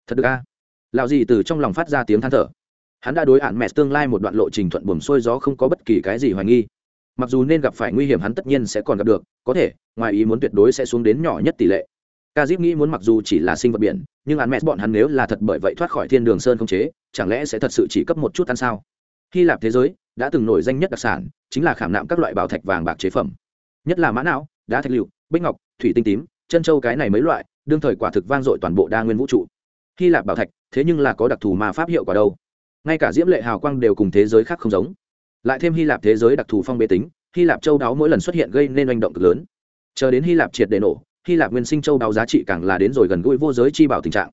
A: thật được a lạo gì từ trong lòng phát ra tiếng than thở hắn đã đối hạn mẹ tương lai một đoạn lộ trình thuận buồm xuôi gió không có bất kỳ cái gì hoài nghi mặc dù nên gặp phải nguy hiểm hắn tất nhiên sẽ còn gặp được có thể ngoài ý muốn tuyệt đối sẽ xuống đến nhỏ nhất tỷ lệ ca dip nghĩ muốn mặc dù chỉ là sinh vật biển, nhưng hạn mẹ bọn hắn nếu là thật bởi vậy thoát khỏi thiên đường sơn không chế, chẳng lẽ sẽ thật sự chỉ cấp một chút ăn sao? Hy lạp thế giới đã từng nổi danh nhất đặc sản, chính là khảm nạm các loại bảo thạch vàng bạc chế phẩm. Nhất là mã não, đá thạch liệu, bích ngọc, thủy tinh tím, chân châu cái này mấy loại, đương thời quả thực vang dội toàn bộ đa nguyên vũ trụ. Hy lạp bảo thạch, thế nhưng là có đặc thù mà pháp hiệu quả đâu. Ngay cả diễm lệ hào quang đều cùng thế giới khác không giống. Lại thêm hy lạp thế giới đặc thù phong bế tính, hy lạp châu đáo mỗi lần xuất hiện gây nên manh động cực lớn. Chờ đến hy lạp triệt để nổ hy lạp nguyên sinh châu đáo giá trị càng là đến rồi gần gũi vô giới chi bảo tình trạng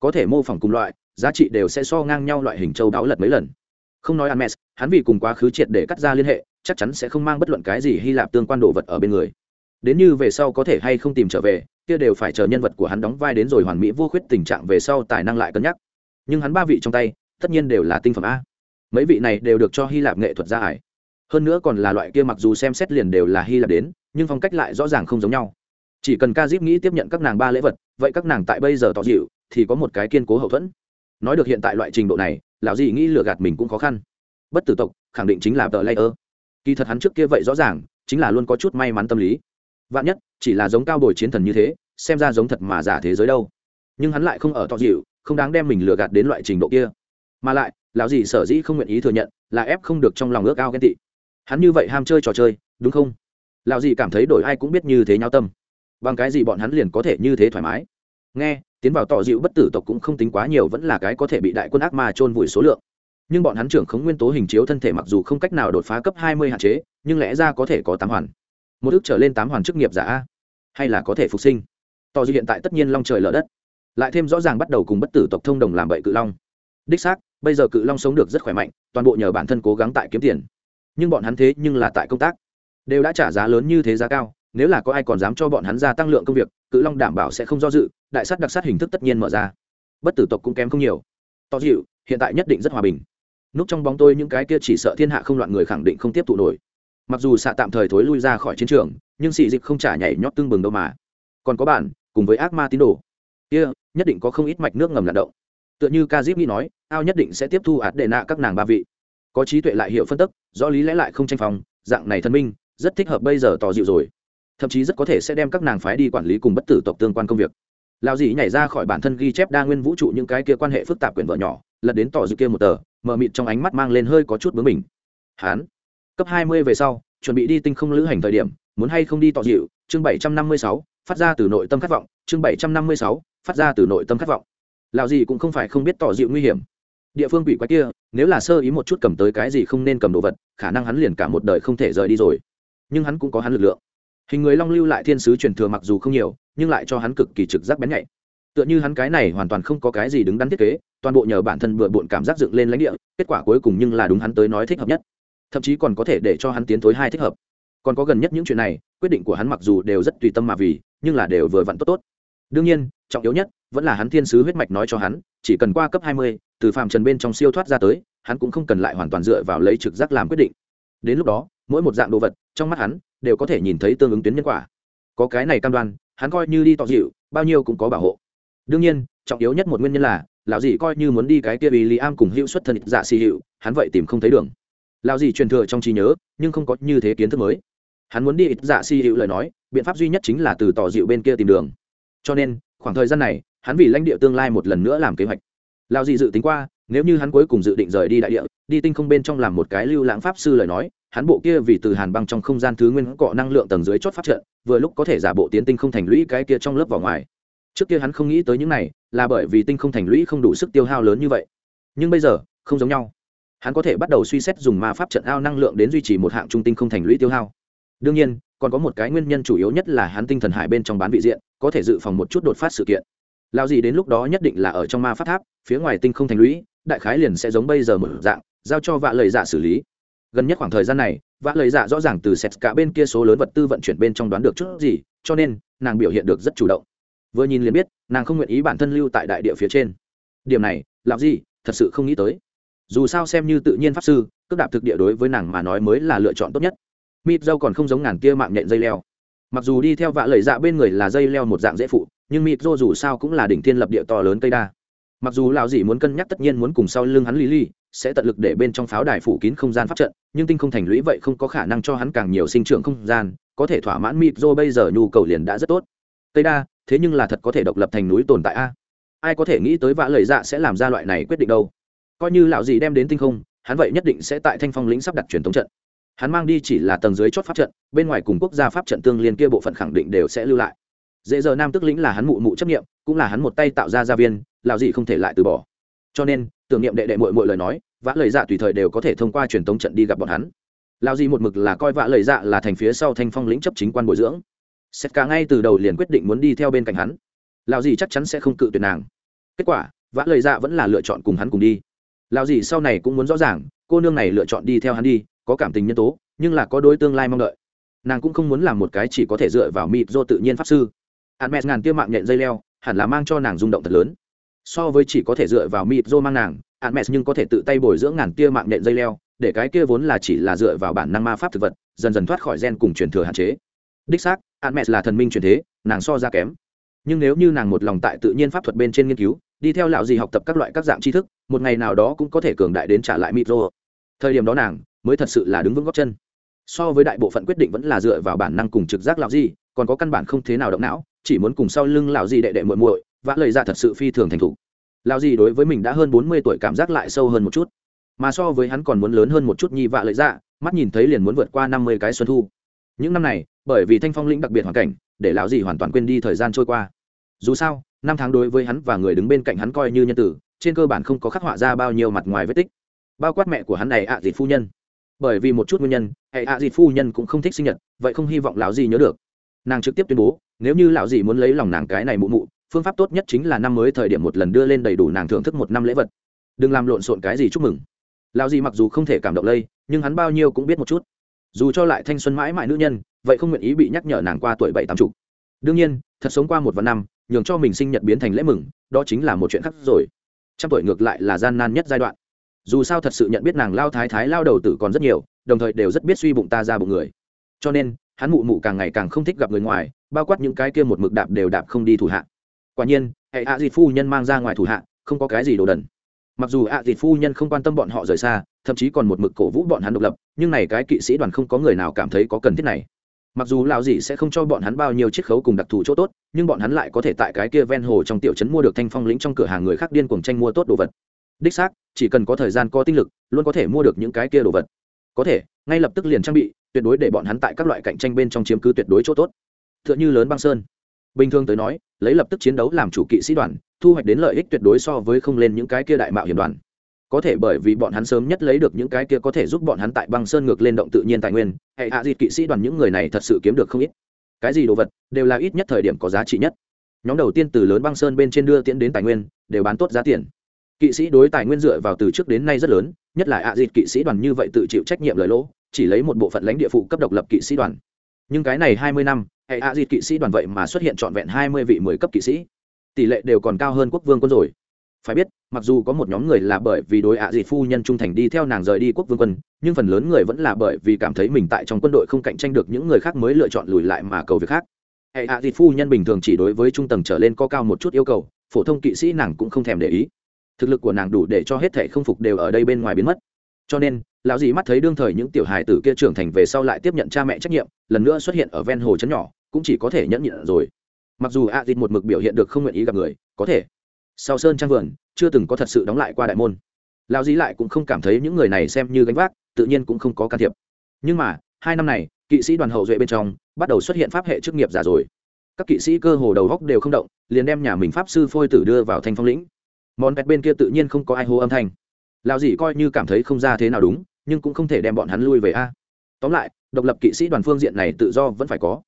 A: có thể mô phỏng cùng loại giá trị đều sẽ so ngang nhau loại hình châu đáo lật mấy lần không nói Hermes, hắn vì cùng quá khứ triệt để cắt ra liên hệ, chắc chắn sẽ không mang bất luận cái gì Hy Lạp tương quan đồ vật ở bên người. Đến như về sau có thể hay không tìm trở về, kia đều phải chờ nhân vật của hắn đóng vai đến rồi hoàn mỹ vô khuyết tình trạng về sau tài năng lại cân nhắc. Nhưng hắn ba vị trong tay, tất nhiên đều là tinh phẩm a. Mấy vị này đều được cho Hy Lạp nghệ thuật ra ải. Hơn nữa còn là loại kia mặc dù xem xét liền đều là Hy Lạp đến, nhưng phong cách lại rõ ràng không giống nhau. Chỉ cần ca dip nghĩ tiếp nhận các nàng ba lễ vật, vậy các nàng tại bây giờ tỏ dịu thì có một cái kiên cố hậu thuẫn. Nói được hiện tại loại trình độ này, lão gì nghĩ lừa gạt mình cũng khó khăn. Bất tử tộc khẳng định chính là tờ layer. Kỳ thật hắn trước kia vậy rõ ràng chính là luôn có chút may mắn tâm lý. Vạn nhất chỉ là giống cao bồi chiến thần như thế xem ra giống thật mà giả thế giới đâu. Nhưng hắn lại không ở tỏ dịu không đáng đem mình lừa gạt đến loại trình độ kia. Mà lại lão gì sở dĩ không nguyện ý thừa nhận là ép không được trong lòng ước ao ghen tị. Hắn như vậy ham chơi trò chơi đúng không? Lão gì cảm thấy đổi ai cũng biết như thế nhau tâm bằng cái gì bọn hắn liền có thể như thế thoải mái? Nghe, tiến vào tỏ dịu bất tử tộc cũng không tính quá nhiều, vẫn là cái có thể bị đại quân ác ma chôn vùi số lượng. Nhưng bọn hắn trưởng khống nguyên tố hình chiếu thân thể mặc dù không cách nào đột phá cấp hai mươi hạn chế, nhưng lẽ ra có thể có tám hoàn. Một ước trở lên tám hoàn chức nghiệp giả a. Hay là có thể phục sinh. Tỏ dịu hiện tại tất nhiên long trời lở đất. Lại thêm rõ ràng bắt đầu cùng bất tử tộc thông đồng làm bậy cự long. Đích xác, bây giờ cự long sống được rất khỏe mạnh, toàn bộ nhờ bản thân cố gắng tại kiếm tiền. Nhưng bọn hắn thế nhưng là tại công tác. Đều đã trả giá lớn như thế giá cao nếu là có ai còn dám cho bọn hắn gia tăng lượng công việc, cự long đảm bảo sẽ không do dự, đại sắt đặc sát hình thức tất nhiên mở ra. Bất tử tộc cũng kém không nhiều. To dịu, hiện tại nhất định rất hòa bình. Núp trong bóng tôi những cái kia chỉ sợ thiên hạ không loạn người khẳng định không tiếp tụ nổi. Mặc dù xạ tạm thời thối lui ra khỏi chiến trường, nhưng xị dịch không trả nhảy nhót tương bừng đâu mà. Còn có bạn, cùng với ác ma tín đồ. Kia, nhất định có không ít mạch nước ngầm lạt động. Tựa như ca dip nghĩ nói, ao nhất định sẽ tiếp thu ạt đệ nạ các nàng ba vị. Có trí tuệ lại hiểu phân tức do lý lẽ lại không tranh phòng dạng này thân minh, rất thích hợp bây giờ tỏ dịu rồi thậm chí rất có thể sẽ đem các nàng phái đi quản lý cùng bất tử tộc tương quan công việc. Lao dì nhảy ra khỏi bản thân ghi chép đa nguyên vũ trụ những cái kia quan hệ phức tạp quyển vợ nhỏ, lật đến tỏ dự kia một tờ mờ mịt trong ánh mắt mang lên hơi có chút bướng mình hán, cấp hai mươi về sau, chuẩn bị đi tinh không lữ hành thời điểm, muốn hay không đi tỏ dịu, chương bảy trăm năm mươi sáu, phát ra từ nội tâm khát vọng, chương bảy trăm năm mươi sáu, phát ra từ nội tâm khát vọng. Lào gì cũng không phải không biết tỏ dịu nguy hiểm. Địa phương quỷ quái kia, nếu là sơ ý một chút cầm tới cái gì không nên cầm đồ vật, khả năng hắn liền cả một đời không thể rời đi rồi. Nhưng hắn cũng có hắn lực lượng hình người long lưu lại thiên sứ truyền thừa mặc dù không nhiều, nhưng lại cho hắn cực kỳ trực giác bén nhạy. Tựa như hắn cái này hoàn toàn không có cái gì đứng đắn thiết kế, toàn bộ nhờ bản thân bừa bộn cảm giác dựng lên lãnh địa, kết quả cuối cùng nhưng là đúng hắn tới nói thích hợp nhất. Thậm chí còn có thể để cho hắn tiến tới hai thích hợp. Còn có gần nhất những chuyện này, quyết định của hắn mặc dù đều rất tùy tâm mà vì, nhưng là đều vừa vặn tốt tốt. Đương nhiên, trọng yếu nhất vẫn là hắn thiên sứ huyết mạch nói cho hắn, chỉ cần qua cấp hai mươi, từ phạm trần bên trong siêu thoát ra tới, hắn cũng không cần lại hoàn toàn dựa vào lấy trực giác làm quyết định. Đến lúc đó, mỗi một dạng đồ vật trong mắt hắn đều có thể nhìn thấy tương ứng tuyến nhân quả. Có cái này cam đoan, hắn coi như đi tỏ dịu, bao nhiêu cũng có bảo hộ. Đương nhiên, trọng yếu nhất một nguyên nhân là, lão dì coi như muốn đi cái kia vì lý am cùng hữu xuất thân dạ xì hữu hắn vậy tìm không thấy đường. Lão dì truyền thừa trong trí nhớ, nhưng không có như thế kiến thức mới. Hắn muốn đi ít dạ xì hữu lời nói, biện pháp duy nhất chính là từ tỏ dịu bên kia tìm đường. Cho nên, khoảng thời gian này, hắn vì lãnh địa tương lai một lần nữa làm kế hoạch. Lão dì dự tính qua, nếu như hắn cuối cùng dự định rời đi đại địa, đi tinh không bên trong làm một cái lưu lãng pháp sư lời nói hắn bộ kia vì từ hàn băng trong không gian thứ nguyên cọ năng lượng tầng dưới chót phát trận, vừa lúc có thể giả bộ tiến tinh không thành lũy cái kia trong lớp vào ngoài. Trước kia hắn không nghĩ tới những này, là bởi vì tinh không thành lũy không đủ sức tiêu hao lớn như vậy. Nhưng bây giờ, không giống nhau. Hắn có thể bắt đầu suy xét dùng ma pháp trận ao năng lượng đến duy trì một hạng trung tinh không thành lũy tiêu hao. Đương nhiên, còn có một cái nguyên nhân chủ yếu nhất là hắn tinh thần hải bên trong bán vị diện, có thể dự phòng một chút đột phát sự kiện. Lao gì đến lúc đó nhất định là ở trong ma pháp tháp, phía ngoài tinh không thành lũy, đại khái liền sẽ giống bây giờ một dạng, giao cho vạ lời dạ xử lý gần nhất khoảng thời gian này, vã lời dạ rõ ràng từ sét cả bên kia số lớn vật tư vận chuyển bên trong đoán được chút gì, cho nên, nàng biểu hiện được rất chủ động. Vừa nhìn liền biết, nàng không nguyện ý bản thân lưu tại đại địa phía trên. Điểm này làm gì thật sự không nghĩ tới. Dù sao xem như tự nhiên pháp sư, cước đạp thực địa đối với nàng mà nói mới là lựa chọn tốt nhất. Mịp dâu còn không giống ngàn kia mạng nhện dây leo. Mặc dù đi theo vạ lời dạ bên người là dây leo một dạng dễ phụ, nhưng mịp dô dù sao cũng là đỉnh thiên lập địa to lớn cây đa mặc dù lão dì muốn cân nhắc tất nhiên muốn cùng sau lưng hắn lý ly sẽ tận lực để bên trong pháo đài phủ kín không gian pháp trận, nhưng tinh không thành lũy vậy không có khả năng cho hắn càng nhiều sinh trưởng không gian, có thể thỏa mãn mịp dô bây giờ nhu cầu liền đã rất tốt. Tây đa, thế nhưng là thật có thể độc lập thành núi tồn tại a. Ai có thể nghĩ tới vã lời dạ sẽ làm ra loại này quyết định đâu. Coi như lão dì đem đến tinh không, hắn vậy nhất định sẽ tại thanh phong lĩnh sắp đặt truyền thống trận. Hắn mang đi chỉ là tầng dưới chót pháp trận, bên ngoài cùng quốc gia pháp trận tương liên kia bộ phận khẳng định đều sẽ lưu lại. Dễ giờ nam tức lĩnh là hắn mụ mụ chấp nghiệm cũng là hắn một tay tạo ra gia viên lào gì không thể lại từ bỏ. Cho nên, tưởng niệm đệ đệ mội mội lời nói, vã lời dạ tùy thời đều có thể thông qua truyền tống trận đi gặp bọn hắn. Lão gì một mực là coi vã lời dạ là thành phía sau thanh phong lĩnh chấp chính quan bồi dưỡng. Xét cả ngay từ đầu liền quyết định muốn đi theo bên cạnh hắn. Lão gì chắc chắn sẽ không cự tuyệt nàng. Kết quả, vã lời dạ vẫn là lựa chọn cùng hắn cùng đi. Lão gì sau này cũng muốn rõ ràng, cô nương này lựa chọn đi theo hắn đi, có cảm tình nhân tố, nhưng là có đối tương lai mong đợi. Nàng cũng không muốn làm một cái chỉ có thể dựa vào mịt do tự nhiên pháp sư. Hạn mẹ ngàn tia mạng nhện dây leo, hẳn là mang cho nàng rung động thật lớn so với chỉ có thể dựa vào mịt do mang nàng hạn mẹ nhưng có thể tự tay bồi dưỡng ngàn tia mạng nhện dây leo, để cái kia vốn là chỉ là dựa vào bản năng ma pháp thực vật, dần dần thoát khỏi gen cùng truyền thừa hạn chế. Đích xác hạn mẹ là thần minh truyền thế, nàng so ra kém. Nhưng nếu như nàng một lòng tại tự nhiên pháp thuật bên trên nghiên cứu, đi theo lão gì học tập các loại các dạng tri thức, một ngày nào đó cũng có thể cường đại đến trả lại mịt rô. Thời điểm đó nàng mới thật sự là đứng vững góc chân. So với đại bộ phận quyết định vẫn là dựa vào bản năng cùng trực giác lão gì còn có căn bản không thế nào động não, chỉ muốn cùng sau lưng lão gì đệ đệ muội muội vã lời ra thật sự phi thường thành thục. Lão gì đối với mình đã hơn bốn mươi tuổi cảm giác lại sâu hơn một chút. Mà so với hắn còn muốn lớn hơn một chút nhi vạ lợi dạ mắt nhìn thấy liền muốn vượt qua năm mươi cái xuân thu. Những năm này, bởi vì thanh phong lĩnh đặc biệt hoàn cảnh, để lão gì hoàn toàn quên đi thời gian trôi qua. Dù sao, năm tháng đối với hắn và người đứng bên cạnh hắn coi như nhân tử, trên cơ bản không có khắc họa ra bao nhiêu mặt ngoài vết tích. Bao quát mẹ của hắn này ạ à phu nhân. Bởi vì một chút nguyên nhân, hệ ạ à phu nhân cũng không thích sinh nhật, vậy không hy vọng lão gì nhớ được. Nàng trực tiếp tuyên bố, nếu như lão gì muốn lấy lòng nàng cái này mụ mụ phương pháp tốt nhất chính là năm mới thời điểm một lần đưa lên đầy đủ nàng thưởng thức một năm lễ vật. Đừng làm lộn xộn cái gì chúc mừng. Lão gì mặc dù không thể cảm động lây, nhưng hắn bao nhiêu cũng biết một chút. Dù cho lại thanh xuân mãi mãi nữ nhân, vậy không nguyện ý bị nhắc nhở nàng qua tuổi bảy tám chục. Đương nhiên, thật sống qua một vạn năm, nhường cho mình sinh nhật biến thành lễ mừng, đó chính là một chuyện khác rồi. Trăm tuổi ngược lại là gian nan nhất giai đoạn. Dù sao thật sự nhận biết nàng lao thái thái, lao đầu tử còn rất nhiều, đồng thời đều rất biết suy bụng ta ra bụng người. Cho nên, hắn mụ mụ càng ngày càng không thích gặp người ngoài, bao quát những cái kia một mực đạp đều đạp không đi thủ hạ quả nhiên, hệ ạ à dịt phu nhân mang ra ngoài thủ hạ, không có cái gì đồ đần. Mặc dù ạ à dịt phu nhân không quan tâm bọn họ rời xa, thậm chí còn một mực cổ vũ bọn hắn độc lập, nhưng này cái kỵ sĩ đoàn không có người nào cảm thấy có cần thiết này. Mặc dù lão dị sẽ không cho bọn hắn bao nhiêu chiết khấu cùng đặc thù chỗ tốt, nhưng bọn hắn lại có thể tại cái kia ven hồ trong tiểu trấn mua được thanh phong lĩnh trong cửa hàng người khác điên cuồng tranh mua tốt đồ vật. Đích xác, chỉ cần có thời gian, có tinh lực, luôn có thể mua được những cái kia đồ vật. Có thể, ngay lập tức liền trang bị, tuyệt đối để bọn hắn tại các loại cạnh tranh bên trong chiếm cứ tuyệt đối chỗ tốt. T h ư ợ n h ư lớn băng sơn bình thường tới nói, lấy lập tức chiến đấu làm chủ kỵ sĩ đoàn, thu hoạch đến lợi ích tuyệt đối so với không lên những cái kia đại mạo hiểm đoàn. Có thể bởi vì bọn hắn sớm nhất lấy được những cái kia có thể giúp bọn hắn tại băng sơn ngược lên động tự nhiên tài nguyên, hệ hạ dịt kỵ sĩ đoàn những người này thật sự kiếm được không ít. Cái gì đồ vật, đều là ít nhất thời điểm có giá trị nhất. Nhóm đầu tiên từ lớn băng sơn bên trên đưa tiễn đến tài nguyên, đều bán tốt giá tiền. Kỵ sĩ đối tài nguyên dựa vào từ trước đến nay rất lớn, nhất là ạ à dịt kỵ sĩ đoàn như vậy tự chịu trách nhiệm lời lỗ, chỉ lấy một bộ phận lãnh địa phụ cấp độc lập kỵ sĩ đoàn. Nhưng cái này hai mươi năm hệ hạ dịt kỵ sĩ đoàn vậy mà xuất hiện trọn vẹn hai mươi vị mười cấp kỵ sĩ. Tỷ lệ đều còn cao hơn quốc vương quân rồi. Phải biết, mặc dù có một nhóm người là bởi vì đối ạ dịt phu nhân trung thành đi theo nàng rời đi quốc vương quân, nhưng phần lớn người vẫn là bởi vì cảm thấy mình tại trong quân đội không cạnh tranh được những người khác mới lựa chọn lùi lại mà cầu việc khác. Hệ hạ dịt phu nhân bình thường chỉ đối với trung tầng trở lên có cao một chút yêu cầu, phổ thông kỵ sĩ nàng cũng không thèm để ý. Thực lực của nàng đủ để cho hết thể không phục đều ở đây bên ngoài biến mất. Cho nên, lão dì mắt thấy đương thời những tiểu hài tử kia trưởng thành về sau lại tiếp nhận cha mẹ trách nhiệm, lần nữa xuất hiện ở ven hồ chấn nhỏ cũng chỉ có thể nhẫn nhịn rồi. Mặc dù a dịt một mực biểu hiện được không nguyện ý gặp người, có thể. Sau sơn trang vườn, chưa từng có thật sự đóng lại qua đại môn. Lão dì lại cũng không cảm thấy những người này xem như gánh vác, tự nhiên cũng không có can thiệp. Nhưng mà, hai năm này, kỵ sĩ đoàn hậu duệ bên trong, bắt đầu xuất hiện pháp hệ chức nghiệp giả rồi. Các kỵ sĩ cơ hồ đầu góc đều không động, liền đem nhà mình pháp sư phôi tử đưa vào thanh phong lĩnh. Món pet bên kia tự nhiên không có ai hô âm thanh. Lao dì coi như cảm thấy không ra thế nào đúng, nhưng cũng không thể đem bọn hắn lui về a. Tóm lại, độc lập kỵ sĩ đoàn phương diện này tự do vẫn phải có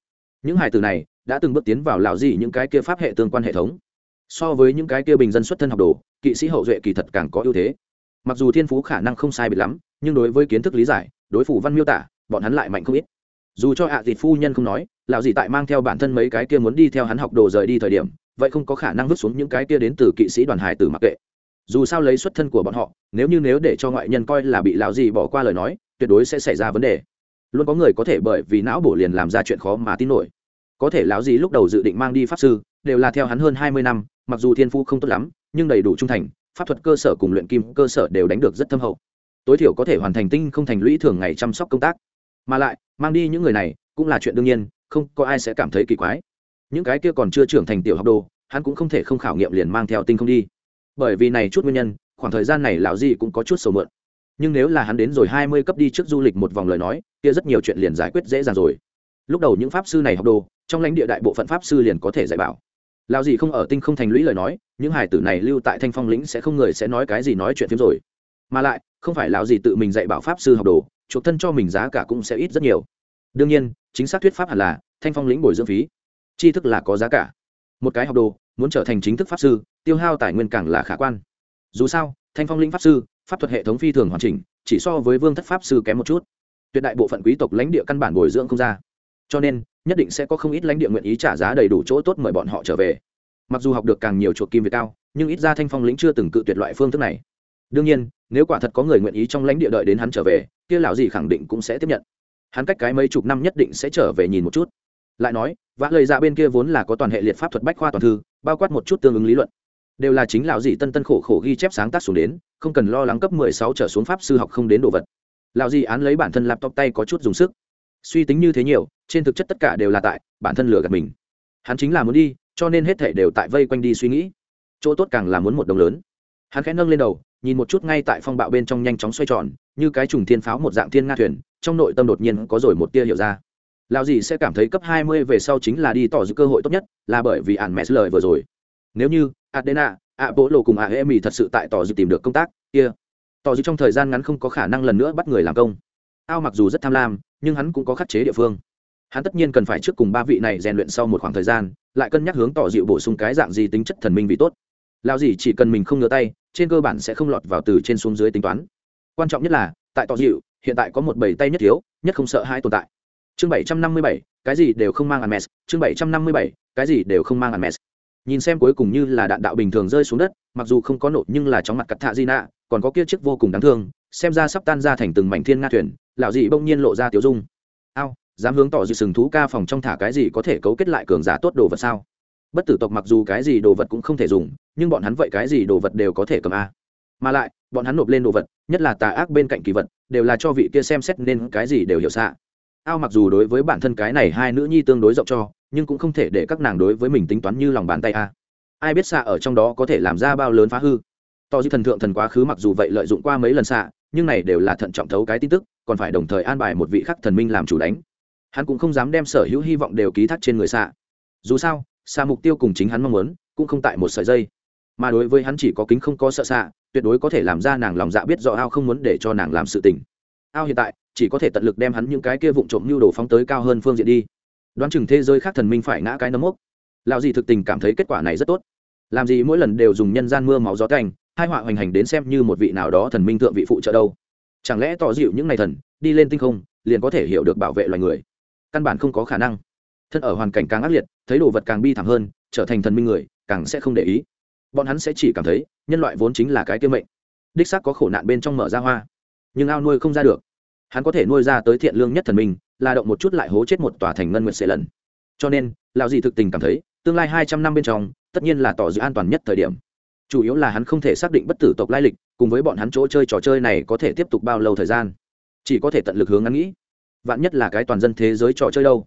A: những hải tử này đã từng bước tiến vào lạo gì những cái kia pháp hệ tương quan hệ thống. So với những cái kia bình dân xuất thân học đồ, kỵ sĩ hậu duệ kỳ thật càng có ưu thế. Mặc dù thiên phú khả năng không sai biệt lắm, nhưng đối với kiến thức lý giải, đối phủ văn miêu tả, bọn hắn lại mạnh không ít. Dù cho ạ à dịt phu nhân không nói lạo dị tại mang theo bản thân mấy cái kia muốn đi theo hắn học đồ rời đi thời điểm, vậy không có khả năng vứt xuống những cái kia đến từ kỵ sĩ đoàn hải tử mặc kệ. Dù sao lấy xuất thân của bọn họ, nếu như nếu để cho ngoại nhân coi là bị lão gì bỏ qua lời nói, tuyệt đối sẽ xảy ra vấn đề luôn có người có thể bởi vì não bổ liền làm ra chuyện khó mà tin nổi. Có thể lão gì lúc đầu dự định mang đi pháp sư, đều là theo hắn hơn hai mươi năm, mặc dù thiên phu không tốt lắm, nhưng đầy đủ trung thành, pháp thuật cơ sở cùng luyện kim cơ sở đều đánh được rất thâm hậu. Tối thiểu có thể hoàn thành tinh không thành lũy thường ngày chăm sóc công tác. Mà lại, mang đi những người này, cũng là chuyện đương nhiên, không có ai sẽ cảm thấy kỳ quái. Những cái kia còn chưa trưởng thành tiểu học đồ, hắn cũng không thể không khảo nghiệm liền mang theo tinh không đi. Bởi vì này chút nguyên nhân, khoảng thời gian này lão gì cũng có chút sầu mượn nhưng nếu là hắn đến rồi hai mươi cấp đi trước du lịch một vòng lời nói, kia rất nhiều chuyện liền giải quyết dễ dàng rồi. Lúc đầu những pháp sư này học đồ, trong lãnh địa đại bộ phận pháp sư liền có thể dạy bảo. Lão gì không ở tinh không thành lũy lời nói, những hải tử này lưu tại thanh phong lĩnh sẽ không người sẽ nói cái gì nói chuyện phiếm rồi. Mà lại, không phải lão gì tự mình dạy bảo pháp sư học đồ, chuộc thân cho mình giá cả cũng sẽ ít rất nhiều. Đương nhiên, chính xác thuyết pháp hẳn là thanh phong lĩnh bồi dưỡng phí. Tri thức là có giá cả. Một cái học đồ, muốn trở thành chính thức pháp sư, tiêu hao tài nguyên càng là khả quan. Dù sao, thanh phong lĩnh pháp sư pháp thuật hệ thống phi thường hoàn chỉnh, chỉ so với vương thất pháp sư kém một chút. Tuyệt đại bộ phận quý tộc lãnh địa căn bản bồi dưỡng không ra. Cho nên, nhất định sẽ có không ít lãnh địa nguyện ý trả giá đầy đủ chỗ tốt mời bọn họ trở về. Mặc dù học được càng nhiều chuột kim về cao, nhưng ít ra thanh phong lĩnh chưa từng cự tuyệt loại phương thức này. Đương nhiên, nếu quả thật có người nguyện ý trong lãnh địa đợi đến hắn trở về, kia lão gì khẳng định cũng sẽ tiếp nhận. Hắn cách cái mấy chục năm nhất định sẽ trở về nhìn một chút. Lại nói, vã lời ra bên kia vốn là có toàn hệ liệt pháp thuật bách khoa toàn thư, bao quát một chút tương ứng lý luận đều là chính lão dị tân tân khổ khổ ghi chép sáng tác xuống đến, không cần lo lắng cấp mười sáu trở xuống pháp sư học không đến đồ vật. Lão dị án lấy bản thân laptop tay có chút dùng sức. Suy tính như thế nhiều, trên thực chất tất cả đều là tại bản thân lừa gạt mình. Hắn chính là muốn đi, cho nên hết thể đều tại vây quanh đi suy nghĩ. Chỗ tốt càng là muốn một đồng lớn. Hắn khẽ nâng lên đầu, nhìn một chút ngay tại phong bạo bên trong nhanh chóng xoay tròn, như cái trùng thiên pháo một dạng thiên nga thuyền, trong nội tâm đột nhiên có rồi một tia hiểu ra. Lão dị sẽ cảm thấy cấp hai mươi về sau chính là đi tỏ giữ cơ hội tốt nhất, là bởi vì ản mẹ lời vừa rồi nếu như, adena a bố lộ cùng a emi thật sự tại tỏ dư tìm được công tác, kia、yeah. tỏ dư trong thời gian ngắn không có khả năng lần nữa bắt người làm công. Ao mặc dù rất tham lam, nhưng hắn cũng có khắc chế địa phương. Hắn tất nhiên cần phải trước cùng ba vị này rèn luyện sau một khoảng thời gian, lại cân nhắc hướng tỏ dịu bổ sung cái dạng gì tính chất thần minh vì tốt. Lao gì chỉ cần mình không ngửa tay, trên cơ bản sẽ không lọt vào từ trên xuống dưới tính toán. Quan trọng nhất là, tại tỏ dịu hiện tại có một bầy tay nhất thiếu, nhất không sợ hai tồn tại. Chương bảy trăm năm mươi bảy, cái gì đều không mang ăn mes chương bảy trăm năm mươi bảy, cái gì đều không mang ăn mes nhìn xem cuối cùng như là đạn đạo bình thường rơi xuống đất, mặc dù không có nổ nhưng là chóng mặt cắt thạ di nạ, còn có kia chiếc vô cùng đáng thương, xem ra sắp tan ra thành từng mảnh thiên nga thuyền, lão dị bỗng nhiên lộ ra tiểu dung. Ao, dám hướng tỏ dị sừng thú ca phòng trong thả cái gì có thể cấu kết lại cường giả tốt đồ vật sao? Bất tử tộc mặc dù cái gì đồ vật cũng không thể dùng, nhưng bọn hắn vậy cái gì đồ vật đều có thể cầm a. Mà lại, bọn hắn nộp lên đồ vật, nhất là tà ác bên cạnh kỳ vật, đều là cho vị kia xem xét nên cái gì đều hiểu xạ ao mặc dù đối với bản thân cái này hai nữ nhi tương đối rộng cho nhưng cũng không thể để các nàng đối với mình tính toán như lòng bàn tay a. Ai biết xạ ở trong đó có thể làm ra bao lớn phá hư. To dư thần thượng thần quá khứ mặc dù vậy lợi dụng qua mấy lần xạ nhưng này đều là thận trọng thấu cái tin tức, còn phải đồng thời an bài một vị khắc thần minh làm chủ đánh. Hắn cũng không dám đem sở hữu hy vọng đều ký thác trên người xạ dù sao, xa mục tiêu cùng chính hắn mong muốn, cũng không tại một sợi dây. Mà đối với hắn chỉ có kính không có sợ xạ tuyệt đối có thể làm ra nàng lòng dạ biết rõ ao không muốn để cho nàng làm sự tình. Ao hiện tại, chỉ có thể tận lực đem hắn những cái kia vụn trộm nhu đồ phóng tới cao hơn phương diện đi đoán chừng thế giới khác thần minh phải ngã cái nấm mốc. Lạo gì thực tình cảm thấy kết quả này rất tốt. Làm gì mỗi lần đều dùng nhân gian mưa máu gió canh hai họa hoành hành đến xem như một vị nào đó thần minh thượng vị phụ trợ đâu. Chẳng lẽ tỏ dịu những ngày thần, đi lên tinh không, liền có thể hiểu được bảo vệ loài người? Căn bản không có khả năng. Thân ở hoàn cảnh càng ác liệt, thấy đồ vật càng bi thảm hơn, trở thành thần minh người, càng sẽ không để ý. Bọn hắn sẽ chỉ cảm thấy, nhân loại vốn chính là cái tiêu mệnh. Đích xác có khổ nạn bên trong mở ra hoa. Nhưng ao nuôi không ra được. Hắn có thể nuôi ra tới thiện lương nhất thần minh là động một chút lại hố chết một tòa thành ngân nguyệt sệ lần. Cho nên, lão gì thực tình cảm thấy, tương lai hai trăm năm bên trong, tất nhiên là tỏ dự an toàn nhất thời điểm. Chủ yếu là hắn không thể xác định bất tử tộc lai lịch, cùng với bọn hắn chỗ chơi trò chơi này có thể tiếp tục bao lâu thời gian. Chỉ có thể tận lực hướng ngắn nghĩ. Vạn nhất là cái toàn dân thế giới trò chơi đâu.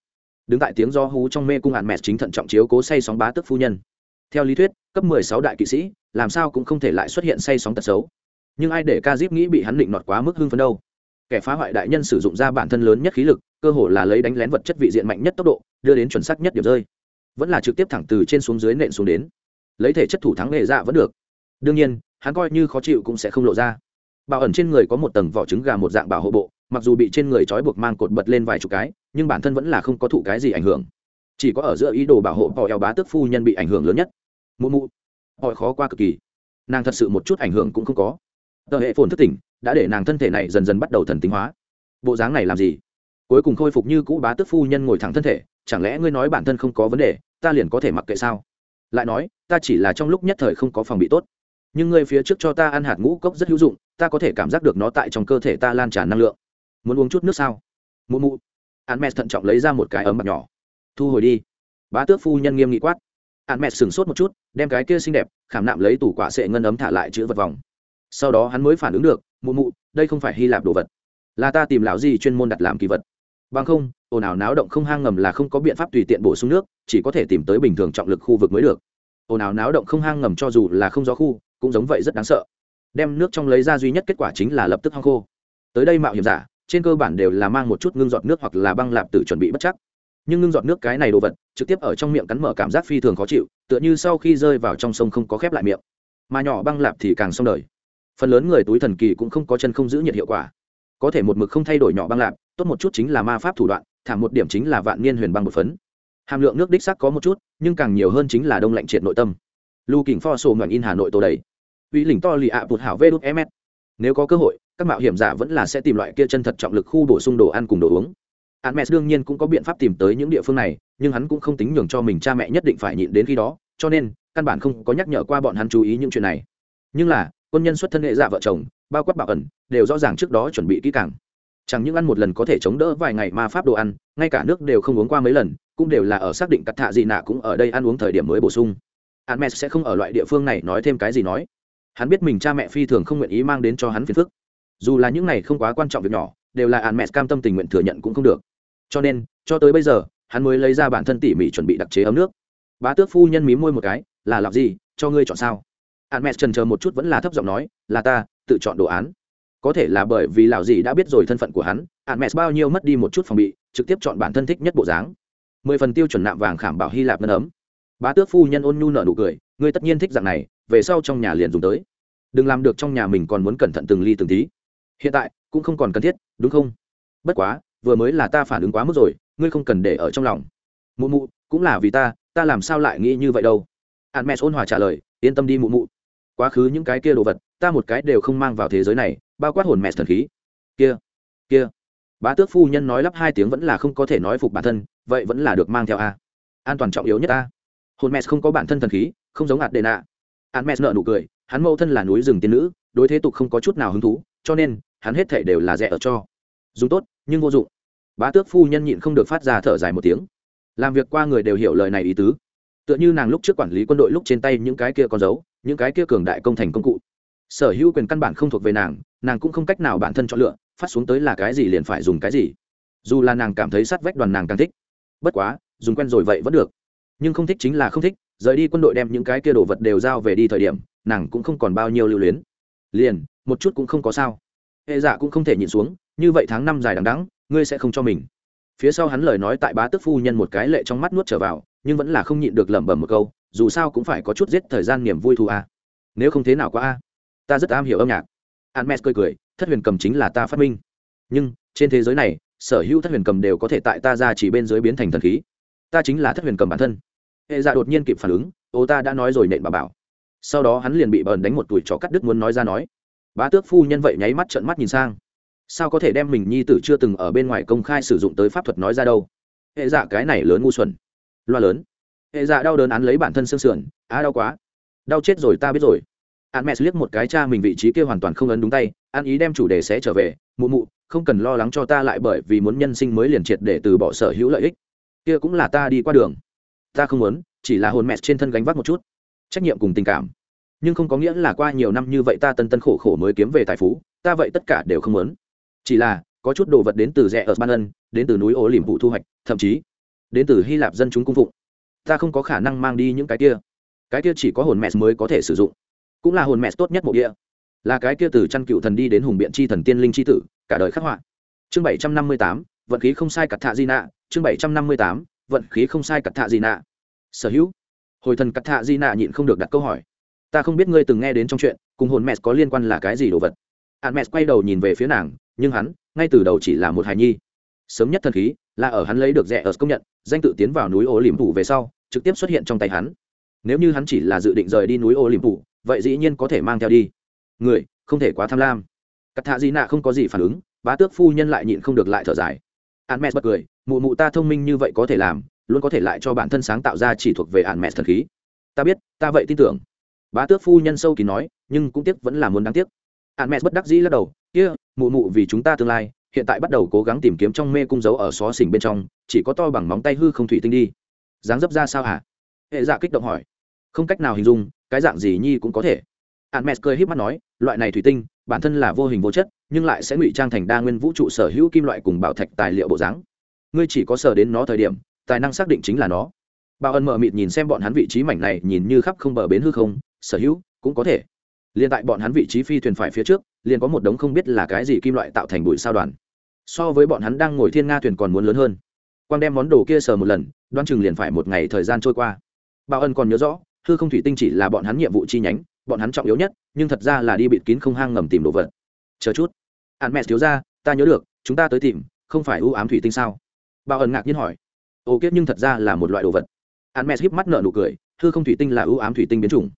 A: Đứng tại tiếng do hú trong mê cung hạn mẹt chính thận trọng chiếu cố say sóng bá tức phu nhân. Theo lý thuyết, cấp mười sáu đại kỵ sĩ, làm sao cũng không thể lại xuất hiện say sóng tật xấu. Nhưng ai để ca diếp nghĩ bị hắn định nọt quá mức hưng phấn đâu kẻ phá hoại đại nhân sử dụng ra bản thân lớn nhất khí lực, cơ hồ là lấy đánh lén vật chất vị diện mạnh nhất tốc độ, đưa đến chuẩn xác nhất điểm rơi. Vẫn là trực tiếp thẳng từ trên xuống dưới nện xuống đến. Lấy thể chất thủ thắng nghệ dạ vẫn được. Đương nhiên, hắn coi như khó chịu cũng sẽ không lộ ra. Bảo ẩn trên người có một tầng vỏ trứng gà một dạng bảo hộ bộ, mặc dù bị trên người trói buộc mang cột bật lên vài chục cái, nhưng bản thân vẫn là không có thụ cái gì ảnh hưởng. Chỉ có ở giữa ý đồ bảo hộ họ eo bá tước phu nhân bị ảnh hưởng lớn nhất. Mụ mụ. Họ khó qua cực kỳ. Nàng thật sự một chút ảnh hưởng cũng không có tờ hệ phồn thức tỉnh đã để nàng thân thể này dần dần bắt đầu thần tính hóa. Bộ dáng này làm gì? Cuối cùng khôi phục như cũ bá tước phu nhân ngồi thẳng thân thể, chẳng lẽ ngươi nói bản thân không có vấn đề, ta liền có thể mặc kệ sao? Lại nói, ta chỉ là trong lúc nhất thời không có phòng bị tốt. Nhưng ngươi phía trước cho ta ăn hạt ngũ cốc rất hữu dụng, ta có thể cảm giác được nó tại trong cơ thể ta lan tràn năng lượng. Muốn uống chút nước sao? Mụ mụ. Hắn mẹ thận trọng lấy ra một cái ấm mặt nhỏ. Thu hồi đi. Bá tước phu nhân nghiêm nghị quát. Hắn mẹ sửng sốt một chút, đem cái kia xinh đẹp, khảm nạm lấy tủ quả sệ ngân ấm thả lại chữ vật vòng sau đó hắn mới phản ứng được, mụ mụ, đây không phải hy lạp đồ vật. Là ta tìm lão gì chuyên môn đặt làm kỳ vật. Bằng không, ồn ào náo động không hang ngầm là không có biện pháp tùy tiện bổ sung nước, chỉ có thể tìm tới bình thường trọng lực khu vực mới được. Ồn ào náo động không hang ngầm cho dù là không gió khu, cũng giống vậy rất đáng sợ. Đem nước trong lấy ra duy nhất kết quả chính là lập tức hang khô. Tới đây mạo hiểm giả, trên cơ bản đều là mang một chút ngưng giọt nước hoặc là băng lạp tử chuẩn bị bất chắc. Nhưng ngưng giọt nước cái này đồ vật, trực tiếp ở trong miệng cắn mở cảm giác phi thường khó chịu, tựa như sau khi rơi vào trong sông không có khép lại miệng. Mà nhỏ băng lạp thì càng xong đời phần lớn người túi thần kỳ cũng không có chân không giữ nhiệt hiệu quả. Có thể một mực không thay đổi nhỏ băng lạp tốt một chút chính là ma pháp thủ đoạn thảm một điểm chính là vạn niên huyền băng một phấn. Hàm lượng nước đích sắc có một chút nhưng càng nhiều hơn chính là đông lạnh triệt nội tâm. Lưu kỉnh pho sổ ngoảnh in hà nội tô đầy. Uy lỉnh to lì ạ bụt hảo vê đúc ms nếu có cơ hội các mạo hiểm giả vẫn là sẽ tìm loại kia chân thật trọng lực khu bổ sung đồ ăn cùng đồ uống. Hermes đương nhiên cũng có biện pháp tìm tới những địa phương này, nhưng hắn cũng không tính nhường cho mình cha mẹ nhất định phải nhịn đến khi đó, cho nên căn bản không có nhắc nhở qua bọn hắn chú ý những chuyện này. Nhưng là, quân nhân xuất thân hệ dạ vợ chồng, bao quát bảo ẩn, đều rõ ràng trước đó chuẩn bị kỹ càng. Chẳng những ăn một lần có thể chống đỡ vài ngày ma pháp đồ ăn, ngay cả nước đều không uống qua mấy lần, cũng đều là ở xác định cắt thạ gì nạ cũng ở đây ăn uống thời điểm mới bổ sung. Hermes sẽ không ở loại địa phương này nói thêm cái gì nói. Hắn biết mình cha mẹ phi thường không nguyện ý mang đến cho hắn phiền phức. Dù là những này không quá quan trọng việc nhỏ, đều là Hermes cam tâm tình nguyện thừa nhận cũng không được cho nên cho tới bây giờ hắn mới lấy ra bản thân tỉ mỉ chuẩn bị đặc chế ấm nước bá tước phu nhân mí môi một cái là làm gì cho ngươi chọn sao hạn mẹ trần chờ một chút vẫn là thấp giọng nói, là ta, tự chọn đồ án. Có thể là bởi vì lão gì đã biết rồi thân phận của hắn hạn mẹ bao nhiêu mất đi một chút phòng bị, trực tiếp chọn bản thân thích nhất bộ dáng. Mười phần tiêu chuẩn nạm vàng khảm bảo hy lạp ngân ấm. Bá tước phu nhân ôn nhu nở nụ cười, ngươi tất nhiên thích dạng này, về sau trong nhà liền dùng tới. Đừng làm được trong nhà mình còn muốn cẩn thận từng ly từng tí. Hiện tại, cũng không còn cần thiết, đúng không? Bất quá, vừa mới là ta phản ứng quá mức rồi, ngươi không cần để ở trong lòng. Mụ mụ, cũng là vì ta ta làm sao lại nghĩ như vậy đâu? Hạn mẹ ôn hòa trả lời, yên tâm đi mụ mụ quá khứ những cái kia đồ vật, ta một cái đều không mang vào thế giới này, bao quát hồn mẹ thần khí. Kia kia. Bá tước phu nhân nói lắp hai tiếng vẫn là không có thể nói phục bản thân, vậy vẫn là được mang theo a. An toàn trọng yếu nhất a hồn mẹ không có bản thân thần khí, không giống hạt đệ nạ an mẹ nợ nụ cười, hắn mẫu thân là núi rừng tiên nữ, đối thế tục không có chút nào hứng thú, cho nên, hắn hết thể đều là rẻ ở cho. Dùng tốt, nhưng vô dụng. Bá tước phu nhân nhịn không được phát ra thở dài một tiếng. Làm việc qua người đều hiểu lời này ý tứ. Tựa như nàng lúc trước quản lý quân đội lúc trên tay những cái kia con dấu những cái kia cường đại công thành công cụ. Sở hữu quyền căn bản không thuộc về nàng nàng cũng không cách nào bản thân chọn lựa, phát xuống tới là cái gì liền phải dùng cái gì. Dù là nàng cảm thấy sát vách đoàn nàng càng thích. Bất quá, dùng quen rồi vậy vẫn được. Nhưng không thích chính là không thích, rời đi quân đội đem những cái kia đồ vật đều giao về đi thời điểm, nàng cũng không còn bao nhiêu lưu luyến. Liền, một chút cũng không có sao. Hệ giả cũng không thể nhìn xuống, như vậy tháng năm dài đằng đắng ngươi sẽ không cho mình. Phía sau hắn lời nói tại bá tức phu nhân một cái lệ trong mắt nuốt trở vào, nhưng vẫn là không nhịn được lẩm bẩm một câu dù sao cũng phải có chút giết thời gian niềm vui thu a. À. nếu không thế nào quá a. Ta rất am hiểu âm nhạc. An mes cười cười, thất huyền cầm chính là ta phát minh. Nhưng, trên thế giới này, sở hữu thất huyền cầm đều có thể tại ta ra chỉ bên dưới biến thành thần khí. Ta chính là thất huyền cầm bản thân. Hệ dạ đột nhiên kịp phản ứng, ô, ta đã nói rồi nện bà bảo. Sau đó hắn liền bị bờn đánh một tuổi chó cắt đứt muốn nói ra nói. Bá tước phu nhân vậy nháy mắt trợn mắt nhìn sang. Sao có thể đem mình nhi tử chưa từng ở bên ngoài công khai sử dụng tới pháp thuật nói ra đâu? Hệ dạ cái này lớn ngu xuẩn. Loa lớn hệ dạ đau đớn án lấy bản thân xương sườn, á, đau quá. Đau chết rồi ta biết rồi. An mẹ liếc một cái cha mình vị trí kia hoàn toàn không ấn đúng tay an ý đem chủ đề sẽ trở về. Mụ mụ, không cần lo lắng cho ta lại bởi vì muốn nhân sinh mới liền triệt để từ bỏ sở hữu lợi ích. Kia cũng là ta đi qua đường. Ta không muốn, chỉ là hồn mẹ trên thân gánh vác một chút. Trách nhiệm cùng tình cảm. Nhưng không có nghĩa là qua nhiều năm như vậy ta tân tân khổ khổ mới kiếm về tài phú, ta vậy tất cả đều không muốn. Chỉ là, có chút đồ vật đến từ rẽ ở ban ân, đến từ núi ố liềm vụ thu hoạch, thậm chí đến từ hy lạp dân chúng cung phụng ta không có khả năng mang đi những cái kia. Cái kia chỉ có hồn mẹ mới có thể sử dụng. Cũng là hồn mẹ tốt nhất một địa. Là cái kia từ chăn cựu thần đi đến hùng biện chi thần tiên linh chi tử, cả đời khắc họa. Chương bảy trăm năm mươi tám, vận khí không sai cặt thạ di nạ chương bảy trăm năm mươi tám, vận khí không sai cặt thạ di nạ sở hữu. Hồi thần cặt thạ di nạ nhịn không được đặt câu hỏi. Ta không biết ngươi từng nghe đến trong chuyện, cùng hồn mẹ có liên quan là cái gì đồ vật. Hạn mẹ quay đầu nhìn về phía nàng, nhưng hắn, ngay từ đầu chỉ là một hài nhi. Sớm nhất thần khí, là ở hắn lấy được rẻ ở công nhận, danh tự tiến vào núi ô liềm phủ về sau trực tiếp xuất hiện trong tay hắn. Nếu như hắn chỉ là dự định rời đi núi ô liềm phủ vậy dĩ nhiên có thể mang theo đi. Người, không thể quá tham lam. Cắt thạ di nạ không có gì phản ứng, bá tước phu nhân lại nhịn không được lại thở dài. An mẹ bật cười, mụ mụ ta thông minh như vậy có thể làm, luôn có thể lại cho bản thân sáng tạo ra chỉ thuộc về an mẹ thần khí. Ta biết, ta vậy tin tưởng. Bá tước phu nhân sâu kỳ nói, nhưng cũng tiếc vẫn là muốn đáng tiếc. An mẹ bất đắc dĩ lắc đầu, kia, mụ mụ vì chúng ta tương lai, hiện tại bắt đầu cố gắng tìm kiếm trong mê cung dấu ở xó xỉnh bên trong, chỉ có to bằng móng tay hư không thủy tinh đi dáng dấp ra sao hả? Hệ dạ kích động hỏi. Không cách nào hình dung, cái dạng gì nhi cũng có thể. An mẹ cười híp mắt nói, loại này thủy tinh, bản thân là vô hình vô chất, nhưng lại sẽ ngụy trang thành đa nguyên vũ trụ sở hữu kim loại cùng bảo thạch tài liệu bộ dáng. Ngươi chỉ có sở đến nó thời điểm, tài năng xác định chính là nó. Bảo ân mở mịt nhìn xem bọn hắn vị trí mảnh này, nhìn như khắp không bờ bến hư không, sở hữu cũng có thể. Liền tại bọn hắn vị trí phi thuyền phải phía trước, liền có một đống không biết là cái gì kim loại tạo thành bụi sao đoàn. So với bọn hắn đang ngồi thiên nga thuyền còn muốn lớn hơn quang đem món đồ kia sờ một lần đoan chừng liền phải một ngày thời gian trôi qua. Bảo ân còn nhớ rõ, hư không thủy tinh chỉ là bọn hắn nhiệm vụ chi nhánh, bọn hắn trọng yếu nhất, nhưng thật ra là đi bịt kín không hang ngầm tìm đồ vật. Chờ chút. Hạn mẹ thiếu ra, ta nhớ được, chúng ta tới tìm, không phải ưu ám thủy tinh sao? Bảo ân ngạc nhiên hỏi. Ô kiếp nhưng thật ra là một loại đồ vật. Hạn mẹ híp mắt nợ nụ cười, hư không thủy tinh là ưu ám thủy tinh biến chủng.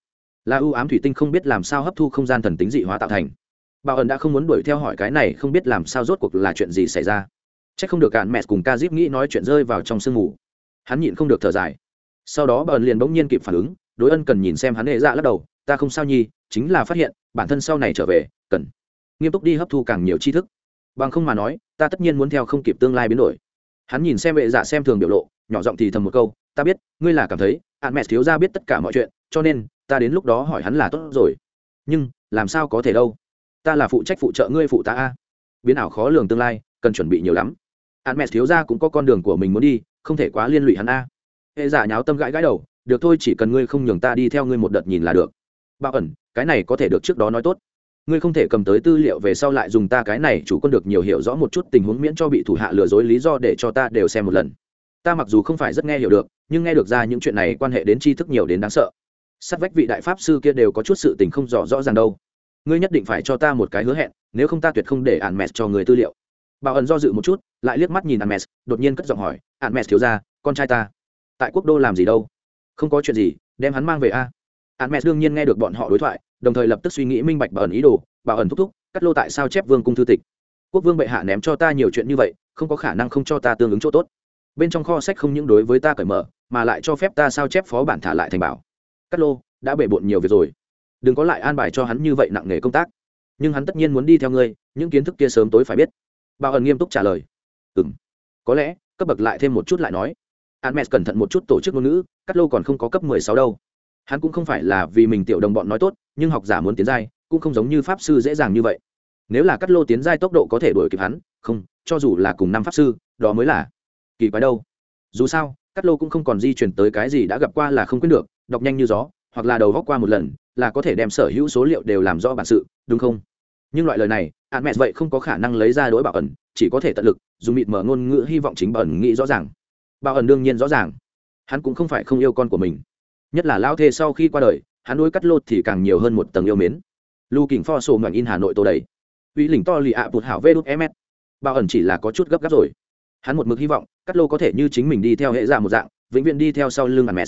A: Là ưu ám thủy tinh không biết làm sao hấp thu không gian thần tính dị hóa tạo thành. Bảo ẩn đã không muốn đuổi theo hỏi cái này, không biết làm sao rốt cuộc là chuyện gì xảy ra c h ắ c không được cạn mẹ cùng ca diếp nghĩ nói chuyện rơi vào trong sương mù. Hắn nhịn không được thở dài. Sau đó bờn liền bỗng nhiên kịp phản ứng, đối ân cần nhìn xem hắn hệ dạ lắc đầu, ta không sao nhi, chính là phát hiện, bản thân sau này trở về, cần nghiêm túc đi hấp thu càng nhiều tri thức. Bằng không mà nói, ta tất nhiên muốn theo không kịp tương lai biến đổi. Hắn nhìn xem hệ dạ xem thường biểu lộ, nhỏ giọng thì thầm một câu, ta biết, ngươi là cảm thấy, hạn mẹ thiếu ra biết tất cả mọi chuyện, cho nên, ta đến lúc đó hỏi hắn là tốt rồi. Nhưng, làm sao có thể đâu? Ta là phụ trách phụ trợ ngươi phụ tá a. Biến ảo khó lường tương lai, cần chuẩn bị nhiều lắm hắn mẹ thiếu ra cũng có con đường của mình muốn đi, không thể quá liên lụy hắn a. Hệ giả nháo tâm gãi gãi đầu, được thôi, chỉ cần ngươi không nhường ta đi theo ngươi một đợt nhìn là được. Bao ẩn, cái này có thể được trước đó nói tốt. Ngươi không thể cầm tới tư liệu về sau lại dùng ta cái này, chủ quân được nhiều hiểu rõ một chút tình huống miễn cho bị thủ hạ lừa dối lý do để cho ta đều xem một lần. Ta mặc dù không phải rất nghe hiểu được, nhưng nghe được ra những chuyện này quan hệ đến tri thức nhiều đến đáng sợ. Sát vách vị đại pháp sư kia đều có chút sự tình không rõ rõ ràng đâu. Ngươi nhất định phải cho ta một cái hứa hẹn, nếu không ta tuyệt không để ạn mẹt cho người tư liệu bảo ẩn do dự một chút lại liếc mắt nhìn ạn đột nhiên cất giọng hỏi ạn thiếu ra con trai ta, tại quốc đô làm gì đâu? Không có chuyện gì, đem hắn mang về a. Ạn mẹt đương nhiên nghe được bọn họ đối thoại, đồng thời lập tức suy nghĩ minh bạch bảo ẩn ý đồ bảo ẩn thúc thúc, cắt lô tại sao chép vương cung thư tịch? Quốc vương bệ hạ ném cho ta nhiều chuyện như vậy, không có khả năng không cho ta tương ứng chỗ tốt. Bên trong kho sách không những đối với ta cởi mở, mà lại cho phép ta sao chép phó bản thả lại thành bảo. Cắt lô, đã bể bộn nhiều việc rồi. Đừng có lại an bài cho hắn như vậy nặng nghề công tác. Nhưng hắn tất nhiên muốn đi theo ngươi, những kiến thức kia sớm tối phải biết bao ẩn nghiêm túc trả lời. Ừ m có lẽ, cấp bậc lại thêm một chút lại nói. Admet cẩn thận một chút tổ chức ngôn ngữ, cắt lô còn không có cấp mười sáu đâu. Hắn cũng không phải là vì mình tiểu đồng bọn nói tốt, nhưng học giả muốn tiến giai, cũng không giống như pháp sư dễ dàng như vậy. Nếu là cắt lô tiến giai tốc độ có thể đuổi kịp hắn, không, cho dù là cùng năm pháp sư, đó mới là kỳ quái đâu. Dù sao, cắt lô cũng không còn di chuyển tới cái gì đã gặp qua là không quyết được, đọc nhanh như gió, hoặc là đầu góc qua một lần, là có thể đem sở hữu số liệu đều làm rõ bản sự, đúng không? Nhưng loại lời này hạn mẹ vậy không có khả năng lấy ra đối bảo ẩn, chỉ có thể tận lực, dùng mịt mở ngôn ngữ hy vọng chính bảo ẩn nghĩ rõ ràng. Bảo ẩn đương nhiên rõ ràng. Hắn cũng không phải không yêu con của mình. Nhất là lao thê sau khi qua đời, hắn đối cắt lô thì càng nhiều hơn một tầng yêu mến. Lu kỉnh pho sổ ngoảnh in hà nội tô đầy. Uy lỉnh to lì ạ à bụt hảo vê đút ms bảo ẩn chỉ là có chút gấp gáp rồi. Hắn một mực hy vọng, cắt lô có thể như chính mình đi theo hệ giả một dạng, vĩnh viễn đi theo sau lưng ạn mẹ.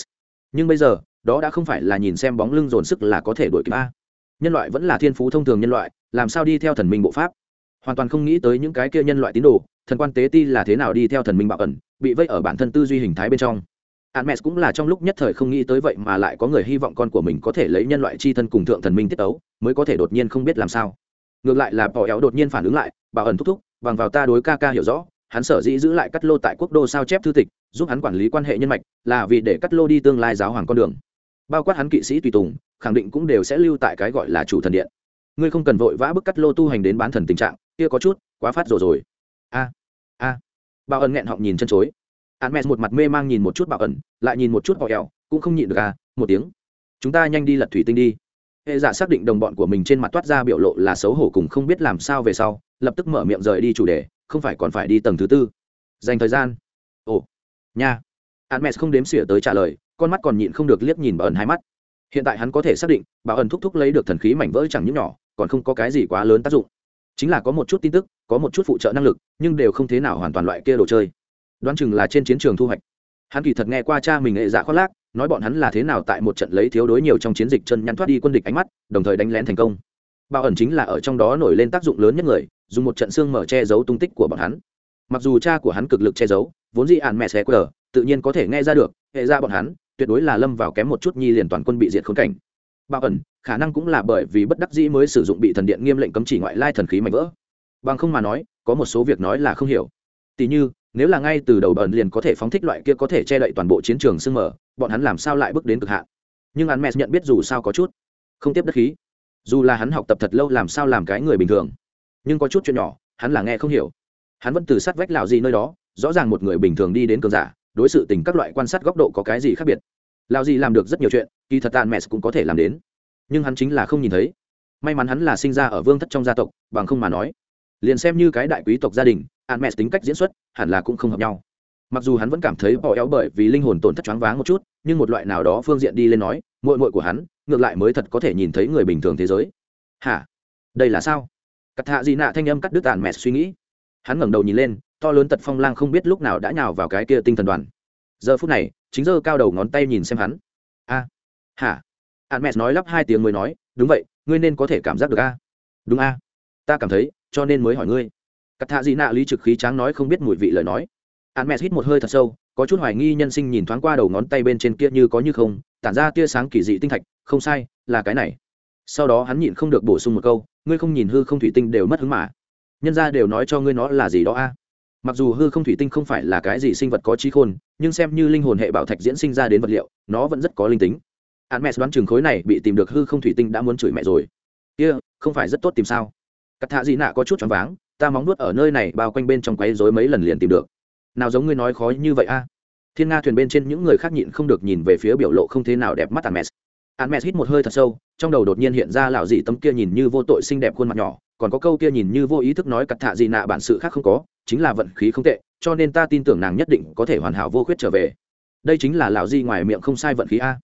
A: nhưng bây giờ, đó đã không phải là nhìn xem bóng lưng dồn sức là có thể đuổi kịp a. Nhân loại vẫn là thiên phú thông thường nhân loại làm sao đi theo thần minh bộ pháp? Hoàn toàn không nghĩ tới những cái kia nhân loại tín đồ thần quan tế ti là thế nào đi theo thần minh bạo ẩn bị vây ở bản thân tư duy hình thái bên trong. Admes cũng là trong lúc nhất thời không nghĩ tới vậy mà lại có người hy vọng con của mình có thể lấy nhân loại chi thân cùng thượng thần minh tiết tấu, mới có thể đột nhiên không biết làm sao. Ngược lại là Bỏ Éo đột nhiên phản ứng lại, bảo ẩn thúc thúc, bằng vào ta đối ca ca hiểu rõ, hắn sở dĩ giữ lại cắt lô tại quốc đô sao chép thư tịch, giúp hắn quản lý quan hệ nhân mạch, là vì để cắt lô đi tương lai giáo hoàng con đường. Bao quát hắn kỵ sĩ tùy tùng khẳng định cũng đều sẽ lưu tại cái gọi là chủ thần điện ngươi không cần vội vã bức cắt lô tu hành đến bán thần tình trạng, kia có chút, quá phát rồi rồi. A a. Bảo ẩn nghẹn họng nhìn chân chối. Hắn mẹ một mặt mê mang nhìn một chút bảo ẩn, lại nhìn một chút họ ẹo cũng không nhịn được à một tiếng. Chúng ta nhanh đi lật thủy tinh đi. Hệ giả xác định đồng bọn của mình trên mặt toát ra biểu lộ là xấu hổ cùng không biết làm sao về sau, lập tức mở miệng rời đi chủ đề, không phải còn phải đi tầng thứ tư. Dành thời gian. Ồ, nha. Hắn mẹ không đếm xỉa tới trả lời, con mắt còn nhịn không được liếc nhìn bảo ẩn hai mắt. Hiện tại hắn có thể xác định, bảo ẩn thúc thúc lấy được thần khí mảnh vỡ chẳng những nhỏ còn không có cái gì quá lớn tác dụng. Chính là có một chút tin tức, có một chút phụ trợ năng lực, nhưng đều không thế nào hoàn toàn loại kia đồ chơi. Đoán chừng là trên chiến trường thu hoạch. Hắn kỳ thật nghe qua cha mình hệ dạ khoác lác, nói bọn hắn là thế nào tại một trận lấy thiếu đối nhiều trong chiến dịch chân nhắn thoát đi quân địch ánh mắt, đồng thời đánh lén thành công. Bao ẩn chính là ở trong đó nổi lên tác dụng lớn nhất người, dùng một trận xương mở che giấu tung tích của bọn hắn. Mặc dù cha của hắn cực lực che giấu, vốn dĩ ạn mẹ xe quờ, tự nhiên có thể nghe ra được, hệ ra bọn hắn, tuyệt đối là lâm vào kém một chút nhi liền toàn quân bị diệt khốn cảnh. Bao ẩn khả năng cũng là bởi vì bất đắc dĩ mới sử dụng bị thần điện nghiêm lệnh cấm chỉ ngoại lai thần khí mạnh vỡ. Bằng không mà nói, có một số việc nói là không hiểu. Tỉ như, nếu là ngay từ đầu bẩn liền có thể phóng thích loại kia có thể che đậy toàn bộ chiến trường sưng mở, bọn hắn làm sao lại bước đến cực hạn? Nhưng hắn mẹ nhận biết dù sao có chút không tiếp đất khí. Dù là hắn học tập thật lâu làm sao làm cái người bình thường. Nhưng có chút chuyện nhỏ, hắn là nghe không hiểu. Hắn vẫn từ sát vách lào gì nơi đó, rõ ràng một người bình thường đi đến cường giả, đối sự tình các loại quan sát góc độ có cái gì khác biệt. Lào gì làm được rất nhiều chuyện, kỳ thật tàn mẹ cũng có thể làm đến nhưng hắn chính là không nhìn thấy. May mắn hắn là sinh ra ở vương thất trong gia tộc, bằng không mà nói. Liền xem như cái đại quý tộc gia đình an mẹ tính cách diễn xuất, hẳn là cũng không hợp nhau. Mặc dù hắn vẫn cảm thấy bỏ éo bởi vì linh hồn tổn thất choáng váng một chút, nhưng một loại nào đó phương diện đi lên nói mội mội của hắn, ngược lại mới thật có thể nhìn thấy người bình thường thế giới. Hả? Đây là sao? Cắt hạ dị nạ thanh âm cắt đứt tàn mẹ suy nghĩ. Hắn ngẩng đầu nhìn lên, to lớn tật phong lang không biết lúc nào đã nhào vào cái kia tinh thần đoàn. Giờ phút này, chính giơ cao đầu ngón tay nhìn xem hắn. A. Hả? Hạn mẹ nói lắp hai tiếng mới nói, đúng vậy, ngươi nên có thể cảm giác được a. Đúng a. Ta cảm thấy, cho nên mới hỏi ngươi. Cắt hạ dị nạ lý trực khí tráng nói không biết mùi vị lời nói. Hạn mẹ hít một hơi thật sâu, có chút hoài nghi nhân sinh nhìn thoáng qua đầu ngón tay bên trên kia như có như không, tản ra tia sáng kỳ dị tinh thạch, không sai, là cái này. Sau đó hắn nhịn không được bổ sung một câu, ngươi không nhìn hư không thủy tinh đều mất hứng mà. Nhân ra đều nói cho ngươi nó là gì đó a. Mặc dù hư không thủy tinh không phải là cái gì sinh vật có trí khôn, nhưng xem như linh hồn hệ bảo thạch diễn sinh ra đến vật liệu, nó vẫn rất có linh tính hắn mẹ đoán chừng khối này bị tìm được hư không thủy tinh đã muốn chửi mẹ rồi. Kia、yeah, không phải rất tốt tìm sao? Cắt thạ dị nạ có chút choáng váng ta móng nuốt ở nơi này bao quanh bên trong quấy rối mấy lần liền tìm được. Nào giống ngươi nói khó như vậy a? Thiên nga thuyền bên trên những người khác nhịn không được nhìn về phía biểu lộ không thế nào đẹp mắt hắn mẹ. Hắn mẹ hít một hơi thật sâu, trong đầu đột nhiên hiện ra lão dị tấm kia nhìn như vô tội xinh đẹp khuôn mặt nhỏ, còn có câu kia nhìn như vô ý thức nói cặt thạ gì nạ bản sự khác không có, chính là vận khí không tệ, cho nên ta tin tưởng nàng nhất định có thể hoàn hảo vô khuyết trở về. Đây chính là lão dị ngoài miệng không sai vận khí a.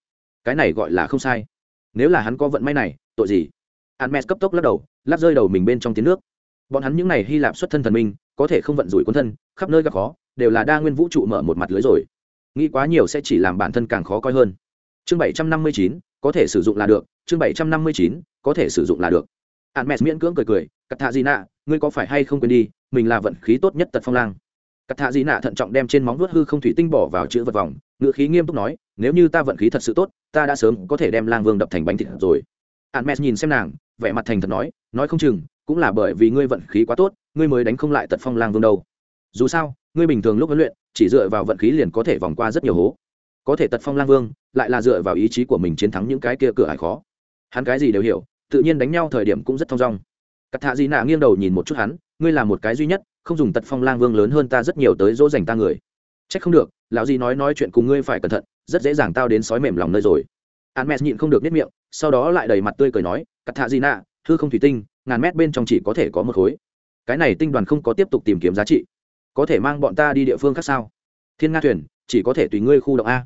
A: Cái này gọi là không sai. Nếu là hắn có vận may này, tội gì? Hermes cấp tốc lắc đầu, lắc rơi đầu mình bên trong tiếng nước. Bọn hắn những này Hy Lạp xuất thân thần minh, có thể không vận rủi quân thân, khắp nơi gặp khó, đều là đa nguyên vũ trụ mở một mặt lưới rồi nghĩ quá nhiều sẽ chỉ làm bản thân càng khó coi hơn chương bảy trăm năm mươi chín có thể sử dụng là được chương bảy trăm năm mươi chín có thể sử dụng là được hạn mẹ miễn cưỡng cười cười cắt thạ gì nạ ngươi có phải hay không quên đi mình là vận khí tốt nhất tật phong lang cắt thạ gì nạ thận trọng đem trên móng vuốt hư không thủy tinh bỏ vào chữ vật vòng ngựa khí nghiêm túc nói, nếu như ta vận khí thật sự tốt, ta đã sớm có thể đem lang vương đập thành bánh thịt rồi. Hạn mẹ nhìn xem nàng, vẻ mặt thành thật nói nói không chừng, cũng là bởi vì ngươi vận khí quá tốt, ngươi mới đánh không lại tật phong lang vương đâu. Dù sao, ngươi bình thường lúc huấn luyện, chỉ dựa vào vận khí liền có thể vòng qua rất nhiều hố. Có thể tật phong lang vương, lại là dựa vào ý chí của mình chiến thắng những cái kia cửa hải khó. Hắn cái gì đều hiểu, tự nhiên đánh nhau thời điểm cũng rất thong dong. Cắt thạ dị nạ nghiêng đầu nhìn một chút hắn, ngươi là một cái duy nhất không dùng tật phong lang vương lớn hơn ta rất nhiều tới dỗ dành ta người. C h ắ c không được, lão gì nói nói chuyện cùng ngươi phải cẩn thận, rất dễ dàng tao đến sói mềm lòng nơi rồi. Hắn mẹ nhịn không được nếp miệng, sau đó lại đầy mặt tươi cười nói, cắt thạ gì nạ thư không thủy tinh, ngàn mét bên trong chỉ có thể có một khối. Cái này tinh đoàn không có tiếp tục tìm kiếm giá trị. Có thể mang bọn ta đi địa phương khác sao? Thiên nga thuyền, chỉ có thể tùy ngươi khu động a.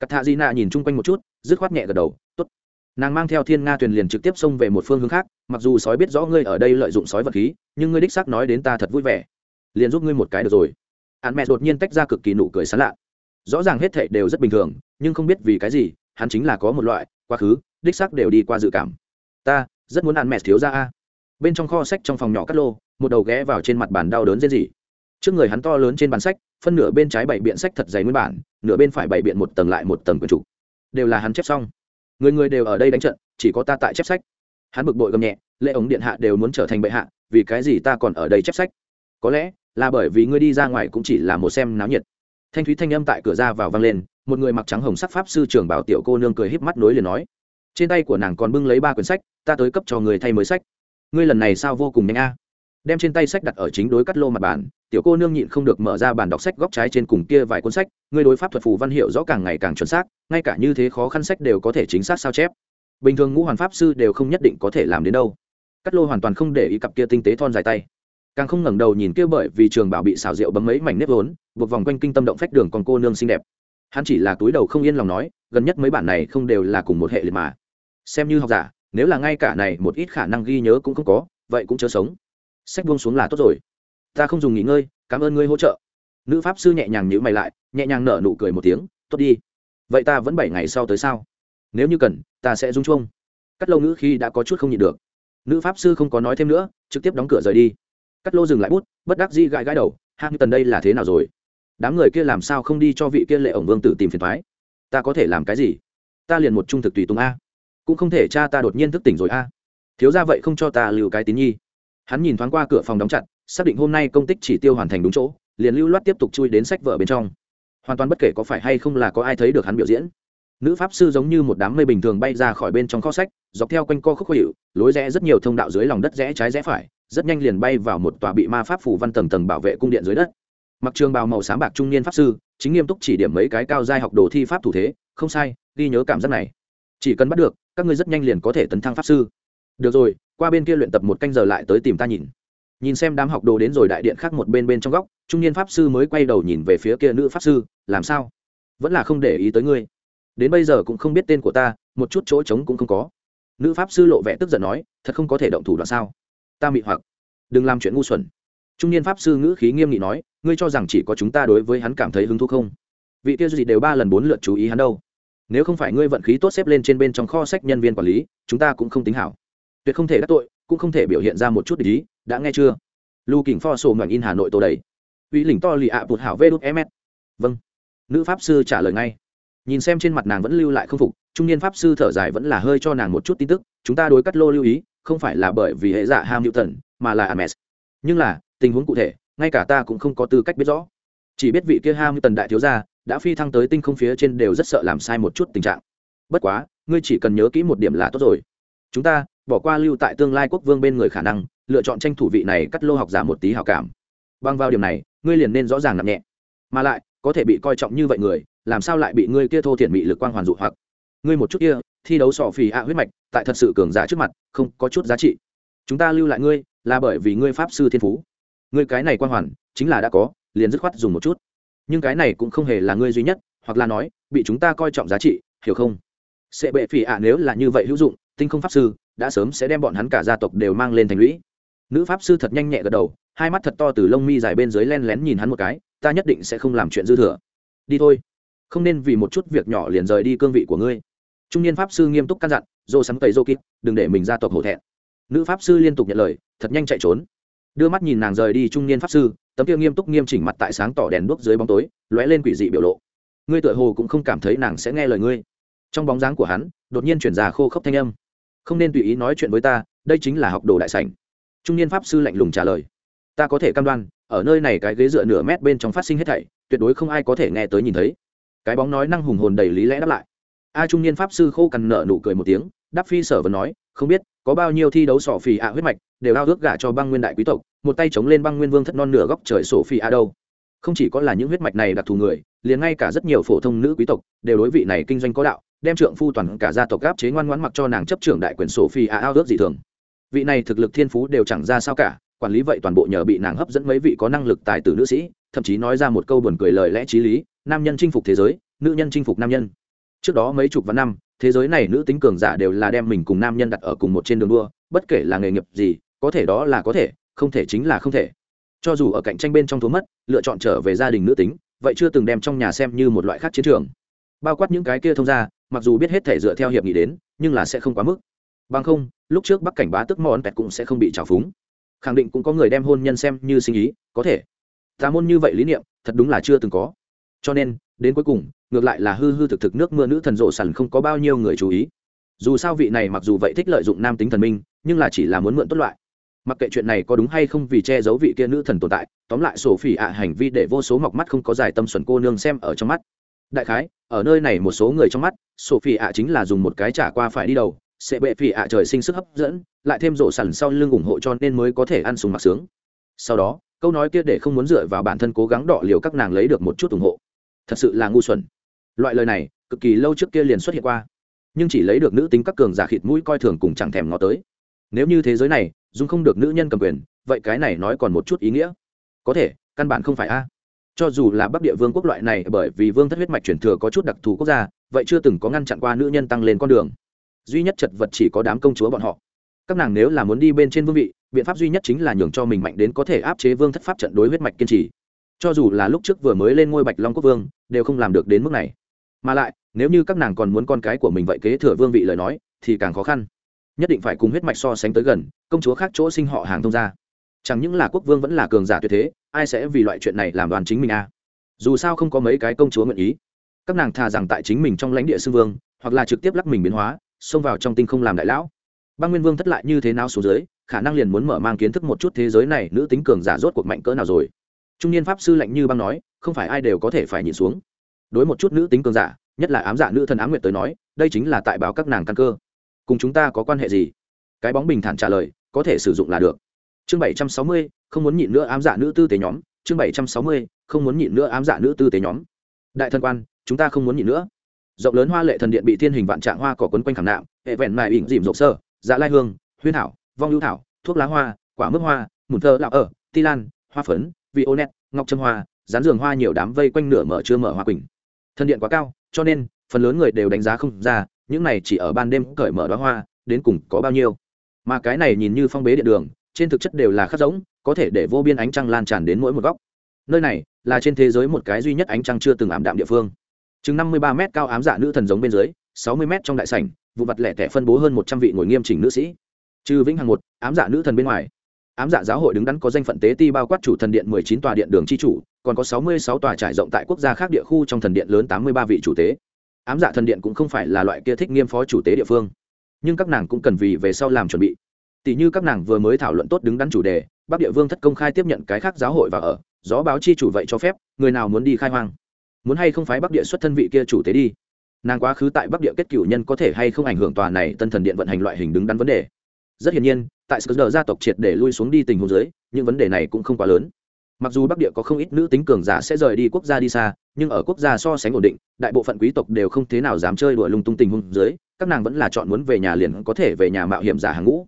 A: Cắt thạ di nạ nhìn chung quanh một chút, dứt khoát nhẹ gật đầu t ố t nàng mang theo thiên nga thuyền liền trực tiếp xông về một phương hướng khác, mặc dù sói biết rõ ngươi ở đây lợi dụng sói vật khí, nhưng ngươi đích xác nói đến ta thật vui vẻ liền giúp ngươi một cái được rồi. Hắn mẹ đột nhiên tách ra cực kỳ nụ cười sán lạ. Rõ ràng hết thệ đều rất bình thường, nhưng không biết vì cái gì, hắn chính là có một loại, quá khứ, đích xác đều đi qua dự cảm. Ta, rất muốn ăn mẹ thiếu ra a. Bên trong kho sách trong phòng nhỏ cắt lô, một đầu ghé vào trên mặt bàn đau đớn dễ gì trước người hắn to lớn trên bàn sách, phân nửa bên trái bảy biện sách thật dày nguyên bản, nửa bên phải bảy biện một tầng lại một tầng quyển trục. Đều là hắn chép xong. Người người đều ở đây đánh trận, chỉ có ta tại chép sách. Hắn bực bội gầm nhẹ, lệ ống điện hạ đều muốn trở thành bệ hạ, vì cái gì ta còn ở đây chép sách? Có lẽ là bởi vì ngươi đi ra ngoài cũng chỉ là một xem náo nhiệt. Thanh thúy thanh âm tại cửa ra vào vang lên, một người mặc trắng hồng sắc pháp sư trưởng bảo tiểu cô nương cười híp mắt nối liền nói, trên tay của nàng còn bưng lấy ba quyển sách, ta tới cấp cho người thay mới sách. Ngươi lần này sao vô cùng nhanh a? Đem trên tay sách đặt ở chính đối cắt lô mặt bàn, tiểu cô nương nhịn không được mở ra bản đọc sách góc trái trên cùng kia vài cuốn sách, ngươi đối pháp thuật phù văn hiệu rõ càng ngày càng chuẩn xác, ngay cả như thế khó khăn sách đều có thể chính xác sao chép. Bình thường ngũ hoàn pháp sư đều không nhất định có thể làm đến đâu. Cắt lô hoàn toàn không để ý cặp kia tinh tế thon dài tay càng không ngẩng đầu nhìn kia bởi vì trường bảo bị xào rượu bấm mấy mảnh nếp vốn, buộc vòng quanh kinh tâm động phách đường còn cô nương xinh đẹp. Hắn chỉ là túi đầu không yên lòng nói, gần nhất mấy bản này không đều là cùng một hệ liệt mà. Xem như học giả, nếu là ngay cả này một ít khả năng ghi nhớ cũng không có, vậy cũng chớ sống. Sách buông xuống là tốt rồi. Ta không dùng nghỉ ngơi, cảm ơn ngươi hỗ trợ. Nữ pháp sư nhẹ nhàng nhữ mày lại, nhẹ nhàng nở nụ cười một tiếng, tốt đi. Vậy ta vẫn bảy ngày sau tới sao? Nếu như cần, ta sẽ rung chuông. Cắt lâu ngữ khi đã có chút không nhịn được. Nữ pháp sư không có nói thêm nữa, trực tiếp đóng cửa rời đi cắt lô dừng lại bút, bất đắc dĩ gãi gãi đầu hạng tần đây là thế nào rồi? Đám người kia làm sao không đi cho vị kia lệ ổng vương tử tìm phiền thoái ta có thể làm cái gì? Ta liền một trung thực tùy tùng a. Cũng không thể cha ta đột nhiên thức tỉnh rồi a. Thiếu ra vậy không cho ta lưu cái tín nhi. Hắn nhìn thoáng qua cửa phòng đóng chặt, xác định hôm nay công tích chỉ tiêu hoàn thành đúng chỗ, liền lưu loát tiếp tục chui đến sách vở bên trong. Hoàn toàn bất kể có phải hay không là có ai thấy được hắn biểu diễn. Nữ pháp sư giống như một đám mây bình thường bay ra khỏi bên trong kho sách, dọc theo quanh co khúc khó hiệu lối rẽ rất nhiều thông đạo dưới lòng đất rẽ trái rẽ phải rất nhanh liền bay vào một tòa bị ma pháp phủ văn tầng tầng bảo vệ cung điện dưới đất. Mặc trường bào màu sáng bạc trung niên pháp sư, chính nghiêm túc chỉ điểm mấy cái cao giai học đồ thi pháp thủ thế, không sai, ghi nhớ cảm giác này. Chỉ cần bắt được, các ngươi rất nhanh liền có thể tấn thăng pháp sư. Được rồi, qua bên kia luyện tập một canh giờ lại tới tìm ta nhìn. Nhìn xem đám học đồ đến rồi đại điện khác một bên bên trong góc, trung niên pháp sư mới quay đầu nhìn về phía kia nữ pháp sư, làm sao? Vẫn là không để ý tới ngươi. Đến bây giờ cũng không biết tên của ta, một chút chỗ trống cũng không có. Nữ pháp sư lộ vẻ tức giận nói, thật không có thể động thủ đoạn sao? Ta mị hoặc. Đừng làm chuyện ngu xuẩn. Trung niên pháp sư ngữ khí nghiêm nghị nói, ngươi cho rằng chỉ có chúng ta đối với hắn cảm thấy hứng thú không? Vị kia gì đều ba lần bốn lượt chú ý hắn đâu. Nếu không phải ngươi vận khí tốt xếp lên trên bên trong kho sách nhân viên quản lý, chúng ta cũng không tính hảo. Tuyệt không thể đắc tội, cũng không thể biểu hiện ra một chút ý, đã nghe chưa? Lưu kỉnh pho sổ ngoảnh in hà nội tô đầy. Uy lỉnh to lì ạ, bụt hảo vê đút ms vâng. Nữ pháp sư trả lời ngay. Nhìn xem trên mặt nàng vẫn lưu lại không phục, trung niên pháp sư thở dài vẫn là hơi cho nàng một chút tin tức, chúng ta đối cắt lô lưu ý không phải là bởi vì hệ dạ giả ham newton mà là ames. Nhưng là, tình huống cụ thể, ngay cả ta cũng không có tư cách biết rõ. Chỉ biết vị kia ham newton đại thiếu gia, đã phi thăng tới tinh không phía trên đều rất sợ làm sai một chút tình trạng. Bất quá, ngươi chỉ cần nhớ kỹ một điểm là tốt rồi. Chúng ta, bỏ qua lưu tại tương lai quốc vương bên người khả năng, lựa chọn tranh thủ vị này cắt lô học giả một tí hào cảm. Bằng vào điểm này, ngươi liền nên rõ ràng nặng nhẹ. Mà lại, có thể bị coi trọng như vậy người, làm sao lại bị ngươi kia thô thiển bị lực quang hoàn dụ hoặc? Ngươi một chút kia thi đấu sọ phì ạ huyết mạch, tại thật sự cường giả trước mặt, không có chút giá trị. Chúng ta lưu lại ngươi, là bởi vì ngươi pháp sư thiên phú. Ngươi cái này quan hoàn, chính là đã có, liền dứt khoát dùng một chút. Nhưng cái này cũng không hề là ngươi duy nhất, hoặc là nói, bị chúng ta coi trọng giá trị, hiểu không? Sẽ bệ phỉ ạ nếu là như vậy hữu dụng, tinh không pháp sư, đã sớm sẽ đem bọn hắn cả gia tộc đều mang lên thành lũy. Nữ pháp sư thật nhanh nhẹ gật đầu, hai mắt thật to từ lông mi dài bên dưới len lén nhìn hắn một cái, ta nhất định sẽ không làm chuyện dư thừa. Đi thôi. Không nên vì một chút việc nhỏ liền rời đi cương vị của ngươi trung niên pháp sư nghiêm túc căn dặn dô sắm tẩy dô kít, đừng để mình ra tộc hổ thẹn. Nữ pháp sư liên tục nhận lời, thật nhanh chạy trốn. Đưa mắt nhìn nàng rời đi trung niên pháp sư, tấm kia nghiêm túc nghiêm chỉnh mặt tại sáng tỏ đèn đuốc dưới bóng tối, lóe lên quỷ dị biểu lộ. Ngươi tựa hồ cũng không cảm thấy nàng sẽ nghe lời ngươi. Trong bóng dáng của hắn, đột nhiên chuyển ra khô khốc thanh âm. Không nên tùy ý nói chuyện với ta, đây chính là học đồ đại sảnh. Trung niên pháp sư lạnh lùng trả lời. Ta có thể cam đoan, ở nơi này cái ghế dựa nửa mét bên trong phát sinh hết thảy, tuyệt đối không ai có thể nghe tới nhìn thấy. Cái bóng nói năng hùng hồn đầy lý lẽ đáp lại a trung niên pháp sư khô cằn nợ nụ cười một tiếng, đáp phi sở vẫn nói, không biết, có bao nhiêu thi đấu sỏ phì ạ huyết mạch đều ao ước gả cho băng nguyên đại quý tộc, một tay chống lên băng nguyên vương thất non nửa góc trời sổ phì ạ đâu? Không chỉ có là những huyết mạch này đặc thù người, liền ngay cả rất nhiều phổ thông nữ quý tộc đều đối vị này kinh doanh có đạo, đem trượng phu toàn cả gia tộc gáp chế ngoan ngoãn mặc cho nàng chấp trưởng đại quyền sổ phi ạ ao ước dị thường. Vị này thực lực thiên phú đều chẳng ra sao cả, quản lý vậy toàn bộ nhờ bị nàng hấp dẫn mấy vị có năng lực tài tử nữ sĩ, thậm chí nói ra một câu buồn cười lời lẽ t r í lý, nam nhân chinh phục thế giới, nữ nhân chinh phục nam nhân trước đó mấy chục vạn năm, thế giới này nữ tính cường giả đều là đem mình cùng nam nhân đặt ở cùng một trên đường đua, bất kể là nghề nghiệp gì, có thể đó là có thể, không thể chính là không thể. Cho dù ở cạnh tranh bên trong thú mất, lựa chọn trở về gia đình nữ tính, vậy chưa từng đem trong nhà xem như một loại khác chiến trường. Bao quát những cái kia thông ra mặc dù biết hết thể dựa theo hiệp nghị đến, nhưng là sẽ không quá mức. Bằng không, lúc trước bắc cảnh bá tức món pẹt cũng sẽ không bị trào phúng. Khẳng định cũng có người đem hôn nhân xem như sinh ý, có thể. Tà môn như vậy lý niệm, thật đúng là chưa từng có. Cho nên, đến cuối cùng ngược lại là hư hư thực thực nước mưa nữ thần rộ sẵn không có bao nhiêu người chú ý. Dù sao vị này mặc dù vậy thích lợi dụng nam tính thần minh, nhưng là chỉ là muốn mượn tốt loại. Mặc kệ chuyện này có đúng hay không vì che giấu vị kia nữ thần tồn tại, tóm lại sổ phỉ ạ hành vi để vô số mọc mắt không có dài tâm xuẩn cô nương xem ở trong mắt. Đại khái, ở nơi này một số người trong mắt, sổ phỉ ạ chính là dùng một cái trả qua phải đi đầu, sẽ bệ phỉ ạ trời sinh sức hấp dẫn, lại thêm rổ sẵn sau lưng ủng hộ cho nên mới có thể ăn sùng mặc sướng. Sau đó, câu nói kia để không muốn dựa vào bản thân cố gắng đọ liều các nàng lấy được một chút ủng hộ. Thật sự là ngu xuẩn loại lời này, cực kỳ lâu trước kia liền xuất hiện qua. Nhưng chỉ lấy được nữ tính các cường giả khịt mũi coi thường cùng chẳng thèm ngó tới. Nếu như thế giới này dung không được nữ nhân cầm quyền, vậy cái này nói còn một chút ý nghĩa. Có thể, căn bản không phải a. Cho dù là bắc địa vương quốc loại này, bởi vì vương thất huyết mạch truyền thừa có chút đặc thù quốc gia, vậy chưa từng có ngăn chặn qua nữ nhân tăng lên con đường. Duy nhất chật vật chỉ có đám công chúa bọn họ. Các nàng nếu là muốn đi bên trên vương vị, biện pháp duy nhất chính là nhường cho mình mạnh đến có thể áp chế vương thất pháp trận đối huyết mạch kiên trì. Cho dù là lúc trước vừa mới lên ngôi bạch long quốc vương, đều không làm được đến mức này mà lại, nếu như các nàng còn muốn con cái của mình vậy kế thừa vương vị lời nói, thì càng khó khăn. Nhất định phải cùng huyết mạch so sánh tới gần, công chúa khác chỗ sinh họ hàng thông gia. Chẳng những là quốc vương vẫn là cường giả tuyệt thế, ai sẽ vì loại chuyện này làm đoàn chính mình a à? dù sao không có mấy cái công chúa nguyện ý. Các nàng thà rằng tại chính mình trong lãnh địa sư vương, hoặc là trực tiếp lắc mình biến hóa, xông vào trong tinh không làm đại lão. Băng nguyên vương thất lại như thế nào xuống dưới, khả năng liền muốn mở mang kiến thức một chút thế giới này nữ tính cường giả rốt cuộc mạnh cỡ nào rồi. Trung niên pháp sư lạnh như băng nói, không phải ai đều có thể phải nhìn xuống đối một chút nữ tính cường giả, nhất là ám giả nữ thần ám nguyệt tới nói, đây chính là tại báo các nàng căn cơ. Cùng chúng ta có quan hệ gì? Cái bóng bình thản trả lời, có thể sử dụng là được. Chương bảy trăm sáu mươi, không muốn nhịn nữa ám dạ nữ tư tế nhóm. Chương bảy trăm sáu mươi, không muốn nhịn nữa ám dạ nữ tư tế nhóm. Đại thần quan, chúng ta không muốn nhịn nữa. Rộng lớn hoa lệ thần điện bị thiên hình vạn trạng hoa cỏ quấn quanh khảm nạm, hệ vẹn mài ỉn dìm rộng sơ dạ lai hương, huyên thảo, vong lưu thảo, thuốc lá hoa, quả mướp hoa, mùn thơ lạc ở, ti lan, hoa phấn vị ô nét, ngọc trâm hoa, rán giường hoa nhiều đám vây quanh nửa mở chưa mở hoa quỳnh thân điện quá cao, cho nên, phần lớn người đều đánh giá không ra, những này chỉ ở ban đêm cởi mở đoá hoa, đến cùng có bao nhiêu. Mà cái này nhìn như phong bế điện đường, trên thực chất đều là khắc giống, có thể để vô biên ánh trăng lan tràn đến mỗi một góc. Nơi này là trên thế giới một cái duy nhất ánh trăng chưa từng ảm đạm địa phương. Chừng năm mươi ba m cao ám dạ nữ thần giống bên dưới, sáu mươi m trong đại sảnh, vụ vặt lẻ tẻ phân bố hơn một trăm vị ngồi nghiêm chỉnh nữ sĩ. Trừ vĩnh hằng một, ám dạ nữ thần bên ngoài ám dạ giáo hội đứng đắn có danh phận tế ti bao quát chủ thần điện mười chín tòa điện đường chi chủ, còn có sáu mươi sáu tòa trải rộng tại quốc gia khác địa khu trong thần điện lớn tám mươi ba vị chủ tế. Ám dạ thần điện cũng không phải là loại kia thích nghiêm phó chủ tế địa phương, nhưng các nàng cũng cần vì về sau làm chuẩn bị. Tỷ như các nàng vừa mới thảo luận tốt đứng đắn chủ đề, bắc địa vương thất công khai tiếp nhận cái khác giáo hội và ở, gió báo chi chủ vậy cho phép, người nào muốn đi khai hoang? Muốn hay không phái bắc địa xuất thân vị kia chủ tế đi? Nàng quá khứ tại bắc địa kết cựu nhân có thể hay không ảnh hưởng tòa này tân thần điện vận hành loại hình đứng đắn vấn đề? Rất hiển nhiên tại sờ gia tộc triệt để lui xuống đi tình huống dưới nhưng vấn đề này cũng không quá lớn. Mặc dù bắc địa có không ít nữ tính cường giả sẽ rời đi quốc gia đi xa, nhưng ở quốc gia so sánh ổn định, đại bộ phận quý tộc đều không thế nào dám chơi đuổi lung tung tình huống dưới, các nàng vẫn là chọn muốn về nhà liền có thể về nhà mạo hiểm giả hàng ngũ.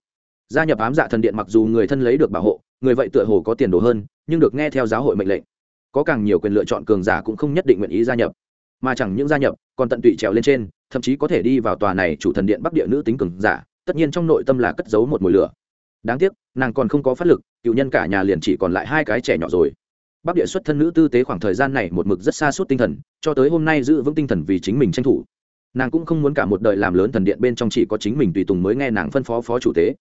A: Gia nhập ám dạ thần điện mặc dù người thân lấy được bảo hộ, người vậy tựa hồ có tiền đồ hơn, nhưng được nghe theo giáo hội mệnh lệnh. Có càng nhiều quyền lựa chọn cường giả cũng không nhất định nguyện ý gia nhập. Mà chẳng những gia nhập, còn tận tụy trèo lên trên, thậm chí có thể đi vào tòa này chủ thần điện bắc địa nữ tính cường giả, tất nhiên trong nội tâm là cất giấu một mùi lửa đáng tiếc, nàng còn không có phát lực, cựu nhân cả nhà liền chỉ còn lại hai cái trẻ nhỏ rồi. Bắc địa xuất thân nữ tư tế khoảng thời gian này một mực rất xa suốt tinh thần, cho tới hôm nay giữ vững tinh thần vì chính mình tranh thủ. Nàng cũng không muốn cả một đời làm lớn thần điện bên trong chỉ có chính mình tùy tùng mới nghe nàng phân phó phó chủ tế.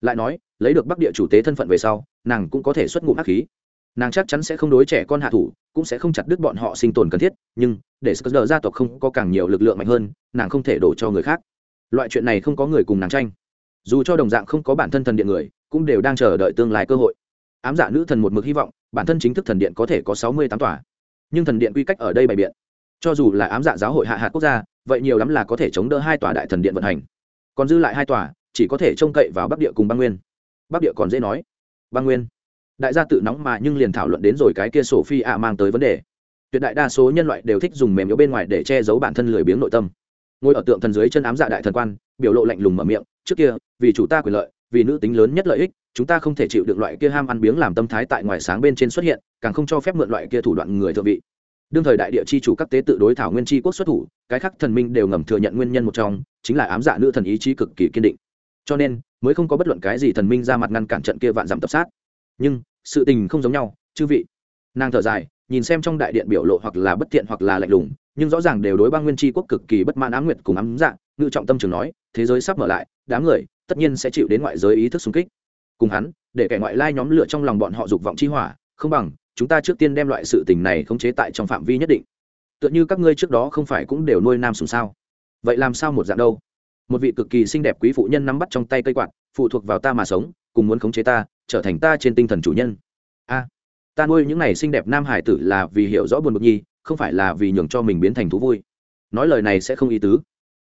A: Lại nói, lấy được bắc địa chủ tế thân phận về sau, nàng cũng có thể xuất ngụ ác khí. Nàng chắc chắn sẽ không đối trẻ con hạ thủ, cũng sẽ không chặt đứt bọn họ sinh tồn cần thiết, nhưng, để sờ gia tộc không có càng nhiều lực lượng mạnh hơn, nàng không thể đổ cho người khác. Loại chuyện này không có người cùng nàng tranh dù cho đồng dạng không có bản thân thần điện người, cũng đều đang chờ đợi tương lai cơ hội. Ám dạ nữ thần một mực hy vọng, bản thân chính thức thần điện có thể có sáu mươi tám tòa. Nhưng thần điện quy cách ở đây bày biện. Cho dù là ám dạ giáo hội hạ hạt quốc gia, vậy nhiều lắm là có thể chống đỡ hai tòa đại thần điện vận hành. Còn dư lại hai tòa, chỉ có thể trông cậy vào bắc địa cùng băng nguyên. Bắc địa còn dễ nói. Băng nguyên. Đại gia tự nóng mà nhưng liền thảo luận đến rồi cái kia sổ phi ạ mang tới vấn đề. Tuyệt đại đa số nhân loại đều thích dùng mềm yếu bên ngoài để che giấu bản thân lười biếng nội tâm. Ngồi ở tượng thần dưới chân ám dạ đại thần quan biểu lộ lạnh lùng mở miệng, trước kia, vì chủ ta quyền lợi, vì nữ tính lớn nhất lợi ích, chúng ta không thể chịu được loại kia ham ăn biếng làm tâm thái tại ngoài sáng bên trên xuất hiện, càng không cho phép mượn loại kia thủ đoạn người thượng vị. Đương thời đại địa chi chủ các tế tự đối thảo nguyên chi quốc xuất thủ, cái khác thần minh đều ngầm thừa nhận nguyên nhân một trong, chính là ám dạ nữ thần ý chí cực kỳ kiên định. Cho nên, mới không có bất luận cái gì thần minh ra mặt ngăn cản trận kia vạn dặm tập sát. Nhưng, sự tình không giống nhau, chư vị. Nàng thở dài, nhìn xem trong đại điện biểu lộ hoặc là bất thiện hoặc là lạnh lùng, nhưng rõ ràng đều đối ba nguyên tri quốc cực kỳ bất mãn ám nguyệt cùng ám dạng ngự trọng tâm trường nói, thế giới sắp mở lại, đám người tất nhiên sẽ chịu đến ngoại giới ý thức xung kích. Cùng hắn, để kẻ ngoại lai nhóm lửa trong lòng bọn họ dục vọng chi hỏa, không bằng, chúng ta trước tiên đem loại sự tình này khống chế tại trong phạm vi nhất định. Tựa như các ngươi trước đó không phải cũng đều nuôi nam sùng sao? Vậy làm sao một dạng đâu? Một vị cực kỳ xinh đẹp quý phụ nhân nắm bắt trong tay cây quạt, phụ thuộc vào ta mà sống, cùng muốn khống chế ta, trở thành ta trên tinh thần chủ nhân. A, ta nuôi những này xinh đẹp nam hải tử là vì hiểu rõ buồn bực nhi, không phải là vì nhường cho mình biến thành thú vui. Nói lời này sẽ không ý tứ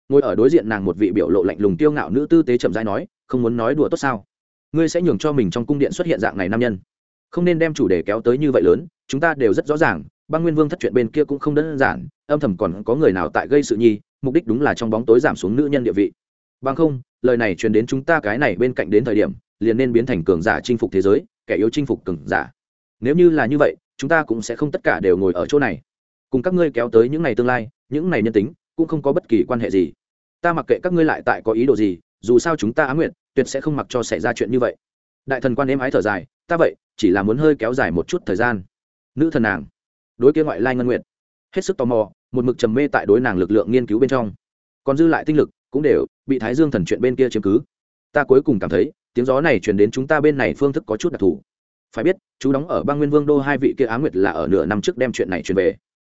A: ngồi ở đối diện nàng một vị biểu lộ lạnh lùng tiêu ngạo nữ tư tế chậm rãi nói, không muốn nói đùa tốt sao? Ngươi sẽ nhường cho mình trong cung điện xuất hiện dạng này nam nhân. Không nên đem chủ đề kéo tới như vậy lớn, chúng ta đều rất rõ ràng, băng nguyên vương thất chuyện bên kia cũng không đơn giản, âm thầm còn có người nào tại gây sự nhi, mục đích đúng là trong bóng tối giảm xuống nữ nhân địa vị. Bằng không, lời này truyền đến chúng ta cái này bên cạnh đến thời điểm, liền nên biến thành cường giả chinh phục thế giới, kẻ yếu chinh phục cường giả. Nếu như là như vậy, chúng ta cũng sẽ không tất cả đều ngồi ở chỗ này. Cùng các ngươi kéo tới những ngày tương lai, những ngày nhân tính cũng không có bất kỳ quan hệ gì. Ta mặc kệ các ngươi lại tại có ý đồ gì, dù sao chúng ta á nguyện, tuyệt sẽ không mặc cho xảy ra chuyện như vậy. Đại thần quan êm ái thở dài, ta vậy, chỉ là muốn hơi kéo dài một chút thời gian. Nữ thần nàng, đối kia ngoại lai ngân nguyện hết sức tò mò, một mực trầm mê tại đối nàng lực lượng nghiên cứu bên trong. Còn dư lại tinh lực, cũng đều bị thái dương thần chuyện bên kia chiếm cứ. Ta cuối cùng cảm thấy, tiếng gió này truyền đến chúng ta bên này phương thức có chút đặc thù. Phải biết, chú đóng ở bang nguyên vương đô hai vị kia á nguyệt là ở nửa năm trước đem chuyện này truyền về.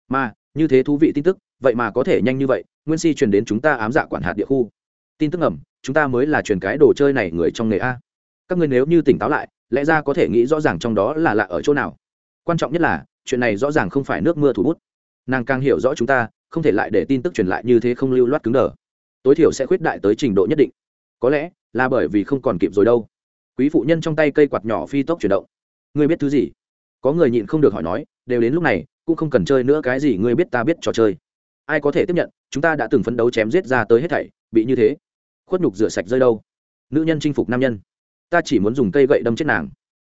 A: Mà như thế thú vị tin tức, vậy mà có thể nhanh như vậy, nguyên si truyền đến chúng ta ám dạ quản hạt địa khu. Tin tức ẩm chúng ta mới là truyền cái đồ chơi này người trong nghề a. Các người nếu như tỉnh táo lại, lẽ ra có thể nghĩ rõ ràng trong đó là lạ ở chỗ nào. Quan trọng nhất là, chuyện này rõ ràng không phải nước mưa thủ bút. Nàng càng hiểu rõ chúng ta, không thể lại để tin tức truyền lại như thế không lưu loát cứng đờ. Tối thiểu sẽ khuyết đại tới trình độ nhất định. Có lẽ, là bởi vì không còn kịp rồi đâu. Quý phụ nhân trong tay cây quạt nhỏ phi tốc chuyển động. Ngươi biết thứ gì? Có người nhịn không được hỏi nói, đều đến lúc này cũng không cần chơi nữa cái gì ngươi biết ta biết trò chơi. Ai có thể tiếp nhận, chúng ta đã từng phấn đấu chém giết ra tới hết thảy, bị như thế. Khuất nhục rửa sạch rơi đâu? Nữ nhân chinh phục nam nhân. Ta chỉ muốn dùng cây gậy đâm chết nàng.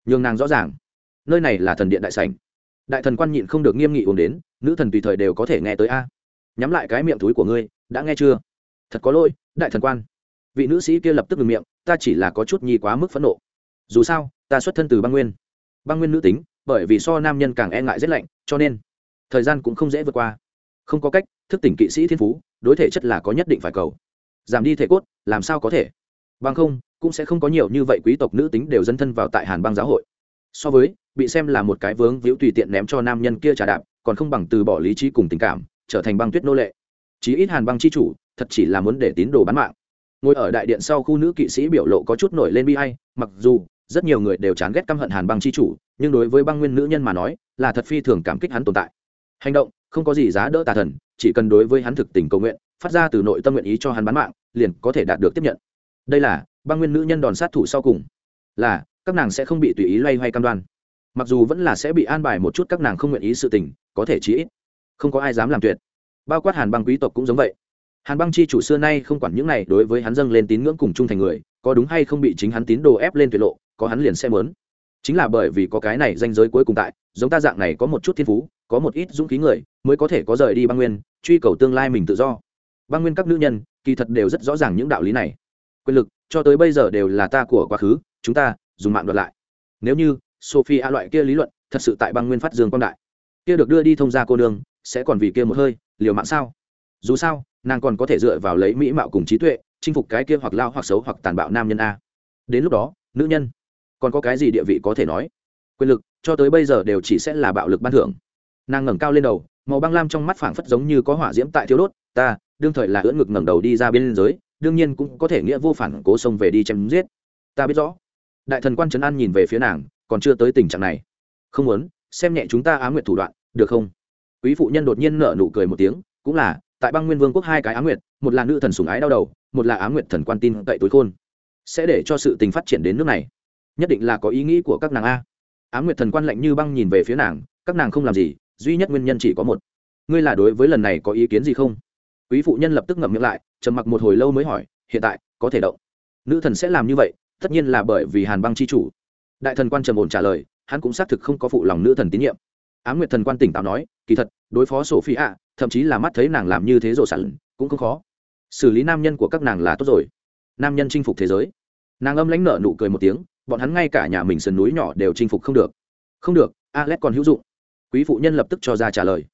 A: Nhường nàng rõ ràng. Nơi này là thần điện đại sảnh. Đại thần quan nhịn không được nghiêm nghị uống đến, nữ thần tùy thời đều có thể nghe tới a. Nhắm lại cái miệng túi của ngươi, đã nghe chưa? Thật có lỗi, đại thần quan. Vị nữ sĩ kia lập tức ngừng miệng, ta chỉ là có chút nhi quá mức phẫn nộ. Dù sao, ta xuất thân từ băng nguyên. Băng nguyên nữ tính bởi vì so nam nhân càng e ngại rét lạnh, cho nên thời gian cũng không dễ vượt qua. Không có cách, thức tỉnh kỵ sĩ thiên phú, đối thể chất là có nhất định phải cầu. Giảm đi thể cốt, làm sao có thể? Bằng không, cũng sẽ không có nhiều như vậy quý tộc nữ tính đều dân thân vào tại hàn Bang giáo hội. So với, bị xem là một cái vướng víu tùy tiện ném cho nam nhân kia trả đạp, còn không bằng từ bỏ lý trí cùng tình cảm, trở thành băng tuyết nô lệ. Chí ít hàn băng chi chủ, thật chỉ là muốn để tín đồ bán mạng. Ngồi ở đại điện sau khu nữ kỵ sĩ biểu lộ có chút nổi lên bi hay mặc dù rất nhiều người đều chán ghét căm hận hàn băng chi chủ, nhưng đối với băng nguyên nữ nhân mà nói, là thật phi thường cảm kích hắn tồn tại. Hành động, không có gì giá đỡ tà thần, chỉ cần đối với hắn thực tình cầu nguyện, phát ra từ nội tâm nguyện ý cho hắn bán mạng, liền có thể đạt được tiếp nhận. Đây là, băng nguyên nữ nhân đòn sát thủ sau cùng. Là, các nàng sẽ không bị tùy ý loay hoay cam đoan. Mặc dù vẫn là sẽ bị an bài một chút các nàng không nguyện ý sự tình, có thể chí ít, không có ai dám làm tuyệt. Bao quát hàn băng quý tộc cũng giống vậy. Hàn băng chi chủ xưa nay không quản những này, đối với hắn dâng lên tín ngưỡng cùng trung thành người, có đúng hay không bị chính hắn tín đồ ép lên tuyệt lộ có hắn liền xem mớn. Chính là bởi vì có cái này danh giới cuối cùng tại, giống ta dạng này có một chút thiên phú, có một ít dũng khí người, mới có thể có rời đi băng nguyên, truy cầu tương lai mình tự do. Băng nguyên các nữ nhân, kỳ thật đều rất rõ ràng những đạo lý này. Quyền lực, cho tới bây giờ đều là ta của quá khứ, chúng ta, dùng mạng đoạt lại. Nếu như sophie a loại kia lý luận, thật sự tại băng nguyên phát dương quang đại, kia được đưa đi thông gia cô đường sẽ còn vì kia một hơi, liều mạng sao? Dù sao, nàng còn có thể dựa vào lấy mỹ mạo cùng trí tuệ, chinh phục cái kia hoặc lao hoặc xấu hoặc tàn bạo nam nhân a. Đến lúc đó, nữ nhân còn có cái gì địa vị có thể nói? Quyền lực, cho tới bây giờ đều chỉ sẽ là bạo lực ban thưởng. Nàng ngẩng cao lên đầu, màu băng lam trong mắt phảng phất giống như có hỏa diễm tại thiếu đốt, ta, đương thời là ưỡn ngực ngẩng đầu đi ra bên giới, đương nhiên cũng có thể nghĩa vô phản cố xông về đi chém giết. Ta biết rõ. Đại thần quan trấn an nhìn về phía nàng, còn chưa tới tình trạng này. Không muốn, xem nhẹ chúng ta á nguyện thủ đoạn, được không? Quý phụ nhân đột nhiên nở nụ cười một tiếng, cũng là, tại băng nguyên vương quốc hai cái á nguyệt, một là nữ thần sùng ái đau đầu, một là á nguyệt thần quan tin cậy tối khôn, sẽ để cho sự tình phát triển đến nước này nhất định là có ý nghĩ của các nàng a. Á nguyệt thần quan lạnh như băng nhìn về phía nàng, các nàng không làm gì, duy nhất nguyên nhân chỉ có một. Ngươi là đối với lần này có ý kiến gì không? Quý phụ nhân lập tức ngậm miệng lại, trầm mặc một hồi lâu mới hỏi, hiện tại, có thể động. Nữ thần sẽ làm như vậy, tất nhiên là bởi vì hàn băng c h i chủ. Đại thần quan trầm ổn trả lời, hắn cũng xác thực không có phụ lòng nữ thần tín nhiệm. Á m nguyệt thần quan tỉnh táo nói, kỳ thật, đối phó sổ phi ạ, thậm chí là mắt thấy nàng làm như thế rộ sẵn, cũng không khó. Xử lý nam nhân của các nàng là tốt rồi. Nam nhân chinh phục thế giới. Nàng âm lãnh nợ nụ cười một tiếng bọn hắn ngay cả nhà mình sườn núi nhỏ đều chinh phục không được. Không được, alex còn hữu dụng. Quý phụ nhân lập tức cho ra trả lời.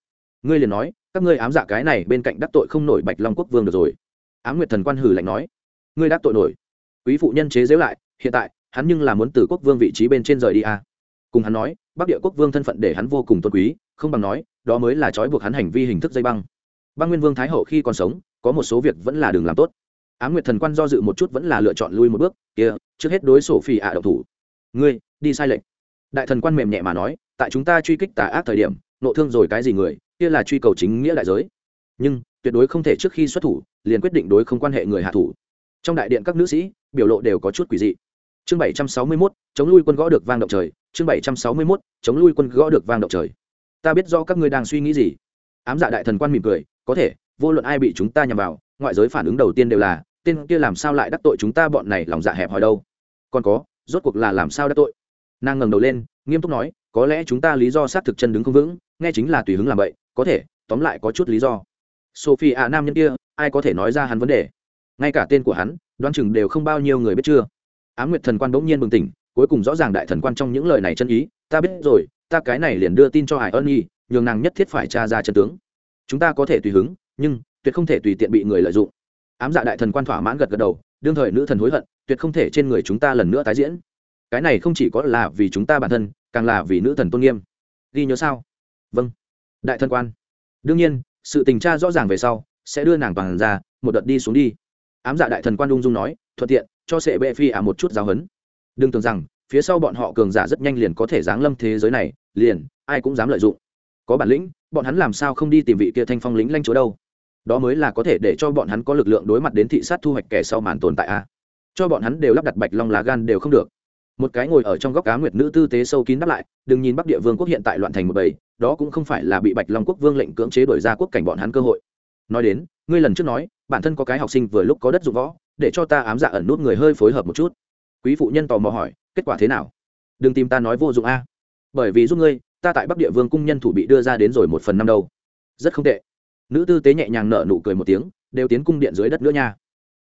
A: Ngươi liền nói, các ngươi ám dạ cái này bên cạnh đắc tội không nổi bạch long quốc vương được rồi. Ám nguyệt thần quan hử lạnh nói, ngươi đắc tội nổi. Quý phụ nhân chế giễu lại, hiện tại, hắn nhưng là muốn từ quốc vương vị trí bên trên rời đi à. cùng hắn nói, bắc địa quốc vương thân phận để hắn vô cùng tôn quý, không bằng nói, đó mới là trói buộc hắn hành vi hình thức dây băng. Băng nguyên vương thái hậu khi còn sống, có một số việc vẫn là đường làm tốt. Á m nguyệt thần quan do dự một chút vẫn là lựa chọn lui một bước, kia trước hết đối sổ phi ạ độc thủ. Ngươi, đi sai lệnh đại thần quan mềm nhẹ mà nói, tại chúng ta truy kích tà ác thời điểm, nộ thương rồi cái gì người, kia là truy cầu chính nghĩa đại giới. Nhưng, tuyệt đối không thể trước khi xuất thủ, liền quyết định đối không quan hệ người hạ thủ. Trong đại điện các nữ sĩ, biểu lộ đều có chút quỷ dị. Chương bảy trăm sáu mươi mốt, chống lui quân gõ được vang động trời. Chương bảy trăm sáu mươi mốt, chống lui quân gõ được vang động trời. Ta biết do các ngươi đang suy nghĩ gì. Ám dạ đại thần quan mỉm cười, có thể, vô luận ai bị chúng ta nhằm vào, ngoại giới phản ứng đầu tiên đều là tên kia làm sao lại đắc tội chúng ta bọn này lòng dạ hẹp hòi đâu? Còn có, rốt cuộc là làm sao đắc tội? Nàng ngẩng đầu lên, nghiêm túc nói, có lẽ chúng ta lý do xác thực chân đứng không vững, nghe chính là tùy hứng làm vậy, có thể, tóm lại có chút lý do. Sophie à nam nhân kia, ai có thể nói ra hắn vấn đề? Ngay cả tên của hắn, đoán chừng đều không bao nhiêu người biết chưa. Á nguyệt thần quan bỗng nhiên bừng tỉnh, cuối cùng rõ ràng đại thần quan trong những lời này chân ý, ta biết rồi, ta cái này liền đưa tin cho hải ân nhi, nhường nàng nhất thiết phải tra ra chân tướng. Chúng ta có thể tùy hứng, nhưng tuyệt không thể tùy tiện bị người lợi dụng ám dạ đại thần quan thỏa mãn gật gật đầu, đương thời nữ thần hối hận, tuyệt không thể trên người chúng ta lần nữa tái diễn. Cái này không chỉ có là vì chúng ta bản thân, càng là vì nữ thần tôn nghiêm. Ghi nhớ sao? Vâng. Đại thần quan. Đương nhiên, sự tình tra rõ ràng về sau, sẽ đưa nàng toàn ra, một đợt đi xuống đi. Ám dạ đại thần quan ung dung nói, thuận tiện, cho sệ bệ phi à một chút giáo hấn đừng tưởng rằng, phía sau bọn họ cường giả rất nhanh liền có thể giáng lâm thế giới này, liền, ai cũng dám lợi dụng. Có bản lĩnh, bọn hắn làm sao không đi tìm vị kia thanh phong lính lanh chúa đâu? Đó mới là có thể để cho bọn hắn có lực lượng đối mặt đến thị sát thu hoạch kẻ sau màn tồn tại a. Cho bọn hắn đều lắp đặt bạch long lá gan đều không được. Một cái ngồi ở trong góc cá nguyệt nữ tư tế sâu kín đáp lại, đừng nhìn bắc địa vương quốc hiện tại loạn thành một bầy, đó cũng không phải là bị bạch long quốc vương lệnh cưỡng chế đổi ra quốc cảnh bọn hắn cơ hội. Nói đến, ngươi lần trước nói, bản thân có cái học sinh vừa lúc có đất dụng võ, để cho ta ám dạ ẩn nút người hơi phối hợp một chút. Quý phụ nhân tò mò hỏi, kết quả thế nào? Đừng tìm ta nói vô dụng a. Bởi vì giúp ngươi, ta tại bắc địa vương cung nhân thủ bị đưa ra đến rồi một phần năm đâu. Rất không tệ nữ tư tế nhẹ nhàng nở nụ cười một tiếng, đều tiến cung điện dưới đất nữa nha.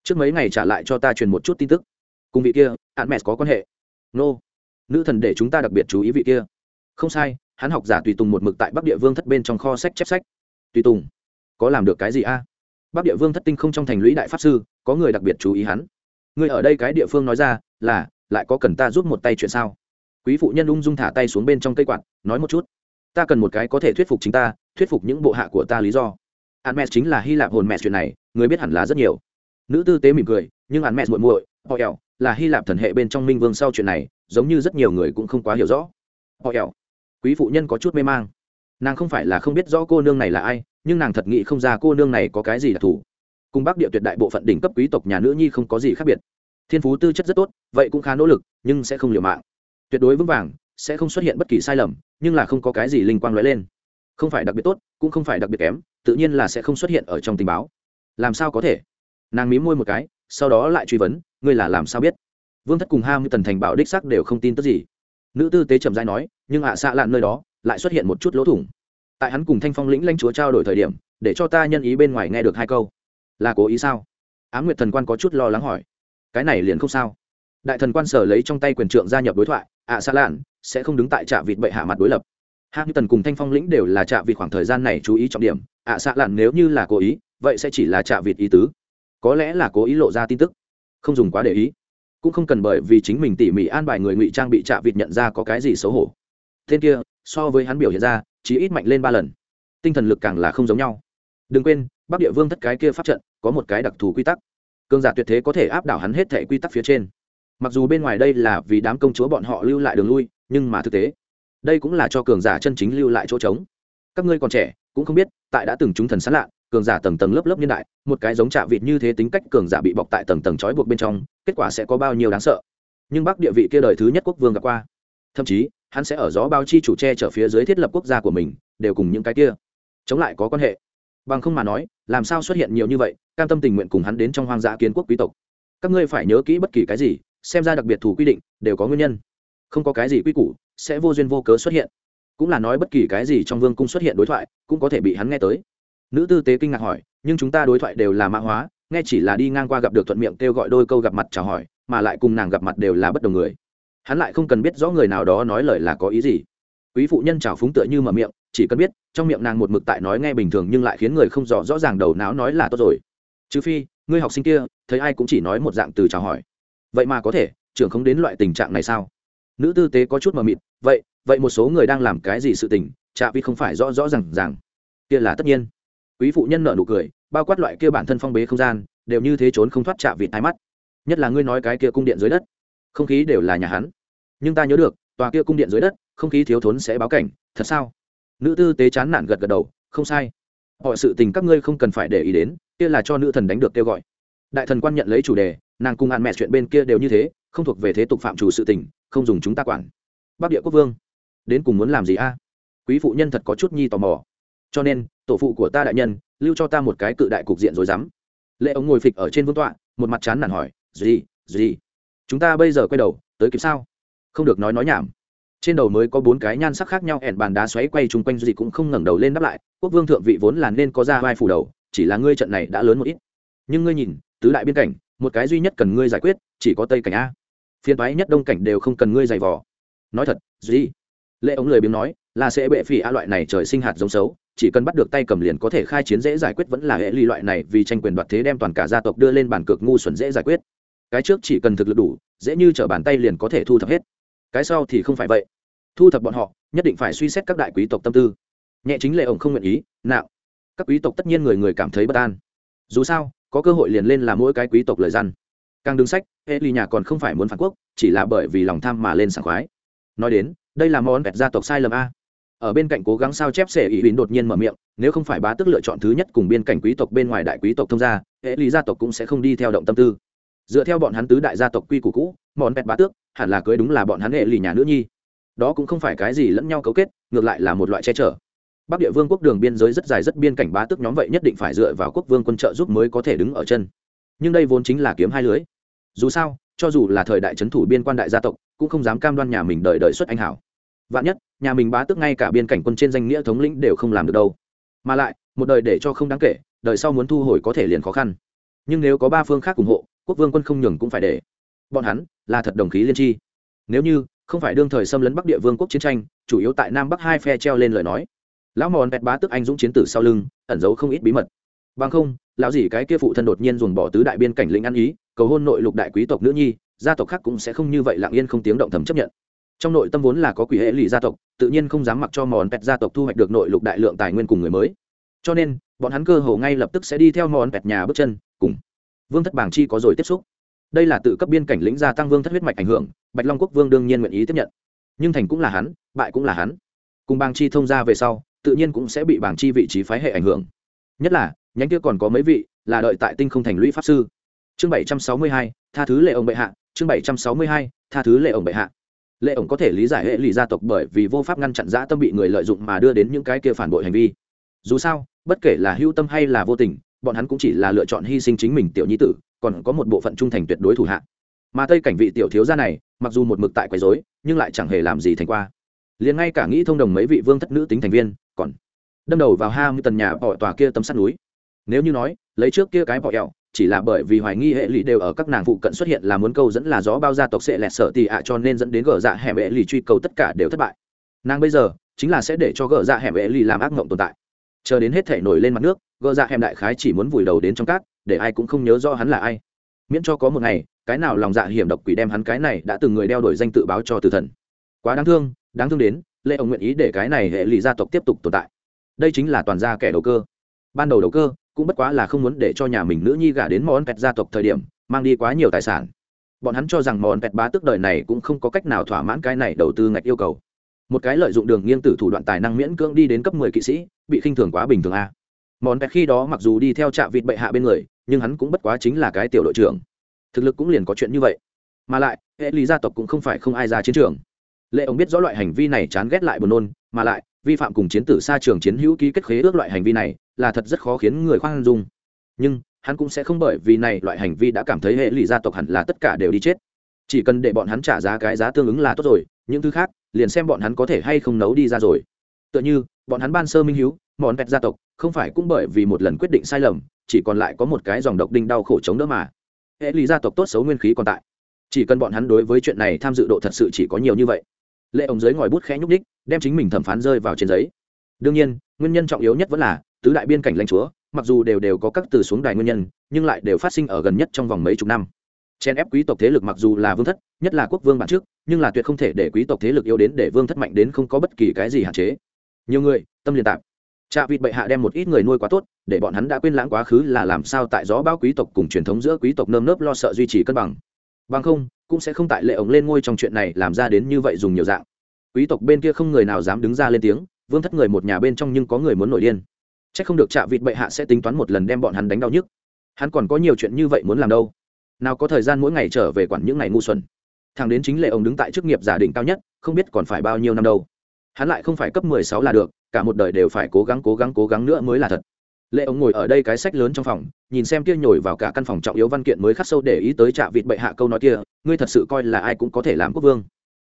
A: Trước mấy ngày trả lại cho ta truyền một chút tin tức. Cùng vị kia hạn mẹ có quan hệ. Nô. Nữ thần để chúng ta đặc biệt chú ý vị kia. Không sai, hắn học giả tùy tùng một mực tại bắc địa vương thất bên trong kho sách chép sách. Tùy tùng. Có làm được cái gì a? Bắc địa vương thất tinh không trong thành lũy đại pháp sư, có người đặc biệt chú ý hắn. Người ở đây cái địa phương nói ra là, lại có cần ta giúp một tay chuyện sao? Quý phụ nhân ung dung thả tay xuống bên trong cây quạt, nói một chút. Ta cần một cái có thể thuyết phục chính ta, thuyết phục những bộ hạ của ta lý do hắn mẹ chính là hy lạp hồn mẹ chuyện này, người biết hẳn là rất nhiều. Nữ tư tế mỉm cười, nhưng hắn mẹ muội muội họ ẻo là hy lạp thần hệ bên trong minh vương sau chuyện này, giống như rất nhiều người cũng không quá hiểu rõ. Họ ẻo quý phụ nhân có chút mê mang. Nàng không phải là không biết rõ cô nương này là ai, nhưng nàng thật nghĩ không ra cô nương này có cái gì đặc thù. Cùng bắc địa tuyệt đại bộ phận đỉnh cấp quý tộc nhà nữ nhi không có gì khác biệt. Thiên phú tư chất rất tốt, vậy cũng khá nỗ lực, nhưng sẽ không liều mạng. Tuyệt đối vững vàng, sẽ không xuất hiện bất kỳ sai lầm, nhưng là không có cái gì linh quang lóe lên. Không phải đặc biệt tốt, cũng không phải đặc biệt kém tự nhiên là sẽ không xuất hiện ở trong tình báo. Làm sao có thể? Nàng mí môi một cái, sau đó lại truy vấn, ngươi là làm sao biết? Vương thất cùng ham như tần thành bảo đích sắc đều không tin tức gì. Nữ tư tế trầm dai nói, nhưng ạ à xạ lạn nơi đó lại xuất hiện một chút lỗ thủng. Tại hắn cùng thanh phong lĩnh lanh chúa trao đổi thời điểm, để cho ta nhân ý bên ngoài nghe được hai câu. Là cố ý sao? Á m nguyệt thần quan có chút lo lắng hỏi. Cái này liền không sao. Đại thần quan sở lấy trong tay quyền trượng gia nhập đối thoại, ạ xạ lạn sẽ không đứng tại trạ vịt bệ hạ mặt đối lập hạ như tần cùng thanh phong lĩnh đều là trạm vịt khoảng thời gian này chú ý trọng điểm. Ạ xạ lạn nếu như là cố ý, vậy sẽ chỉ là trạm vịt ý tứ. Có lẽ là cố ý lộ ra tin tức. Không dùng quá để ý. Cũng không cần bởi vì chính mình tỉ mỉ an bài người ngụy trang bị trạ vịt nhận ra có cái gì xấu hổ. Tên kia, so với hắn biểu hiện ra chỉ ít mạnh lên ba lần. Tinh thần lực càng là không giống nhau. Đừng quên, bắc địa vương thất cái kia pháp trận, có một cái đặc thù quy tắc. Cương giả tuyệt thế có thể áp đảo hắn hết thẻ quy tắc phía trên. Mặc dù bên ngoài đây là vì đám công chúa bọn họ lưu lại đường lui, nhưng mà thực tế đây cũng là cho cường giả chân chính lưu lại chỗ trống. Các ngươi còn trẻ, cũng không biết, tại đã từng chúng thần sán lạ, cường giả tầng tầng lớp lớp niên đại, một cái giống trạ vịt như thế tính cách cường giả bị bọc tại tầng tầng trói buộc bên trong, kết quả sẽ có bao nhiêu đáng sợ. Nhưng bắc địa vị kia đời thứ nhất quốc vương gặp qua. Thậm chí, hắn sẽ ở gió bao chi chủ tre trở phía dưới thiết lập quốc gia của mình, đều cùng những cái kia. Chống lại có quan hệ. Bằng không mà nói, làm sao xuất hiện nhiều như vậy, cam tâm tình nguyện cùng hắn đến trong hoang dã kiến quốc quý tộc. Các ngươi phải nhớ kỹ bất kỳ cái gì, xem ra đặc biệt thủ quy định, đều có nguyên nhân. Không có cái gì quy củ sẽ vô duyên vô cớ xuất hiện. Cũng là nói bất kỳ cái gì trong vương cung xuất hiện đối thoại, cũng có thể bị hắn nghe tới. Nữ tư tế kinh ngạc hỏi, nhưng chúng ta đối thoại đều là mã hóa, nghe chỉ là đi ngang qua gặp được thuận miệng kêu gọi đôi câu gặp mặt chào hỏi, mà lại cùng nàng gặp mặt đều là bất đồng người. Hắn lại không cần biết rõ người nào đó nói lời là có ý gì. Quý phụ nhân chào phúng tựa như mở miệng, chỉ cần biết, trong miệng nàng một mực tại nói nghe bình thường nhưng lại khiến người không rõ rõ ràng đầu não nói là tốt rồi. Trừ phi, ngươi học sinh kia, thấy ai cũng chỉ nói một dạng từ chào hỏi. Vậy mà có thể, trưởng không đến loại tình trạng này sao? Nữ tư tế có chút mờ mịt, vậy vậy một số người đang làm cái gì sự tình chạ vi không phải rõ rõ r à n g rằng kia là tất nhiên. Quý phụ nhân nợ nụ cười, bao quát loại kia bản thân phong bế không gian, đều như thế trốn không thoát chạ vịt hai mắt. Nhất là ngươi nói cái kia cung điện dưới đất, không khí đều là nhà hắn. Nhưng ta nhớ được, tòa kia cung điện dưới đất, không khí thiếu thốn sẽ báo cảnh, thật sao? Nữ tư tế chán nản gật gật đầu, không sai. Họ sự tình các ngươi không cần phải để ý đến, kia là cho nữ thần đánh được kêu gọi. Đại thần quan nhận lấy chủ đề, nàng cùng ăn mẹ chuyện bên kia đều như thế, không thuộc về thế tục phạm chủ sự tình không dùng chúng ta quản. Bắc địa quốc vương, đến cùng muốn làm gì a? Quý phụ nhân thật có chút nhi tò mò. Cho nên, tổ phụ của ta đại nhân, lưu cho ta một cái cự đại cục diện rồi dám. Lệ ống ngồi phịch ở trên vương tọa, một mặt chán nản hỏi, gì gì? Chúng ta bây giờ quay đầu, tới kịp sao? Không được nói nói nhảm. Trên đầu mới có bốn cái nhan sắc khác nhau ẻn bàn đá xoáy quay chung quanh gì cũng không ngẩng đầu lên đáp lại, quốc vương thượng vị vốn là nên có ra vai phủ đầu, chỉ là ngươi trận này đã lớn một ít. Nhưng ngươi nhìn, tứ đại biên cảnh, một cái duy nhất cần ngươi giải quyết, chỉ có tây cảnh a phiền thoái nhất đông cảnh đều không cần ngươi giày vò. Nói thật gì lệ ống lười biếng nói, là sẽ bệ phỉ a loại này trời sinh hạt giống xấu, chỉ cần bắt được tay cầm liền có thể khai chiến dễ giải quyết vẫn là hệ ly loại này vì tranh quyền đoạt thế đem toàn cả gia tộc đưa lên bàn cược ngu xuẩn dễ giải quyết. Cái trước chỉ cần thực lực đủ, dễ như t bàn tay liền có thể thu thập hết. Cái sau thì không phải vậy. Thu thập bọn họ, nhất định phải suy xét các đại quý tộc tâm tư. Nhẹ chính lệ ổng không nguyện ý, nạo. Các quý tộc tất nhiên người người cảm thấy bất an. Dù sao, có cơ hội liền lên là mỗi cái quý tộc lời răn càng đứng sách hệ lì nhà còn không phải muốn phản quốc, chỉ là bởi vì lòng tham mà lên sảng khoái. Nói đến, đây là món vẹt gia tộc sai lầm a. Ở bên cạnh cố gắng sao chép sẻ ý huỳnh đột nhiên mở miệng, nếu không phải bá tức lựa chọn thứ nhất cùng biên cảnh quý tộc bên ngoài đại quý tộc thông gia hệ lý gia tộc cũng sẽ không đi theo động tâm tư. Dựa theo bọn hắn tứ đại gia tộc quy củ cũ, món vẹt bá tước hẳn là cưới đúng là bọn hắn hệ lì nhà nữ nhi. Đó cũng không phải cái gì lẫn nhau cấu kết, ngược lại là một loại che chở. Bắc địa vương quốc đường biên giới rất dài rất biên cảnh bá tước nhóm vậy nhất định phải dựa vào quốc vương quân trợ giúp mới có thể đứng ở chân. Nhưng đây vốn chính là kiếm hai lưới dù sao, cho dù là thời đại trấn thủ biên quan đại gia tộc, cũng không dám cam đoan nhà mình đợi đợi xuất anh hảo. Vạn nhất, nhà mình bá tước ngay cả biên cảnh quân trên danh nghĩa thống lĩnh đều không làm được đâu. Mà lại, một đời để cho không đáng kể, đời sau muốn thu hồi có thể liền khó khăn. Nhưng nếu có ba phương khác ủng hộ, quốc vương quân không nhường cũng phải để. Bọn hắn, là thật đồng khí liên tri. Nếu như, không phải đương thời xâm lấn bắc địa vương quốc chiến tranh, chủ yếu tại nam bắc hai phe treo lên lời nói. Lão mòn bẹt bá tức anh dũng chiến tử sau lưng, ẩn giấu không ít bí mật. Bằng không, lão gì cái kia phụ thân đột nhiên dùng bỏ tứ đại biên cảnh lĩnh ăn ý cầu hôn nội lục đại quý tộc nữ nhi, gia tộc khác cũng sẽ không như vậy lặng yên không tiếng động thầm chấp nhận. Trong nội tâm vốn là có quỷ hệ lụy gia tộc, tự nhiên không dám mặc cho món pẹt gia tộc thu hoạch được nội lục đại lượng tài nguyên cùng người mới. Cho nên, bọn hắn cơ hồ ngay lập tức sẽ đi theo món pẹt nhà bước chân, cùng vương thất bảng chi có rồi tiếp xúc. Đây là tự cấp biên cảnh lĩnh gia tăng vương thất huyết mạch ảnh hưởng, bạch long quốc vương đương nhiên nguyện ý tiếp nhận. Nhưng thành cũng là hắn, bại cũng là hắn. Cùng bảng chi thông ra về sau, tự nhiên cũng sẽ bị bảng chi vị trí phái hệ ảnh hưởng. Nhất là, nhánh kia còn có mấy vị là đợi tại tinh không thành lũy pháp sư chương bảy trăm sáu mươi hai, tha thứ lệ ông bệ hạ. Chương bảy trăm sáu mươi hai, tha thứ lệ ông bệ hạ. Lệ ổng có thể lý giải hệ lụy gia tộc bởi vì vô pháp ngăn chặn dã tâm bị người lợi dụng mà đưa đến những cái kia phản bội hành vi. Dù sao, bất kể là hưu tâm hay là vô tình, bọn hắn cũng chỉ là lựa chọn hy sinh chính mình tiểu nhi tử, còn có một bộ phận trung thành tuyệt đối thủ hạ. Mà tây cảnh vị tiểu thiếu gia này, mặc dù một mực tại quấy rối, nhưng lại chẳng hề làm gì thành qua. Liền ngay cả nghĩ thông đồng mấy vị vương thất nữ tính thành viên, còn đâm đầu vào ham tần nhà bỏ tòa kia tấm sắt núi. Nếu như nói, lấy trước kia cái bỏ ẹo chỉ là bởi vì hoài nghi hệ lụy đều ở các nàng phụ cận xuất hiện là muốn câu dẫn là gió bao gia tộc sẽ lẹt sợ tì ạ cho nên dẫn đến gờ dạ hẻm hệ lụy truy cầu tất cả đều thất bại. Nàng bây giờ chính là sẽ để cho gờ dạ hẻm hệ lụy làm ác mộng tồn tại. Chờ đến hết thể nổi lên mặt nước, gờ dạ hẻm đại khái chỉ muốn vùi đầu đến trong cát, để ai cũng không nhớ rõ hắn là ai. Miễn cho có một ngày, cái nào lòng dạ hiểm độc quỷ đem hắn cái này đã từng người đeo đổi danh tự báo cho tử thần. Quá đáng thương đáng thương đến lệ ông nguyện ý để cái này hệ lụy gia tộc tiếp tục tồn tại. Đây chính là toàn gia kẻ đầu cơ ban đầu đầu cơ, cũng bất quá là không muốn để cho nhà mình nữ nhi gả đến món pẹt gia tộc thời điểm, mang đi quá nhiều tài sản. Bọn hắn cho rằng món pẹt bá tức đời này cũng không có cách nào thỏa mãn cái này đầu tư ngạch yêu cầu. Một cái lợi dụng đường nghiêng tử thủ đoạn tài năng miễn cưỡng đi đến cấp mười kỵ sĩ, bị khinh thường quá bình thường a. Món pẹt khi đó mặc dù đi theo trạm vịt bệ hạ bên người, nhưng hắn cũng bất quá chính là cái tiểu đội trưởng. Thực lực cũng liền có chuyện như vậy. Mà lại, hệ lý gia tộc cũng không phải không ai ra chiến trường. Lệ ông biết rõ loại hành vi này chán ghét lại buồn nôn, mà lại, vi phạm cùng chiến tử xa trường chiến hữu ký kết khế ước loại hành vi này là thật rất khó khiến người khoan dung. Nhưng, hắn cũng sẽ không bởi vì này loại hành vi đã cảm thấy hệ lụy gia tộc hẳn là tất cả đều đi chết. Chỉ cần để bọn hắn trả giá cái giá tương ứng là tốt rồi, những thứ khác, liền xem bọn hắn có thể hay không nấu đi ra rồi. Tựa như, bọn hắn ban sơ minh hiếu món vẹt gia tộc, không phải cũng bởi vì một lần quyết định sai lầm, chỉ còn lại có một cái dòng độc đinh đau khổ chống đỡ mà. Hệ lụy gia tộc tốt xấu nguyên khí còn tại. Chỉ cần bọn hắn đối với chuyện này tham dự độ thật sự chỉ có nhiều như vậy. Lệ ông dưới ngòi bút khẽ nhúc đích đem chính mình thẩm phán rơi vào trên giấy. Đương nhiên, nguyên nhân trọng yếu nhất vẫn là tứ đại biên cảnh lãnh chúa, mặc dù đều đều có các từ xuống đài nguyên nhân, nhưng lại đều phát sinh ở gần nhất trong vòng mấy chục năm. Chen ép quý tộc thế lực mặc dù là vương thất, nhất là quốc vương bản trước, nhưng là tuyệt không thể để quý tộc thế lực yếu đến để vương thất mạnh đến không có bất kỳ cái gì hạn chế. Nhiều người, tâm liên tạp trạ vịt bệ hạ đem một ít người nuôi quá tốt, để bọn hắn đã quên lãng quá khứ là làm sao tại gió bao quý tộc cùng truyền thống giữa quý tộc nơm nớp lo sợ duy trì cân bằng. Bằng không, cũng sẽ không tại lệ ổng lên ngôi trong chuyện này làm ra đến như vậy dùng nhiều dạng. Quý tộc bên kia không người nào dám đứng ra lên tiếng, vương thất người một nhà bên trong nhưng có người muốn nổi điên c h ắ c không được chạ vịt bệ hạ sẽ tính toán một lần đem bọn hắn đánh đau nhức. Hắn còn có nhiều chuyện như vậy muốn làm đâu? Nào có thời gian mỗi ngày trở về quản những ngày ngu xuẩn. Thằng đến chính lệ ông đứng tại chức nghiệp giả định cao nhất, không biết còn phải bao nhiêu năm đâu. Hắn lại không phải cấp mười sáu là được, cả một đời đều phải cố gắng cố gắng cố gắng nữa mới là thật. Lệ ông ngồi ở đây cái sách lớn trong phòng, nhìn xem kia nhồi vào cả căn phòng trọng yếu văn kiện mới khắc sâu để ý tới trạ vịt bệ hạ câu nói kia, ngươi thật sự coi là ai cũng có thể làm quốc vương.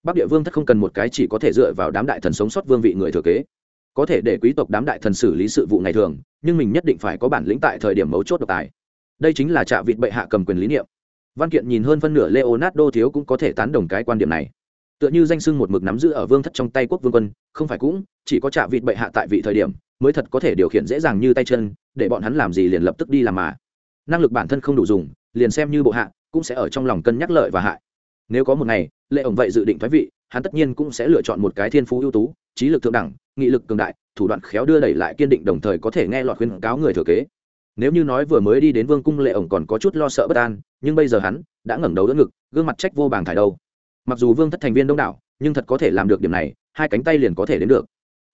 A: Bắc địa vương thất không cần một cái chỉ có thể dựa vào đám đại thần sống sót vương vị người thừa kế có thể để quý tộc đám đại thần xử lý sự vụ ngày thường, nhưng mình nhất định phải có bản lĩnh tại thời điểm mấu chốt độc tài. Đây chính là trạ vịt bệ hạ cầm quyền lý niệm. Văn kiện nhìn hơn phân nửa leonardo thiếu cũng có thể tán đồng cái quan điểm này. Tựa như danh sưng một mực nắm giữ ở vương thất trong tay quốc vương quân, không phải cũng, chỉ có trạ vịt bệ hạ tại vị thời điểm, mới thật có thể điều khiển dễ dàng như tay chân, để bọn hắn làm gì liền lập tức đi làm mà. Năng lực bản thân không đủ dùng, liền xem như bộ hạ, cũng sẽ ở trong lòng cân nhắc lợi và hại. Nếu có một ngày, lệ ổng vậy dự định thoái vị hắn tất nhiên cũng sẽ lựa chọn một cái thiên phú ưu tú, trí lực thượng đẳng, nghị lực cường đại, thủ đoạn khéo đưa đẩy lại kiên định đồng thời có thể nghe lọt khuyên cáo người thừa kế. Nếu như nói vừa mới đi đến vương cung lệ ổng còn có chút lo sợ bất an, nhưng bây giờ hắn đã ngẩng đầu đỡ ngực, gương mặt trách vô bàng thải đâu. Mặc dù vương thất thành viên đông đảo, nhưng thật có thể làm được điểm này, hai cánh tay liền có thể đến được.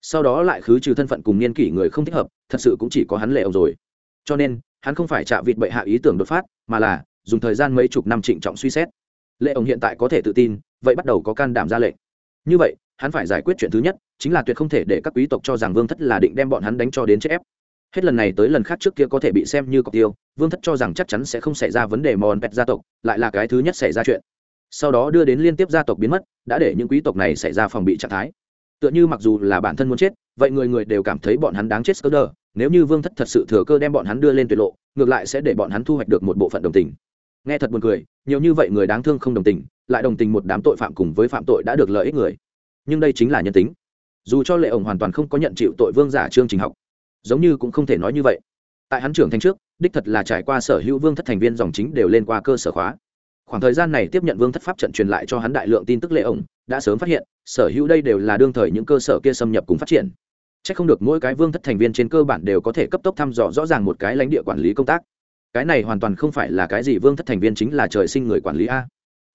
A: Sau đó lại khứ trừ thân phận cùng niên kỷ người không thích hợp, thật sự cũng chỉ có hắn lệ ổng rồi. Cho nên, hắn không phải chạ vịt bệ hạ ý tưởng đột phát, mà là dùng thời gian mấy chục năm trịnh trọng suy xét. Lệ ổng hiện tại có thể tự tin vậy bắt đầu có can đảm ra lệnh. Như vậy, hắn phải giải quyết chuyện thứ nhất, chính là tuyệt không thể để các quý tộc cho rằng vương thất là định đem bọn hắn đánh cho đến chết ép. Hết lần này tới lần khác trước kia có thể bị xem như cọc tiêu, vương thất cho rằng chắc chắn sẽ không xảy ra vấn đề mòn pẹt gia tộc, lại là cái thứ nhất xảy ra chuyện. Sau đó đưa đến liên tiếp gia tộc biến mất, đã để những quý tộc này xảy ra phòng bị trạng thái. Tựa như mặc dù là bản thân muốn chết, vậy người người đều cảm thấy bọn hắn đáng chết sơ đờ nếu như vương thất thật sự thừa cơ đem bọn hắn đưa lên tuyệt lộ, ngược lại sẽ để bọn hắn thu hoạch được một bộ phận đồng tình. Nghe thật buồn cười, nhiều như vậy người đáng thương không đồng tình lại đồng tình một đám tội phạm cùng với phạm tội đã được lợi ích người. Nhưng đây chính là nhân tính. Dù cho lệ ổng hoàn toàn không có nhận chịu tội vương giả chương trình học, giống như cũng không thể nói như vậy. Tại hắn trưởng thành trước, đích thật là trải qua sở hữu vương thất thành viên dòng chính đều lên qua cơ sở khóa. Khoảng thời gian này tiếp nhận vương thất pháp trận truyền lại cho hắn đại lượng tin tức lệ ổng đã sớm phát hiện, sở hữu đây đều là đương thời những cơ sở kia xâm nhập cùng phát triển. C h ắ c không được mỗi cái vương thất thành viên trên cơ bản đều có thể cấp tốc thăm dò rõ ràng một cái lãnh địa quản lý công tác. Cái này hoàn toàn không phải là cái gì vương thất thành viên chính là trời sinh người quản lý a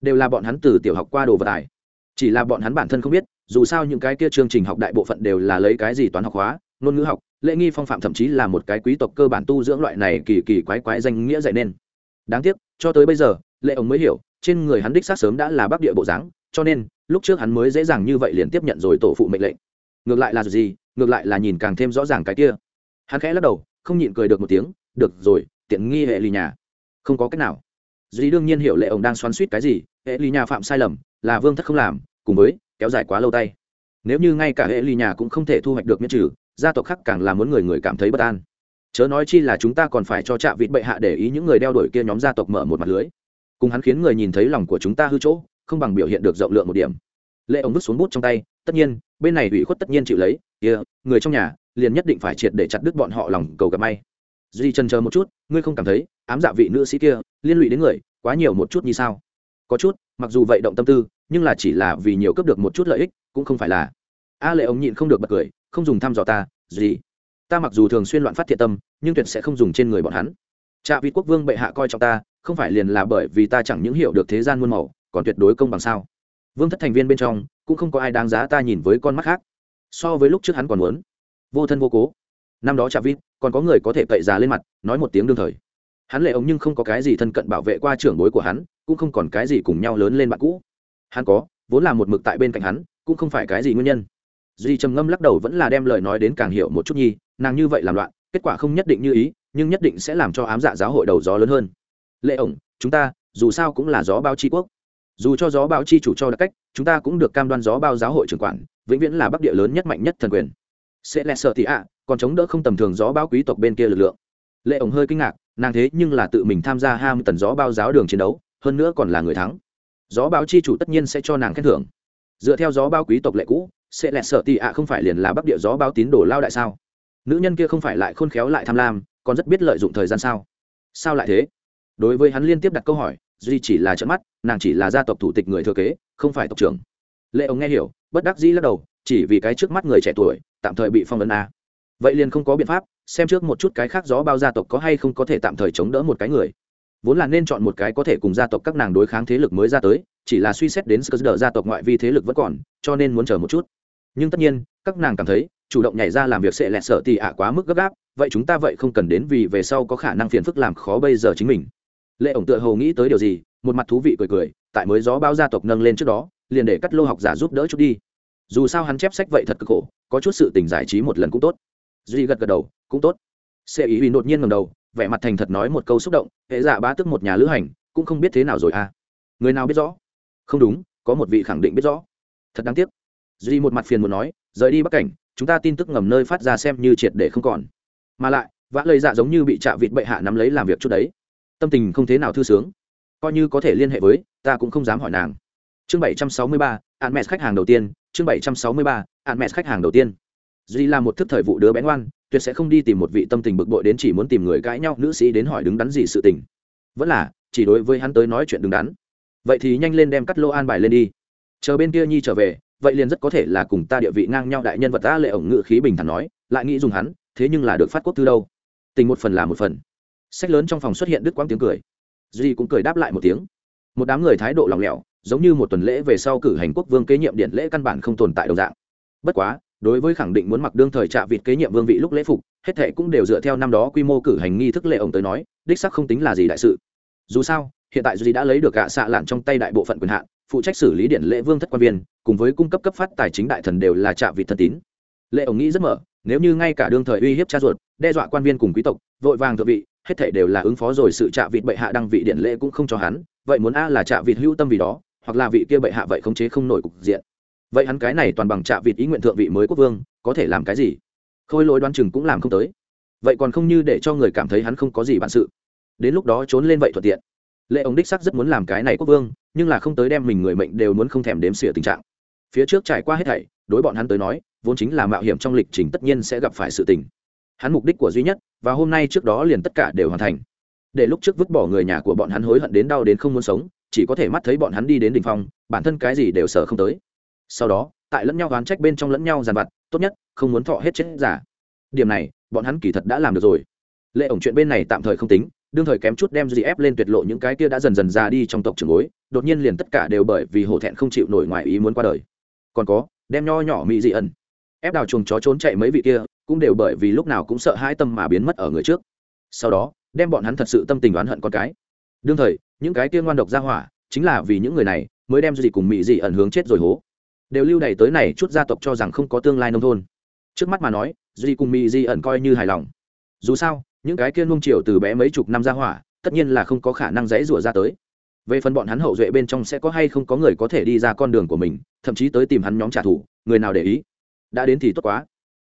A: đều là bọn hắn từ tiểu học qua đồ vật tài. Chỉ là bọn hắn bản thân không biết, dù sao những cái kia chương trình học đại bộ phận đều là lấy cái gì toán học hóa, ngôn ngữ học, lễ nghi phong phạm thậm chí là một cái quý tộc cơ bản tu dưỡng loại này kỳ kỳ quái quái danh nghĩa dạy nên. Đáng tiếc, cho tới bây giờ lệ ông mới hiểu, trên người hắn đích xác sớm đã là bắc địa bộ dáng, cho nên, lúc trước hắn mới dễ dàng như vậy liền tiếp nhận rồi tổ phụ mệnh lệnh. Ngược lại là gì, ngược lại là nhìn càng thêm rõ ràng cái kia. Hắn khẽ lắc đầu, không nhịn cười được một tiếng, được rồi, tiện nghi hệ lì nhà. Không có cách nào duy đương nhiên hiểu lệ ông đang xoắn suýt cái gì, hệ ly nhà phạm sai lầm, là vương thất không làm, cùng với, kéo dài quá lâu tay. Nếu như ngay cả hệ ly nhà cũng không thể thu hoạch được miễn trừ, gia tộc khác càng là muốn người người cảm thấy bất an. Chớ nói chi là chúng ta còn phải cho trạ vịt bệ hạ để ý những người đeo đuổi kia nhóm gia tộc mở một mặt lưới. Cùng hắn khiến người nhìn thấy lòng của chúng ta hư chỗ, không bằng biểu hiện được rộng lượng một điểm. Lệ ông vứt xuống bút trong tay, tất nhiên, bên này ủy khuất tất nhiên chịu lấy, kia, người trong nhà, liền nhất định phải triệt để chặt đứt bọn họ lòng cầu gặp may duy trần chờ một chút, ngươi không cảm thấy ám dạ vị nữ sĩ kia liên lụy đến người quá nhiều một chút như sao? Có chút, mặc dù vậy động tâm tư, nhưng là chỉ là vì nhiều cấp được một chút lợi ích, cũng không phải là. A lệ ông nhịn không được bật cười, không dùng thăm dò ta, gì? Ta mặc dù thường xuyên loạn phát thiện tâm, nhưng tuyệt sẽ không dùng trên người bọn hắn. Trạ vị quốc vương bệ hạ coi trọng ta, không phải liền là bởi vì ta chẳng những hiểu được thế gian muôn màu, còn tuyệt đối công bằng sao? Vương thất thành viên bên trong, cũng không có ai đáng giá ta nhìn với con mắt khác. So với lúc trước hắn còn muốn. Vô thân vô cố năm đó chả vít còn có người có thể cậy già lên mặt, nói một tiếng đương thời. Hắn lệ ống nhưng không có cái gì thân cận bảo vệ qua trưởng bối của hắn, cũng không còn cái gì cùng nhau lớn lên bạn cũ. Hắn có, vốn là một mực tại bên cạnh hắn, cũng không phải cái gì nguyên nhân. Duy trầm ngâm lắc đầu vẫn là đem lời nói đến càng hiểu một chút nhi, nàng như vậy làm loạn, kết quả không nhất định như ý, nhưng nhất định sẽ làm cho ám dạ giáo hội đầu gió lớn hơn. Lệ ổng chúng ta, dù sao cũng là gió bao chi quốc. Dù cho gió bao chi chủ cho đặc cách, chúng ta cũng được cam đoan gió bao giáo hội trưởng quản, vĩnh viễn là bắc địa lớn nhất mạnh nhất thần quyền sẽ lẹ sợ thì ạ, còn chống đỡ không tầm thường gió báo quý tộc bên kia lực lượng. Lệ ổng hơi kinh ngạc, nàng thế nhưng là tự mình tham gia ham tần gió bao giáo đường chiến đấu, hơn nữa còn là người thắng. Gió báo chi chủ tất nhiên sẽ cho nàng khen thưởng. Dựa theo gió bao quý tộc lệ cũ, sẽ lẹ sợ tị ạ không phải liền là bắc địa gió báo tín đồ lao đại sao? Nữ nhân kia không phải lại khôn khéo lại tham lam, còn rất biết lợi dụng thời gian sao? Sao lại thế? Đối với hắn liên tiếp đặt câu hỏi, duy chỉ là trận mắt, nàng chỉ là gia tộc thủ tịch người thừa kế, không phải tộc trưởng. Lệ ông nghe hiểu, bất đắc dĩ lắc đầu chỉ vì cái trước mắt người trẻ tuổi, tạm thời bị phong ấn a. Vậy liền không có biện pháp, xem trước một chút cái khác gió bao gia tộc có hay không có thể tạm thời chống đỡ một cái người. Vốn là nên chọn một cái có thể cùng gia tộc các nàng đối kháng thế lực mới ra tới, chỉ là suy xét đến sức đỡ gia tộc ngoại vi thế lực vẫn còn, cho nên muốn chờ một chút. Nhưng tất nhiên, các nàng cảm thấy, chủ động nhảy ra làm việc sẽ lẹ sợ thì ạ quá mức gấp gáp, vậy chúng ta vậy không cần đến vì về sau có khả năng phiền phức làm khó bây giờ chính mình. Lệ ổng tựa hồ nghĩ tới điều gì, một mặt thú vị cười cười, tại mới gió bao gia tộc nâng lên trước đó, liền để cắt lô học giả giúp đỡ chút đi dù sao hắn chép sách vậy thật cực khổ, có chút sự tình giải trí một lần cũng tốt. Duy gật gật đầu, cũng tốt. Sẽ ý huy đột nhiên ngầm đầu, vẻ mặt thành thật nói một câu xúc động, hệ giả bá tức một nhà lữ hành, cũng không biết thế nào rồi à? Người nào biết rõ? Không đúng, có một vị khẳng định biết rõ. Thật đáng tiếc. Duy một mặt phiền muốn nói, rời đi bắc cảnh, chúng ta tin tức ngầm nơi phát ra xem như triệt để không còn. Mà lại, vã lời dạ giống như bị chạ vịt bệ hạ nắm lấy làm việc chút đấy. Tâm tình không thế nào thư sướng. Coi như có thể liên hệ với, ta cũng không dám hỏi nàng. Chương bảy trăm sáu mươi ba an mẹ khách hàng đầu tiên chương bảy trăm sáu mươi ba hạn mẹ khách hàng đầu tiên. Duy là một thức thời vụ đứa bé ngoan, tuyệt sẽ không đi tìm một vị tâm tình bực bội đến chỉ muốn tìm người cãi nhau nữ sĩ đến hỏi đứng đắn gì sự tình. Vẫn là, chỉ đối với hắn tới nói chuyện đứng đắn. Vậy thì nhanh lên đem cắt lô an bài lên đi. Chờ bên kia nhi trở về, vậy liền rất có thể là cùng ta địa vị ngang nhau đại nhân vật ta lệ ổng ngự khí bình thản nói, lại nghĩ dùng hắn, thế nhưng là được phát quốc tư đâu. Tình một phần là một phần. Sách lớn trong phòng xuất hiện đứt quãng tiếng cười. Duy cũng cười đáp lại một tiếng. Một đám người thái độ lỏng lẻo giống như một tuần lễ về sau cử hành quốc vương kế nhiệm điện lễ căn bản không tồn tại đồng dạng. Bất quá, đối với khẳng định muốn mặc đương thời trạ vịt kế nhiệm vương vị lúc lễ phục, hết thệ cũng đều dựa theo năm đó quy mô cử hành nghi thức lệ ổng tới nói, đích sắc không tính là gì đại sự. Dù sao, hiện tại duy đã lấy được gạ xạ lạn trong tay đại bộ phận quyền hạn, phụ trách xử lý điện lễ vương thất quan viên, cùng với cung cấp cấp phát tài chính đại thần đều là trạ vịt thân tín. Lệ ổng nghĩ rất mở, nếu như ngay cả đương thời uy hiếp cha ruột, đe dọa quan viên cùng quý tộc, vội vàng thượng vị, hết thảy đều là ứng phó rồi sự trạ vịt bệ hạ đăng vị điện lễ cũng không cho hắn, vậy muốn a là trạ vịt hữu tâm vì đó hoặc là vị kia bệ hạ vậy khống chế không nổi cục diện. Vậy hắn cái này toàn bằng trạ vịt ý nguyện thượng vị mới quốc vương, có thể làm cái gì? Khôi lỗi đoán chừng cũng làm không tới. Vậy còn không như để cho người cảm thấy hắn không có gì bản sự. Đến lúc đó trốn lên vậy thuận tiện. Lệ ông đích sắc rất muốn làm cái này quốc vương, nhưng là không tới đem mình người mệnh đều muốn không thèm đếm xỉa tình trạng. Phía trước trải qua hết thảy, đối bọn hắn tới nói, vốn chính là mạo hiểm trong lịch trình tất nhiên sẽ gặp phải sự tình. Hắn mục đích của duy nhất, và hôm nay trước đó liền tất cả đều hoàn thành. Để lúc trước vứt bỏ người nhà của bọn hắn hối hận đến đau đến không muốn sống chỉ có thể mắt thấy bọn hắn đi đến đ ỉ n h phong, bản thân cái gì đều sợ không tới. Sau đó, tại lẫn nhau oán trách bên trong lẫn nhau giàn vặt, tốt nhất, không muốn thọ hết chết giả. Điểm này, bọn hắn kỳ thật đã làm được rồi. Lệ ổng chuyện bên này tạm thời không tính, đương thời kém chút đem gì ép lên tuyệt lộ những cái kia đã dần dần ra đi trong tộc trường bối, đột nhiên liền tất cả đều bởi vì hổ thẹn không chịu nổi ngoài ý muốn qua đời. Còn có, đem nho nhỏ mỹ dị ẩn, ép đào chuồng chó trốn chạy mấy vị kia, cũng đều bởi vì lúc nào cũng sợ hãi tâm mà biến mất ở người trước. Sau đó, đem bọn hắn thật sự tâm tình oán hận con cái. Đương thời những cái kia ngoan độc ra hỏa, chính là vì những người này mới đem gì cùng mỹ dị ẩn hướng chết rồi hố. Đều lưu đày tới này chút gia tộc cho rằng không có tương lai nông thôn. Trước mắt mà nói duy cùng mỹ dị ẩn coi như hài lòng. Dù sao, những cái kia nung chiều từ bé mấy chục năm ra hỏa, tất nhiên là không có khả năng dễ rủa ra tới. Về phần bọn hắn hậu duệ bên trong sẽ có hay không có người có thể đi ra con đường của mình, thậm chí tới tìm hắn nhóm trả thù, người nào để ý? Đã đến thì tốt quá.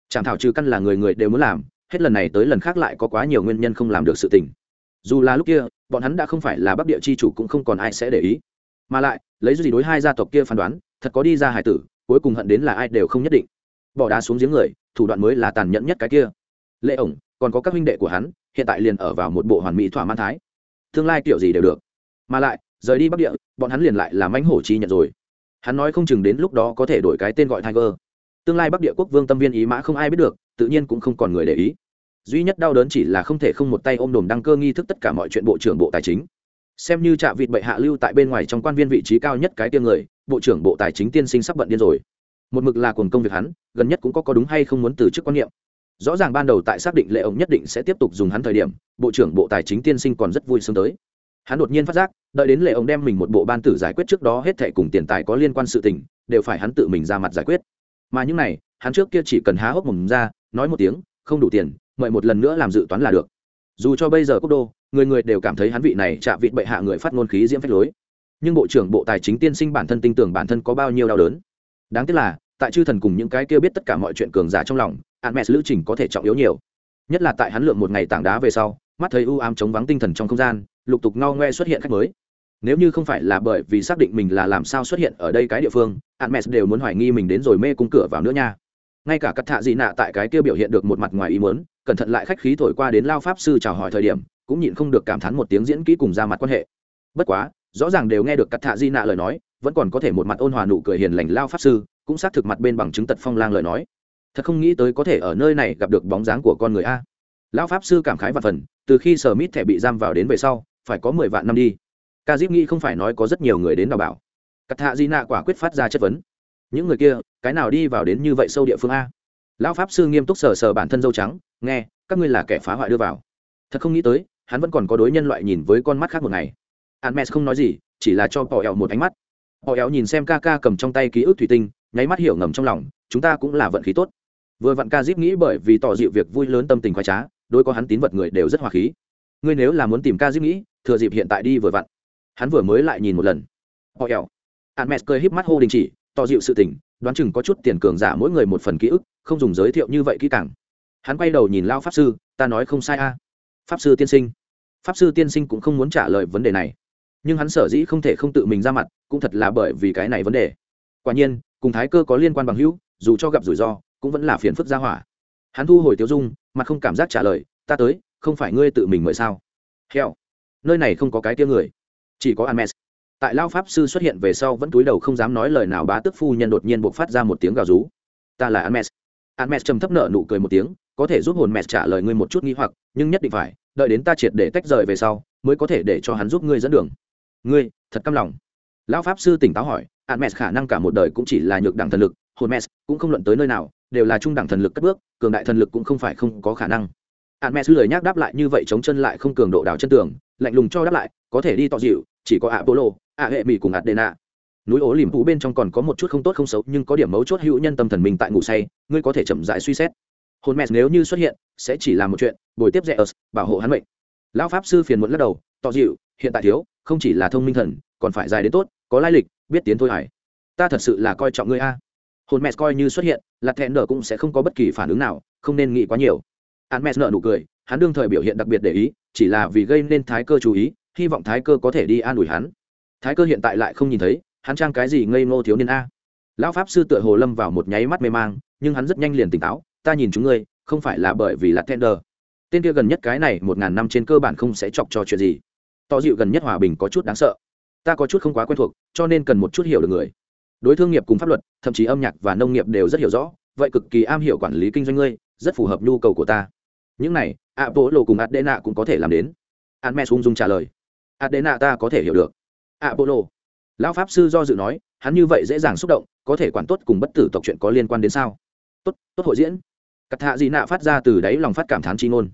A: Chẳng thảo trừ căn là người người đều muốn làm, hết lần này tới lần khác lại có quá nhiều nguyên nhân không làm được sự tình dù là lúc kia, bọn hắn đã không phải là bắc địa chi chủ cũng không còn ai sẽ để ý. Mà lại, lấy gì đối hai gia tộc kia phán đoán, thật có đi ra hải tử, cuối cùng hận đến là ai đều không nhất định. Bỏ đá xuống giếng người, thủ đoạn mới là tàn nhẫn nhất cái kia. Lệ ổng, còn có các huynh đệ của hắn, hiện tại liền ở vào một bộ hoàn mỹ thỏa mãn thái. Tương lai kiểu gì đều được. Mà lại, rời đi bắc địa, bọn hắn liền lại làm mãnh hổ chi nhận rồi. Hắn nói không chừng đến lúc đó có thể đổi cái tên gọi tiger. Tương lai bắc địa quốc vương tâm viên ý mã không ai biết được, tự nhiên cũng không còn người để ý duy nhất đau đớn chỉ là không thể không một tay ôm đồm đăng cơ nghi thức tất cả mọi chuyện bộ trưởng bộ tài chính. Xem như trạ vịt bệ hạ lưu tại bên ngoài trong quan viên vị trí cao nhất cái tiêm người, bộ trưởng bộ tài chính tiên sinh sắp bận điên rồi. Một mực là cuồng công việc hắn, gần nhất cũng có có đúng hay không muốn từ chức quan niệm. Rõ ràng ban đầu tại xác định lệ ông nhất định sẽ tiếp tục dùng hắn thời điểm, bộ trưởng bộ tài chính tiên sinh còn rất vui sướng tới. Hắn đột nhiên phát giác, đợi đến lệ ông đem mình một bộ ban tử giải quyết trước đó hết thệ cùng tiền tài có liên quan sự tình, đều phải hắn tự mình ra mặt giải quyết. Mà những này, hắn trước kia chỉ cần há hốc mồm ra, nói một tiếng, không đủ tiền mời một lần nữa làm dự toán là được. Dù cho bây giờ quốc đô, người người đều cảm thấy hắn vị này chạ vịt bệ hạ người phát ngôn khí diễm phách lối. Nhưng bộ trưởng bộ tài chính tiên sinh bản thân tin tưởng bản thân có bao nhiêu đau đớn. Đáng tiếc là, tại chư thần cùng những cái kia biết tất cả mọi chuyện cường giả trong lòng admes lữ trình có thể trọng yếu nhiều. Nhất là tại hắn lượng một ngày tảng đá về sau, mắt thấy u ám chống vắng tinh thần trong không gian, lục tục ngao ngoe xuất hiện khách mới. Nếu như không phải là bởi vì xác định mình là làm sao xuất hiện ở đây cái địa phương admes đều muốn hoài nghi mình đến rồi mê cung cửa vào nữa nha. Ngay cả cắt thạ dị nạ tại cái kia biểu hiện được một mặt ngoài ý muốn cẩn thận lại khách khí thổi qua đến lao pháp sư chào hỏi thời điểm, cũng nhịn không được cảm thán một tiếng diễn kỹ cùng ra mặt quan hệ. Bất quá, rõ ràng đều nghe được cắt thạ di nạ lời nói, vẫn còn có thể một mặt ôn hòa nụ cười hiền lành lao pháp sư, cũng xác thực mặt bên bằng chứng tật phong lang lời nói. Thật không nghĩ tới có thể ở nơi này gặp được bóng dáng của con người a. Lão pháp sư cảm khái và phần, từ khi sở mít thẻ bị giam vào đến về sau, phải có mười vạn năm đi. Ca diếp nghĩ không phải nói có rất nhiều người đến đào bảo. Cắt thạ di nạ quả quyết phát ra chất vấn. Những người kia, cái nào đi vào đến như vậy sâu địa phương a? Lão pháp sư nghiêm túc sờ sờ bản thân dâu trắng, nghe, các ngươi là kẻ phá hoại đưa vào. Thật không nghĩ tới, hắn vẫn còn có đối nhân loại nhìn với con mắt khác một ngày. Admes không nói gì, chỉ là cho bỏ ẹo một ánh mắt. Bỏ ẹo nhìn xem ca ca cầm trong tay ký ức thủy tinh, nháy mắt hiểu ngầm trong lòng, chúng ta cũng là vận khí tốt. Vừa vặn ca dip nghĩ bởi vì tỏ dịu việc vui lớn tâm tình khoái trá đôi có hắn tín vật người đều rất hòa khí. Ngươi nếu là muốn tìm ca dip nghĩ, thừa dịp hiện tại đi vừa vặn. Hắn vừa mới lại nhìn một lần. Họ ẹo Hermes cười híp mắt hô đình chỉ, tỏ dịu sự tình đoán chừng có chút tiền cường giả mỗi người một phần ký ức, không dùng giới thiệu như vậy kỹ càng. Hắn quay đầu nhìn lao pháp sư, ta nói không sai a. Pháp sư tiên sinh. Pháp sư tiên sinh cũng không muốn trả lời vấn đề này. Nhưng hắn sở dĩ không thể không tự mình ra mặt, cũng thật là bởi vì cái này vấn đề. Quả nhiên, cùng thái cơ có liên quan bằng hữu, dù cho gặp rủi ro, cũng vẫn là phiền phức ra hỏa. Hắn thu hồi tiêu dung mà không cảm giác trả lời, ta tới, không phải ngươi tự mình mời sao? Heo. Nơi này không có cái tia người. Chỉ có Hermes. Tại Lao Pháp Sư xuất hiện về sau vẫn túi đầu không dám nói lời nào bá tức phu nhân đột nhiên buộc phát ra một tiếng gào rú. Ta là Hermes. Hermes trầm thấp nở nụ cười một tiếng, có thể giúp hồn mẹ trả lời ngươi một chút nghi hoặc, nhưng nhất định phải đợi đến ta triệt để tách rời về sau, mới có thể để cho hắn giúp ngươi dẫn đường. Ngươi, thật căm lòng. Lão Pháp Sư tỉnh táo hỏi, Hermes khả năng cả một đời cũng chỉ là nhược đẳng thần lực, hồn mẹ cũng không luận tới nơi nào, đều là trung đẳng thần lực cất bước, cường đại thần lực cũng không phải không có khả năng. Hermes lời nhắc đáp lại như vậy chống chân lại không cường độ đào chân tường, lạnh lùng cho đáp lại, có thể đi tọ dịu, chỉ có Apollo, ạ hệ mỹ cùng Adena. Núi ố liềm phú bên trong còn có một chút không tốt không xấu, nhưng có điểm mấu chốt hữu nhân tâm thần mình tại ngủ say, ngươi có thể chậm rãi suy xét. Hồn mẹ nếu như xuất hiện, sẽ chỉ làm một chuyện, bồi tiếp Zeus, bảo hộ hắn mệnh. Lão pháp sư phiền muộn lắc đầu, tỏ dịu, hiện tại thiếu, không chỉ là thông minh thần, còn phải dài đến tốt, có lai lịch, biết tiến thôi hải. Ta thật sự là coi trọng ngươi a. hồn mẹ coi như xuất hiện là thẹn đờ cũng sẽ không có bất kỳ phản ứng nào không nên nghĩ quá nhiều hắn mẹ nợ nụ cười hắn đương thời biểu hiện đặc biệt để ý chỉ là vì gây nên thái cơ chú ý hy vọng thái cơ có thể đi an ủi hắn. Thái cơ hiện tại lại không nhìn thấy, hắn trang cái gì ngây ngô thiếu niên a? Lão pháp sư tựa hồ lâm vào một nháy mắt mê mang, nhưng hắn rất nhanh liền tỉnh táo, ta nhìn chúng ngươi, không phải là bởi vì là tender. Tên kia gần nhất cái này một ngàn năm trên cơ bản không sẽ chọc cho chuyện gì. Tỏ dịu gần nhất hòa bình có chút đáng sợ. Ta có chút không quá quen thuộc, cho nên cần một chút hiểu được người. Đối thương nghiệp cùng pháp luật, thậm chí âm nhạc và nông nghiệp đều rất hiểu rõ, vậy cực kỳ am hiểu quản lý kinh doanh ngươi, rất phù hợp nhu cầu của ta. Những này ạ bố lộ cùng adena cũng có thể làm đến. Admes ung dung trả lời adena ta có thể hiểu được. Apollo. Bộ lão pháp sư do dự nói, hắn như vậy dễ dàng xúc động, có thể quản tốt cùng bất tử tộc chuyện có liên quan đến sao? Tốt tốt hội diễn. Cắt hạ dị nạ phát ra từ đáy lòng phát cảm thán chi ngôn.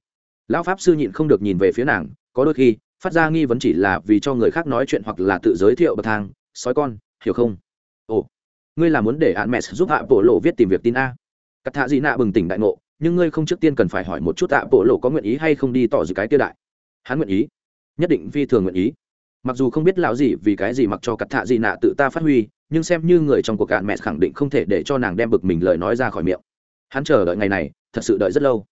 A: Lão pháp sư nhịn không được nhìn về phía nàng, có đôi khi, phát ra nghi vấn chỉ là vì cho người khác nói chuyện hoặc là tự giới thiệu bậc thang. Sói con, hiểu không? Ồ, ngươi là muốn để hạn mẹ giúp hạ bộ lộ viết tìm việc tin a. Cắt hạ dị nạ bừng tỉnh đại ngộ, nhưng ngươi không trước tiên cần phải hỏi một chút hạ bộ lộ có nguyện ý hay không đi tỏ dự cái tiêu đại. Hắn nguyện ý nhất định phi thường nguyện ý. Mặc dù không biết lão gì vì cái gì mặc cho cặt thạ gì nạ tự ta phát huy, nhưng xem như người trong cuộc cạn mẹ khẳng định không thể để cho nàng đem bực mình lời nói ra khỏi miệng. Hắn chờ đợi ngày này, thật sự đợi rất lâu.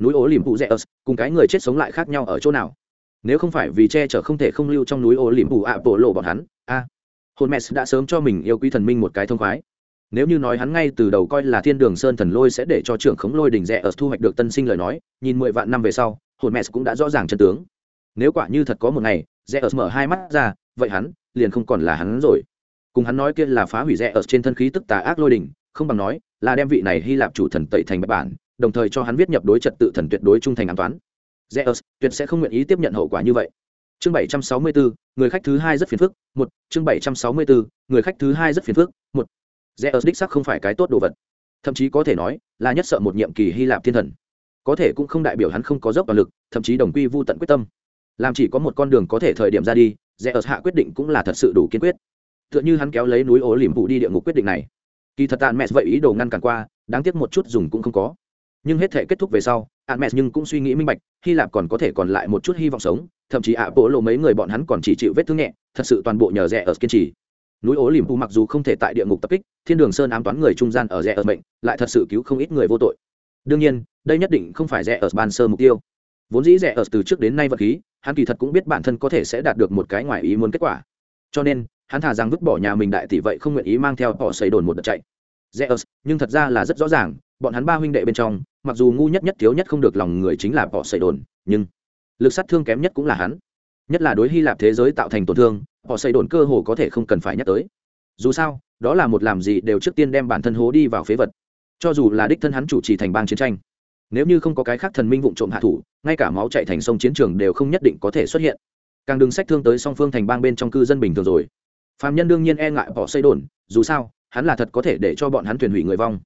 A: Núi ố liềm phụ rẽ ớt, cùng cái người chết sống lại khác nhau ở chỗ nào? Nếu không phải vì che chở không thể không lưu trong núi ố liềm phụ ạ bộ lộ bọn hắn, a. Hồn mẹ đã sớm cho mình yêu quý thần minh một cái thông khoái. Nếu như nói hắn ngay từ đầu coi là thiên đường sơn thần lôi sẽ để cho trưởng khống lôi đỉnh rẽ ở thu hoạch được tân sinh lời nói, nhìn mười vạn năm về sau hồn mẹ cũng đã rõ ràng chân tướng nếu quả như thật có một ngày rẽ ở mở hai mắt ra vậy hắn liền không còn là hắn rồi. Cùng hắn nói kia là phá hủy rẽ ở trên thân khí tức tà ác lôi đình, không bằng nói là đem vị này hy lạp chủ thần tẩy thành bạch bản đồng thời cho hắn viết nhập đối trật tự thần tuyệt đối trung thành an toán zeus tuyệt sẽ không nguyện ý tiếp nhận hậu quả như vậy. Chương 764, người khách thứ hai rất phiền phức một. Chương 764, người khách thứ hai rất phiền phức một. Zeus đích sắc không phải cái tốt đồ vật. Thậm chí có thể nói là nhất sợ một nhiệm kỳ hy lạp thiên thần. Có thể cũng không đại biểu hắn không có dốc toàn lực thậm chí đồng quy vô tận quyết tâm làm chỉ có một con đường có thể thời điểm ra đi zeus hạ quyết định cũng là thật sự đủ kiên quyết. Tựa như hắn kéo lấy núi ố liềm vụ đi địa ngục quyết định này. Kỳ thật tàn mẹ vậy ý đồ ngăn cản qua, đáng tiếc một chút dùng cũng không có. Nhưng hết thể kết thúc về sau, ạn mẹ nhưng cũng suy nghĩ minh bạch, hy lạp còn có thể còn lại một chút hy vọng sống, thậm chí ạ bộ lộ mấy người bọn hắn còn chỉ chịu vết thương nhẹ, thật sự toàn bộ nhờ rẽ ở kiên trì. Núi ố liềm vụ mặc dù không thể tại địa ngục tập kích, thiên đường sơn ám toán người trung gian ở rẽ ở mệnh, lại thật sự cứu không ít người vô tội. Đương nhiên, đây nhất định không phải rẽ ở ban sơ mục tiêu vốn dĩ rẻ ở từ trước đến nay vật khí hắn kỳ thật cũng biết bản thân có thể sẽ đạt được một cái ngoài ý muốn kết quả cho nên hắn thả rằng vứt bỏ nhà mình đại tỷ vậy không nguyện ý mang theo họ xây đồn một đợt chạy Rẻ ở, nhưng thật ra là rất rõ ràng, bọn hắn ba huynh đệ bên trong, mặc dù ngu nhất nhất thiếu nhất không được lòng người chính là họ xây đồn, nhưng lực sát thương kém nhất cũng là hắn. Nhất là đối Hy Lạp thế giới tạo thành tổn thương, họ xây đồn cơ hồ có thể không cần phải nhắc tới. Dù sao, đó là một làm gì đều trước tiên đem bản thân hố đi vào phế vật. Cho dù là đích thân hắn chủ trì thành bang chiến tranh, nếu như không có cái khác thần minh vụng trộm hạ thủ, ngay cả máu chạy thành sông chiến trường đều không nhất định có thể xuất hiện. Càng đừng sách thương tới song phương thành bang bên trong cư dân bình thường rồi. Phạm nhân đương nhiên e ngại bỏ xây đồn, dù sao, hắn là thật có thể để cho bọn hắn thuyền hủy người vong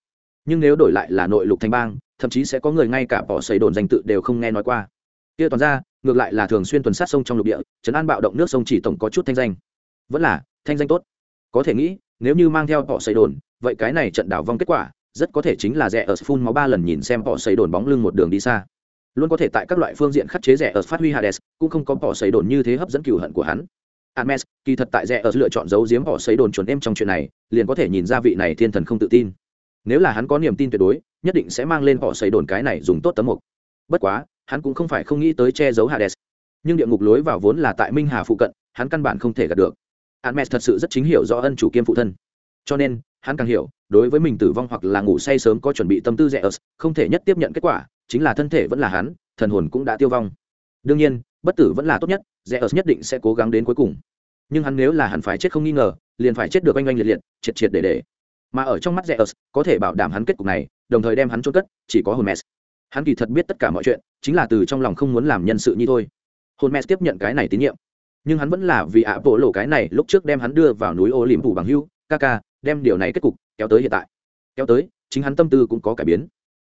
A: nhưng nếu đổi lại là nội lục thành bang thậm chí sẽ có người ngay cả bỏ xây đồn danh tự đều không nghe nói qua kia toàn ra ngược lại là thường xuyên tuần sát sông trong lục địa chấn an bạo động nước sông chỉ tổng có chút thanh danh vẫn là thanh danh tốt có thể nghĩ nếu như mang theo bỏ xây đồn vậy cái này trận đảo vong kết quả rất có thể chính là rẻ ở phun máu ba lần nhìn xem bỏ xây đồn bóng lưng một đường đi xa luôn có thể tại các loại phương diện khắc chế rẻ ở phát huy hades cũng không có bỏ xây đồn như thế hấp dẫn cựu hận của hắn Hermes, kỳ thật tại rẻ ở lựa chọn giấu giếm họ sấy đồn chuẩn em trong chuyện này, liền có thể nhìn ra vị này thiên thần không tự tin. Nếu là hắn có niềm tin tuyệt đối, nhất định sẽ mang lên họ sấy đồn cái này dùng tốt tấm mục. Bất quá, hắn cũng không phải không nghĩ tới che giấu Hades. Nhưng địa ngục lối vào vốn là tại Minh Hà phụ cận, hắn căn bản không thể gạt được. Hermes thật sự rất chính hiểu rõ ân chủ kiêm phụ thân. Cho nên, hắn càng hiểu, đối với mình tử vong hoặc là ngủ say sớm có chuẩn bị tâm tư rẻ không thể nhất tiếp nhận kết quả, chính là thân thể vẫn là hắn, thần hồn cũng đã tiêu vong. Đương nhiên, bất tử vẫn là tốt nhất, Zeus nhất định sẽ cố gắng đến cuối cùng. Nhưng hắn nếu là hắn phải chết không nghi ngờ, liền phải chết được oanh oanh liệt liệt, triệt triệt để để. Mà ở trong mắt Zeus, có thể bảo đảm hắn kết cục này, đồng thời đem hắn chôn cất, chỉ có hồn mèz Hắn kỳ thật biết tất cả mọi chuyện, chính là từ trong lòng không muốn làm nhân sự như thôi. hồn mèz tiếp nhận cái này tín nhiệm, nhưng hắn vẫn là vì ạ bộ lộ cái này lúc trước đem hắn đưa vào núi ô liềm phủ bằng hưu, ca đem điều này kết cục kéo tới hiện tại. Kéo tới, chính hắn tâm tư cũng có cải biến.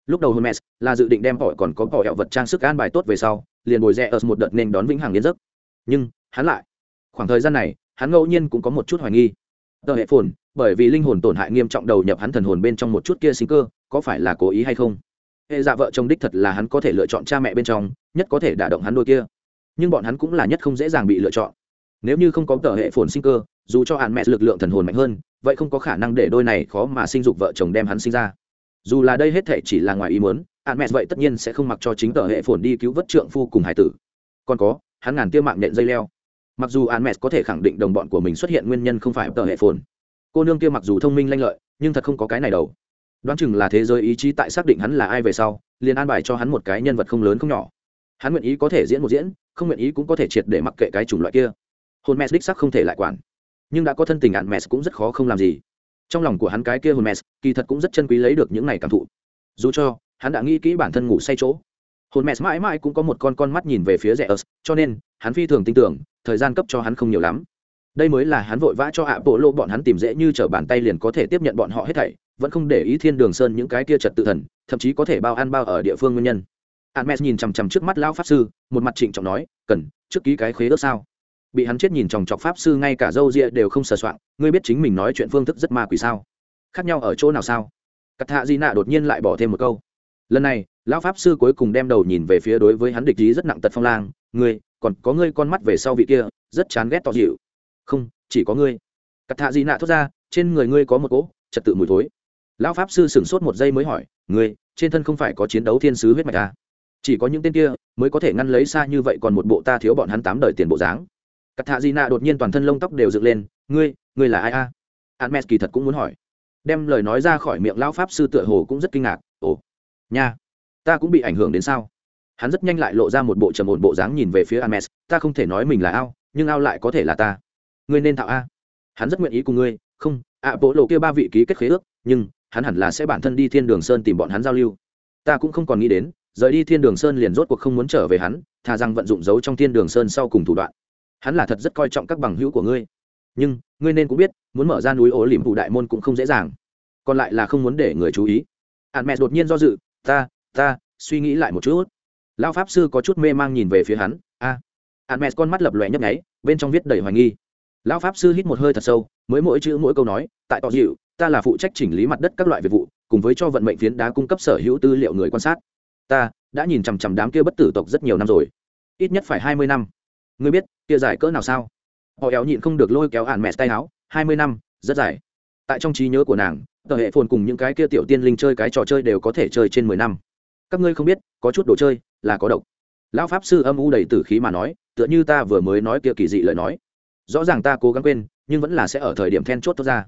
A: Lúc đầu hermes là dự định đem họ còn có bỏ hẹo vật trang sức an bài tốt về sau liền bồi rẽ ở một đợt nên đón vĩnh hằng biến giấc. Nhưng hắn lại. Khoảng thời gian này hắn ngẫu nhiên cũng có một chút hoài nghi. Tờ hệ phồn bởi vì linh hồn tổn hại nghiêm trọng đầu nhập hắn thần hồn bên trong một chút kia sinh cơ có phải là cố ý hay không? Hệ dạ vợ chồng đích thật là hắn có thể lựa chọn cha mẹ bên trong nhất có thể đả động hắn đôi kia. Nhưng bọn hắn cũng là nhất không dễ dàng bị lựa chọn. Nếu như không có tờ hệ phồn sinh cơ dù cho hạn mẹ lực lượng thần hồn mạnh hơn, vậy không có khả năng để đôi này khó mà sinh dục vợ chồng đem hắn sinh ra. Dù là đây hết thể chỉ là ngoài ý muốn, hạn mẹ vậy tất nhiên sẽ không mặc cho chính tờ hệ phồn đi cứu vớt trượng phu cùng hải tử. Còn có, hắn ngàn tiêu mạng nhện dây leo. Mặc dù hạn mẹ có thể khẳng định đồng bọn của mình xuất hiện nguyên nhân không phải tờ hệ phồn. Cô nương kia mặc dù thông minh lanh lợi, nhưng thật không có cái này đâu. Đoán chừng là thế giới ý chí tại xác định hắn là ai về sau, liền an bài cho hắn một cái nhân vật không lớn không nhỏ. Hắn nguyện ý có thể diễn một diễn, không nguyện ý cũng có thể triệt để mặc kệ cái chủng loại kia. Hồn mẹ đích sắc không thể lại quản nhưng đã có thân tình ạn mẹ cũng rất khó không làm gì. Trong lòng của hắn cái kia hồn mẹ kỳ thật cũng rất chân quý lấy được những này cảm thụ. Dù cho hắn đã nghĩ kỹ bản thân ngủ say chỗ. Hồn mẹ mãi mãi cũng có một con con mắt nhìn về phía rẻ ớt cho nên hắn phi thường tin tưởng thời gian cấp cho hắn không nhiều lắm. Đây mới là hắn vội vã cho ạ bộ lô bọn hắn tìm dễ như t r ở bàn tay liền có thể tiếp nhận bọn họ hết thảy vẫn không để ý thiên đường sơn những cái kia trật tự thần thậm chí có thể bao ăn bao ở địa phương nguyên nhân. Hermes nhìn chằm chằm trước mắt lão pháp sư, một mặt trịnh trọng nói, "Cần, trước ký cái khế ước sao?" Bị hắn chết nhìn chòng chọc pháp sư ngay cả râu ria đều không sờ soạng, ngươi biết chính mình nói chuyện phương thức rất ma quỷ sao? Khác nhau ở chỗ nào sao? cắt Hạ Di Nạ đột nhiên lại bỏ thêm một câu. Lần này, lão pháp sư cuối cùng đem đầu nhìn về phía đối với hắn địch ý rất nặng tật phong lang, "Ngươi, còn có ngươi con mắt về sau vị kia, rất chán ghét tỏ dịu." "Không, chỉ có ngươi." cắt Hạ Di Nạ thốt ra, "Trên người ngươi có một cỗ trật tự mùi thối." Lão pháp sư sững sốt một giây mới hỏi, "Ngươi, trên thân không phải có chiến đấu thiên sứ huyết mạch à?" chỉ có những tên kia mới có thể ngăn lấy xa như vậy còn một bộ ta thiếu bọn hắn tám đời tiền bộ dáng cắt thạ di nạ đột nhiên toàn thân lông tóc đều dựng lên ngươi ngươi là ai a a admes kỳ thật cũng muốn hỏi đem lời nói ra khỏi miệng lão pháp sư tựa hồ cũng rất kinh ngạc ồ nha ta cũng bị ảnh hưởng đến sao hắn rất nhanh lại lộ ra một bộ trầm ổn bộ dáng nhìn về phía Ames. ta không thể nói mình là ao, nhưng ao lại có thể là ta. Ngươi nên thạo a. Hắn rất nguyện ý cùng ngươi, không, ạ bộ lộ kia ba vị ký kết khế ước, nhưng hắn hẳn là sẽ bản thân đi Thiên Đường Sơn tìm bọn hắn giao lưu. Ta cũng không còn nghĩ đến, rời đi thiên đường sơn liền rốt cuộc không muốn trở về hắn thà rằng vận dụng dấu trong thiên đường sơn sau cùng thủ đoạn hắn là thật rất coi trọng các bằng hữu của ngươi. Nhưng, ngươi nên cũng biết, muốn mở ra núi ố liềm phụ đại môn cũng không dễ dàng. Còn lại là không muốn để người chú ý. Hạn mẹ đột nhiên do dự, ta ta, suy nghĩ lại một chút. Lao pháp sư có chút mê mang nhìn về phía hắn, a. À. hạn mẹ con mắt lập lòe nhấp nháy, bên trong viết đầy hoài nghi. Lão pháp sư hít một hơi thật sâu, mới mỗi chữ mỗi câu nói, tại tỏ dịu ta là phụ trách chỉnh lý mặt đất các loại việc vụ, cùng với cho vận mệnh phiến đá cung cấp sở hữu tư liệu người quan sát. Ta đã nhìn chằm chằm đám kia bất tử tộc rất nhiều năm rồi, ít nhất phải hai mươi năm. Ngươi biết kia dài cỡ nào sao? Họ éo nhịn không được lôi kéo ạn mẹ tay áo, hai mươi năm, rất dài. Tại trong trí nhớ của nàng, tờ hệ phồn cùng những cái kia tiểu tiên linh chơi cái trò chơi đều có thể chơi trên mười năm. Các ngươi không biết, có chút đồ chơi là có độc. Lão pháp sư âm u đầy tử khí mà nói, tựa như ta vừa mới nói kia kỳ dị lời nói. Rõ ràng ta cố gắng quên, nhưng vẫn là sẽ ở thời điểm then chốt thoát ra.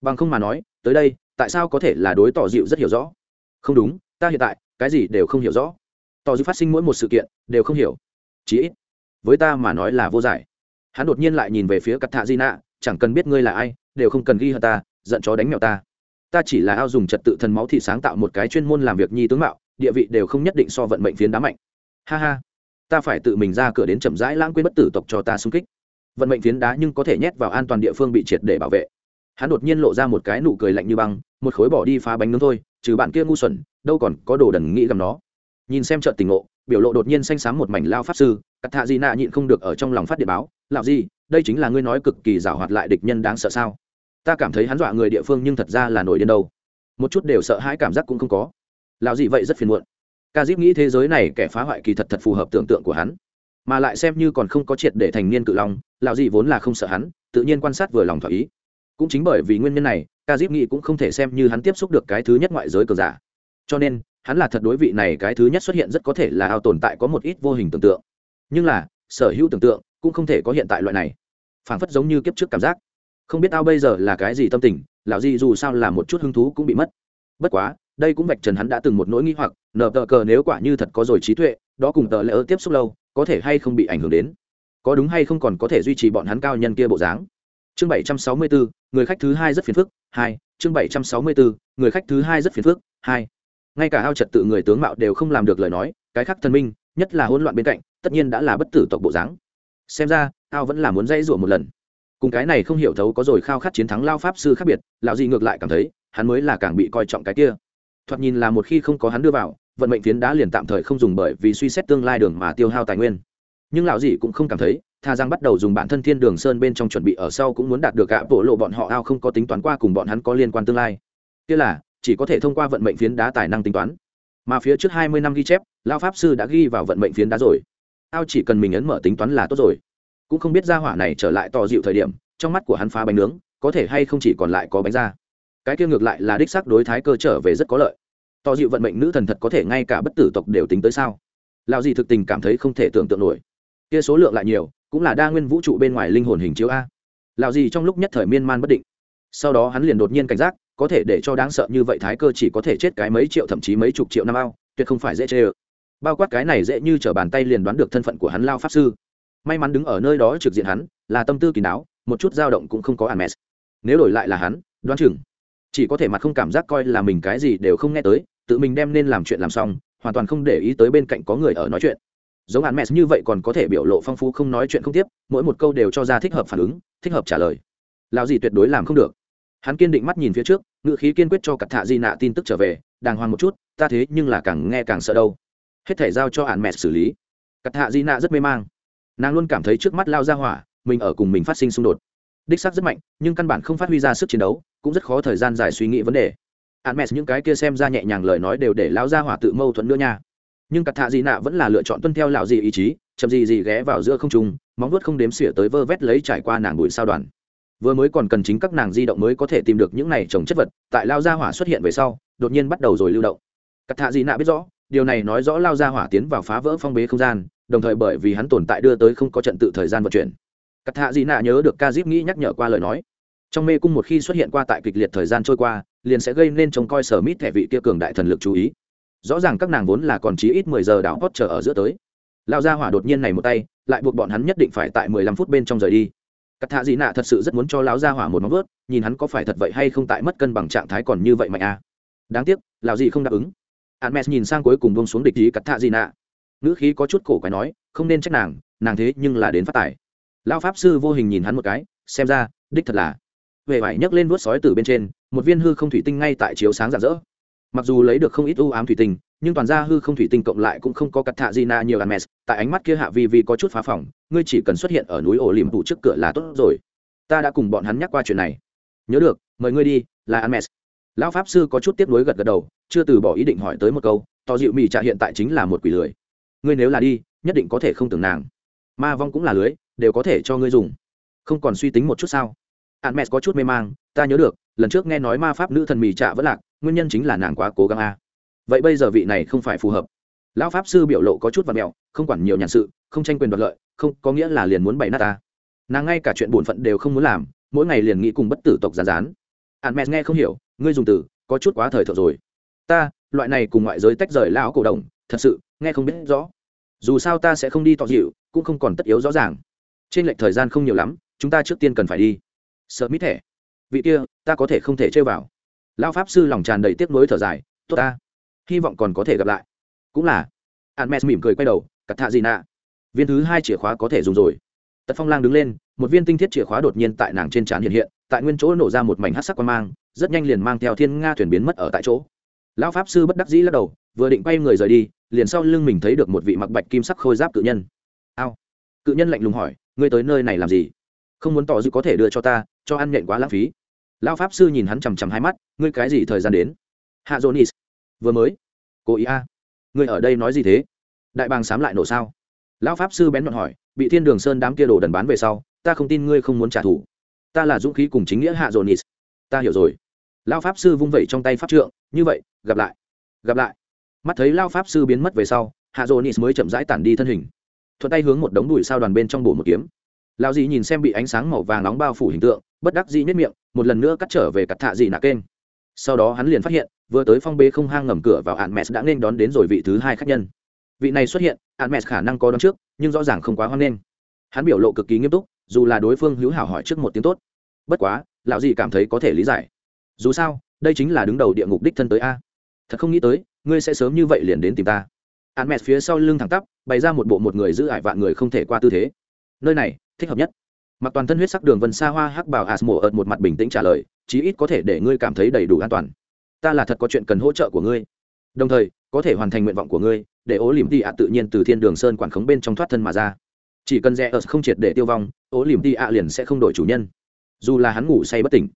A: Bằng không mà nói, tới đây, tại sao có thể là đối tỏ dịu rất hiểu rõ? Không đúng, ta hiện tại, cái gì đều không hiểu rõ. Tỏ dịu phát sinh mỗi một sự kiện, đều không hiểu. Chí ít với ta mà nói là vô giải. Hắn đột nhiên lại nhìn về phía cắt thạ di nạ chẳng cần biết ngươi là ai, đều không cần ghi hận ta, giận chó đánh mèo ta. Ta chỉ là ao dùng trật tự thần máu thị sáng tạo một cái chuyên môn làm việc nhi tướng mạo, địa vị đều không nhất định so vận mệnh phiến đá mạnh. Ha ha, ta phải tự mình ra cửa đến chậm rãi lãng quên bất tử tộc cho ta xung kích. Vận mệnh phiến đá nhưng có thể nhét vào an toàn địa phương bị triệt để bảo vệ. Hắn đột nhiên lộ ra một cái nụ cười lạnh như băng, một khối bỏ đi phá bánh nướng thôi, trừ bạn kia ngu xuẩn, đâu còn có đồ đần nghĩ gầm nó. Nhìn xem trận tình ngộ, biểu lộ đột nhiên xanh xám một mảnh lao pháp sư cắt thạ di nạ nhịn không được ở trong lòng phát địa báo lạo gì, đây chính là ngươi nói cực kỳ giảo hoạt lại địch nhân đáng sợ sao? Ta cảm thấy hắn dọa người địa phương nhưng thật ra là nổi điên đâu. Một chút đều sợ hãi cảm giác cũng không có. Lạo gì vậy rất phiền muộn. Ca dip nghĩ thế giới này kẻ phá hoại kỳ thật thật phù hợp tưởng tượng của hắn, mà lại xem như còn không có triệt để thành niên cự long lạo gì vốn là không sợ hắn, tự nhiên quan sát vừa lòng thỏa ý. Cũng chính bởi vì nguyên nhân này, ca dip nghĩ cũng không thể xem như hắn tiếp xúc được cái thứ nhất ngoại giới cờ giả. Cho nên, hắn là thật đối vị này cái thứ nhất xuất hiện rất có thể là ao tồn tại có một ít vô hình tưởng tượng nhưng là, sở hữu tưởng tượng cũng không thể có hiện tại loại này. Phảng phất giống như kiếp trước cảm giác. Không biết ao bây giờ là cái gì tâm tình, lão gì dù sao là một chút hứng thú cũng bị mất. Bất quá, đây cũng vạch trần hắn đã từng một nỗi nghi hoặc nợ tờ cờ nếu quả như thật có rồi trí tuệ, đó cùng tờ lỡ tiếp xúc lâu, có thể hay không bị ảnh hưởng đến. Có đúng hay không còn có thể duy trì bọn hắn cao nhân kia bộ dáng. Chương bảy trăm sáu mươi bốn người khách thứ hai rất phiền phức, hai, chương bảy trăm sáu mươi bốn người khách thứ hai rất phiền phức, hai. Ngay cả ao trật tự người tướng mạo đều không làm được lời nói, cái khác thần minh, nhất là hỗn loạn bên cạnh tất nhiên đã là bất tử tộc bộ dáng. Xem ra, ao vẫn là muốn dây rủa một lần. Cùng cái này không hiểu thấu có rồi khao khát chiến thắng lao pháp sư khác biệt, lão gì ngược lại cảm thấy, hắn mới là càng bị coi trọng cái kia. Thoạt nhìn là một khi không có hắn đưa vào, vận mệnh phiến đã liền tạm thời không dùng bởi vì suy xét tương lai đường mà tiêu hao tài nguyên. Nhưng lão gì cũng không cảm thấy, tha giang bắt đầu dùng bản thân thiên đường sơn bên trong chuẩn bị ở sau cũng muốn đạt được cả bộ lộ bọn họ ao không có tính toán qua cùng bọn hắn có liên quan tương lai. Kia là, chỉ có thể thông qua vận mệnh phiến đá tài năng tính toán. Mà phía trước hai mươi năm ghi chép, lao pháp sư đã ghi vào vận mệnh phiến đá rồi ao chỉ cần mình ấn mở tính toán là tốt rồi. Cũng không biết ra hỏa này trở lại tò dịu thời điểm, trong mắt của hắn phá bánh nướng, có thể hay không chỉ còn lại có bánh ra cái kia ngược lại là đích xác đối thái cơ trở về rất có lợi. Tò dịu vận mệnh nữ thần thật có thể ngay cả bất tử tộc đều tính tới sao? Lao gì thực tình cảm thấy không thể tưởng tượng nổi. Kia số lượng lại nhiều, cũng là đa nguyên vũ trụ bên ngoài linh hồn hình chiếu a. Lao gì trong lúc nhất thời miên man bất định. Sau đó hắn liền đột nhiên cảnh giác, có thể để cho đáng sợ như vậy thái cơ chỉ có thể chết cái mấy triệu thậm chí mấy chục triệu năm ao, tuyệt không phải dễ chê ơ bao quát cái này dễ như t r ở bàn tay liền đoán được thân phận của hắn lao pháp sư. May mắn đứng ở nơi đó trực diện hắn, là tâm tư kỳ đáo, một chút dao động cũng không có ả mès nếu đổi lại là hắn, đoán chừng chỉ có thể mặt không cảm giác coi là mình cái gì đều không nghe tới, tự mình đem nên làm chuyện làm xong, hoàn toàn không để ý tới bên cạnh có người ở nói chuyện. Giống ả mès như vậy còn có thể biểu lộ phong phú không nói chuyện không tiếp, mỗi một câu đều cho ra thích hợp phản ứng, thích hợp trả lời. Lao gì tuyệt đối làm không được. Hắn kiên định mắt nhìn phía trước ngự khí kiên quyết cho cặp thạ di nạ tin tức trở về, đàng hoàng một chút, ta thế nhưng là càng nghe càng sợ đâu hết thể giao cho ạn mẹ xử lý. Cắt hạ di nạ rất mê mang. Nàng luôn cảm thấy trước mắt lao ra hỏa, mình ở cùng mình phát sinh xung đột. Đích sắc rất mạnh, nhưng căn bản không phát huy ra sức chiến đấu, cũng rất khó thời gian dài suy nghĩ vấn đề. Ạn mẹ những cái kia xem ra nhẹ nhàng lời nói đều để lao ra hỏa tự mâu thuẫn nữa nha. Nhưng cắt hạ di nạ vẫn là lựa chọn tuân theo lão gì ý chí, chậm gì gì ghé vào giữa không trung, móng vuốt không đếm xỉa tới vơ vét lấy trải qua nàng bụi sao đoàn. Vừa mới còn cần chính các nàng di động mới có thể tìm được những này trồng chất vật, tại lao gia hỏa xuất hiện về sau, đột nhiên bắt đầu rồi lưu động. Cắt hạ dị nạ biết rõ điều này nói rõ lao ra hỏa tiến vào phá vỡ phong bế không gian, đồng thời bởi vì hắn tồn tại đưa tới không có trận tự thời gian vận chuyển. Cắt hạ dị nạ nhớ được ca diếp nghĩ nhắc nhở qua lời nói. Trong mê cung một khi xuất hiện qua tại kịch liệt thời gian trôi qua, liền sẽ gây nên trông coi sở mít thẻ vị kia cường đại thần lực chú ý. Rõ ràng các nàng vốn là còn chí ít mười giờ đảo hót chờ ở giữa tới. Lao ra hỏa đột nhiên này một tay, lại buộc bọn hắn nhất định phải tại mười lăm phút bên trong rời đi. Cắt hạ dị nạ thật sự rất muốn cho lão ra hỏa một móng vớt nhìn hắn có phải thật vậy hay không tại mất cân bằng trạng thái còn như vậy mạnh à. đáng tiếc, lão dị không đáp ứng admes nhìn sang cuối cùng buông xuống địch ý cắt thạ gì nạ ngữ khí có chút cổ quái nói không nên trách nàng nàng thế nhưng là đến phát tài lão pháp sư vô hình nhìn hắn một cái xem ra đích thật là về vải nhấc lên vuốt sói từ bên trên một viên hư không thủy tinh ngay tại chiếu sáng rạng rỡ mặc dù lấy được không ít u ám thủy tinh nhưng toàn ra hư không thủy tinh cộng lại cũng không có cắt thạ gì nạ nhiều Hermes, tại ánh mắt kia hạ vi vi có chút phá phòng, ngươi chỉ cần xuất hiện ở núi ổ liềm tụ trước cửa là tốt rồi. Ta đã cùng bọn hắn nhắc qua chuyện này. Nhớ được, mời ngươi đi, là Hermes. Lão pháp sư có chút tiếc nuối gật gật đầu, chưa từ bỏ ý định hỏi tới một câu, tỏ dịu mỹ trả hiện tại chính là một quỷ lười. Ngươi nếu là đi, nhất định có thể không tưởng nàng. Ma vong cũng là lưới, đều có thể cho ngươi dùng. Không còn suy tính một chút sao? Hermes có chút mê mang, ta nhớ được, lần trước nghe nói ma pháp nữ thần mì trả vẫn lạc, nguyên nhân chính là nàng quá cố gắng a vậy bây giờ vị này không phải phù hợp lão pháp sư biểu lộ có chút và mẹo không quản nhiều nhàn sự không tranh quyền đoạt lợi không có nghĩa là liền muốn bày nát ta nàng ngay cả chuyện bổn phận đều không muốn làm mỗi ngày liền nghĩ cùng bất tử tộc giàn rán hạn mẹ nghe không hiểu ngươi dùng từ, có chút quá thời thượng rồi. Ta, loại này cùng ngoại giới tách rời lão cổ đồng, thật sự, nghe không biết rõ. Dù sao ta sẽ không đi tỏ dịu, cũng không còn tất yếu rõ ràng. Trên lệch thời gian không nhiều lắm, chúng ta trước tiên cần phải đi. Sợ mít thẻ. Vị kia, ta có thể không thể chơi vào. Lão pháp sư lòng tràn đầy tiếc nuối thở dài, tốt ta. Hy vọng còn có thể gặp lại. Cũng là. Hạn mẹ mỉm cười quay đầu cắt thạ gì nạ. Viên thứ hai chìa khóa có thể dùng rồi. Tật phong lang đứng lên, một viên tinh thiết chìa khóa đột nhiên tại nàng trên trán hiện hiện, tại nguyên chỗ nổ ra một mảnh hát sắc quan mang rất nhanh liền mang theo thiên nga thuyền biến mất ở tại chỗ. Lão pháp sư bất đắc dĩ lắc đầu, vừa định quay người rời đi, liền sau lưng mình thấy được một vị mặc bạch kim sắc khôi giáp cự nhân. Ao. Cự nhân lạnh lùng hỏi, ngươi tới nơi này làm gì? Không muốn tỏ dư có thể đưa cho ta, cho ăn nhện quá lãng phí. Lão pháp sư nhìn hắn chằm chằm hai mắt, ngươi cái gì thời gian đến? Hạ dỗ nis vừa mới. Cố ý a. À. ngươi ở đây nói gì thế? Đại bàng sám lại nổ sao? Lão pháp sư bén nhọn hỏi, bị thiên đường sơn đám kia đồ đần bán về sau, ta không tin ngươi không muốn trả thù. Ta là dũng khí cùng chính nghĩa hạ dồn nis ta hiểu rồi lão pháp sư vung vẩy trong tay pháp trượng, như vậy, gặp lại gặp lại. Mắt thấy lao pháp sư biến mất về sau, hạ dồn nis mới chậm rãi tản đi thân hình, thuận tay hướng một đống đùi sao đoàn bên trong bổ một kiếm. Lao dì nhìn xem bị ánh sáng màu vàng nóng bao phủ hình tượng, bất đắc dĩ nhất miệng, một lần nữa cắt trở về cắt thạ dị nạ kênh. Sau đó hắn liền phát hiện, vừa tới phong bê không hang ngầm cửa vào hạn mẹ đã nên đón đến rồi vị thứ hai khách nhân. Vị này xuất hiện hạn mẹ khả năng có đón trước, nhưng rõ ràng không quá hoan nghênh. Hắn biểu lộ cực kỳ nghiêm túc, dù là đối phương hữu hảo hỏi trước một tiếng tốt. Bất quá, lão dì cảm thấy có thể lý giải dù sao, đây chính là đứng đầu địa ngục đích thân tới a. Thật không nghĩ tới, ngươi sẽ sớm như vậy liền đến tìm ta. Hắn mẹ phía sau lưng thẳng tắp, bày ra một bộ một người giữ ải vạn người không thể qua tư thế. Nơi này, thích hợp nhất. Mặc toàn thân huyết sắc đường vân xa hoa hắc bảo mổ ợt một mặt bình tĩnh trả lời, chí ít có thể để ngươi cảm thấy đầy đủ an toàn. Ta là thật có chuyện cần hỗ trợ của ngươi. Đồng thời, có thể hoàn thành nguyện vọng của ngươi, để ố liềm tị ạ tự nhiên từ thiên đường sơn quản khống bên trong thoát thân mà ra. Chỉ cần rẽ ớt không triệt để tiêu vong, ố liềm tị ạ liền sẽ không đổi chủ nhân. Dù là hắn ngủ say bất tỉnh.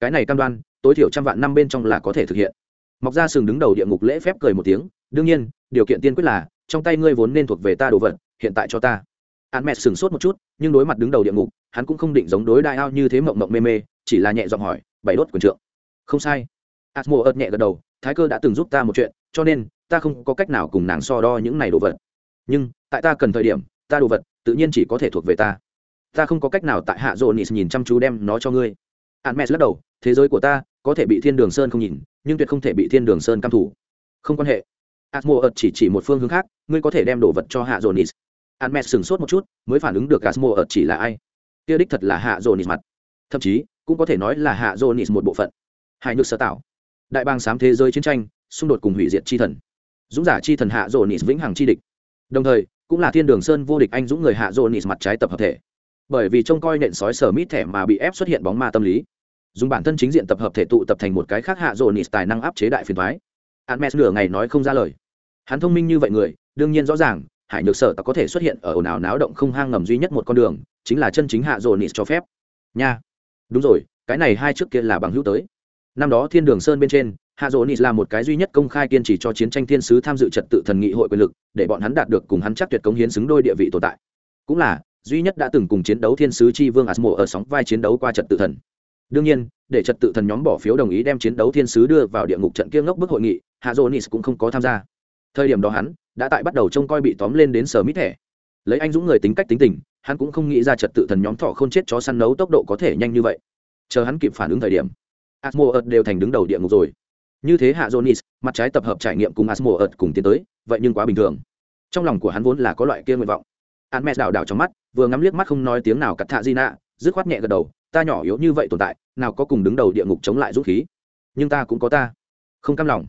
A: Cái này cam đoan tối thiểu trăm vạn năm bên trong là có thể thực hiện. Mọc ra sừng đứng đầu địa ngục lễ phép cười một tiếng, đương nhiên, điều kiện tiên quyết là, trong tay ngươi vốn nên thuộc về ta đồ vật, hiện tại cho ta. Hắn mẹ sừng sốt một chút, nhưng đối mặt đứng đầu địa ngục, hắn cũng không định giống đối đại ao như thế mộng mộng mê mê, chỉ là nhẹ giọng hỏi, bảy đốt quyền trượng. Không sai. Asmo ợt nhẹ gật đầu, thái cơ đã từng giúp ta một chuyện, cho nên, ta không có cách nào cùng nàng so đo những này đồ vật. Nhưng, tại ta cần thời điểm, ta đồ vật tự nhiên chỉ có thể thuộc về ta. Ta không có cách nào tại hạ dỗ nis nhìn chăm chú đem nó cho ngươi hạn mẹ lắc đầu, thế giới của ta có thể bị thiên đường sơn không nhìn, nhưng tuyệt không thể bị thiên đường sơn căm thủ không quan hệ. Asmo ợt chỉ chỉ một phương hướng khác, ngươi có thể đem đồ vật cho hạ dồn nít hạn mẹ sửng sốt một chút, mới phản ứng được asmo ợt chỉ là ai. Kia đích thật là hạ dồn nít mặt. Thậm chí, cũng có thể nói là hạ dồn nít một bộ phận. Hai nước sơ tạo đại bang sám thế giới chiến tranh, xung đột cùng hủy diệt chi thần. Dũng giả chi thần hạ dồn nít vĩnh hằng chi địch. Đồng thời, cũng là thiên đường sơn vô địch anh dũng người hạ dồn nít mặt trái tập hợp thể. Bởi vì trông coi nện sói sở mít thẻ mà bị ép xuất hiện bóng ma tâm lý dùng bản thân chính diện tập hợp thể tụ tập thành một cái khác hạ dồn nịt tài năng áp chế đại phiền thoái. Hermes nửa ngày nói không ra lời. Hắn thông minh như vậy người, đương nhiên rõ ràng, hải nhược sở ta có thể xuất hiện ở ồn ào náo động không hang ngầm duy nhất một con đường, chính là chân chính hạ dồn nịt cho phép. Nha. Đúng rồi, cái này hai trước kia là bằng hữu tới. Năm đó thiên đường sơn bên trên, hạ dồn nịt là một cái duy nhất công khai kiên trì cho chiến tranh thiên sứ tham dự trật tự thần nghị hội quyền lực, để bọn hắn đạt được cùng hắn chắc tuyệt cống hiến xứng đôi địa vị tồn tại. Cũng là, duy nhất đã từng cùng chiến đấu thiên sứ chi vương asmo ở sóng vai chiến đấu qua trật tự thần đương nhiên, để trật tự thần nhóm bỏ phiếu đồng ý đem chiến đấu thiên sứ đưa vào địa ngục trận kia ngốc bức hội nghị, hạ dô nis cũng không có tham gia. Thời điểm đó hắn đã tại bắt đầu trông coi bị tóm lên đến sở mít thẻ. Lấy anh dũng người tính cách tính tình, hắn cũng không nghĩ ra trật tự thần nhóm thọ không chết chó săn nấu tốc độ có thể nhanh như vậy. Chờ hắn kịp phản ứng thời điểm asmo ợt đều thành đứng đầu địa ngục rồi. Như thế hạ jonis mặt trái tập hợp trải nghiệm cùng asmo ợt cùng tiến tới, vậy nhưng quá bình thường. Trong lòng của hắn vốn là có loại kia nguyện vọng. Hắn mẹ đảo đảo trong mắt, vừa ngắm liếc mắt không nói tiếng nào cắt thạ di nạ dứt khoát nhẹ gật đầu, ta nhỏ yếu như vậy tồn tại, nào có cùng đứng đầu địa ngục chống lại dũng khí. Nhưng ta cũng có ta. Không cam lòng.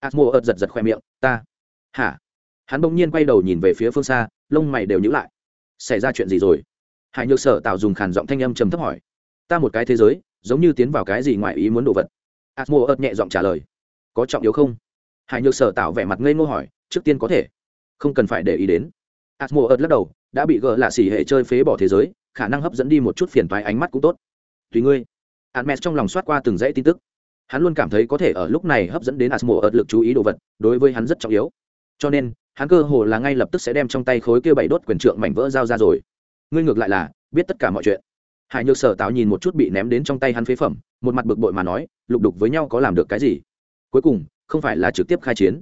A: Asmo ợt giật giật khoe miệng, ta. Hả? Hắn bỗng nhiên quay đầu nhìn về phía phương xa, lông mày đều nhữ lại. Xảy ra chuyện gì rồi? Hải nhược sở tạo dùng khàn giọng thanh âm trầm thấp hỏi. Ta một cái thế giới, giống như tiến vào cái gì ngoài ý muốn đồ vật. Asmo ợt nhẹ giọng trả lời. Có trọng yếu không? Hải nhược sở tạo vẻ mặt ngây ngô hỏi, trước tiên có thể. Không cần phải để ý đến asmo ớt lắc đầu, đã bị gỡ lạ xỉ hệ chơi phế bỏ thế giới, khả năng hấp dẫn đi một chút phiền toái ánh mắt cũng tốt. Tùy ngươi. Hermes trong lòng xoát qua từng dãy tin tức. Hắn luôn cảm thấy có thể ở lúc này hấp dẫn đến asmo ớt lực chú ý đồ vật, đối với hắn rất trọng yếu. Cho nên, hắn cơ hồ là ngay lập tức sẽ đem trong tay khối kia bảy đốt quyền trượng mảnh vỡ giao ra rồi. Ngươi ngược lại là, biết tất cả mọi chuyện. Hải nhược sở tạo nhìn một chút bị ném đến trong tay hắn phế phẩm, một mặt bực bội mà nói, lục đục với nhau có làm được cái gì? Cuối cùng, không phải là trực tiếp khai chiến.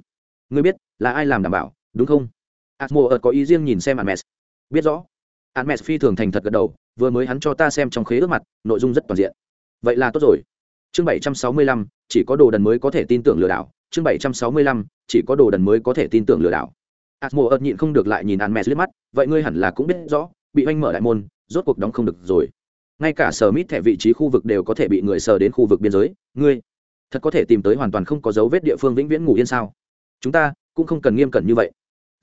A: Ngươi biết, là ai làm đảm bảo, đúng không? Asmo ợt có ý riêng nhìn xem Hermes. biết rõ Hermes phi thường thành thật gật đầu, vừa mới hắn cho ta xem trong khế ước mặt, nội dung rất toàn diện. Vậy là tốt rồi. Chương bảy trăm sáu mươi lăm, chỉ có đồ đần mới có thể tin tưởng lừa đảo. Chương bảy trăm sáu mươi lăm, chỉ có đồ đần mới có thể tin tưởng lừa đảo. Asmo ợt nhịn không được lại nhìn Hermes liếc mắt, vậy ngươi hẳn là cũng biết rõ, bị oanh mở đại môn, rốt cuộc đóng không được rồi. Ngay cả sở mít thẻ vị trí khu vực đều có thể bị người sờ đến khu vực biên giới. Ngươi, thật có thể tìm tới hoàn toàn không có dấu vết địa phương vĩnh viễn ngủ yên sao? Chúng ta cũng không cần nghiêm cẩn như vậy.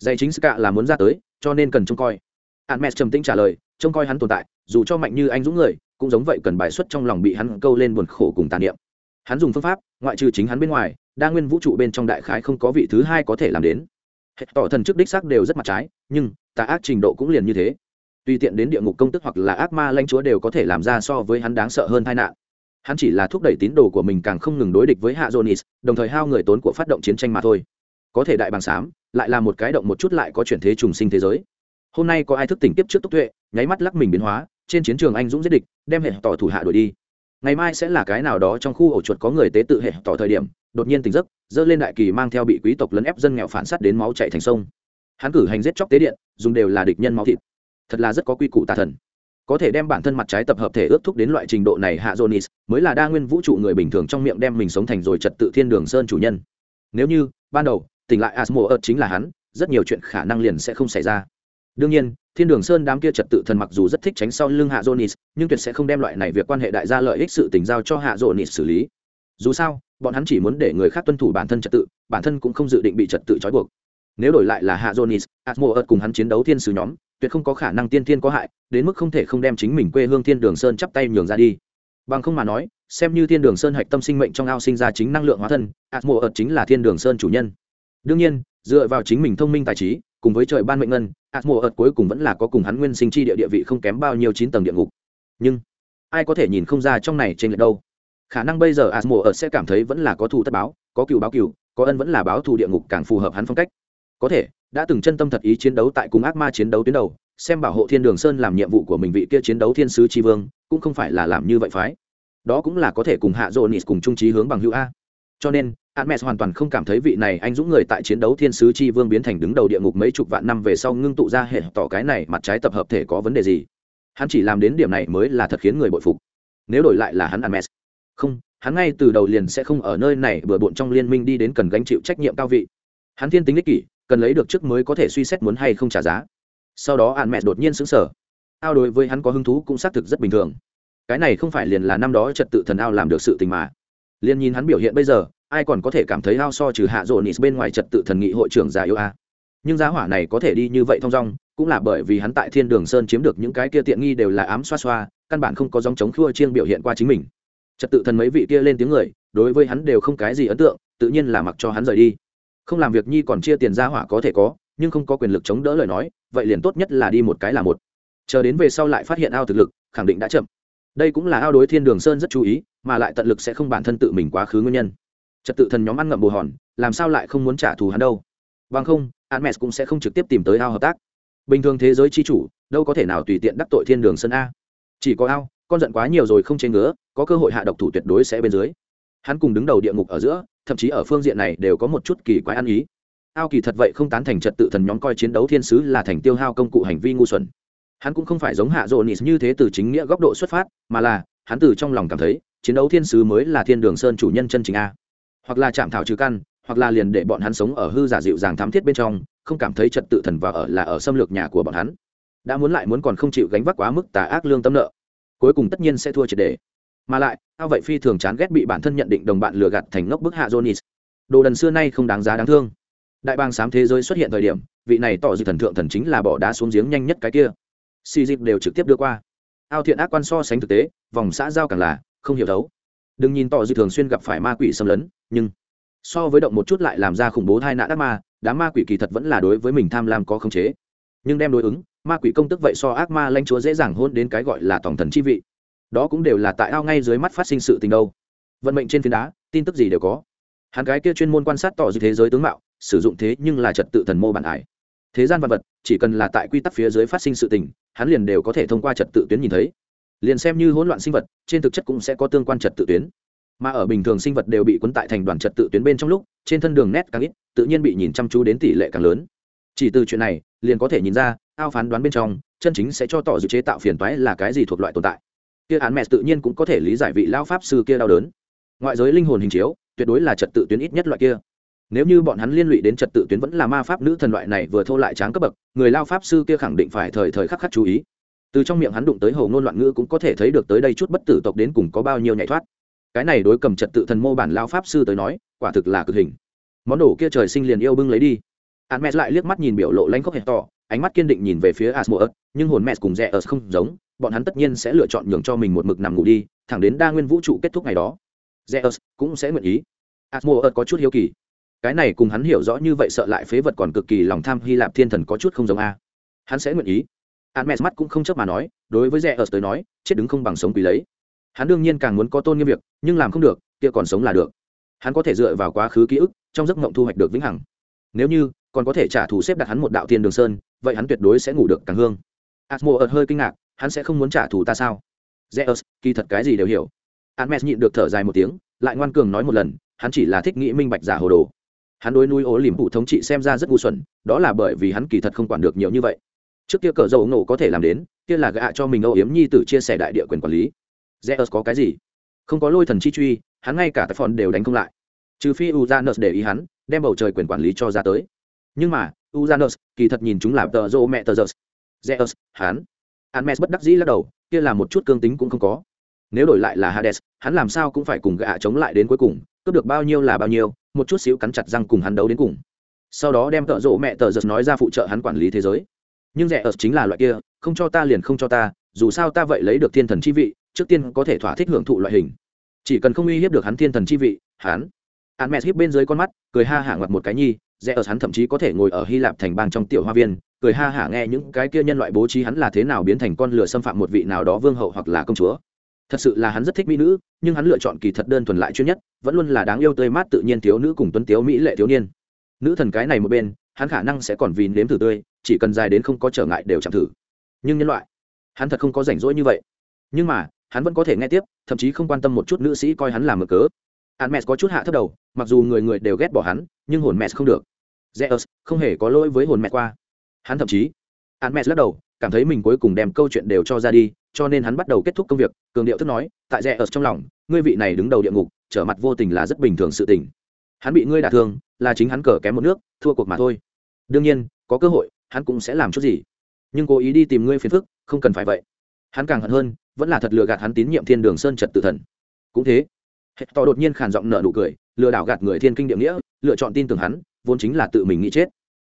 A: Dây chính ska là muốn ra tới, cho nên cần trông coi. Hạn mẹ trầm tĩnh trả lời, trông coi hắn tồn tại, dù cho mạnh như anh dũng người, cũng giống vậy cần bài xuất trong lòng bị hắn câu lên buồn khổ cùng tàn niệm. Hắn dùng phương pháp, ngoại trừ chính hắn bên ngoài, đa nguyên vũ trụ bên trong đại khái không có vị thứ hai có thể làm đến. Hệ tỏ thần chức đích xác đều rất mặt trái, nhưng, tà ác trình độ cũng liền như thế. Tùy tiện đến địa ngục công tức hoặc là ác ma lãnh chúa đều có thể làm ra so với hắn đáng sợ hơn tai nạn. Hắn chỉ là thúc đẩy tín đồ của mình càng không ngừng đối địch với hạ jonis đồng thời hao người tốn của phát động chiến tranh mà thôi có thể đại bằng xám lại là một cái động một chút lại có chuyển thế trùng sinh thế giới. Hôm nay có ai thức tỉnh tiếp trước tốc tuệ, nháy mắt lắc mình biến hóa, trên chiến trường anh dũng giết địch, đem hệ tỏ thủ hạ đuổi đi. Ngày mai sẽ là cái nào đó trong khu ổ chuột có người tế tự hệ tỏ thời điểm, đột nhiên tỉnh giấc, dơ lên đại kỳ mang theo bị quý tộc lấn ép dân nghèo phản sát đến máu chạy thành sông. Hắn cử hành giết chóc tế điện, dùng đều là địch nhân máu thịt. Thật là rất có quy củ tà thần. Có thể đem bản thân mặt trái tập hợp thể ước thúc đến loại trình độ này hạ jonis mới là đa nguyên vũ trụ người bình thường trong miệng đem mình sống thành rồi trật tự thiên đường sơn chủ nhân. Nếu như, ban đầu tỉnh lại asmo ớt chính là hắn, rất nhiều chuyện khả năng liền sẽ không xảy ra. Đương nhiên, thiên đường sơn đám kia trật tự thần mặc dù rất thích tránh sau lưng hạ jonis nhưng tuyệt sẽ không đem loại này việc quan hệ đại gia lợi ích sự tình giao cho hạ jonis xử lý. Dù sao, bọn hắn chỉ muốn để người khác tuân thủ bản thân trật tự, bản thân cũng không dự định bị trật tự trói buộc. Nếu đổi lại là hạ jonis asmo ớt cùng hắn chiến đấu thiên sứ nhóm, tuyệt không có khả năng tiên thiên có hại, đến mức không thể không đem chính mình quê hương thiên đường sơn chắp tay nhường ra đi. Bằng không mà nói, xem như thiên đường sơn hạch tâm sinh mệnh trong ao sinh ra chính năng lượng hóa thân atmo ợt chính là thiên đường sơn chủ nhân đương nhiên, dựa vào chính mình thông minh tài trí, cùng với trời ban mệnh ngân, atmo ợt cuối cùng vẫn là có cùng hắn nguyên sinh chi địa địa vị không kém bao nhiêu chín tầng địa ngục. Nhưng, ai có thể nhìn không ra trong này trên lệch đâu. Khả năng bây giờ atmo ợt sẽ cảm thấy vẫn là có thù tất báo, có cựu báo cựu, có ân vẫn là báo thù địa ngục càng phù hợp hắn phong cách. Có thể, đã từng chân tâm thật ý chiến đấu tại cùng ác ma chiến đấu tuyến đầu, xem bảo hộ thiên đường sơn làm nhiệm vụ của mình vị kia chiến đấu thiên sứ tri vương, cũng không phải là làm như vậy phái. Đó cũng là có thể cùng hạ dỗ nịt cùng trung trí hướng bằng hữu a cho nên Hermes hoàn toàn không cảm thấy vị này anh dũng người tại chiến đấu thiên sứ chi vương biến thành đứng đầu địa ngục mấy chục vạn năm về sau ngưng tụ ra hệ tỏ cái này mặt trái tập hợp thể có vấn đề gì. Hắn chỉ làm đến điểm này mới là thật khiến người bội phục. Nếu đổi lại là hắn Hermes, không, hắn ngay từ đầu liền sẽ không ở nơi này bừa bộn trong liên minh đi đến cần gánh chịu trách nhiệm cao vị. Hắn thiên tính ích kỷ, cần lấy được trước mới có thể suy xét muốn hay không trả giá. Sau đó Hermes đột nhiên sững sờ. Ao đối với hắn có hứng thú cũng xác thực rất bình thường. Cái này không phải liền là năm đó trật tự thần ao làm được sự tình mà. Liên nhìn hắn biểu hiện bây giờ, ai còn có thể cảm thấy hao so trừ hạ rộ nịt bên ngoài trật tự thần nghị hội trưởng già yêu a. Nhưng giá hỏa này có thể đi như vậy thong dong cũng là bởi vì hắn tại thiên đường sơn chiếm được những cái kia tiện nghi đều là ám xoa xoa căn bản không có dòng chống khua chiêng biểu hiện qua chính mình. Trật tự thần mấy vị kia lên tiếng người đối với hắn đều không cái gì ấn tượng tự nhiên là mặc cho hắn rời đi. Không làm việc nhi còn chia tiền giá hỏa có thể có nhưng không có quyền lực chống đỡ lời nói vậy liền tốt nhất là đi một cái là một. Chờ đến về sau lại phát hiện ao thực lực khẳng định đã chậm. Đây cũng là ao đối thiên đường sơn rất chú ý mà lại tận lực sẽ không bản thân tự mình quá khứ nguyên nhân. Trật tự thần nhóm ăn ngậm bồ hòn, làm sao lại không muốn trả thù hắn đâu? Vâng không Hermes cũng sẽ không trực tiếp tìm tới ao hợp tác. Bình thường thế giới chi chủ, đâu có thể nào tùy tiện đắc tội thiên đường sân a. Chỉ có ao, con giận quá nhiều rồi không chê ngứa, có cơ hội hạ độc thủ tuyệt đối sẽ bên dưới. Hắn cùng đứng đầu địa ngục ở giữa, thậm chí ở phương diện này đều có một chút kỳ quái ăn ý. Ao kỳ thật vậy không tán thành trật tự thần nhóm coi chiến đấu thiên sứ là thành tiêu hao công cụ hành vi ngu xuẩn. Hắn cũng không phải giống hạ dỗ nịt như thế từ chính nghĩa góc độ xuất phát, mà là, hắn từ trong lòng cảm thấy chiến đấu thiên sứ mới là thiên đường sơn chủ nhân chân chính a. Hoặc là chạm thảo trừ căn, hoặc là liền để bọn hắn sống ở hư giả dịu dàng thám thiết bên trong, không cảm thấy trật tự thần và ở là ở xâm lược nhà của bọn hắn. Đã muốn lại muốn còn không chịu gánh vác quá mức tà ác lương tâm nợ, cuối cùng tất nhiên sẽ thua triệt đề mà lại, ao vậy phi thường chán ghét bị bản thân nhận định đồng bạn lừa gạt thành ngốc bức hạ jonis đồ đần xưa nay không đáng giá đáng thương. Đại bang sám thế giới xuất hiện thời điểm, vị này tỏ dị thần thượng thần chính là bỏ đá xuống giếng nhanh nhất cái kia. Xì dịp đều trực tiếp đưa qua. Ao thiện ác quan so sánh thực tế, vòng xã giao càng là không hiểu thấu. Đừng nhìn tỏ dư thường xuyên gặp phải ma quỷ xâm lấn, nhưng so với động một chút lại làm ra khủng bố tai nạn ác ma, đám ma quỷ kỳ thật vẫn là đối với mình tham lam có khống chế. Nhưng đem đối ứng, ma quỷ công tức vậy so ác ma lanh chúa dễ dàng hôn đến cái gọi là tổng thần chi vị. Đó cũng đều là tại ao ngay dưới mắt phát sinh sự tình đâu. Vận mệnh trên phiến đá, tin tức gì đều có. Hắn cái kia chuyên môn quan sát tỏ dư thế giới tướng mạo, sử dụng thế nhưng là trật tự thần mô bản ải. Thế gian vật vật, chỉ cần là tại quy tắc phía dưới phát sinh sự tình, hắn liền đều có thể thông qua trật tự tuyến nhìn thấy liền xem như hỗn loạn sinh vật, trên thực chất cũng sẽ có tương quan trật tự tuyến. Mà ở bình thường sinh vật đều bị quấn tại thành đoàn trật tự tuyến bên trong lúc, trên thân đường nét càng ít, tự nhiên bị nhìn chăm chú đến tỷ lệ càng lớn. Chỉ từ chuyện này, liền có thể nhìn ra, ao phán đoán bên trong, chân chính sẽ cho tỏ dự chế tạo phiền toái là cái gì thuộc loại tồn tại. Kia án mẹ tự nhiên cũng có thể lý giải vị lao pháp sư kia đau đớn. Ngoại giới linh hồn hình chiếu, tuyệt đối là trật tự tuyến ít nhất loại kia. Nếu như bọn hắn liên lụy đến trật tự tuyến vẫn là ma pháp nữ thần loại này vừa thô lại tráng cấp bậc, người lao pháp sư kia khẳng định phải thời thời khắc khắc chú ý từ trong miệng hắn đụng tới hầu ngôn loạn ngữ cũng có thể thấy được tới đây chút bất tử tộc đến cùng có bao nhiêu nhảy thoát. Cái này đối cầm trật tự thần mô bản lao pháp sư tới nói, quả thực là cực hình. Món đồ kia trời sinh liền yêu bưng lấy đi. A mẹ lại liếc mắt nhìn biểu lộ lanh khóc hẹp to ánh mắt kiên định nhìn về phía asmodeus, nhưng hồn mẹ cùng rẽ ớt không giống, bọn hắn tất nhiên sẽ lựa chọn nhường cho mình một mực nằm ngủ đi, thẳng đến đa nguyên vũ trụ kết thúc ngày đó. Rẽ cũng sẽ nguyện ý. Asmodeus có chút hiếu kỳ. Cái này cùng hắn hiểu rõ như vậy sợ lại phế vật còn cực kỳ lòng tham hy lạp thiên thần có chút không giống a. Hắn sẽ nguyện ý. Hermes mắt cũng không chớp mà nói, đối với Zeus tới nói, chết đứng không bằng sống quý lấy. Hắn đương nhiên càng muốn có tôn nghiêm việc, nhưng làm không được, kia còn sống là được. Hắn có thể dựa vào quá khứ ký ức, trong giấc mộng thu hoạch được vĩnh hằng. Nếu như còn có thể trả thù xếp đặt hắn một đạo tiên đường sơn, vậy hắn tuyệt đối sẽ ngủ được càng hương. Asmodeus hơi kinh ngạc, hắn sẽ không muốn trả thù ta sao? Zeus, kỳ thật cái gì đều hiểu. Hermes nhịn được thở dài một tiếng, lại ngoan cường nói một lần, hắn chỉ là thích nghĩ minh bạch giả hồ đồ. Hắn đối núi ố liềm phụ thống trị xem ra rất ngu xuẩn, đó là bởi vì hắn kỳ thật không quản được nhiều như vậy trước kia cờ dầu nổ có thể làm đến, kia là gạ cho mình âu yếm nhi tử chia sẻ đại địa quyền quản lý. Zeus có cái gì? Không có lôi thần chi truy, hắn ngay cả tài phòn đều đánh không lại. Trừ phi uzanus để ý hắn, đem bầu trời quyền quản lý cho ra tới. Nhưng mà uzanus kỳ thật nhìn chúng là tờ rô mẹ tờ giơ zeus, hắn. Hermes bất đắc dĩ lắc đầu, kia là một chút cương tính cũng không có. Nếu đổi lại là hades, hắn làm sao cũng phải cùng gạ chống lại đến cuối cùng, cướp được bao nhiêu là bao nhiêu, một chút xíu cắn chặt răng cùng hắn đấu đến cùng. Sau đó đem tợ rộ mẹ tờ giật nói ra phụ trợ hắn quản lý thế giới nhưng rẻ ở chính là loại kia, không cho ta liền không cho ta, dù sao ta vậy lấy được thiên thần chi vị, trước tiên có thể thỏa thích hưởng thụ loại hình. Chỉ cần không uy hiếp được hắn thiên thần chi vị, hắn. Hắn mẹ hiếp bên dưới con mắt, cười ha hả ngoặt một cái nhi rẽ ở hắn thậm chí có thể ngồi ở hy lạp thành bang trong tiểu hoa viên, cười ha hả nghe những cái kia nhân loại bố trí hắn là thế nào biến thành con lửa xâm phạm một vị nào đó vương hậu hoặc là công chúa. Thật sự là hắn rất thích mỹ nữ, nhưng hắn lựa chọn kỳ thật đơn thuần lại chuyên nhất, vẫn luôn là đáng yêu tươi mát tự nhiên thiếu nữ cùng tuấn tiếu mỹ lệ thiếu niên. Nữ thần cái này một bên, hắn khả năng sẽ còn vì nếm thử tươi chỉ cần dài đến không có trở ngại đều chạm thử. Nhưng nhân loại, hắn thật không có rảnh rỗi như vậy. Nhưng mà, hắn vẫn có thể nghe tiếp, thậm chí không quan tâm một chút nữ sĩ coi hắn làm mờ cớ. Hắn mẹ có chút hạ thấp đầu, mặc dù người người đều ghét bỏ hắn, nhưng hồn mẹ không được. Zeus, không hề có lỗi với hồn mẹ qua. Hắn thậm chí hắn mẹ lắc đầu, cảm thấy mình cuối cùng đem câu chuyện đều cho ra đi, cho nên hắn bắt đầu kết thúc công việc, cường điệu thức nói, tại zeus trong lòng, ngươi vị này đứng đầu địa ngục, trở mặt vô tình là rất bình thường sự tình. Hắn bị ngươi đả thương, là chính hắn cờ kém một nước, thua cuộc mà thôi. Đương nhiên, có cơ hội hắn cũng sẽ làm chút gì. Nhưng cố ý đi tìm ngươi phiền phức, không cần phải vậy. Hắn càng hận hơn, vẫn là thật lừa gạt hắn tín nhiệm thiên đường sơn trật tự thần. Cũng thế hết to đột nhiên khàn giọng nợ nụ cười, lừa đảo gạt người thiên kinh địa nghĩa, lựa chọn tin tưởng hắn, vốn chính là tự mình nghĩ chết.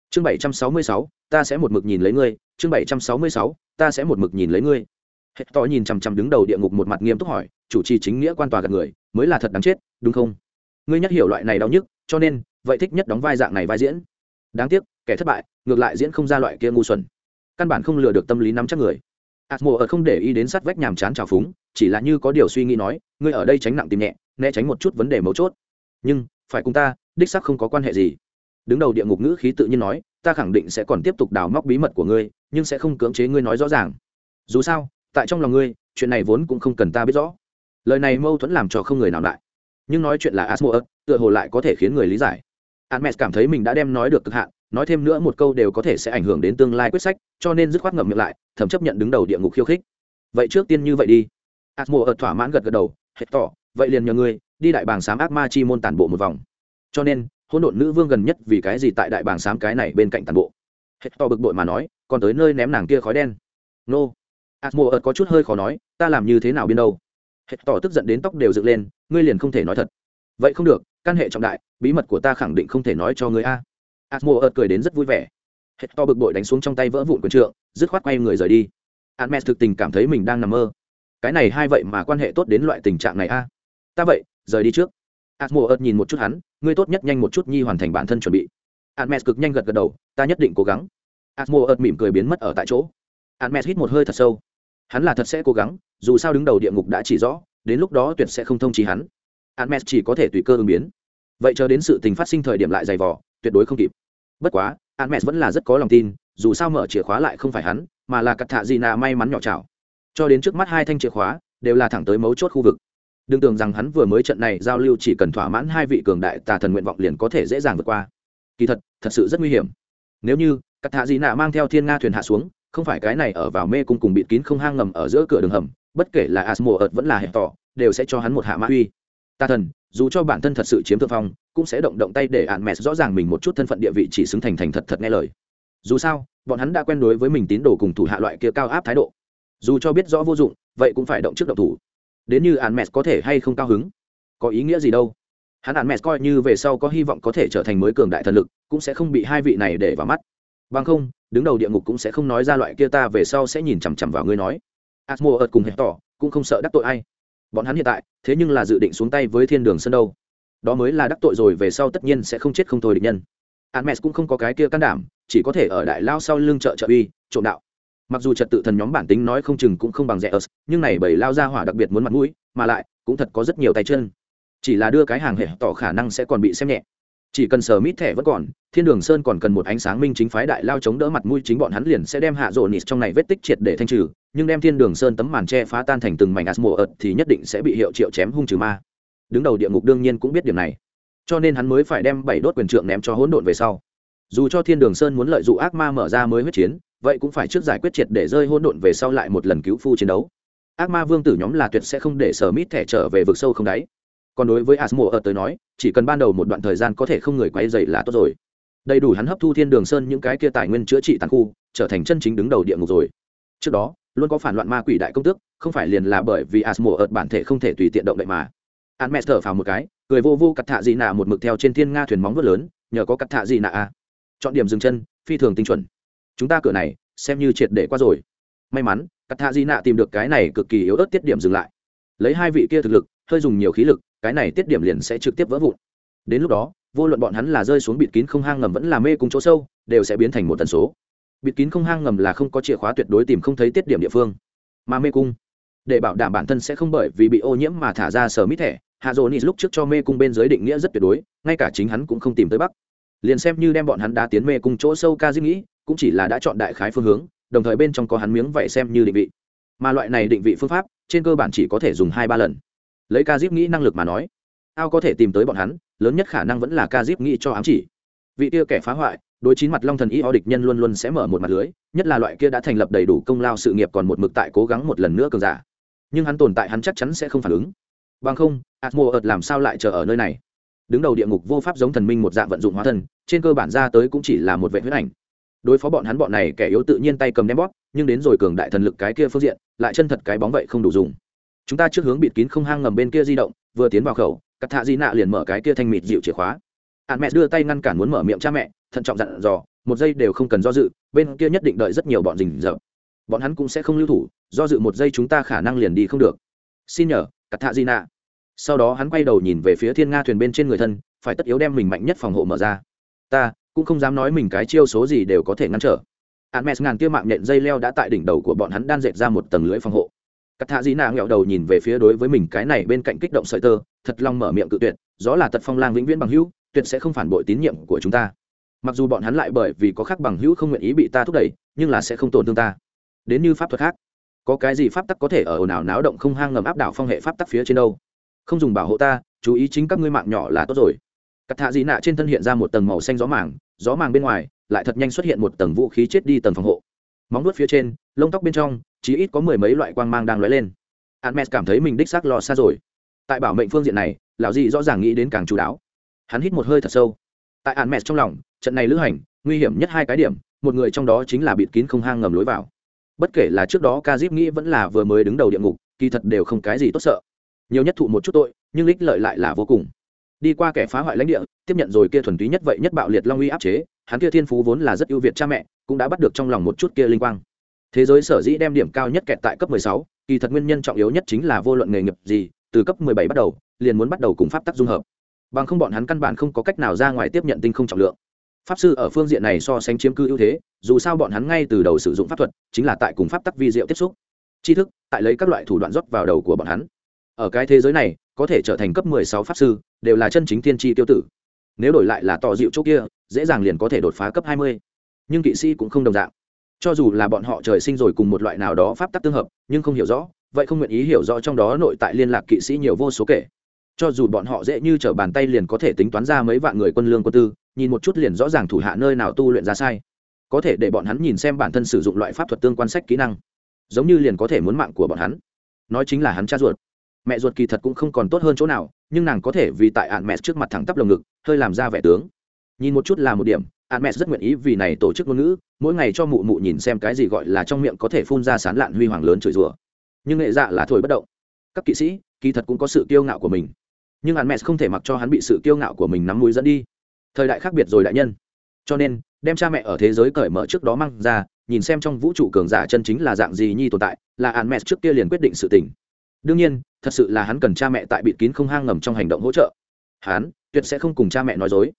A: Chương bảy trăm sáu mươi sáu, ta sẽ một mực nhìn lấy ngươi. Chương bảy trăm sáu mươi sáu, ta sẽ một mực nhìn lấy ngươi. Hết to nhìn chằm chằm đứng đầu địa ngục một mặt nghiêm túc hỏi, chủ trì chính nghĩa quan tòa gạt người, mới là thật đáng chết, đúng không? Ngươi nhất hiểu loại này đau nhức, cho nên, vậy thích nhất đóng vai dạng này vai diễn. Đáng tiếc, kẻ thất bại ngược lại diễn không ra loại kia ngu xuẩn. Căn bản không lừa được tâm lý nắm chắc người. Atmo ở không để ý đến sát vách nhàm chán trào phúng chỉ là như có điều suy nghĩ nói ngươi ở đây tránh nặng tìm nhẹ né tránh một chút vấn đề mấu chốt. Nhưng phải cùng ta đích sắc không có quan hệ gì. Đứng đầu địa ngục ngữ khí tự nhiên nói ta khẳng định sẽ còn tiếp tục đào móc bí mật của ngươi nhưng sẽ không cưỡng chế ngươi nói rõ ràng. Dù sao tại trong lòng ngươi chuyện này vốn cũng không cần ta biết rõ. Lời này mâu thuẫn làm cho không người nào lại. Nhưng nói chuyện là asmo tựa hồ lại có thể khiến người lý giải. Hermes cảm thấy mình đã đem nói được cực hạn, nói thêm nữa một câu đều có thể sẽ ảnh hưởng đến tương lai quyết sách, cho nên dứt khoát ngậm miệng lại, thầm chấp nhận đứng đầu địa ngục khiêu khích. Vậy trước tiên như vậy đi. Asmo ở thỏa mãn gật gật đầu, hết tỏ, vậy liền nhờ ngươi đi đại bàng sám ác ma chi môn tản bộ một vòng. Cho nên, hỗn độn nữ vương gần nhất vì cái gì tại đại bàng sám cái này bên cạnh tản bộ. Hết tỏ bực bội mà nói, còn tới nơi ném nàng kia khói đen. Nô. ác Asmo ở có chút hơi khó nói, ta làm như thế nào biên đâu. Hết tỏ tức giận đến tóc đều dựng lên, ngươi liền không thể nói thật. Vậy không được, căn hệ trọng đại bí mật của ta khẳng định không thể nói cho người a Atmo ợt cười đến rất vui vẻ. Hết to bực bội đánh xuống trong tay vỡ vụn quần trượng dứt khoát quay người rời đi. Admet thực tình cảm thấy mình đang nằm mơ. Cái này hai vậy mà quan hệ tốt đến loại tình trạng này a? Ta vậy rời đi trước. Atmo ợt nhìn một chút hắn ngươi tốt nhất nhanh một chút nhi hoàn thành bản thân chuẩn bị. Admet cực nhanh gật gật đầu ta nhất định cố gắng. Atmo ợt mỉm cười biến mất ở tại chỗ. Admet hít một hơi thật sâu. Hắn là thật sẽ cố gắng dù sao đứng đầu địa ngục đã chỉ rõ đến lúc đó tuyệt sẽ không thông trí hắn. Hermes chỉ có thể tùy cơ ứng biến. Vậy chờ đến sự tình phát sinh thời điểm lại dày vò, tuyệt đối không kịp. Bất quá, Hermes vẫn là rất có lòng tin, dù sao mở chìa khóa lại không phải hắn, mà là cắt thạ gì nà may mắn nhỏ chảo. Cho đến trước mắt hai thanh chìa khóa đều là thẳng tới mấu chốt khu vực. Đừng tưởng rằng hắn vừa mới trận này giao lưu chỉ cần thỏa mãn hai vị cường đại tà thần nguyện vọng liền có thể dễ dàng vượt qua. Kỳ thật, thật sự rất nguy hiểm. Nếu như cắt thạ gì nà mang theo thiên nga thuyền hạ xuống, không phải cái này ở vào mê cung cùng bịt kín không hang ngầm ở giữa cửa đường hầm, bất kể là Asmo ợt vẫn là hệ tỏ, đều sẽ cho hắn một hạ mã uy tà thần dù cho bản thân thật sự chiếm thượng phong, cũng sẽ động động tay để ạn mẹ rõ ràng mình một chút thân phận địa vị chỉ xứng thành thành thật thật nghe lời. Dù sao, bọn hắn đã quen đối với mình tín đồ cùng thủ hạ loại kia cao áp thái độ. Dù cho biết rõ vô dụng, vậy cũng phải động trước động thủ. Đến như ạn mẹ có thể hay không cao hứng? Có ý nghĩa gì đâu? Hắn ạn mẹ coi như về sau có hy vọng có thể trở thành mới cường đại thần lực, cũng sẽ không bị hai vị này để vào mắt. Bằng không, đứng đầu địa ngục cũng sẽ không nói ra loại kia ta về sau sẽ nhìn chằm chằm vào ngươi nói. Asmo ợt cùng hẹp tỏ, cũng không sợ đắc tội ai bọn hắn hiện tại, thế nhưng là dự định xuống tay với thiên đường sân đâu. Đó mới là đắc tội rồi về sau tất nhiên sẽ không chết không thôi địch nhân. Hermes cũng không có cái kia can đảm, chỉ có thể ở đại lao sau lưng trợ trợ uy, trộm đạo. Mặc dù trật tự thần nhóm bản tính nói không chừng cũng không bằng rẻ ớt, nhưng này bảy lao ra hỏa đặc biệt muốn mặt mũi, mà lại, cũng thật có rất nhiều tay chân. Chỉ là đưa cái hàng hệ tỏ khả năng sẽ còn bị xem nhẹ. Chỉ cần sờ mít thẻ vẫn còn, thiên đường sơn còn cần một ánh sáng minh chính phái đại lao chống đỡ mặt mũi chính bọn hắn liền sẽ đem hạ rộ nịt trong này vết tích triệt để thanh trừ nhưng đem thiên đường sơn tấm màn che phá tan thành từng mảnh asmo ợt thì nhất định sẽ bị hiệu triệu chém hung trừ ma. Đứng đầu địa ngục đương nhiên cũng biết điểm này. Cho nên hắn mới phải đem bảy đốt quyền trượng ném cho hỗn độn về sau. Dù cho thiên đường sơn muốn lợi dụng ác ma mở ra mới huyết chiến, vậy cũng phải trước giải quyết triệt để rơi hỗn độn về sau lại một lần cứu phu chiến đấu. Ác ma vương tử nhóm là tuyệt sẽ không để sở mít thẻ trở về vực sâu không đáy. Còn đối với asmo ở tới nói, chỉ cần ban đầu một đoạn thời gian có thể không người quay dày là tốt rồi. Đầy đủ hắn hấp thu thiên đường sơn những cái kia tài nguyên chữa trị tàn khu, trở thành chân chính đứng đầu địa ngục rồi. Trước đó luôn có phản loạn ma quỷ đại công tước, không phải liền là bởi vì asmo ở bản thể không thể tùy tiện động đậy mà. An mẹ thở phào một cái, cười vô vô cắt thạ dị nạ một mực theo trên thiên nga thuyền móng vớt lớn, nhờ có cắt thạ dị nạ a. Chọn điểm dừng chân, phi thường tinh chuẩn. Chúng ta cửa này, xem như triệt để qua rồi. May mắn, cắt thạ dị nạ tìm được cái này cực kỳ yếu ớt tiết điểm dừng lại. Lấy hai vị kia thực lực, hơi dùng nhiều khí lực, cái này tiết điểm liền sẽ trực tiếp vỡ vụn. Đến lúc đó, vô luận bọn hắn là rơi xuống bịt kín không hang ngầm vẫn là mê cùng chỗ sâu, đều sẽ biến thành một tần số bịt kín không hang ngầm là không có chìa khóa tuyệt đối tìm không thấy tiết điểm địa phương. Mà mê cung, để bảo đảm bản thân sẽ không bởi vì bị ô nhiễm mà thả ra sở mít thẻ, hạ dỗ nít lúc trước cho mê cung bên dưới định nghĩa rất tuyệt đối, ngay cả chính hắn cũng không tìm tới bắc. Liền xem như đem bọn hắn đá tiến mê cung chỗ sâu ca dĩ nghĩ, cũng chỉ là đã chọn đại khái phương hướng, đồng thời bên trong có hắn miếng vậy xem như định vị. Mà loại này định vị phương pháp, trên cơ bản chỉ có thể dùng hai ba lần. Lấy ca diếp nghĩ năng lực mà nói, ao có thể tìm tới bọn hắn, lớn nhất khả năng vẫn là ca diếp nghĩ cho ám chỉ. Vị kia kẻ phá hoại đối chín mặt long thần y o địch nhân luôn luôn sẽ mở một mặt lưới, nhất là loại kia đã thành lập đầy đủ công lao sự nghiệp còn một mực tại cố gắng một lần nữa cường giả. Nhưng hắn tồn tại hắn chắc chắn sẽ không phản ứng. Bằng không atmo ợt làm sao lại chờ ở nơi này? Đứng đầu địa ngục vô pháp giống thần minh một dạng vận dụng hóa thân, trên cơ bản ra tới cũng chỉ là một vệ huyết ảnh. Đối phó bọn hắn bọn này kẻ yếu tự nhiên tay cầm đem bóp, nhưng đến rồi cường đại thần lực cái kia phương diện, lại chân thật cái bóng vậy không đủ dùng. Chúng ta trước hướng bịt kín không hang ngầm bên kia di động, vừa tiến vào khẩu, cắt thạ di nạ liền mở cái kia thanh mịt dịu chìa khóa hạn mẹ đưa tay ngăn cản muốn mở miệng cha mẹ thận trọng dặn dò một giây đều không cần do dự bên kia nhất định đợi rất nhiều bọn rình rợp. Bọn hắn cũng sẽ không lưu thủ do dự một giây chúng ta khả năng liền đi không được. Xin nhờ cắt thạ di nạ sau đó hắn quay đầu nhìn về phía thiên nga thuyền bên trên người thân phải tất yếu đem mình mạnh nhất phòng hộ mở ra. Ta cũng không dám nói mình cái chiêu số gì đều có thể ngăn trở. Hermes ngàn tia mạng nhện dây leo đã tại đỉnh đầu của bọn hắn đan dệt ra một tầng lưới phòng hộ. Cắt Thạ Dĩ Na ngẹo đầu nhìn về phía đối với mình cái này bên cạnh kích động sợi tơ, thật lòng mở miệng cự tuyệt, gió là tật phong lang vĩnh viễn bằng hữu, tuyệt sẽ không phản bội tín nhiệm của chúng ta. Mặc dù bọn hắn lại bởi vì có khác bằng hữu không nguyện ý bị ta thúc đẩy, nhưng là sẽ không tổn thương ta. Đến như pháp thuật khác, có cái gì pháp tắc có thể ở ồn ào náo động không hang ngầm áp đảo phong hệ pháp tắc phía trên đâu? Không dùng bảo hộ ta, chú ý chính các ngươi mạng nhỏ là tốt rồi. Cắt Thạ dị nạ trên thân hiện ra một tầng màu xanh gió màng, gió màng bên ngoài lại thật nhanh xuất hiện một tầng vũ khí chết đi tầng phòng hộ móng nuốt phía trên lông tóc bên trong chỉ ít có mười mấy loại quang mang đang lóe lên Hermes cảm thấy mình đích xác lo xa rồi tại bảo mệnh phương diện này lão dị rõ ràng nghĩ đến càng chú đáo hắn hít một hơi thật sâu. Tại Hermes trong lòng trận này lữ hành nguy hiểm nhất hai cái điểm một người trong đó chính là bịt kín không hang ngầm lối vào. Bất kể là trước đó ca nghĩ vẫn là vừa mới đứng đầu địa ngục kỳ thật đều không cái gì tốt sợ. Nhiều nhất thụ một chút tội nhưng ích lợi lại là vô cùng. Đi qua kẻ phá hoại lãnh địa tiếp nhận rồi kia thuần túy nhất vậy nhất bạo liệt long uy áp chế hắn kia thiên phú vốn là rất ưu việt cha mẹ cũng đã bắt được trong lòng một chút kia linh quang. Thế giới sở dĩ đem điểm cao nhất kẹt tại cấp 16, kỳ thật nguyên nhân trọng yếu nhất chính là vô luận nghề nghiệp gì từ cấp 17 bắt đầu liền muốn bắt đầu cùng pháp tắc dung hợp bằng không bọn hắn căn bản không có cách nào ra ngoài tiếp nhận tinh không trọng lượng. Pháp sư ở phương diện này so sánh chiếm cư ưu thế, dù sao bọn hắn ngay từ đầu sử dụng pháp thuật, chính là tại cùng pháp tắc vi diệu tiếp xúc. Tri thức, tại lấy các loại thủ đoạn rót vào đầu của bọn hắn. Ở cái thế giới này, có thể trở thành cấp 16 pháp sư, đều là chân chính tiên tri tiêu tử. Nếu đổi lại là tỏ dịu chỗ kia, dễ dàng liền có thể đột phá cấp 20. nhưng kỵ sĩ cũng không đồng dạng. Cho dù là bọn họ trời sinh rồi cùng một loại nào đó pháp tắc tương hợp, nhưng không hiểu rõ, vậy không nguyện ý hiểu rõ trong đó nội tại liên lạc kỵ sĩ nhiều vô số kể cho dù bọn họ dễ như t r ở bàn tay liền có thể tính toán ra mấy vạn người quân lương quân tư, nhìn một chút liền rõ ràng thủ hạ nơi nào tu luyện ra sai. Có thể để bọn hắn nhìn xem bản thân sử dụng loại pháp thuật tương quan sách kỹ năng, giống như liền có thể muốn mạng của bọn hắn. Nói chính là hắn cha ruột. Mẹ ruột kỳ thật cũng không còn tốt hơn chỗ nào, nhưng nàng có thể vì tại ạn mẹ trước mặt thẳng tắp lồng ngực, hơi làm ra vẻ tướng. Nhìn một chút là một điểm, ạn mẹ rất nguyện ý vì này tổ chức ngôn ngữ, mỗi ngày cho mụ mụ nhìn xem cái gì gọi là trong miệng có thể phun ra sán lạn huy hoàng lớn chửi rủa. Nhưng nghệ dạ là thổi bất động. Các kỵ sĩ, kỳ thật cũng có sự kiêu ngạo của mình nhưng hắn mẹ không thể mặc cho hắn bị sự kiêu ngạo của mình nắm mũi dẫn đi. Thời đại khác biệt rồi đại nhân. Cho nên, đem cha mẹ ở thế giới cởi mở trước đó mang ra, nhìn xem trong vũ trụ cường giả chân chính là dạng gì nhi tồn tại, là hắn mẹ trước kia liền quyết định sự tình. Đương nhiên, thật sự là hắn cần cha mẹ tại bịt kín không hang ngầm trong hành động hỗ trợ. Hắn, tuyệt sẽ không cùng cha mẹ nói dối.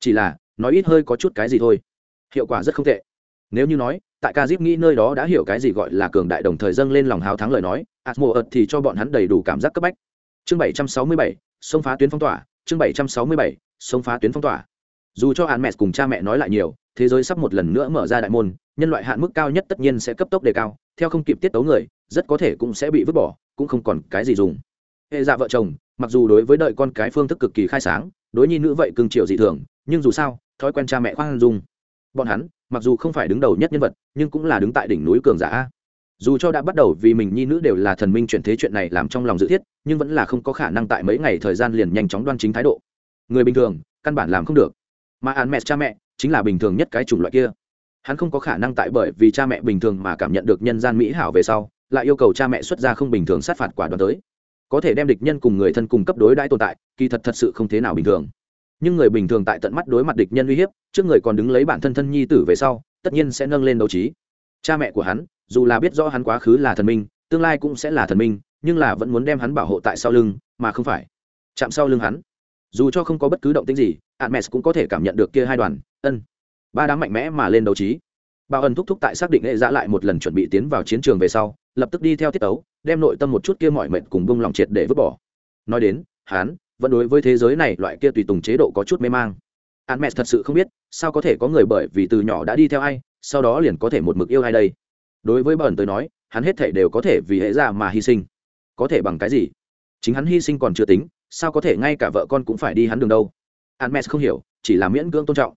A: Chỉ là, nói ít hơi có chút cái gì thôi. Hiệu quả rất không tệ. Nếu như nói, tại ca diếp nghĩ nơi đó đã hiểu cái gì gọi là cường đại đồng thời dâng lên lòng hào thắng lời nói ạt mùa ợt thì cho bọn hắn đầy đủ cảm giác cấp bách. Chương bảy trăm sáu mươi bảy sông phá tuyến phong tỏa, chương bảy trăm sáu mươi bảy, sông phá tuyến phong tỏa. Dù cho hạn mẹ cùng cha mẹ nói lại nhiều, thế giới sắp một lần nữa mở ra đại môn, nhân loại hạn mức cao nhất tất nhiên sẽ cấp tốc đề cao, theo không kịp tiết tấu người, rất có thể cũng sẽ bị vứt bỏ, cũng không còn cái gì dùng. Hệ dạ vợ chồng, mặc dù đối với đợi con cái phương thức cực kỳ khai sáng, đối nhi nữ vậy cưng triệu dị thường, nhưng dù sao, thói quen cha mẹ khoan dung. Bọn hắn, mặc dù không phải đứng đầu nhất nhân vật, nhưng cũng là đứng tại đỉnh núi cường giả dù cho đã bắt đầu vì mình nhi nữ đều là thần minh chuyển thế chuyện này làm trong lòng dự thiết, nhưng vẫn là không có khả năng tại mấy ngày thời gian liền nhanh chóng đoan chính thái độ. Người bình thường, căn bản làm không được. Mà an mẹ cha mẹ, chính là bình thường nhất cái chủng loại kia. Hắn không có khả năng tại bởi vì cha mẹ bình thường mà cảm nhận được nhân gian mỹ hảo về sau, lại yêu cầu cha mẹ xuất ra không bình thường sát phạt quả đoàn tới. Có thể đem địch nhân cùng người thân cùng cấp đối đãi tồn tại, kỳ thật thật sự không thế nào bình thường. Nhưng người bình thường tại tận mắt đối mặt địch nhân uy hiếp, trước người còn đứng lấy bản thân thân nhi tử về sau, tất nhiên sẽ nâng lên đấu trí. Cha mẹ của hắn dù là biết rõ hắn quá khứ là thần minh, tương lai cũng sẽ là thần minh, nhưng là vẫn muốn đem hắn bảo hộ tại sau lưng, mà không phải. Chạm sau lưng hắn. Dù cho không có bất cứ động tĩnh gì, admes cũng có thể cảm nhận được kia hai đoàn, ân. Ba đám mạnh mẽ mà lên đấu trí. Bao ân thúc thúc tại xác định hệ giã lại một lần chuẩn bị tiến vào chiến trường về sau, lập tức đi theo tiết tấu, đem nội tâm một chút kia mọi mệnh cùng bông lòng triệt để vứt bỏ. Nói đến, hắn vẫn đối với thế giới này loại kia tùy tùng chế độ có chút mê mang. Admes mẹ thật sự không biết, sao có thể có người bởi vì từ nhỏ đã đi theo ai, sau đó liền có thể một mực yêu ai đây đối với bẩn tới nói, hắn hết thể đều có thể vì hệ ra mà hy sinh. Có thể bằng cái gì? Chính hắn hy sinh còn chưa tính, sao có thể ngay cả vợ con cũng phải đi hắn đường đâu? Hermes không hiểu, chỉ là miễn cưỡng tôn trọng.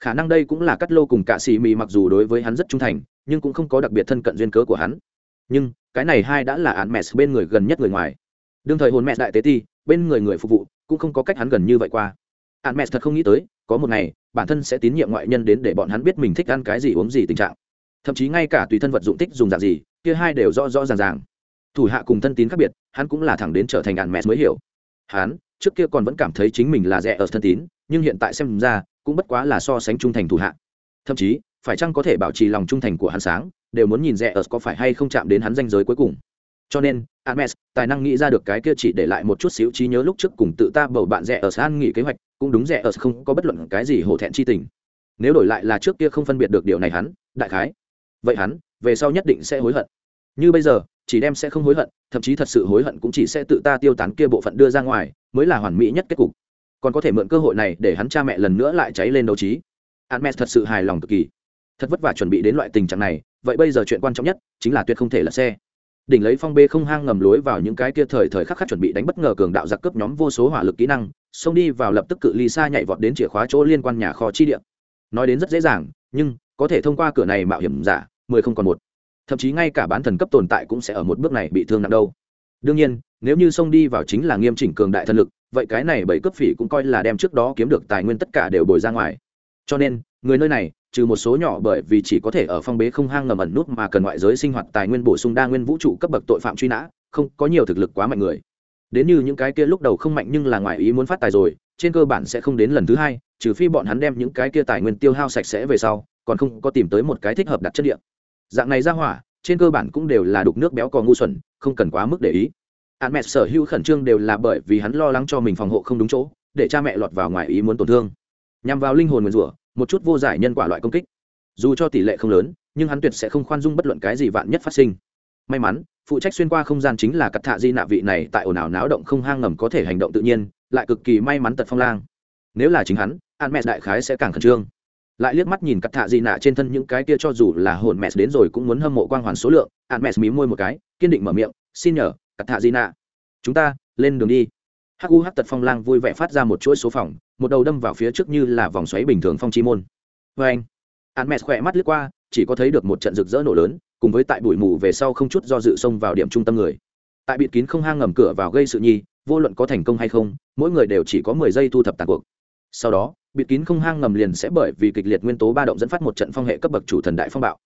A: Khả năng đây cũng là cắt lô cùng cả xì mì mặc dù đối với hắn rất trung thành, nhưng cũng không có đặc biệt thân cận duyên cớ của hắn. Nhưng, cái này hai đã là Hermes bên người gần nhất người ngoài. Đương thời hồn mẹ đại tế ti, bên người người phục vụ, cũng không có cách hắn gần như vậy qua. Hermes thật không nghĩ tới, có một ngày, bản thân sẽ tín nhiệm ngoại nhân đến để bọn hắn biết mình thích ăn cái gì uống gì tình trạng thậm chí ngay cả tùy thân vật dụng tích dùng dạng gì, kia hai đều rõ rõ ràng ràng. Thủ hạ cùng thân tín khác biệt, hắn cũng là thẳng đến trở thành Hermes mới hiểu. Hắn, trước kia còn vẫn cảm thấy chính mình là rẻ ở thân tín, nhưng hiện tại xem ra, cũng bất quá là so sánh trung thành thủ hạ. Thậm chí, phải chăng có thể bảo trì lòng trung thành của hắn sáng, đều muốn nhìn rẻ ở có phải hay không chạm đến hắn danh giới cuối cùng. Cho nên Hermes tài năng nghĩ ra được cái kia chỉ để lại một chút xíu trí nhớ lúc trước cùng tự ta bầu bạn rẻ ở san nghỉ kế hoạch, cũng đúng rẻ ở không có bất luận cái gì hổ thẹn chi tình. Nếu đổi lại là trước kia không phân biệt được điều này hắn, đại khái vậy hắn, về sau nhất định sẽ hối hận. Như bây giờ, chỉ đem sẽ không hối hận, thậm chí thật sự hối hận cũng chỉ sẽ tự ta tiêu tán kia bộ phận đưa ra ngoài, mới là hoàn mỹ nhất kết cục. Còn có thể mượn cơ hội này để hắn cha mẹ lần nữa lại cháy lên đấu trí. Hermes thật sự hài lòng cực kỳ. Thật vất vả chuẩn bị đến loại tình trạng này, vậy bây giờ chuyện quan trọng nhất chính là tuyệt không thể là xe. Đỉnh lấy phong bê không hang ngầm lối vào những cái kia thời thời khắc khắc chuẩn bị đánh bất ngờ cường đạo giặc cướp nhóm vô số hỏa lực kỹ năng, xông đi vào lập tức cự ly xa nhảy vọt đến chìa khóa chỗ liên quan nhà kho chi địa. Nói đến rất dễ dàng, nhưng có thể thông qua cửa này mạo hiểm giả mười không còn một. Thậm chí ngay cả bán thần cấp tồn tại cũng sẽ ở một bước này bị thương nặng đâu. Đương nhiên, nếu như xông đi vào chính là nghiêm chỉnh cường đại thần lực, vậy cái này bảy cấp phỉ cũng coi là đem trước đó kiếm được tài nguyên tất cả đều bồi ra ngoài. Cho nên, người nơi này, trừ một số nhỏ bởi vì chỉ có thể ở phong bế không hang ngầm ẩn nút mà cần ngoại giới sinh hoạt tài nguyên bổ sung đa nguyên vũ trụ cấp bậc tội phạm truy nã, không có nhiều thực lực quá mạnh người. Đến như những cái kia lúc đầu không mạnh nhưng là ngoài ý muốn phát tài rồi, trên cơ bản sẽ không đến lần thứ hai, trừ phi bọn hắn đem những cái kia tài nguyên tiêu hao sạch sẽ về sau, còn không có tìm tới một cái thích hợp đặt chất địa dạng này ra hỏa, trên cơ bản cũng đều là đục nước béo cò ngu xuẩn, không cần quá mức để ý. Hạn mẹ sở hữu khẩn trương đều là bởi vì hắn lo lắng cho mình phòng hộ không đúng chỗ, để cha mẹ lọt vào ngoài ý muốn tổn thương. Nhằm vào linh hồn nguyền rủa, một chút vô giải nhân quả loại công kích. Dù cho tỷ lệ không lớn, nhưng hắn tuyệt sẽ không khoan dung bất luận cái gì vạn nhất phát sinh. May mắn, phụ trách xuyên qua không gian chính là cặp thạ di nạ vị này tại ồn ào náo động không hang ngầm có thể hành động tự nhiên, lại cực kỳ may mắn tật phong lang. Nếu là chính hắn an mẹ đại khái sẽ càng khẩn trương lại liếc mắt nhìn cắt thạ di nạ trên thân những cái kia cho dù là hồn mẹ đến rồi cũng muốn hâm mộ quang hoàn số lượng. Ạn mẹ mí môi một cái, kiên định mở miệng, xin nhờ, cắt thạ di nạ. Chúng ta, lên đường đi. Hắc u hắc tật phong lang vui vẻ phát ra một chuỗi số phòng, một đầu đâm vào phía trước như là vòng xoáy bình thường phong chi môn. Vê anh ạn mẹ khỏe mắt lướt qua, chỉ có thấy được một trận rực rỡ nổ lớn, cùng với tại bụi mù về sau không chút do dự xông vào điểm trung tâm người. Tại bịt kín không hang ngầm cửa vào gây sự nhi, vô luận có thành công hay không, mỗi người đều chỉ có mười giây thu thập tàn cuộc. Sau đó bịt kín không hang ngầm liền sẽ bởi vì kịch liệt nguyên tố ba động dẫn phát một trận phong hệ cấp bậc chủ thần đại phong bạo.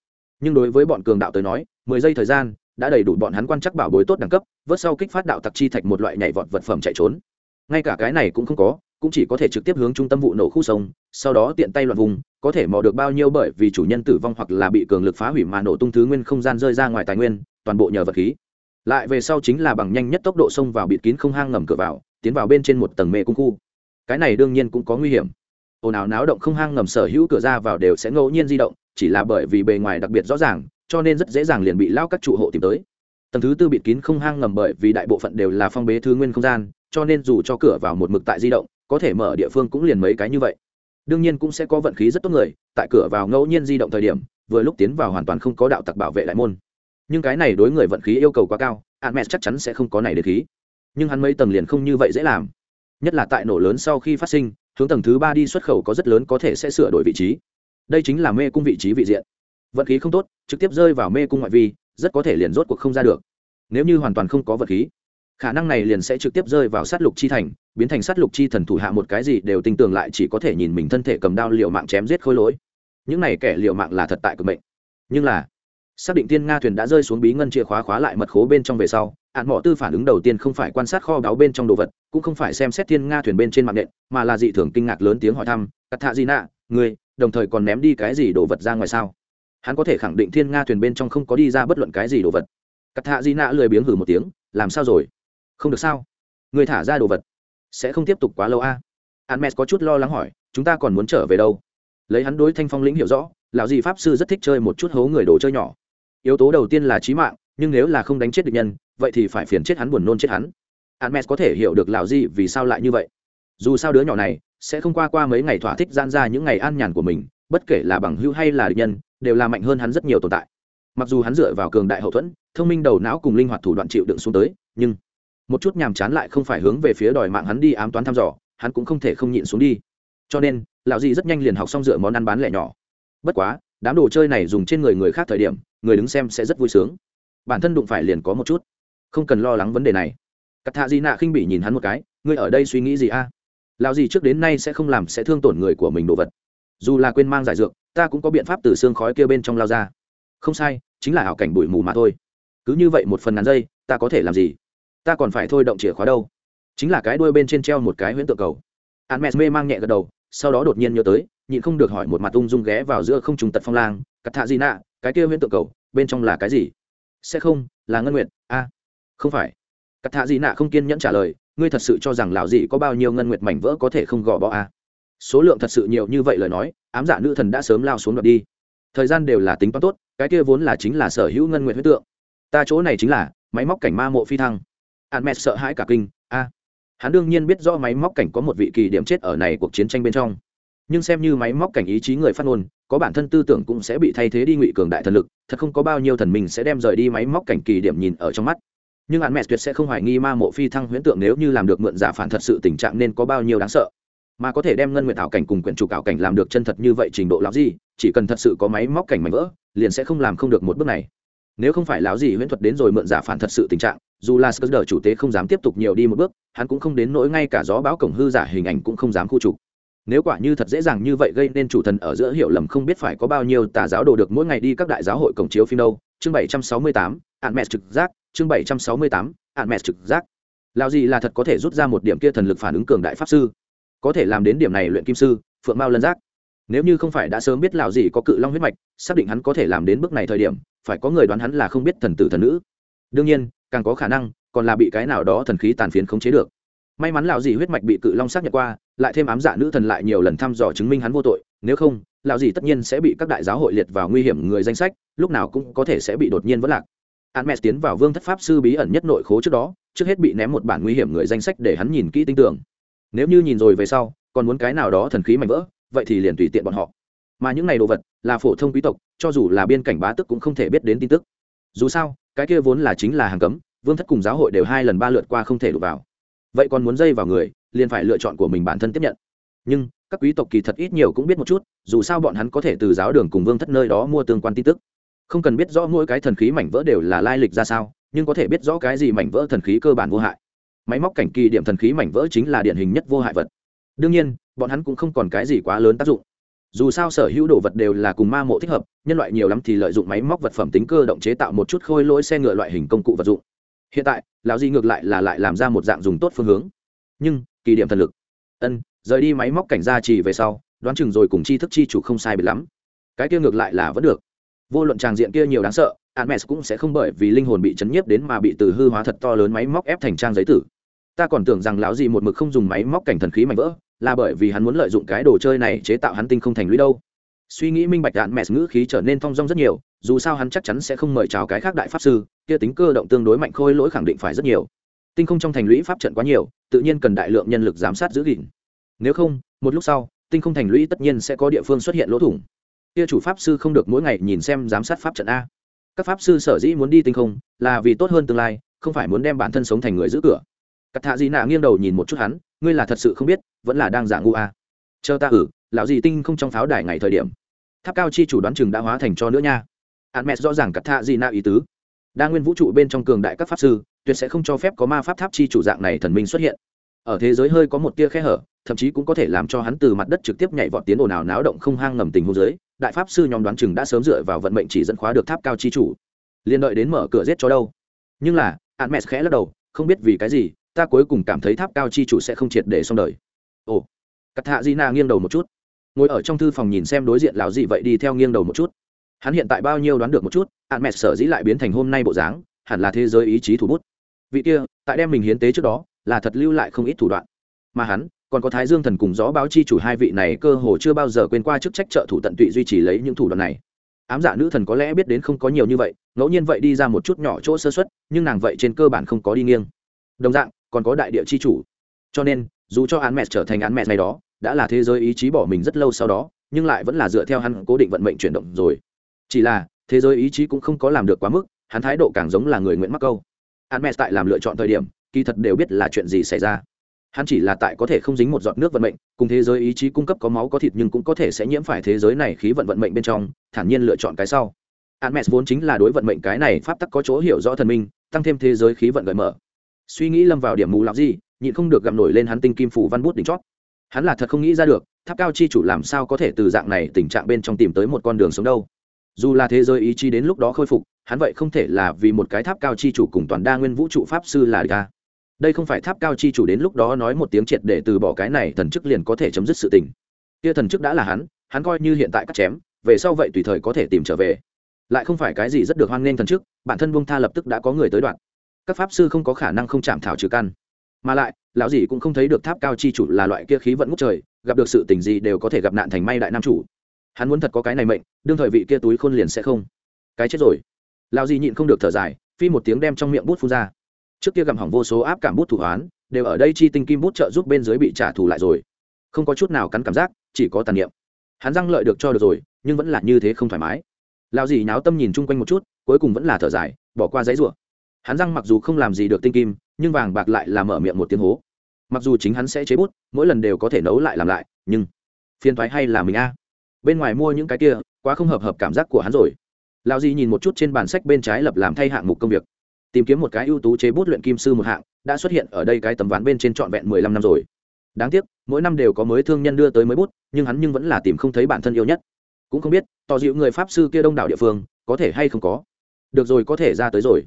A: Nhưng đối với bọn cường đạo tới nói, mười giây thời gian đã đầy đủ bọn hắn quan chắc bảo bối tốt đẳng cấp, vớt sau kích phát đạo tặc chi thạch một loại nhảy vọt vật phẩm chạy trốn. Ngay cả cái này cũng không có, cũng chỉ có thể trực tiếp hướng trung tâm vụ nổ khu sông, sau đó tiện tay loạn vùng, có thể mò được bao nhiêu bởi vì chủ nhân tử vong hoặc là bị cường lực phá hủy mà nổ tung thứ nguyên không gian rơi ra ngoài tài nguyên, toàn bộ nhờ vật khí. Lại về sau chính là bằng nhanh nhất tốc độ xông vào bịt kín không hang ngầm cửa vào, tiến vào bên trên một tầng mê cung khu. Cái này đương nhiên cũng có nguy hiểm ồn ào náo động không hang ngầm sở hữu cửa ra vào đều sẽ ngẫu nhiên di động, chỉ là bởi vì bề ngoài đặc biệt rõ ràng, cho nên rất dễ dàng liền bị lao các trụ hộ tìm tới. Tầng thứ tư bịt kín không hang ngầm bởi vì đại bộ phận đều là phong bế thứ nguyên không gian, cho nên dù cho cửa vào một mực tại di động, có thể mở địa phương cũng liền mấy cái như vậy. Đương nhiên cũng sẽ có vận khí rất tốt người, tại cửa vào ngẫu nhiên di động thời điểm, vừa lúc tiến vào hoàn toàn không có đạo tặc bảo vệ đại môn. Nhưng cái này đối người vận khí yêu cầu quá cao hạn mẹ chắc chắn sẽ không có này để khí. Nhưng hắn mấy tầng liền không như vậy dễ làm. Nhất là tại nổ lớn sau khi phát sinh hướng tầng thứ ba đi xuất khẩu có rất lớn có thể sẽ sửa đổi vị trí. Đây chính là mê cung vị trí vị diện. Vận khí không tốt, trực tiếp rơi vào mê cung ngoại vi, rất có thể liền rốt cuộc không ra được. Nếu như hoàn toàn không có vật khí, khả năng này liền sẽ trực tiếp rơi vào sát lục chi thành, biến thành sát lục chi thần thủ hạ một cái gì đều tin tưởng lại chỉ có thể nhìn mình thân thể cầm đao liệu mạng chém giết khôi lỗi. Những này kẻ liệu mạng là thật tại cực mệnh. Nhưng là xác định Thiên nga thuyền đã rơi xuống bí ngân chìa khóa khóa lại mật khố bên trong về sau, ạn mỏ tư phản ứng đầu tiên không phải quan sát kho báu bên trong đồ vật, cũng không phải xem xét Thiên nga thuyền bên trên mạng nện, mà là dị thường kinh ngạc lớn tiếng hỏi thăm, cắt thạ gì nạ người đồng thời còn ném đi cái gì đồ vật ra ngoài sao? Hắn có thể khẳng định thiên nga thuyền bên trong không có đi ra bất luận cái gì đồ vật. Cắt thạ di nạ lười biếng hử một tiếng, làm sao rồi? Không được sao? Người thả ra đồ vật, sẽ không tiếp tục quá lâu a? À? Hermes có chút lo lắng hỏi, chúng ta còn muốn trở về đâu? Lấy hắn đối thanh phong lĩnh hiểu rõ, lão gì pháp sư rất thích chơi một chút hố người đồ chơi nhỏ yếu tố đầu tiên là trí mạng, nhưng nếu là không đánh chết địch nhân, vậy thì phải phiền chết hắn buồn nôn chết hắn. Hermes có thể hiểu được lão di vì sao lại như vậy. Dù sao đứa nhỏ này sẽ không qua qua mấy ngày thỏa thích gian ra những ngày an nhàn của mình, bất kể là bằng hữu hay là địch nhân, đều là mạnh hơn hắn rất nhiều tồn tại. Mặc dù hắn dựa vào cường đại hậu thuẫn, thông minh đầu não cùng linh hoạt thủ đoạn chịu đựng xuống tới, nhưng một chút nhàm chán lại không phải hướng về phía đòi mạng hắn đi ám toán thăm dò, hắn cũng không thể không nhịn xuống đi. Cho nên, lão di rất nhanh liền học xong dựa món ăn bán lẻ nhỏ. Bất quá đám đồ chơi này dùng trên người người khác thời điểm, người đứng xem sẽ rất vui sướng. Bản thân đụng phải liền có một chút. Không cần lo lắng vấn đề này. Cắt thạ di nạ khinh bị nhìn hắn một cái, ngươi ở đây suy nghĩ gì a? À? lão gì trước đến nay sẽ không làm sẽ thương tổn người của mình đồ vật. Dù là quên mang giải dược, ta cũng có biện pháp từ xương khói kia bên trong lao ra. Không sai, chính là ảo cảnh bụi mù mà thôi. Cứ như vậy một phần ngàn giây, ta có thể làm gì? Ta còn phải thôi động chìa khóa đâu? Chính là cái đuôi bên trên treo một cái huyễn tượng cầu. Hắn mẹ mê mang nhẹ gật đầu, sau đó đột nhiên nhớ tới nhịn không được hỏi một mặt ung dung ghé vào giữa không trùng tật phong lang, cắt thạ gì nạ, cái kia huyễn tượng cầu, bên trong là cái gì? Sẽ không, là ngân nguyệt. A, không phải. Cắt thạ gì nạ không kiên nhẫn trả lời, ngươi thật sự cho rằng lão dị có bao nhiêu ngân nguyệt mảnh vỡ có thể không gò bó a số lượng thật sự nhiều như vậy lời nói, ám dạ nữ thần đã sớm lao xuống đoạt đi. Thời gian đều là tính toán tốt, cái kia vốn là chính là sở hữu ngân nguyệt huyết tượng. Ta chỗ này chính là máy móc cảnh ma mộ phi thăng. Hạn mẹ sợ hãi cả kinh, a. Hắn đương nhiên biết do máy móc cảnh có một vị kỳ điểm chết ở này cuộc chiến tranh bên trong nhưng xem như máy móc cảnh ý chí người phát ngôn, có bản thân tư tưởng cũng sẽ bị thay thế đi ngụy cường đại thần lực, thật không có bao nhiêu thần mình sẽ đem rời đi máy móc cảnh kỳ điểm nhìn ở trong mắt. Nhưng hạn mẹ tuyệt sẽ không hoài nghi ma mộ phi thăng huyễn tượng nếu như làm được mượn giả phản thật sự tình trạng nên có bao nhiêu đáng sợ. Mà có thể đem ngân nguyện thảo cảnh cùng quyển chủ cảo cảnh làm được chân thật như vậy trình độ lão gì, chỉ cần thật sự có máy móc cảnh mảnh vỡ, liền sẽ không làm không được một bước này. Nếu không phải lão gì huyễn thuật đến rồi mượn giả phản thật sự tình trạng, dù là sơ chủ tế không dám tiếp tục nhiều đi một bước, hắn cũng không đến nỗi ngay cả gió báo cổng hư giả hình ảnh cũng không dám khu trục nếu quả như thật dễ dàng như vậy gây nên chủ thần ở giữa hiểu lầm không biết phải có bao nhiêu tà giáo đồ được mỗi ngày đi các đại giáo hội cổng chiếu phim đâu. Chương bảy trăm sáu mươi tám hạn mẹ trực giác. Chương bảy trăm sáu mươi tám hạn mẹ trực giác. Lao gì là thật có thể rút ra một điểm kia thần lực phản ứng cường đại pháp sư? Có thể làm đến điểm này luyện kim sư, phượng mao lân giác. Nếu như không phải đã sớm biết lão gì có cự long huyết mạch, xác định hắn có thể làm đến bước này thời điểm, phải có người đoán hắn là không biết thần tử thần nữ. Đương nhiên, càng có khả năng, còn là bị cái nào đó thần khí tàn phiến khống chế được may mắn lão dì huyết mạch bị cự long xác nhận qua, lại thêm ám dạ nữ thần lại nhiều lần thăm dò chứng minh hắn vô tội, nếu không, lão dì tất nhiên sẽ bị các đại giáo hội liệt vào nguy hiểm người danh sách, lúc nào cũng có thể sẽ bị đột nhiên vỡ lạc. Hắn mẹ tiến vào vương thất pháp sư bí ẩn nhất nội khố trước đó, trước hết bị ném một bản nguy hiểm người danh sách để hắn nhìn kỹ tinh tưởng. Nếu như nhìn rồi về sau, còn muốn cái nào đó thần khí mạnh vỡ, vậy thì liền tùy tiện bọn họ. Mà những này đồ vật là phổ thông quý tộc, cho dù là biên cảnh bá tức cũng không thể biết đến tin tức. Dù sao, cái kia vốn là chính là hàng cấm, vương thất cùng giáo hội đều hai lần ba lượt qua không thể đụng vào vậy còn muốn dây vào người, liền phải lựa chọn của mình bản thân tiếp nhận. Nhưng, các quý tộc kỳ thật ít nhiều cũng biết một chút, dù sao bọn hắn có thể từ giáo đường cùng vương thất nơi đó mua tương quan tin tức. Không cần biết rõ mỗi cái thần khí mảnh vỡ đều là lai lịch ra sao, nhưng có thể biết rõ cái gì mảnh vỡ thần khí cơ bản vô hại. Máy móc cảnh kỳ điểm thần khí mảnh vỡ chính là điển hình nhất vô hại vật. Đương nhiên, bọn hắn cũng không còn cái gì quá lớn tác dụng. Dù sao sở hữu đồ vật đều là cùng ma mộ thích hợp, nhân loại nhiều lắm thì lợi dụng máy móc vật phẩm tính cơ động chế tạo một chút khôi lỗi xe ngựa loại hình công cụ vật dụng. Hiện tại lão di ngược lại là lại làm ra một dạng dùng tốt phương hướng nhưng kỳ điểm thần lực ân rời đi máy móc cảnh gia trì về sau đoán chừng rồi cùng chi thức chi chủ không sai biệt lắm cái kia ngược lại là vẫn được vô luận tràng diện kia nhiều đáng sợ Hermes cũng sẽ không bởi vì linh hồn bị chấn nhiếp đến mà bị từ hư hóa thật to lớn máy móc ép thành trang giấy tử. Ta còn tưởng rằng lão gì một mực không dùng máy móc cảnh thần khí mạnh vỡ, là bởi vì hắn muốn lợi dụng cái đồ chơi này chế tạo hắn tinh không thành lũy đâu. Suy nghĩ minh bạch Hermes ngữ khí trở nên thong dong rất nhiều, dù sao hắn chắc chắn sẽ không mời chào cái khác đại pháp sư, kia tính cơ động tương đối mạnh khôi lỗi khẳng định phải rất nhiều. Tinh không trong thành lũy pháp trận quá nhiều, tự nhiên cần đại lượng nhân lực giám sát giữ gìn. Nếu không, một lúc sau, tinh không thành lũy tất nhiên sẽ có địa phương xuất hiện lỗ thủng. Kia chủ pháp sư không được mỗi ngày nhìn xem giám sát pháp trận a các pháp sư sở dĩ muốn đi tinh không là vì tốt hơn tương lai không phải muốn đem bản thân sống thành người giữ cửa cát thạ dị nạ nghiêng đầu nhìn một chút hắn ngươi là thật sự không biết vẫn là đang giả ngu a chờ ta ử lão gì tinh không trong pháo đài ngày thời điểm tháp cao chi chủ đoán chừng đã hóa thành cho nữa nha hắn mẹ rõ ràng cát thạ dị nạ ý tứ đa nguyên vũ trụ bên trong cường đại các pháp sư, tuyệt sẽ không cho phép có ma pháp tháp chi chủ dạng này thần minh xuất hiện. Ở thế giới hơi có một tia khe hở, thậm chí cũng có thể làm cho hắn từ mặt đất trực tiếp nhảy vọt tiến ồn ào náo động không hang ngầm tình hô giới đại pháp sư nhóm đoán chừng đã sớm dựa vào vận mệnh chỉ dẫn khóa được tháp cao chi chủ. Liền đợi đến mở cửa giết cho đâu? Nhưng là hạn mẹ khẽ lắc đầu, không biết vì cái gì, ta cuối cùng cảm thấy tháp cao chi chủ sẽ không triệt để xong đời. Ồ cắt hạ di na nghiêng đầu một chút, ngồi ở trong thư phòng nhìn xem đối diện lào gì vậy đi theo nghiêng đầu một chút hắn hiện tại bao nhiêu đoán được một chút hạn mẹ sở dĩ lại biến thành hôm nay bộ dáng, hẳn là thế giới ý chí thủ bút. Vị kia, tại đem mình hiến tế trước đó, là thật lưu lại không ít thủ đoạn. Mà hắn, còn có thái dương thần cùng gió báo chi chủ hai vị này cơ hồ chưa bao giờ quên qua chức trách trợ thủ tận tụy duy trì lấy những thủ đoạn này. Ám dạ nữ thần có lẽ biết đến không có nhiều như vậy, ngẫu nhiên vậy đi ra một chút nhỏ chỗ sơ xuất nhưng nàng vậy trên cơ bản không có đi nghiêng. Đồng dạng, còn có đại địa chi chủ. Cho nên, dù cho án mẹ trở thành án mẹ này đó, đã là thế giới ý chí bỏ mình rất lâu sau đó, nhưng lại vẫn là dựa theo hắn cố định vận mệnh chuyển động rồi chỉ là thế giới ý chí cũng không có làm được quá mức hắn thái độ càng giống là người nguyện mắc câu hắn mẹ tại làm lựa chọn thời điểm kỳ thật đều biết là chuyện gì xảy ra hắn chỉ là tại có thể không dính một giọt nước vận mệnh cùng thế giới ý chí cung cấp có máu có thịt nhưng cũng có thể sẽ nhiễm phải thế giới này khí vận vận mệnh bên trong thản nhiên lựa chọn cái sau hắn mẹ vốn chính là đối vận mệnh cái này pháp tắc có chỗ hiểu rõ thần minh, tăng thêm thế giới khí vận gợi mở. Suy nghĩ lâm vào điểm mù lạc gì, nhịn không được gặm nổi lên hắn tinh kim phủ văn bút đỉnh chót. Hắn là thật không nghĩ ra được, tháp cao chi chủ làm sao có thể từ dạng này tình trạng bên trong tìm tới một con đường sống đâu. Dù là thế giới ý chí đến lúc đó khôi phục, hắn vậy không thể là vì một cái tháp cao chi chủ cùng toàn đa nguyên vũ trụ pháp sư là ga. Đây không phải tháp cao chi chủ đến lúc đó nói một tiếng triệt để từ bỏ cái này thần chức liền có thể chấm dứt sự tình. Kia thần chức đã là hắn, hắn coi như hiện tại cắt chém, về sau vậy tùy thời có thể tìm trở về lại không phải cái gì rất được hoan nghênh thần trước bản thân buông tha lập tức đã có người tới đoạn các pháp sư không có khả năng không chạm thảo trừ căn mà lại lão gì cũng không thấy được tháp cao chi chủ là loại kia khí vận ngút trời gặp được sự tình gì đều có thể gặp nạn thành may đại nam chủ hắn muốn thật có cái này mệnh, đương thời vị kia túi khôn liền sẽ không. Cái chết rồi. Lão gì nhịn không được thở dài, phi một tiếng đem trong miệng bút phun ra. Trước kia gặm hỏng vô số áp cảm bút thủ hoán, đều ở đây chi tinh kim bút trợ giúp bên dưới bị trả thù lại rồi. Không có chút nào cắn cảm giác, chỉ có tàn niệm. Hắn răng lợi được cho được rồi, nhưng vẫn là như thế không thoải mái. Lao dì náo tâm nhìn chung quanh một chút, cuối cùng vẫn là thở dài, bỏ qua giấy rủa. Hắn răng mặc dù không làm gì được tinh kim, nhưng vàng bạc lại là mở miệng một tiếng hố. Mặc dù chính hắn sẽ chế bút, mỗi lần đều có thể nấu lại làm lại, nhưng phiền thoái hay là mình a? Bên ngoài mua những cái kia, quá không hợp hợp cảm giác của hắn rồi. Lao Di nhìn một chút trên bản sách bên trái lập làm thay hạng mục công việc. Tìm kiếm một cái ưu tú chế bút luyện kim sư một hạng, đã xuất hiện ở đây cái tấm ván bên trên trọn vẹn mười lăm năm rồi. Đáng tiếc, mỗi năm đều có mới thương nhân đưa tới mới bút, nhưng hắn nhưng vẫn là tìm không thấy bản thân yêu nhất. Cũng không biết, tỏ dịu người pháp sư kia đông đảo địa phương, có thể hay không có. Được rồi, có thể ra tới rồi.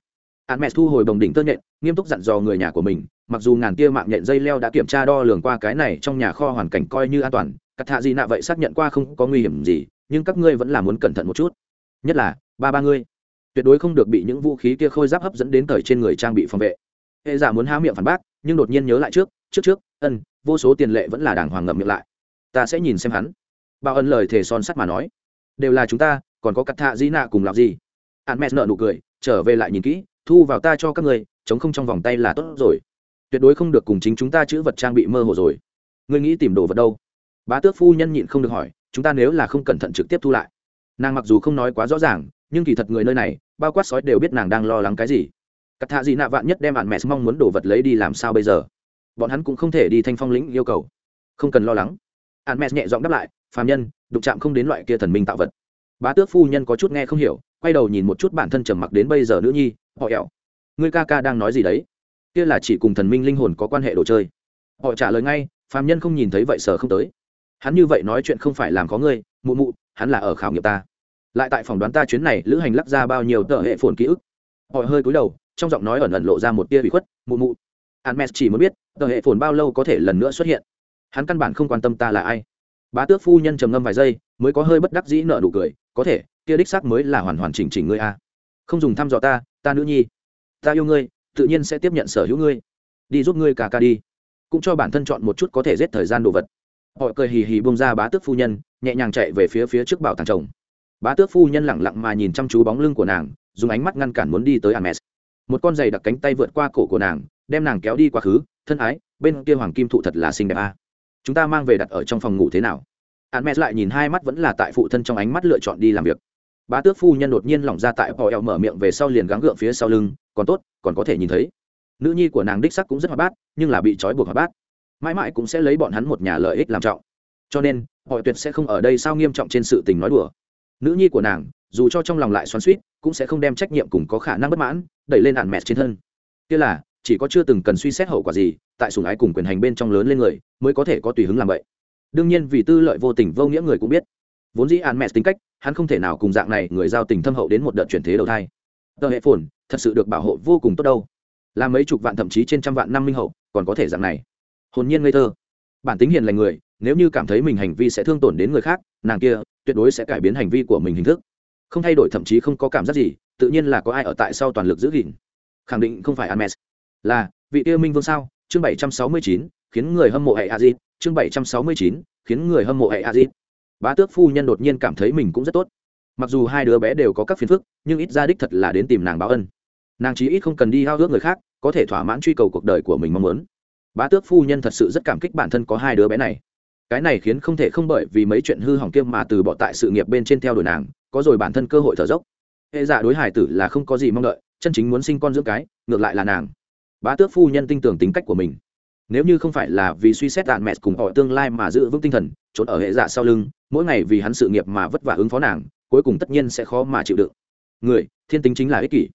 A: Hắn mẹ thu hồi bồng đỉnh tơ nhện, nghiêm túc dặn dò người nhà của mình, mặc dù ngàn tia mạng nhện dây leo đã kiểm tra đo lường qua cái này trong nhà kho hoàn cảnh coi như an toàn cắt thạ gì nạ vậy xác nhận qua không có nguy hiểm gì, nhưng các ngươi vẫn là muốn cẩn thận một chút. Nhất là, ba ba ngươi. Tuyệt đối không được bị những vũ khí kia khôi giáp hấp dẫn đến thời trên người trang bị phòng vệ. Hệ giả muốn há miệng phản bác, nhưng đột nhiên nhớ lại trước trước trước, ân, vô số tiền lệ vẫn là đàng hoàng ngậm miệng lại. Ta sẽ nhìn xem hắn. Bao ân lời thề son sắt mà nói. Đều là chúng ta, còn có cắt thạ di nạ cùng làm gì? Hắn mẹ nợ nụ cười, trở về lại nhìn kỹ, thu vào ta cho các người chống không trong vòng tay là tốt rồi. Tuyệt đối không được cùng chính chúng ta chữ vật trang bị mơ hồ rồi. Ngươi nghĩ tìm đồ vật đâu? Bá tước phu nhân nhịn không được hỏi, chúng ta nếu là không cẩn thận trực tiếp thu lại. Nàng mặc dù không nói quá rõ ràng, nhưng kỳ thật người nơi này, bao quát sói đều biết nàng đang lo lắng cái gì. Cắt thạ gì nạ vạn nhất đem bạn mẹ mong muốn đồ vật lấy đi làm sao bây giờ? Bọn hắn cũng không thể đi thanh phong lĩnh yêu cầu. Không cần lo lắng. Hạn mẹ nhẹ giọng đáp lại, phàm nhân, đụng chạm không đến loại kia thần minh tạo vật. Bá tước phu nhân có chút nghe không hiểu, quay đầu nhìn một chút bản thân trầm mặc đến bây giờ nữ nhi, họ ẹo ngươi ca ca đang nói gì đấy? Kia là chỉ cùng thần minh linh hồn có quan hệ đồ chơi. Họ trả lời ngay, phàm nhân không nhìn thấy vậy sở không tới hắn như vậy nói chuyện không phải làm có ngươi, mụ mụ, hắn là ở khảo nghiệm ta. Lại tại phòng đoán ta chuyến này lữ hành lắc ra bao nhiêu tờ hệ phồn ký ức. Họ hơi cúi đầu, trong giọng nói ẩn ẩn lộ ra một tia bị khuất, mụ mụ Hermes chỉ muốn biết, tờ hệ phồn bao lâu có thể lần nữa xuất hiện. Hắn căn bản không quan tâm ta là ai. Bá tước phu nhân trầm ngâm vài giây, mới có hơi bất đắc dĩ nợ đủ cười, có thể, kia đích xác mới là hoàn hoàn chỉnh chỉnh ngươi a. Không dùng thăm dò ta ta nữ nhi. Ta yêu ngươi, tự nhiên sẽ tiếp nhận sở hữu ngươi. Đi giúp ngươi cả ca đi. Cũng cho bản thân chọn một chút có thể giết thời gian đồ vật họ cười hì hì bông ra bá tước phu nhân nhẹ nhàng chạy về phía phía trước bảo tàng chồng. Bá tước phu nhân lẳng lặng mà nhìn chăm chú bóng lưng của nàng dùng ánh mắt ngăn cản muốn đi tới Hermes. Một con giày đặt cánh tay vượt qua cổ của nàng, đem nàng kéo đi quá khứ, thân ái, bên kia hoàng kim thụ thật là xinh đẹp a. Chúng ta mang về đặt ở trong phòng ngủ thế nào? Hắn mẹ lại nhìn hai mắt vẫn là tại phụ thân trong ánh mắt lựa chọn đi làm việc. Bá tước phu nhân đột nhiên lỏng ra tại họ eo mở miệng về sau liền gắng gượng phía sau lưng còn tốt còn có thể nhìn thấy. Nữ nhi của nàng đích sắc cũng rất hoạt bát nhưng là bị trói buộc hoạt bát mãi mãi cũng sẽ lấy bọn hắn một nhà lợi ích làm trọng. Cho nên họ tuyệt sẽ không ở đây sao nghiêm trọng trên sự tình nói đùa. Nữ nhi của nàng, dù cho trong lòng lại xoắn suýt cũng sẽ không đem trách nhiệm cùng có khả năng bất mãn, đẩy lên ạn mẹt trên thân. Kia là, chỉ có chưa từng cần suy xét hậu quả gì, tại sùng ái cùng quyền hành bên trong lớn lên người, mới có thể có tùy hứng làm vậy. Đương nhiên vì tư lợi vô tình vô nghĩa người cũng biết. Vốn dĩ ạn mẹ tính cách, hắn không thể nào cùng dạng này người giao tình thâm hậu đến một đợt chuyển thế đầu thai. Tờ hệ phồn, thật sự được bảo hộ vô cùng tốt đâu. Là mấy chục vạn thậm chí trên trăm vạn năm minh hậu, còn có thể dạng này hồn nhiên ngây thơ. Bản tính hiền lành người, nếu như cảm thấy mình hành vi sẽ thương tổn đến người khác, nàng kia tuyệt đối sẽ cải biến hành vi của mình hình thức. Không thay đổi thậm chí không có cảm giác gì, tự nhiên là có ai ở tại sau toàn lực giữ gìn. Khẳng định không phải Hermes. Là, vị yêu minh vương sao? Chương bảy trăm sáu mươi chín, khiến người hâm mộ hệ a di chương bảy trăm sáu mươi chín, khiến người hâm mộ hệ a di bá tước phu nhân đột nhiên cảm thấy mình cũng rất tốt. Mặc dù hai đứa bé đều có các phiền phức, nhưng ít ra đích thật là đến tìm nàng báo ân. Nàng chí ít không cần đi hao ước người khác, có thể thỏa mãn truy cầu cuộc đời của mình mong muốn bá tước phu nhân thật sự rất cảm kích bản thân có hai đứa bé này. Cái này khiến không thể không bởi vì mấy chuyện hư hỏng kiêm mà từ bỏ tại sự nghiệp bên trên theo đuổi nàng, có rồi bản thân cơ hội thở dốc. Hệ dạ đối hải tử là không có gì mong đợi, chân chính muốn sinh con dưỡng cái, ngược lại là nàng. Bá tước phu nhân tin tưởng tính cách của mình. Nếu như không phải là vì suy xét đạn mẹ cùng họ tương lai mà giữ vững tinh thần, trốn ở hệ dạ sau lưng, mỗi ngày vì hắn sự nghiệp mà vất vả ứng phó nàng, cuối cùng tất nhiên sẽ khó mà chịu đựng. Người, thiên tính chính là ích kỷ.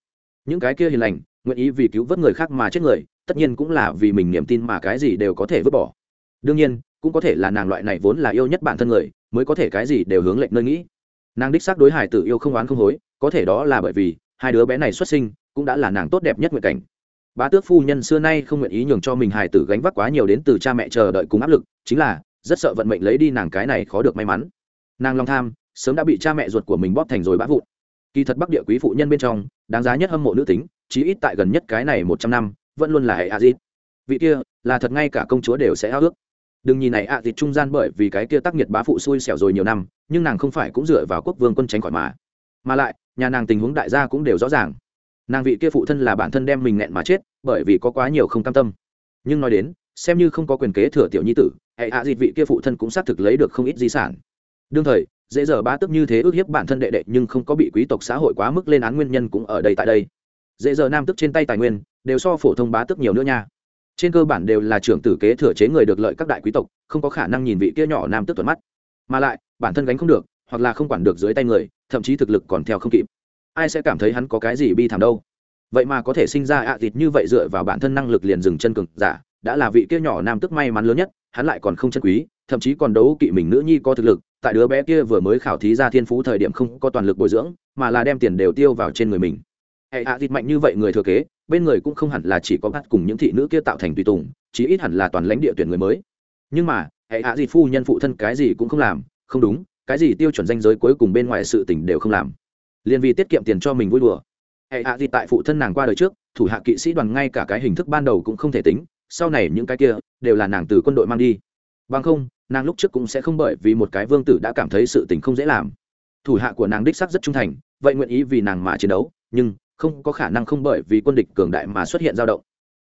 A: Những cái kia hiền lành, nguyện ý vì cứu vớt người khác mà chết người tất nhiên cũng là vì mình niềm tin mà cái gì đều có thể vứt bỏ. Đương nhiên, cũng có thể là nàng loại này vốn là yêu nhất bản thân người, mới có thể cái gì đều hướng lệnh nơi nghĩ. Nàng đích xác đối hải tử yêu không oán không hối, có thể đó là bởi vì, hai đứa bé này xuất sinh, cũng đã là nàng tốt đẹp nhất nguyện cảnh. Bá tước phu nhân xưa nay không nguyện ý nhường cho mình hải tử gánh vác quá nhiều đến từ cha mẹ chờ đợi cùng áp lực, chính là, rất sợ vận mệnh lấy đi nàng cái này khó được may mắn. Nàng long tham, sớm đã bị cha mẹ ruột của mình bóp thành rồi bã vụn. Kỳ thật bắc địa quý phụ nhân bên trong, đáng giá nhất hâm mộ nữ tính, chí ít tại gần nhất cái này một trăm năm vẫn luôn là hệ a dít. Vị kia, là thật ngay cả công chúa đều sẽ ao ước. Đừng nhìn này a dít trung gian bởi vì cái kia tác nghiệt bá phụ xui xẻo rồi nhiều năm, nhưng nàng không phải cũng dựa vào quốc vương quân tránh khỏi mà. Mà lại, nhà nàng tình huống đại gia cũng đều rõ ràng. Nàng vị kia phụ thân là bản thân đem mình nghẹn mà chết, bởi vì có quá nhiều không cam tâm. Nhưng nói đến, xem như không có quyền kế thừa tiểu nhi tử, hệ hạ dịt vị kia phụ thân cũng xác thực lấy được không ít di sản. Đương thời, dễ dở ba tức như thế ước hiếp bản thân đệ đệ nhưng không có bị quý tộc xã hội quá mức lên án nguyên nhân cũng ở đây tại đây. Dễ dở nam tức trên tay tài nguyên đều so phổ thông bá tức nhiều nữa nha. Trên cơ bản đều là trưởng tử kế thừa chế người được lợi các đại quý tộc, không có khả năng nhìn vị kia nhỏ nam tức tuấn mắt. Mà lại, bản thân gánh không được, hoặc là không quản được dưới tay người, thậm chí thực lực còn theo không kịp. Ai sẽ cảm thấy hắn có cái gì bi thảm đâu? Vậy mà có thể sinh ra ạ à thịt như vậy dựa vào bản thân năng lực liền dừng chân cực giả, đã là vị kia nhỏ nam tức may mắn lớn nhất, hắn lại còn không chân quý, thậm chí còn đấu kỵ mình nữ nhi có thực lực, tại đứa bé kia vừa mới khảo thí ra thiên phú thời điểm không có toàn lực bồi dưỡng, mà là đem tiền đều tiêu vào trên người mình. Hệ ạ thịt mạnh như vậy người thừa kế bên người cũng không hẳn là chỉ có bắt cùng những thị nữ kia tạo thành tùy tùng, chí ít hẳn là toàn lãnh địa tuyển người mới. Nhưng mà, hệ hạ gì phu nhân phụ thân cái gì cũng không làm, không đúng, cái gì tiêu chuẩn danh giới cuối cùng bên ngoài sự tình đều không làm. Liền vì tiết kiệm tiền cho mình vui đùa. Hệ hạ gì tại phụ thân nàng qua đời trước, thủ hạ kỵ sĩ đoàn ngay cả cái hình thức ban đầu cũng không thể tính, sau này những cái kia đều là nàng từ quân đội mang đi. Bằng không, nàng lúc trước cũng sẽ không bởi vì một cái vương tử đã cảm thấy sự tình không dễ làm. Thủ hạ của nàng đích sắc rất trung thành, vậy nguyện ý vì nàng mà chiến đấu, nhưng không có khả năng không bởi vì quân địch cường đại mà xuất hiện dao động.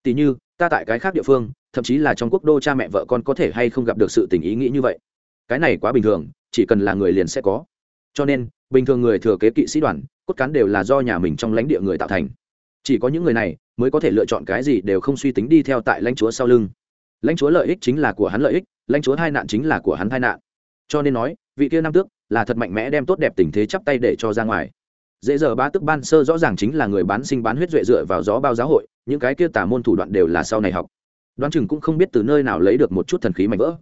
A: Tỉ như, ta tại cái khác địa phương, thậm chí là trong quốc đô cha mẹ vợ con có thể hay không gặp được sự tình ý nghĩ như vậy. Cái này quá bình thường, chỉ cần là người liền sẽ có. Cho nên, bình thường người thừa kế kỵ sĩ đoàn, cốt cán đều là do nhà mình trong lãnh địa người tạo thành. Chỉ có những người này mới có thể lựa chọn cái gì đều không suy tính đi theo tại lãnh chúa sau lưng. Lãnh chúa lợi ích chính là của hắn lợi ích, lãnh chúa hai nạn chính là của hắn hai nạn. Cho nên nói, vị kia nam tước là thật mạnh mẽ đem tốt đẹp tình thế chắp tay để cho ra ngoài dễ giờ ba tức ban sơ rõ ràng chính là người bán sinh bán huyết duệ dựa vào gió bao giáo hội, những cái kia tả môn thủ đoạn đều là sau này học. Đoán chừng cũng không biết từ nơi nào lấy được một chút thần khí mảnh vỡ.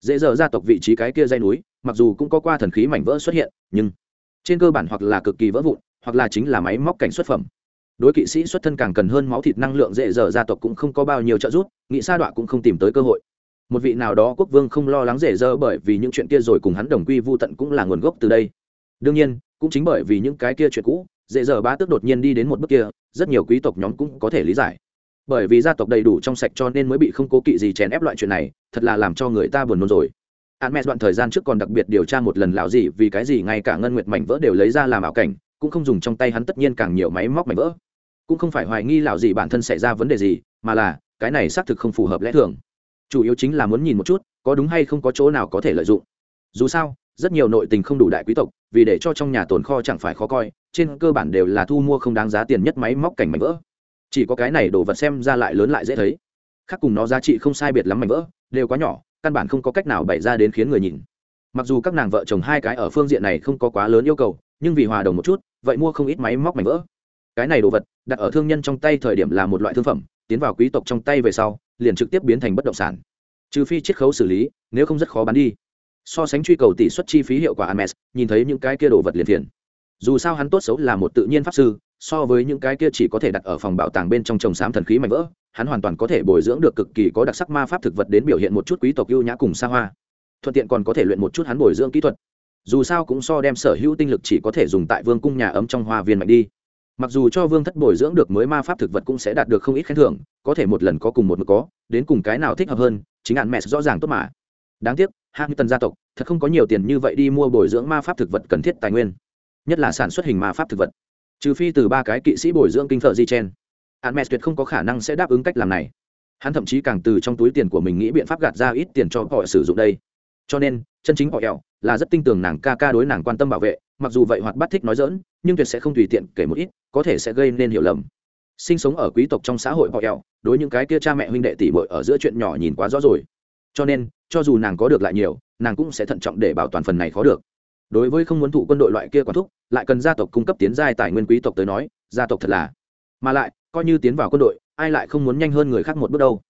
A: Dễ giờ gia tộc vị trí cái kia dây núi, mặc dù cũng có qua thần khí mảnh vỡ xuất hiện, nhưng trên cơ bản hoặc là cực kỳ vỡ vụn, hoặc là chính là máy móc cảnh xuất phẩm. Đối kỵ sĩ xuất thân càng cần hơn máu thịt năng lượng dễ dở gia tộc cũng không có bao nhiêu trợ giúp, nghị sa đọa cũng không tìm tới cơ hội. Một vị nào đó quốc vương không lo lắng dễ dơ bởi vì những chuyện kia rồi cùng hắn đồng quy vô tận cũng là nguồn gốc từ đây. Đương nhiên cũng chính bởi vì những cái kia chuyện cũ dễ dở bá tước đột nhiên đi đến một bước kia rất nhiều quý tộc nhóm cũng có thể lý giải bởi vì gia tộc đầy đủ trong sạch cho nên mới bị không cố kỵ gì chèn ép loại chuyện này thật là làm cho người ta buồn nôn rồi Hermes đoạn thời gian trước còn đặc biệt điều tra một lần lão gì vì cái gì ngay cả ngân nguyệt mảnh vỡ đều lấy ra làm ảo cảnh, cũng không dùng trong tay hắn tất nhiên càng nhiều máy móc mảnh vỡ. Cũng không phải hoài nghi lão gì bản thân xảy ra vấn đề gì, mà là cái này xác thực không phù hợp lẽ thường. Chủ yếu chính là muốn nhìn một chút, có đúng hay không có chỗ nào có thể lợi dụng. Dù sao, rất nhiều nội tình không đủ đại quý tộc, vì để cho trong nhà tồn kho chẳng phải khó coi, trên cơ bản đều là thu mua không đáng giá tiền nhất máy móc cảnh mảnh vỡ. Chỉ có cái này đồ vật xem ra lại lớn lại dễ thấy. Khác cùng nó giá trị không sai biệt lắm mảnh vỡ, đều quá nhỏ, căn bản không có cách nào bày ra đến khiến người nhìn mặc dù các nàng vợ chồng hai cái ở phương diện này không có quá lớn yêu cầu nhưng vì hòa đồng một chút vậy mua không ít máy móc mảnh vỡ cái này đồ vật đặt ở thương nhân trong tay thời điểm là một loại thương phẩm tiến vào quý tộc trong tay về sau liền trực tiếp biến thành bất động sản trừ phi chiết khấu xử lý nếu không rất khó bán đi so sánh truy cầu tỷ suất chi phí hiệu quả Ames, nhìn thấy những cái kia đồ vật liền thiền dù sao hắn tốt xấu là một tự nhiên pháp sư, so với những cái kia chỉ có thể đặt ở phòng bảo tàng bên trong trồng xám thần khí mạnh vỡ, hắn hoàn toàn có thể bồi dưỡng được cực kỳ có đặc sắc ma pháp thực vật đến biểu hiện một chút quý tộc ưu nhã cùng xa hoa. Thuận tiện còn có thể luyện một chút hắn bồi dưỡng kỹ thuật. Dù sao cũng so đem sở hữu tinh lực chỉ có thể dùng tại vương cung nhà ấm trong hoa viên mạnh đi. Mặc dù cho vương thất bồi dưỡng được mới ma pháp thực vật cũng sẽ đạt được không ít khen thưởng, có thể một lần có cùng một mực có, đến cùng cái nào thích hợp hơn, chính ăn mẹ rõ ràng tốt mà. Đáng tiếc hạng tần gia tộc, thật không có nhiều tiền như vậy đi mua bồi dưỡng ma pháp thực vật cần thiết tài nguyên. Nhất là sản xuất hình ma pháp thực vật. Trừ phi từ ba cái kỵ sĩ bồi dưỡng kinh thợ di chen. Hắn mẹ tuyệt không có khả năng sẽ đáp ứng cách làm này. Hắn thậm chí càng từ trong túi tiền của mình nghĩ biện pháp gạt ra ít tiền cho họ sử dụng đây. Cho nên, chân chính họ ẹo là rất tin tưởng nàng ca ca đối nàng quan tâm bảo vệ, mặc dù vậy hoạt bắt thích nói dỡn nhưng tuyệt sẽ không tùy tiện kể một ít, có thể sẽ gây nên hiểu lầm. Sinh sống ở quý tộc trong xã hội họ ẹo đối những cái kia cha mẹ huynh đệ tỷ bội ở giữa chuyện nhỏ nhìn quá rõ rồi cho nên, cho dù nàng có được lại nhiều, nàng cũng sẽ thận trọng để bảo toàn phần này khó được. Đối với không muốn thụ quân đội loại kia quản thúc, lại cần gia tộc cung cấp tiến giai tài nguyên quý tộc tới nói, gia tộc thật là. Mà lại, coi như tiến vào quân đội, ai lại không muốn nhanh hơn người khác một bước đâu.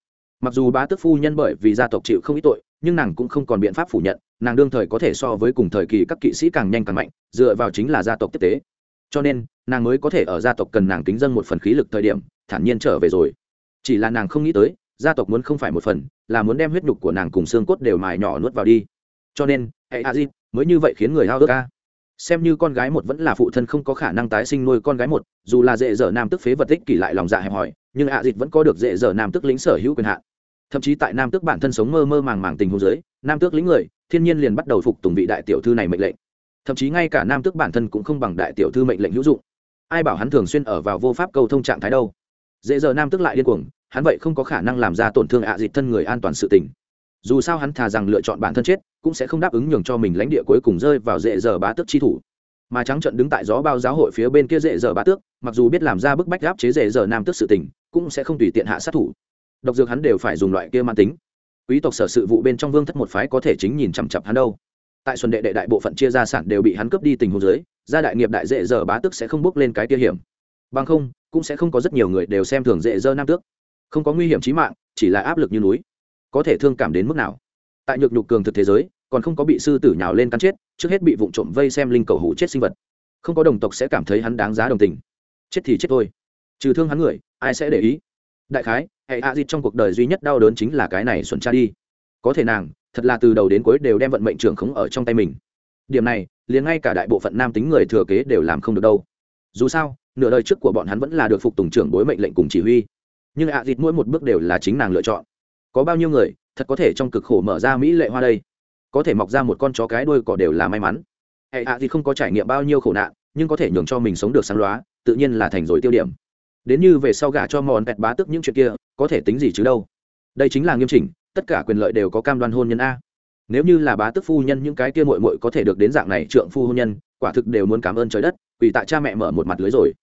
A: Mặc dù bá tước phu nhân bởi vì gia tộc chịu không ít tội, nhưng nàng cũng không còn biện pháp phủ nhận, nàng đương thời có thể so với cùng thời kỳ các kỵ sĩ càng nhanh càng mạnh, dựa vào chính là gia tộc tiếp tế. Cho nên, nàng mới có thể ở gia tộc cần nàng kính dân một phần khí lực thời điểm, thản nhiên trở về rồi. Chỉ là nàng không nghĩ tới gia tộc muốn không phải một phần, là muốn đem huyết nhục của nàng cùng xương cốt đều mài nhỏ nuốt vào đi. Cho nên, hệ a di, mới như vậy khiến người hao ước ca xem như con gái một vẫn là phụ thân không có khả năng tái sinh nuôi con gái một, dù là dễ dở nam tức phế vật tích kỷ lại lòng dạ hẹp hòi, nhưng ạ à vẫn có được dễ dở nam tức lính sở hữu quyền hạn. Thậm chí tại nam tước bản thân sống mơ mơ màng màng tình hồ dưới, nam tước lính người, thiên nhiên liền bắt đầu phục tùng vị đại tiểu thư này mệnh lệnh. Thậm chí ngay cả nam tước bản thân cũng không bằng đại tiểu thư mệnh lệnh hữu dụng. Ai bảo hắn thường xuyên ở vào vô pháp cầu thông trạng thái đâu? Dễ giờ nam Tức lại điên cuồng, hắn vậy không có khả năng làm ra tổn thương ạ à thân người an toàn sự tình. Dù sao hắn thà rằng lựa chọn bản thân chết, cũng sẽ không đáp ứng nhường cho mình lãnh địa cuối cùng rơi vào dễ giờ bá tước chi thủ. Mà trắng trận đứng tại gió bao giáo hội phía bên kia dễ giờ bá tước, mặc dù biết làm ra bức bách gáp chế dễ giờ nam tước sự tình, cũng sẽ không tùy tiện hạ sát thủ. Độc dược hắn đều phải dùng loại kia man tính. Quý tộc sở sự vụ bên trong vương thất một phái có thể chính nhìn chằm chặp hắn đâu. Tại xuân đệ đệ đại bộ phận chia gia sản đều bị hắn cướp đi tình huống dưới, gia đại nghiệp đại dễ giờ bá tước sẽ không bước lên cái kia hiểm. Bằng không cũng sẽ không có rất nhiều người đều xem thường dễ dơ nam tước. Không có nguy hiểm chí mạng, chỉ là áp lực như núi. Có thể thương cảm đến mức nào? Tại nhược nhục cường thực thế giới, còn không có bị sư tử nhào lên cắn chết, trước hết bị vụn trộm vây xem linh cầu hủ chết sinh vật. Không có đồng tộc sẽ cảm thấy hắn đáng giá đồng tình. Chết thì chết thôi. Trừ thương hắn người, ai sẽ để ý? Đại khái, hệ a di trong cuộc đời duy nhất đau đớn chính là cái này xuẩn cha đi. Có thể nàng, thật là từ đầu đến cuối đều đem vận mệnh trưởng khống ở trong tay mình. Điểm này, liền ngay cả đại bộ phận nam tính người thừa kế đều làm không được đâu. Dù sao nửa đời trước của bọn hắn vẫn là được phục tùng trưởng bối mệnh lệnh cùng chỉ huy. Nhưng ạ à dịt mỗi một bước đều là chính nàng lựa chọn. Có bao nhiêu người, thật có thể trong cực khổ mở ra mỹ lệ hoa đây? Có thể mọc ra một con chó cái đuôi cỏ đều là may mắn. Hệ ạ dịt không có trải nghiệm bao nhiêu khổ nạn, nhưng có thể nhường cho mình sống được sáng loá tự nhiên là thành rồi tiêu điểm. Đến như về sau gả cho mòn vẹt bá tức những chuyện kia, có thể tính gì chứ đâu? Đây chính là nghiêm chỉnh, tất cả quyền lợi đều có cam đoan hôn nhân a. Nếu như là bá tức phu nhân, những cái kia mội mội có thể được đến dạng này trượng phu hôn nhân, quả thực đều muốn cảm ơn trời đất vì tại cha mẹ mở một mặt lưới rồi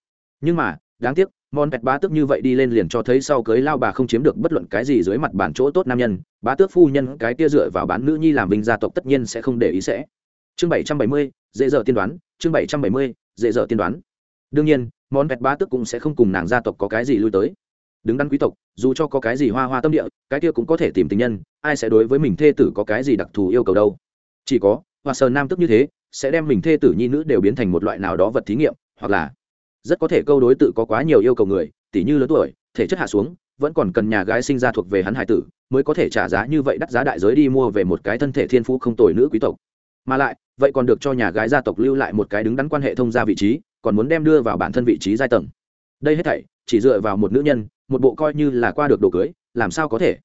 A: nhưng mà, đáng tiếc món pẹt bá tước như vậy đi lên liền cho thấy sau cưới lao bà không chiếm được bất luận cái gì dưới mặt bản chỗ tốt nam nhân, bá tước phu nhân cái kia dựa vào bán nữ nhi làm vinh gia tộc tất nhiên sẽ không để ý sẽ. Chương bảy trăm bảy mươi, dễ dở tiên đoán, chương bảy trăm bảy mươi, dễ dở tiên đoán. Đương nhiên món pẹt bá tước cũng sẽ không cùng nàng gia tộc có cái gì lui tới. Đứng đắn quý tộc, dù cho có cái gì hoa hoa tâm địa, cái kia cũng có thể tìm tình nhân, ai sẽ đối với mình thê tử có cái gì đặc thù yêu cầu đâu. Chỉ có, hoa sờ nam tức như thế, sẽ đem mình thê tử nhi nữ đều biến thành một loại nào đó vật thí nghiệm, hoặc là rất có thể câu đối tự có quá nhiều yêu cầu người tỷ như lớn tuổi, thể chất hạ xuống, vẫn còn cần nhà gái sinh ra thuộc về hắn hải tử, mới có thể trả giá như vậy đắt giá đại giới đi mua về một cái thân thể thiên phú không tồi nữ quý tộc. Mà lại, vậy còn được cho nhà gái gia tộc lưu lại một cái đứng đắn quan hệ thông gia vị trí, còn muốn đem đưa vào bản thân vị trí giai tầng. Đây hết thảy, chỉ dựa vào một nữ nhân, một bộ coi như là qua được đồ cưới, làm sao có thể?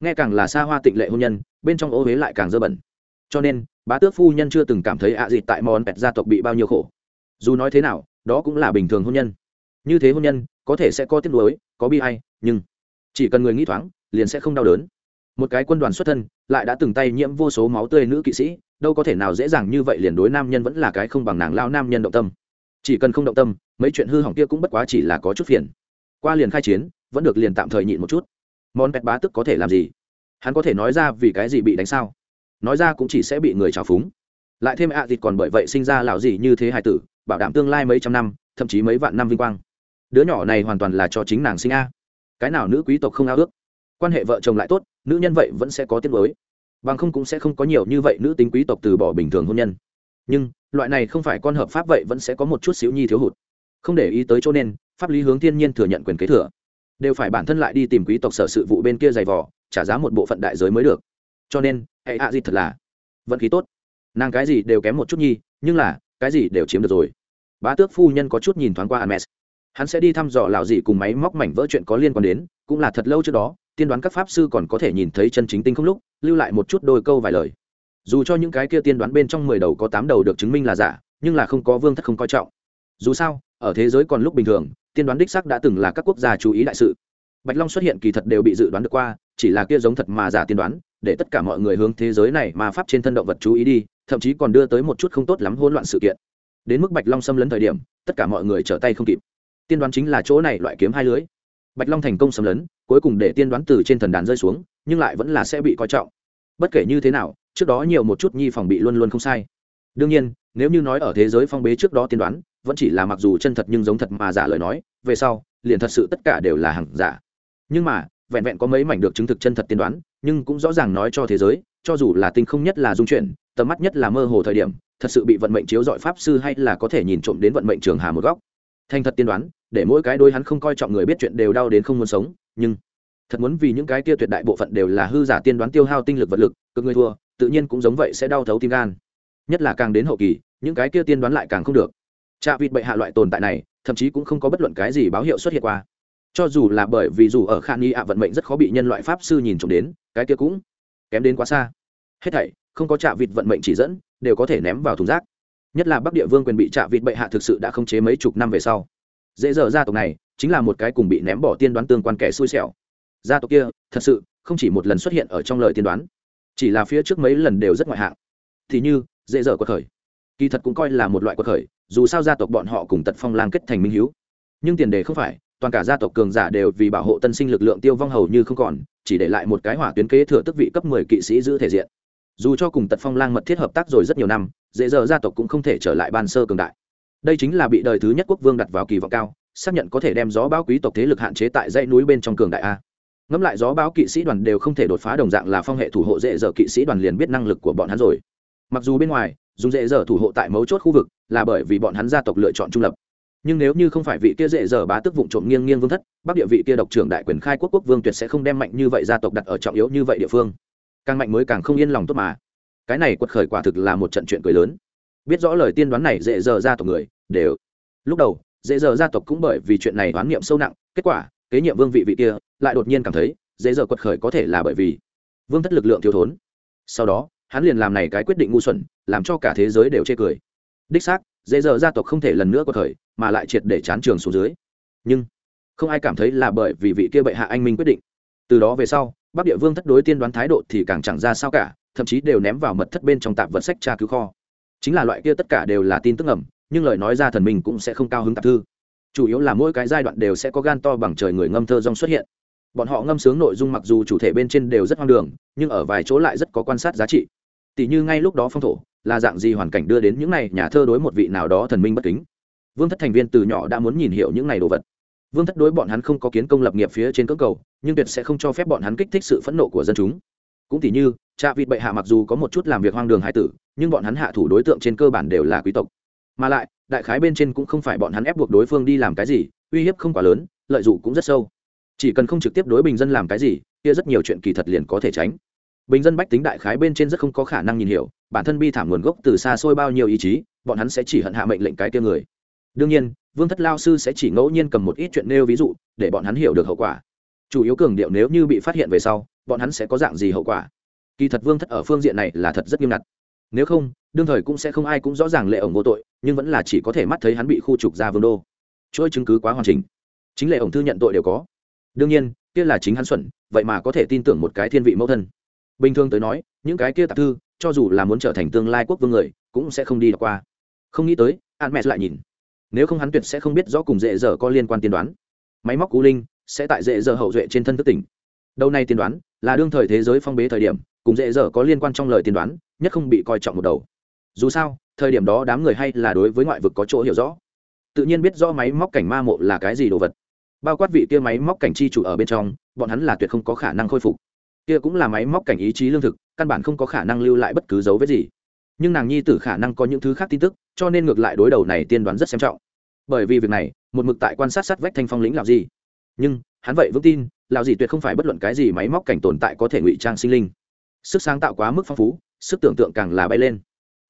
A: Nghe càng là xa hoa tịnh lệ hôn nhân, bên trong ô huế lại càng dơ bẩn. Cho nên, bá tước phu nhân chưa từng cảm thấy ạ à tại món pẹt gia tộc bị bao nhiêu khổ. Dù nói thế nào đó cũng là bình thường hôn nhân. Như thế hôn nhân, có thể sẽ có tiếc nuối, có bi hay nhưng chỉ cần người nghĩ thoáng, liền sẽ không đau đớn. Một cái quân đoàn xuất thân, lại đã từng tay nhiễm vô số máu tươi nữ kỵ sĩ, đâu có thể nào dễ dàng như vậy liền đối nam nhân vẫn là cái không bằng nàng lao nam nhân động tâm. Chỉ cần không động tâm, mấy chuyện hư hỏng kia cũng bất quá chỉ là có chút phiền. Qua liền khai chiến, vẫn được liền tạm thời nhịn một chút. Món pẹt bá tức có thể làm gì? Hắn có thể nói ra vì cái gì bị đánh sao? Nói ra cũng chỉ sẽ bị người trào phúng. Lại thêm ạ à thịt còn bởi vậy sinh ra lào gì như thế hài tử bảo đảm tương lai mấy trăm năm, thậm chí mấy vạn năm vinh quang. Đứa nhỏ này hoàn toàn là cho chính nàng sinh a. Cái nào nữ quý tộc không ao ước? Quan hệ vợ chồng lại tốt, nữ nhân vậy vẫn sẽ có tiết mới bằng không cũng sẽ không có nhiều như vậy nữ tính quý tộc từ bỏ bình thường hôn nhân. Nhưng, loại này không phải con hợp pháp vậy vẫn sẽ có một chút xíu nhi thiếu hụt. Không để ý tới chỗ nên, pháp lý hướng thiên nhiên thừa nhận quyền kế thừa. Đều phải bản thân lại đi tìm quý tộc sở sự vụ bên kia dày vò, trả giá một bộ phận đại giới mới được. Cho nên, hệ hạ gì thật là vận khí tốt. Nàng cái gì đều kém một chút nhi, nhưng là cái gì đều chiếm được rồi bá tước phu nhân có chút nhìn thoáng qua Hermes. Hắn sẽ đi thăm dò lão gì cùng máy móc mảnh vỡ chuyện có liên quan đến, cũng là thật lâu trước đó, tiên đoán các pháp sư còn có thể nhìn thấy chân chính tinh không lúc, lưu lại một chút đôi câu vài lời. Dù cho những cái kia tiên đoán bên trong mười đầu có tám đầu được chứng minh là giả, nhưng là không có vương thất không coi trọng. Dù sao, ở thế giới còn lúc bình thường, tiên đoán đích xác đã từng là các quốc gia chú ý đại sự. Bạch Long xuất hiện kỳ thật đều bị dự đoán được qua, chỉ là kia giống thật mà giả tiên đoán, để tất cả mọi người hướng thế giới này mà pháp trên thân động vật chú ý đi, thậm chí còn đưa tới một chút không tốt lắm hỗn loạn sự kiện. Đến mức bạch long xâm lấn thời điểm, tất cả mọi người trở tay không kịp. Tiên đoán chính là chỗ này loại kiếm hai lưới. Bạch long thành công xâm lấn, cuối cùng để tiên đoán từ trên thần đàn rơi xuống, nhưng lại vẫn là sẽ bị coi trọng. Bất kể như thế nào, trước đó nhiều một chút nhi phòng bị luôn luôn không sai. Đương nhiên, nếu như nói ở thế giới phong bế trước đó tiên đoán, vẫn chỉ là mặc dù chân thật nhưng giống thật mà giả lời nói, về sau, liền thật sự tất cả đều là hàng giả. Nhưng mà, vẹn vẹn có mấy mảnh được chứng thực chân thật tiên đoán, nhưng cũng rõ ràng nói cho thế giới, cho dù là tinh không nhất là dung chuyển tầm mắt nhất là mơ hồ thời điểm, thật sự bị vận mệnh chiếu dọi pháp sư hay là có thể nhìn trộm đến vận mệnh trường hà một góc. Thành thật tiên đoán, để mỗi cái đôi hắn không coi trọng người biết chuyện đều đau đến không muốn sống, nhưng thật muốn vì những cái kia tuyệt đại bộ phận đều là hư giả tiên đoán tiêu hao tinh lực vật lực, cực người thua, tự nhiên cũng giống vậy sẽ đau thấu tim gan. Nhất là càng đến hậu kỳ, những cái kia tiên đoán lại càng không được. Trạ vịt bệ hạ loại tồn tại này, thậm chí cũng không có bất luận cái gì báo hiệu xuất hiện qua. Cho dù là bởi vì dù ở khan y ạ vận mệnh rất khó bị nhân loại pháp sư nhìn trộm đến, cái kia cũng kém đến quá xa. Hết thảy không có trạ vịt vận mệnh chỉ dẫn, đều có thể ném vào thùng rác. Nhất là bắc địa vương quyền bị trạ vịt bệ hạ thực sự đã không chế mấy chục năm về sau. Dễ dở gia tộc này, chính là một cái cùng bị ném bỏ tiên đoán tương quan kẻ xui xẻo. Gia tộc kia, thật sự, không chỉ một lần xuất hiện ở trong lời tiên đoán, chỉ là phía trước mấy lần đều rất ngoại hạng. Thì như, dễ dở quật khởi. Kỳ thật cũng coi là một loại quật khởi, dù sao gia tộc bọn họ cùng tật phong lang kết thành minh hiếu. Nhưng tiền đề không phải, toàn cả gia tộc cường giả đều vì bảo hộ tân sinh lực lượng tiêu vong hầu như không còn, chỉ để lại một cái hỏa tuyến kế thừa tức vị cấp mười kỵ sĩ giữ thể diện dù cho cùng tật phong lang mật thiết hợp tác rồi rất nhiều năm, dễ dở gia tộc cũng không thể trở lại ban sơ cường đại. Đây chính là bị đời thứ nhất quốc vương đặt vào kỳ vọng cao, xác nhận có thể đem gió báo quý tộc thế lực hạn chế tại dãy núi bên trong cường đại a. Ngẫm lại gió báo kỵ sĩ đoàn đều không thể đột phá đồng dạng là phong hệ thủ hộ dễ dở kỵ sĩ đoàn liền biết năng lực của bọn hắn rồi. Mặc dù bên ngoài, dùng dễ dở thủ hộ tại mấu chốt khu vực là bởi vì bọn hắn gia tộc lựa chọn trung lập. Nhưng nếu như không phải vị kia dễ dở bá tức vụng trộm nghiêng nghiêng vương thất, bắc địa vị kia độc trưởng đại quyền khai quốc quốc vương tuyệt sẽ không đem mạnh như vậy gia tộc đặt ở trọng yếu như vậy địa phương càng mạnh mới càng không yên lòng tốt mà. Cái này quật khởi quả thực là một trận chuyện cười lớn. Biết rõ lời tiên đoán này dễ dở gia tộc người, đều. Lúc đầu, dễ dở gia tộc cũng bởi vì chuyện này đoán niệm sâu nặng, kết quả, kế nhiệm vương vị vị kia, lại đột nhiên cảm thấy, dễ dở quật khởi có thể là bởi vì vương thất lực lượng thiếu thốn. Sau đó, hắn liền làm này cái quyết định ngu xuẩn, làm cho cả thế giới đều chê cười. Đích xác, dễ dở gia tộc không thể lần nữa quật khởi, mà lại triệt để chán trường xuống dưới. Nhưng, không ai cảm thấy là bởi vì vị kia bệ hạ anh minh quyết định. Từ đó về sau bắc địa vương thất đối tiên đoán thái độ thì càng chẳng ra sao cả, thậm chí đều ném vào mật thất bên trong tạp vật sách tra cứu kho. Chính là loại kia tất cả đều là tin tức ẩm nhưng lời nói ra thần mình cũng sẽ không cao hứng tạp thư. Chủ yếu là mỗi cái giai đoạn đều sẽ có gan to bằng trời người ngâm thơ rong xuất hiện. Bọn họ ngâm sướng nội dung mặc dù chủ thể bên trên đều rất hoang đường, nhưng ở vài chỗ lại rất có quan sát giá trị. Tỷ như ngay lúc đó phong thổ, là dạng gì hoàn cảnh đưa đến những này nhà thơ đối một vị nào đó thần minh bất kính. Vương thất thành viên từ nhỏ đã muốn nhìn hiểu những này đồ vật vương thất đối bọn hắn không có kiến công lập nghiệp phía trên cưỡng cầu, nhưng tuyệt sẽ không cho phép bọn hắn kích thích sự phẫn nộ của dân chúng. Cũng tỷ như cha vịt bệ hạ mặc dù có một chút làm việc hoang đường hải tử, nhưng bọn hắn hạ thủ đối tượng trên cơ bản đều là quý tộc. Mà lại, đại khái bên trên cũng không phải bọn hắn ép buộc đối phương đi làm cái gì, uy hiếp không quá lớn, lợi dụng cũng rất sâu. Chỉ cần không trực tiếp đối bình dân làm cái gì, kia rất nhiều chuyện kỳ thật liền có thể tránh. Bình dân bách tính đại khái bên trên rất không có khả năng nhìn hiểu, bản thân bi thảm nguồn gốc từ xa xôi bao nhiêu ý chí, bọn hắn sẽ chỉ hận hạ mệnh lệnh cái kia người đương nhiên, vương thất lao sư sẽ chỉ ngẫu nhiên cầm một ít chuyện nêu ví dụ, để bọn hắn hiểu được hậu quả. Chủ yếu cường điệu nếu như bị phát hiện về sau, bọn hắn sẽ có dạng gì hậu quả? Kỳ thật vương thất ở phương diện này là thật rất nghiêm ngặt. Nếu không, đương thời cũng sẽ không ai cũng rõ ràng lệ ổng vô tội, nhưng vẫn là chỉ có thể mắt thấy hắn bị khu trục ra vương đô. Chuỗi chứng cứ quá hoàn chỉnh. Chính lệ ổng thư nhận tội đều có. Đương nhiên, kia là chính hắn xuẩn, vậy mà có thể tin tưởng một cái thiên vị mẫu thân. Bình thường tới nói, những cái kia tạp thư, cho dù là muốn trở thành tương lai quốc vương người, cũng sẽ không đi đọc qua. Không nghĩ tới an mẹ lại nhìn nếu không hắn tuyệt sẽ không biết rõ cùng dễ dở có liên quan tiên đoán. Máy móc cú linh sẽ tại dễ dở hậu duệ trên thân thức tỉnh. Đầu này tiên đoán là đương thời thế giới phong bế thời điểm, cùng dễ dở có liên quan trong lời tiên đoán, nhất không bị coi trọng một đầu. Dù sao, thời điểm đó đám người hay là đối với ngoại vực có chỗ hiểu rõ. Tự nhiên biết rõ máy móc cảnh ma mộ là cái gì đồ vật. Bao quát vị kia máy móc cảnh chi chủ ở bên trong, bọn hắn là tuyệt không có khả năng khôi phục. Kia cũng là máy móc cảnh ý chí lương thực, căn bản không có khả năng lưu lại bất cứ dấu vết gì. Nhưng nàng nhi tử khả năng có những thứ khác tin tức cho nên ngược lại đối đầu này tiên đoán rất xem trọng. Bởi vì việc này, một mực tại quan sát sát vách thanh phong lĩnh lào gì nhưng, hắn vậy vững tin lào gì tuyệt không phải bất luận cái gì máy móc cảnh tồn tại có thể ngụy trang sinh linh. Sức sáng tạo quá mức phong phú, sức tưởng tượng càng là bay lên.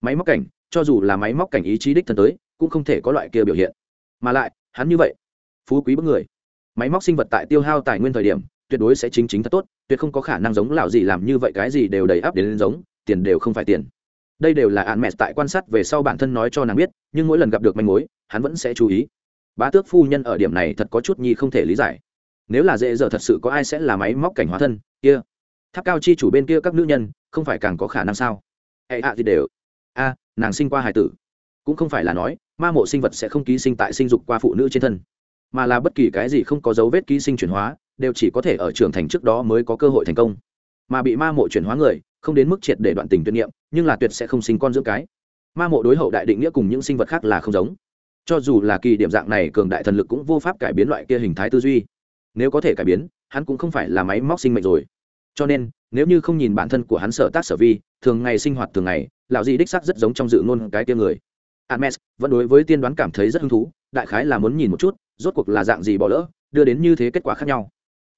A: Máy móc cảnh, cho dù là máy móc cảnh ý chí đích thân tới, cũng không thể có loại kia biểu hiện. Mà lại, hắn như vậy, phú quý bức người. Máy móc sinh vật tại tiêu hao tài nguyên thời điểm, tuyệt đối sẽ chính chính thật tốt, tuyệt không có khả năng giống lão gì làm như vậy cái gì đều đầy áp đến giống, tiền đều không phải tiền đây đều là hạn mẹ tại quan sát về sau bản thân nói cho nàng biết, nhưng mỗi lần gặp được manh mối, hắn vẫn sẽ chú ý. Bá tước phu nhân ở điểm này thật có chút nhi không thể lý giải. Nếu là dễ dở thật sự có ai sẽ là máy móc cảnh hóa thân, kia. Tháp cao chi chủ bên kia các nữ nhân, không phải càng có khả năng sao? Hệ hạ thì đều. A, nàng sinh qua hải tử. Cũng không phải là nói, ma mộ sinh vật sẽ không ký sinh tại sinh dục qua phụ nữ trên thân. Mà là bất kỳ cái gì không có dấu vết ký sinh chuyển hóa, đều chỉ có thể ở trưởng thành trước đó mới có cơ hội thành công. Mà bị ma mộ chuyển hóa người, không đến mức triệt để đoạn tình tuyệt niệm nhưng là tuyệt sẽ không sinh con dưỡng cái. Ma mộ đối hậu đại định nghĩa cùng những sinh vật khác là không giống. Cho dù là kỳ điểm dạng này, cường đại thần lực cũng vô pháp cải biến loại kia hình thái tư duy. Nếu có thể cải biến, hắn cũng không phải là máy móc sinh mệnh rồi. Cho nên, nếu như không nhìn bản thân của hắn sở tác sở vi, thường ngày sinh hoạt thường ngày, lão di đích sắc rất giống trong dự ngôn cái tia người. Hermes vẫn đối với tiên đoán cảm thấy rất hứng thú, đại khái là muốn nhìn một chút, rốt cuộc là dạng gì bỏ lỡ, đưa đến như thế kết quả khác nhau.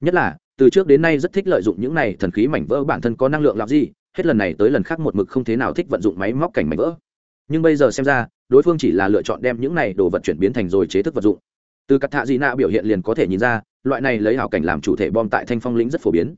A: Nhất là, từ trước đến nay rất thích lợi dụng những này thần khí mảnh vỡ bản thân có năng lượng làm gì hết lần này tới lần khác một mực không thế nào thích vận dụng máy móc cảnh mảnh vỡ. Nhưng bây giờ xem ra, đối phương chỉ là lựa chọn đem những này đồ vật chuyển biến thành rồi chế thức vật dụng. Từ cắt thạ dị nạ biểu hiện liền có thể nhìn ra, loại này lấy hảo cảnh làm chủ thể bom tại thanh phong lĩnh rất phổ biến.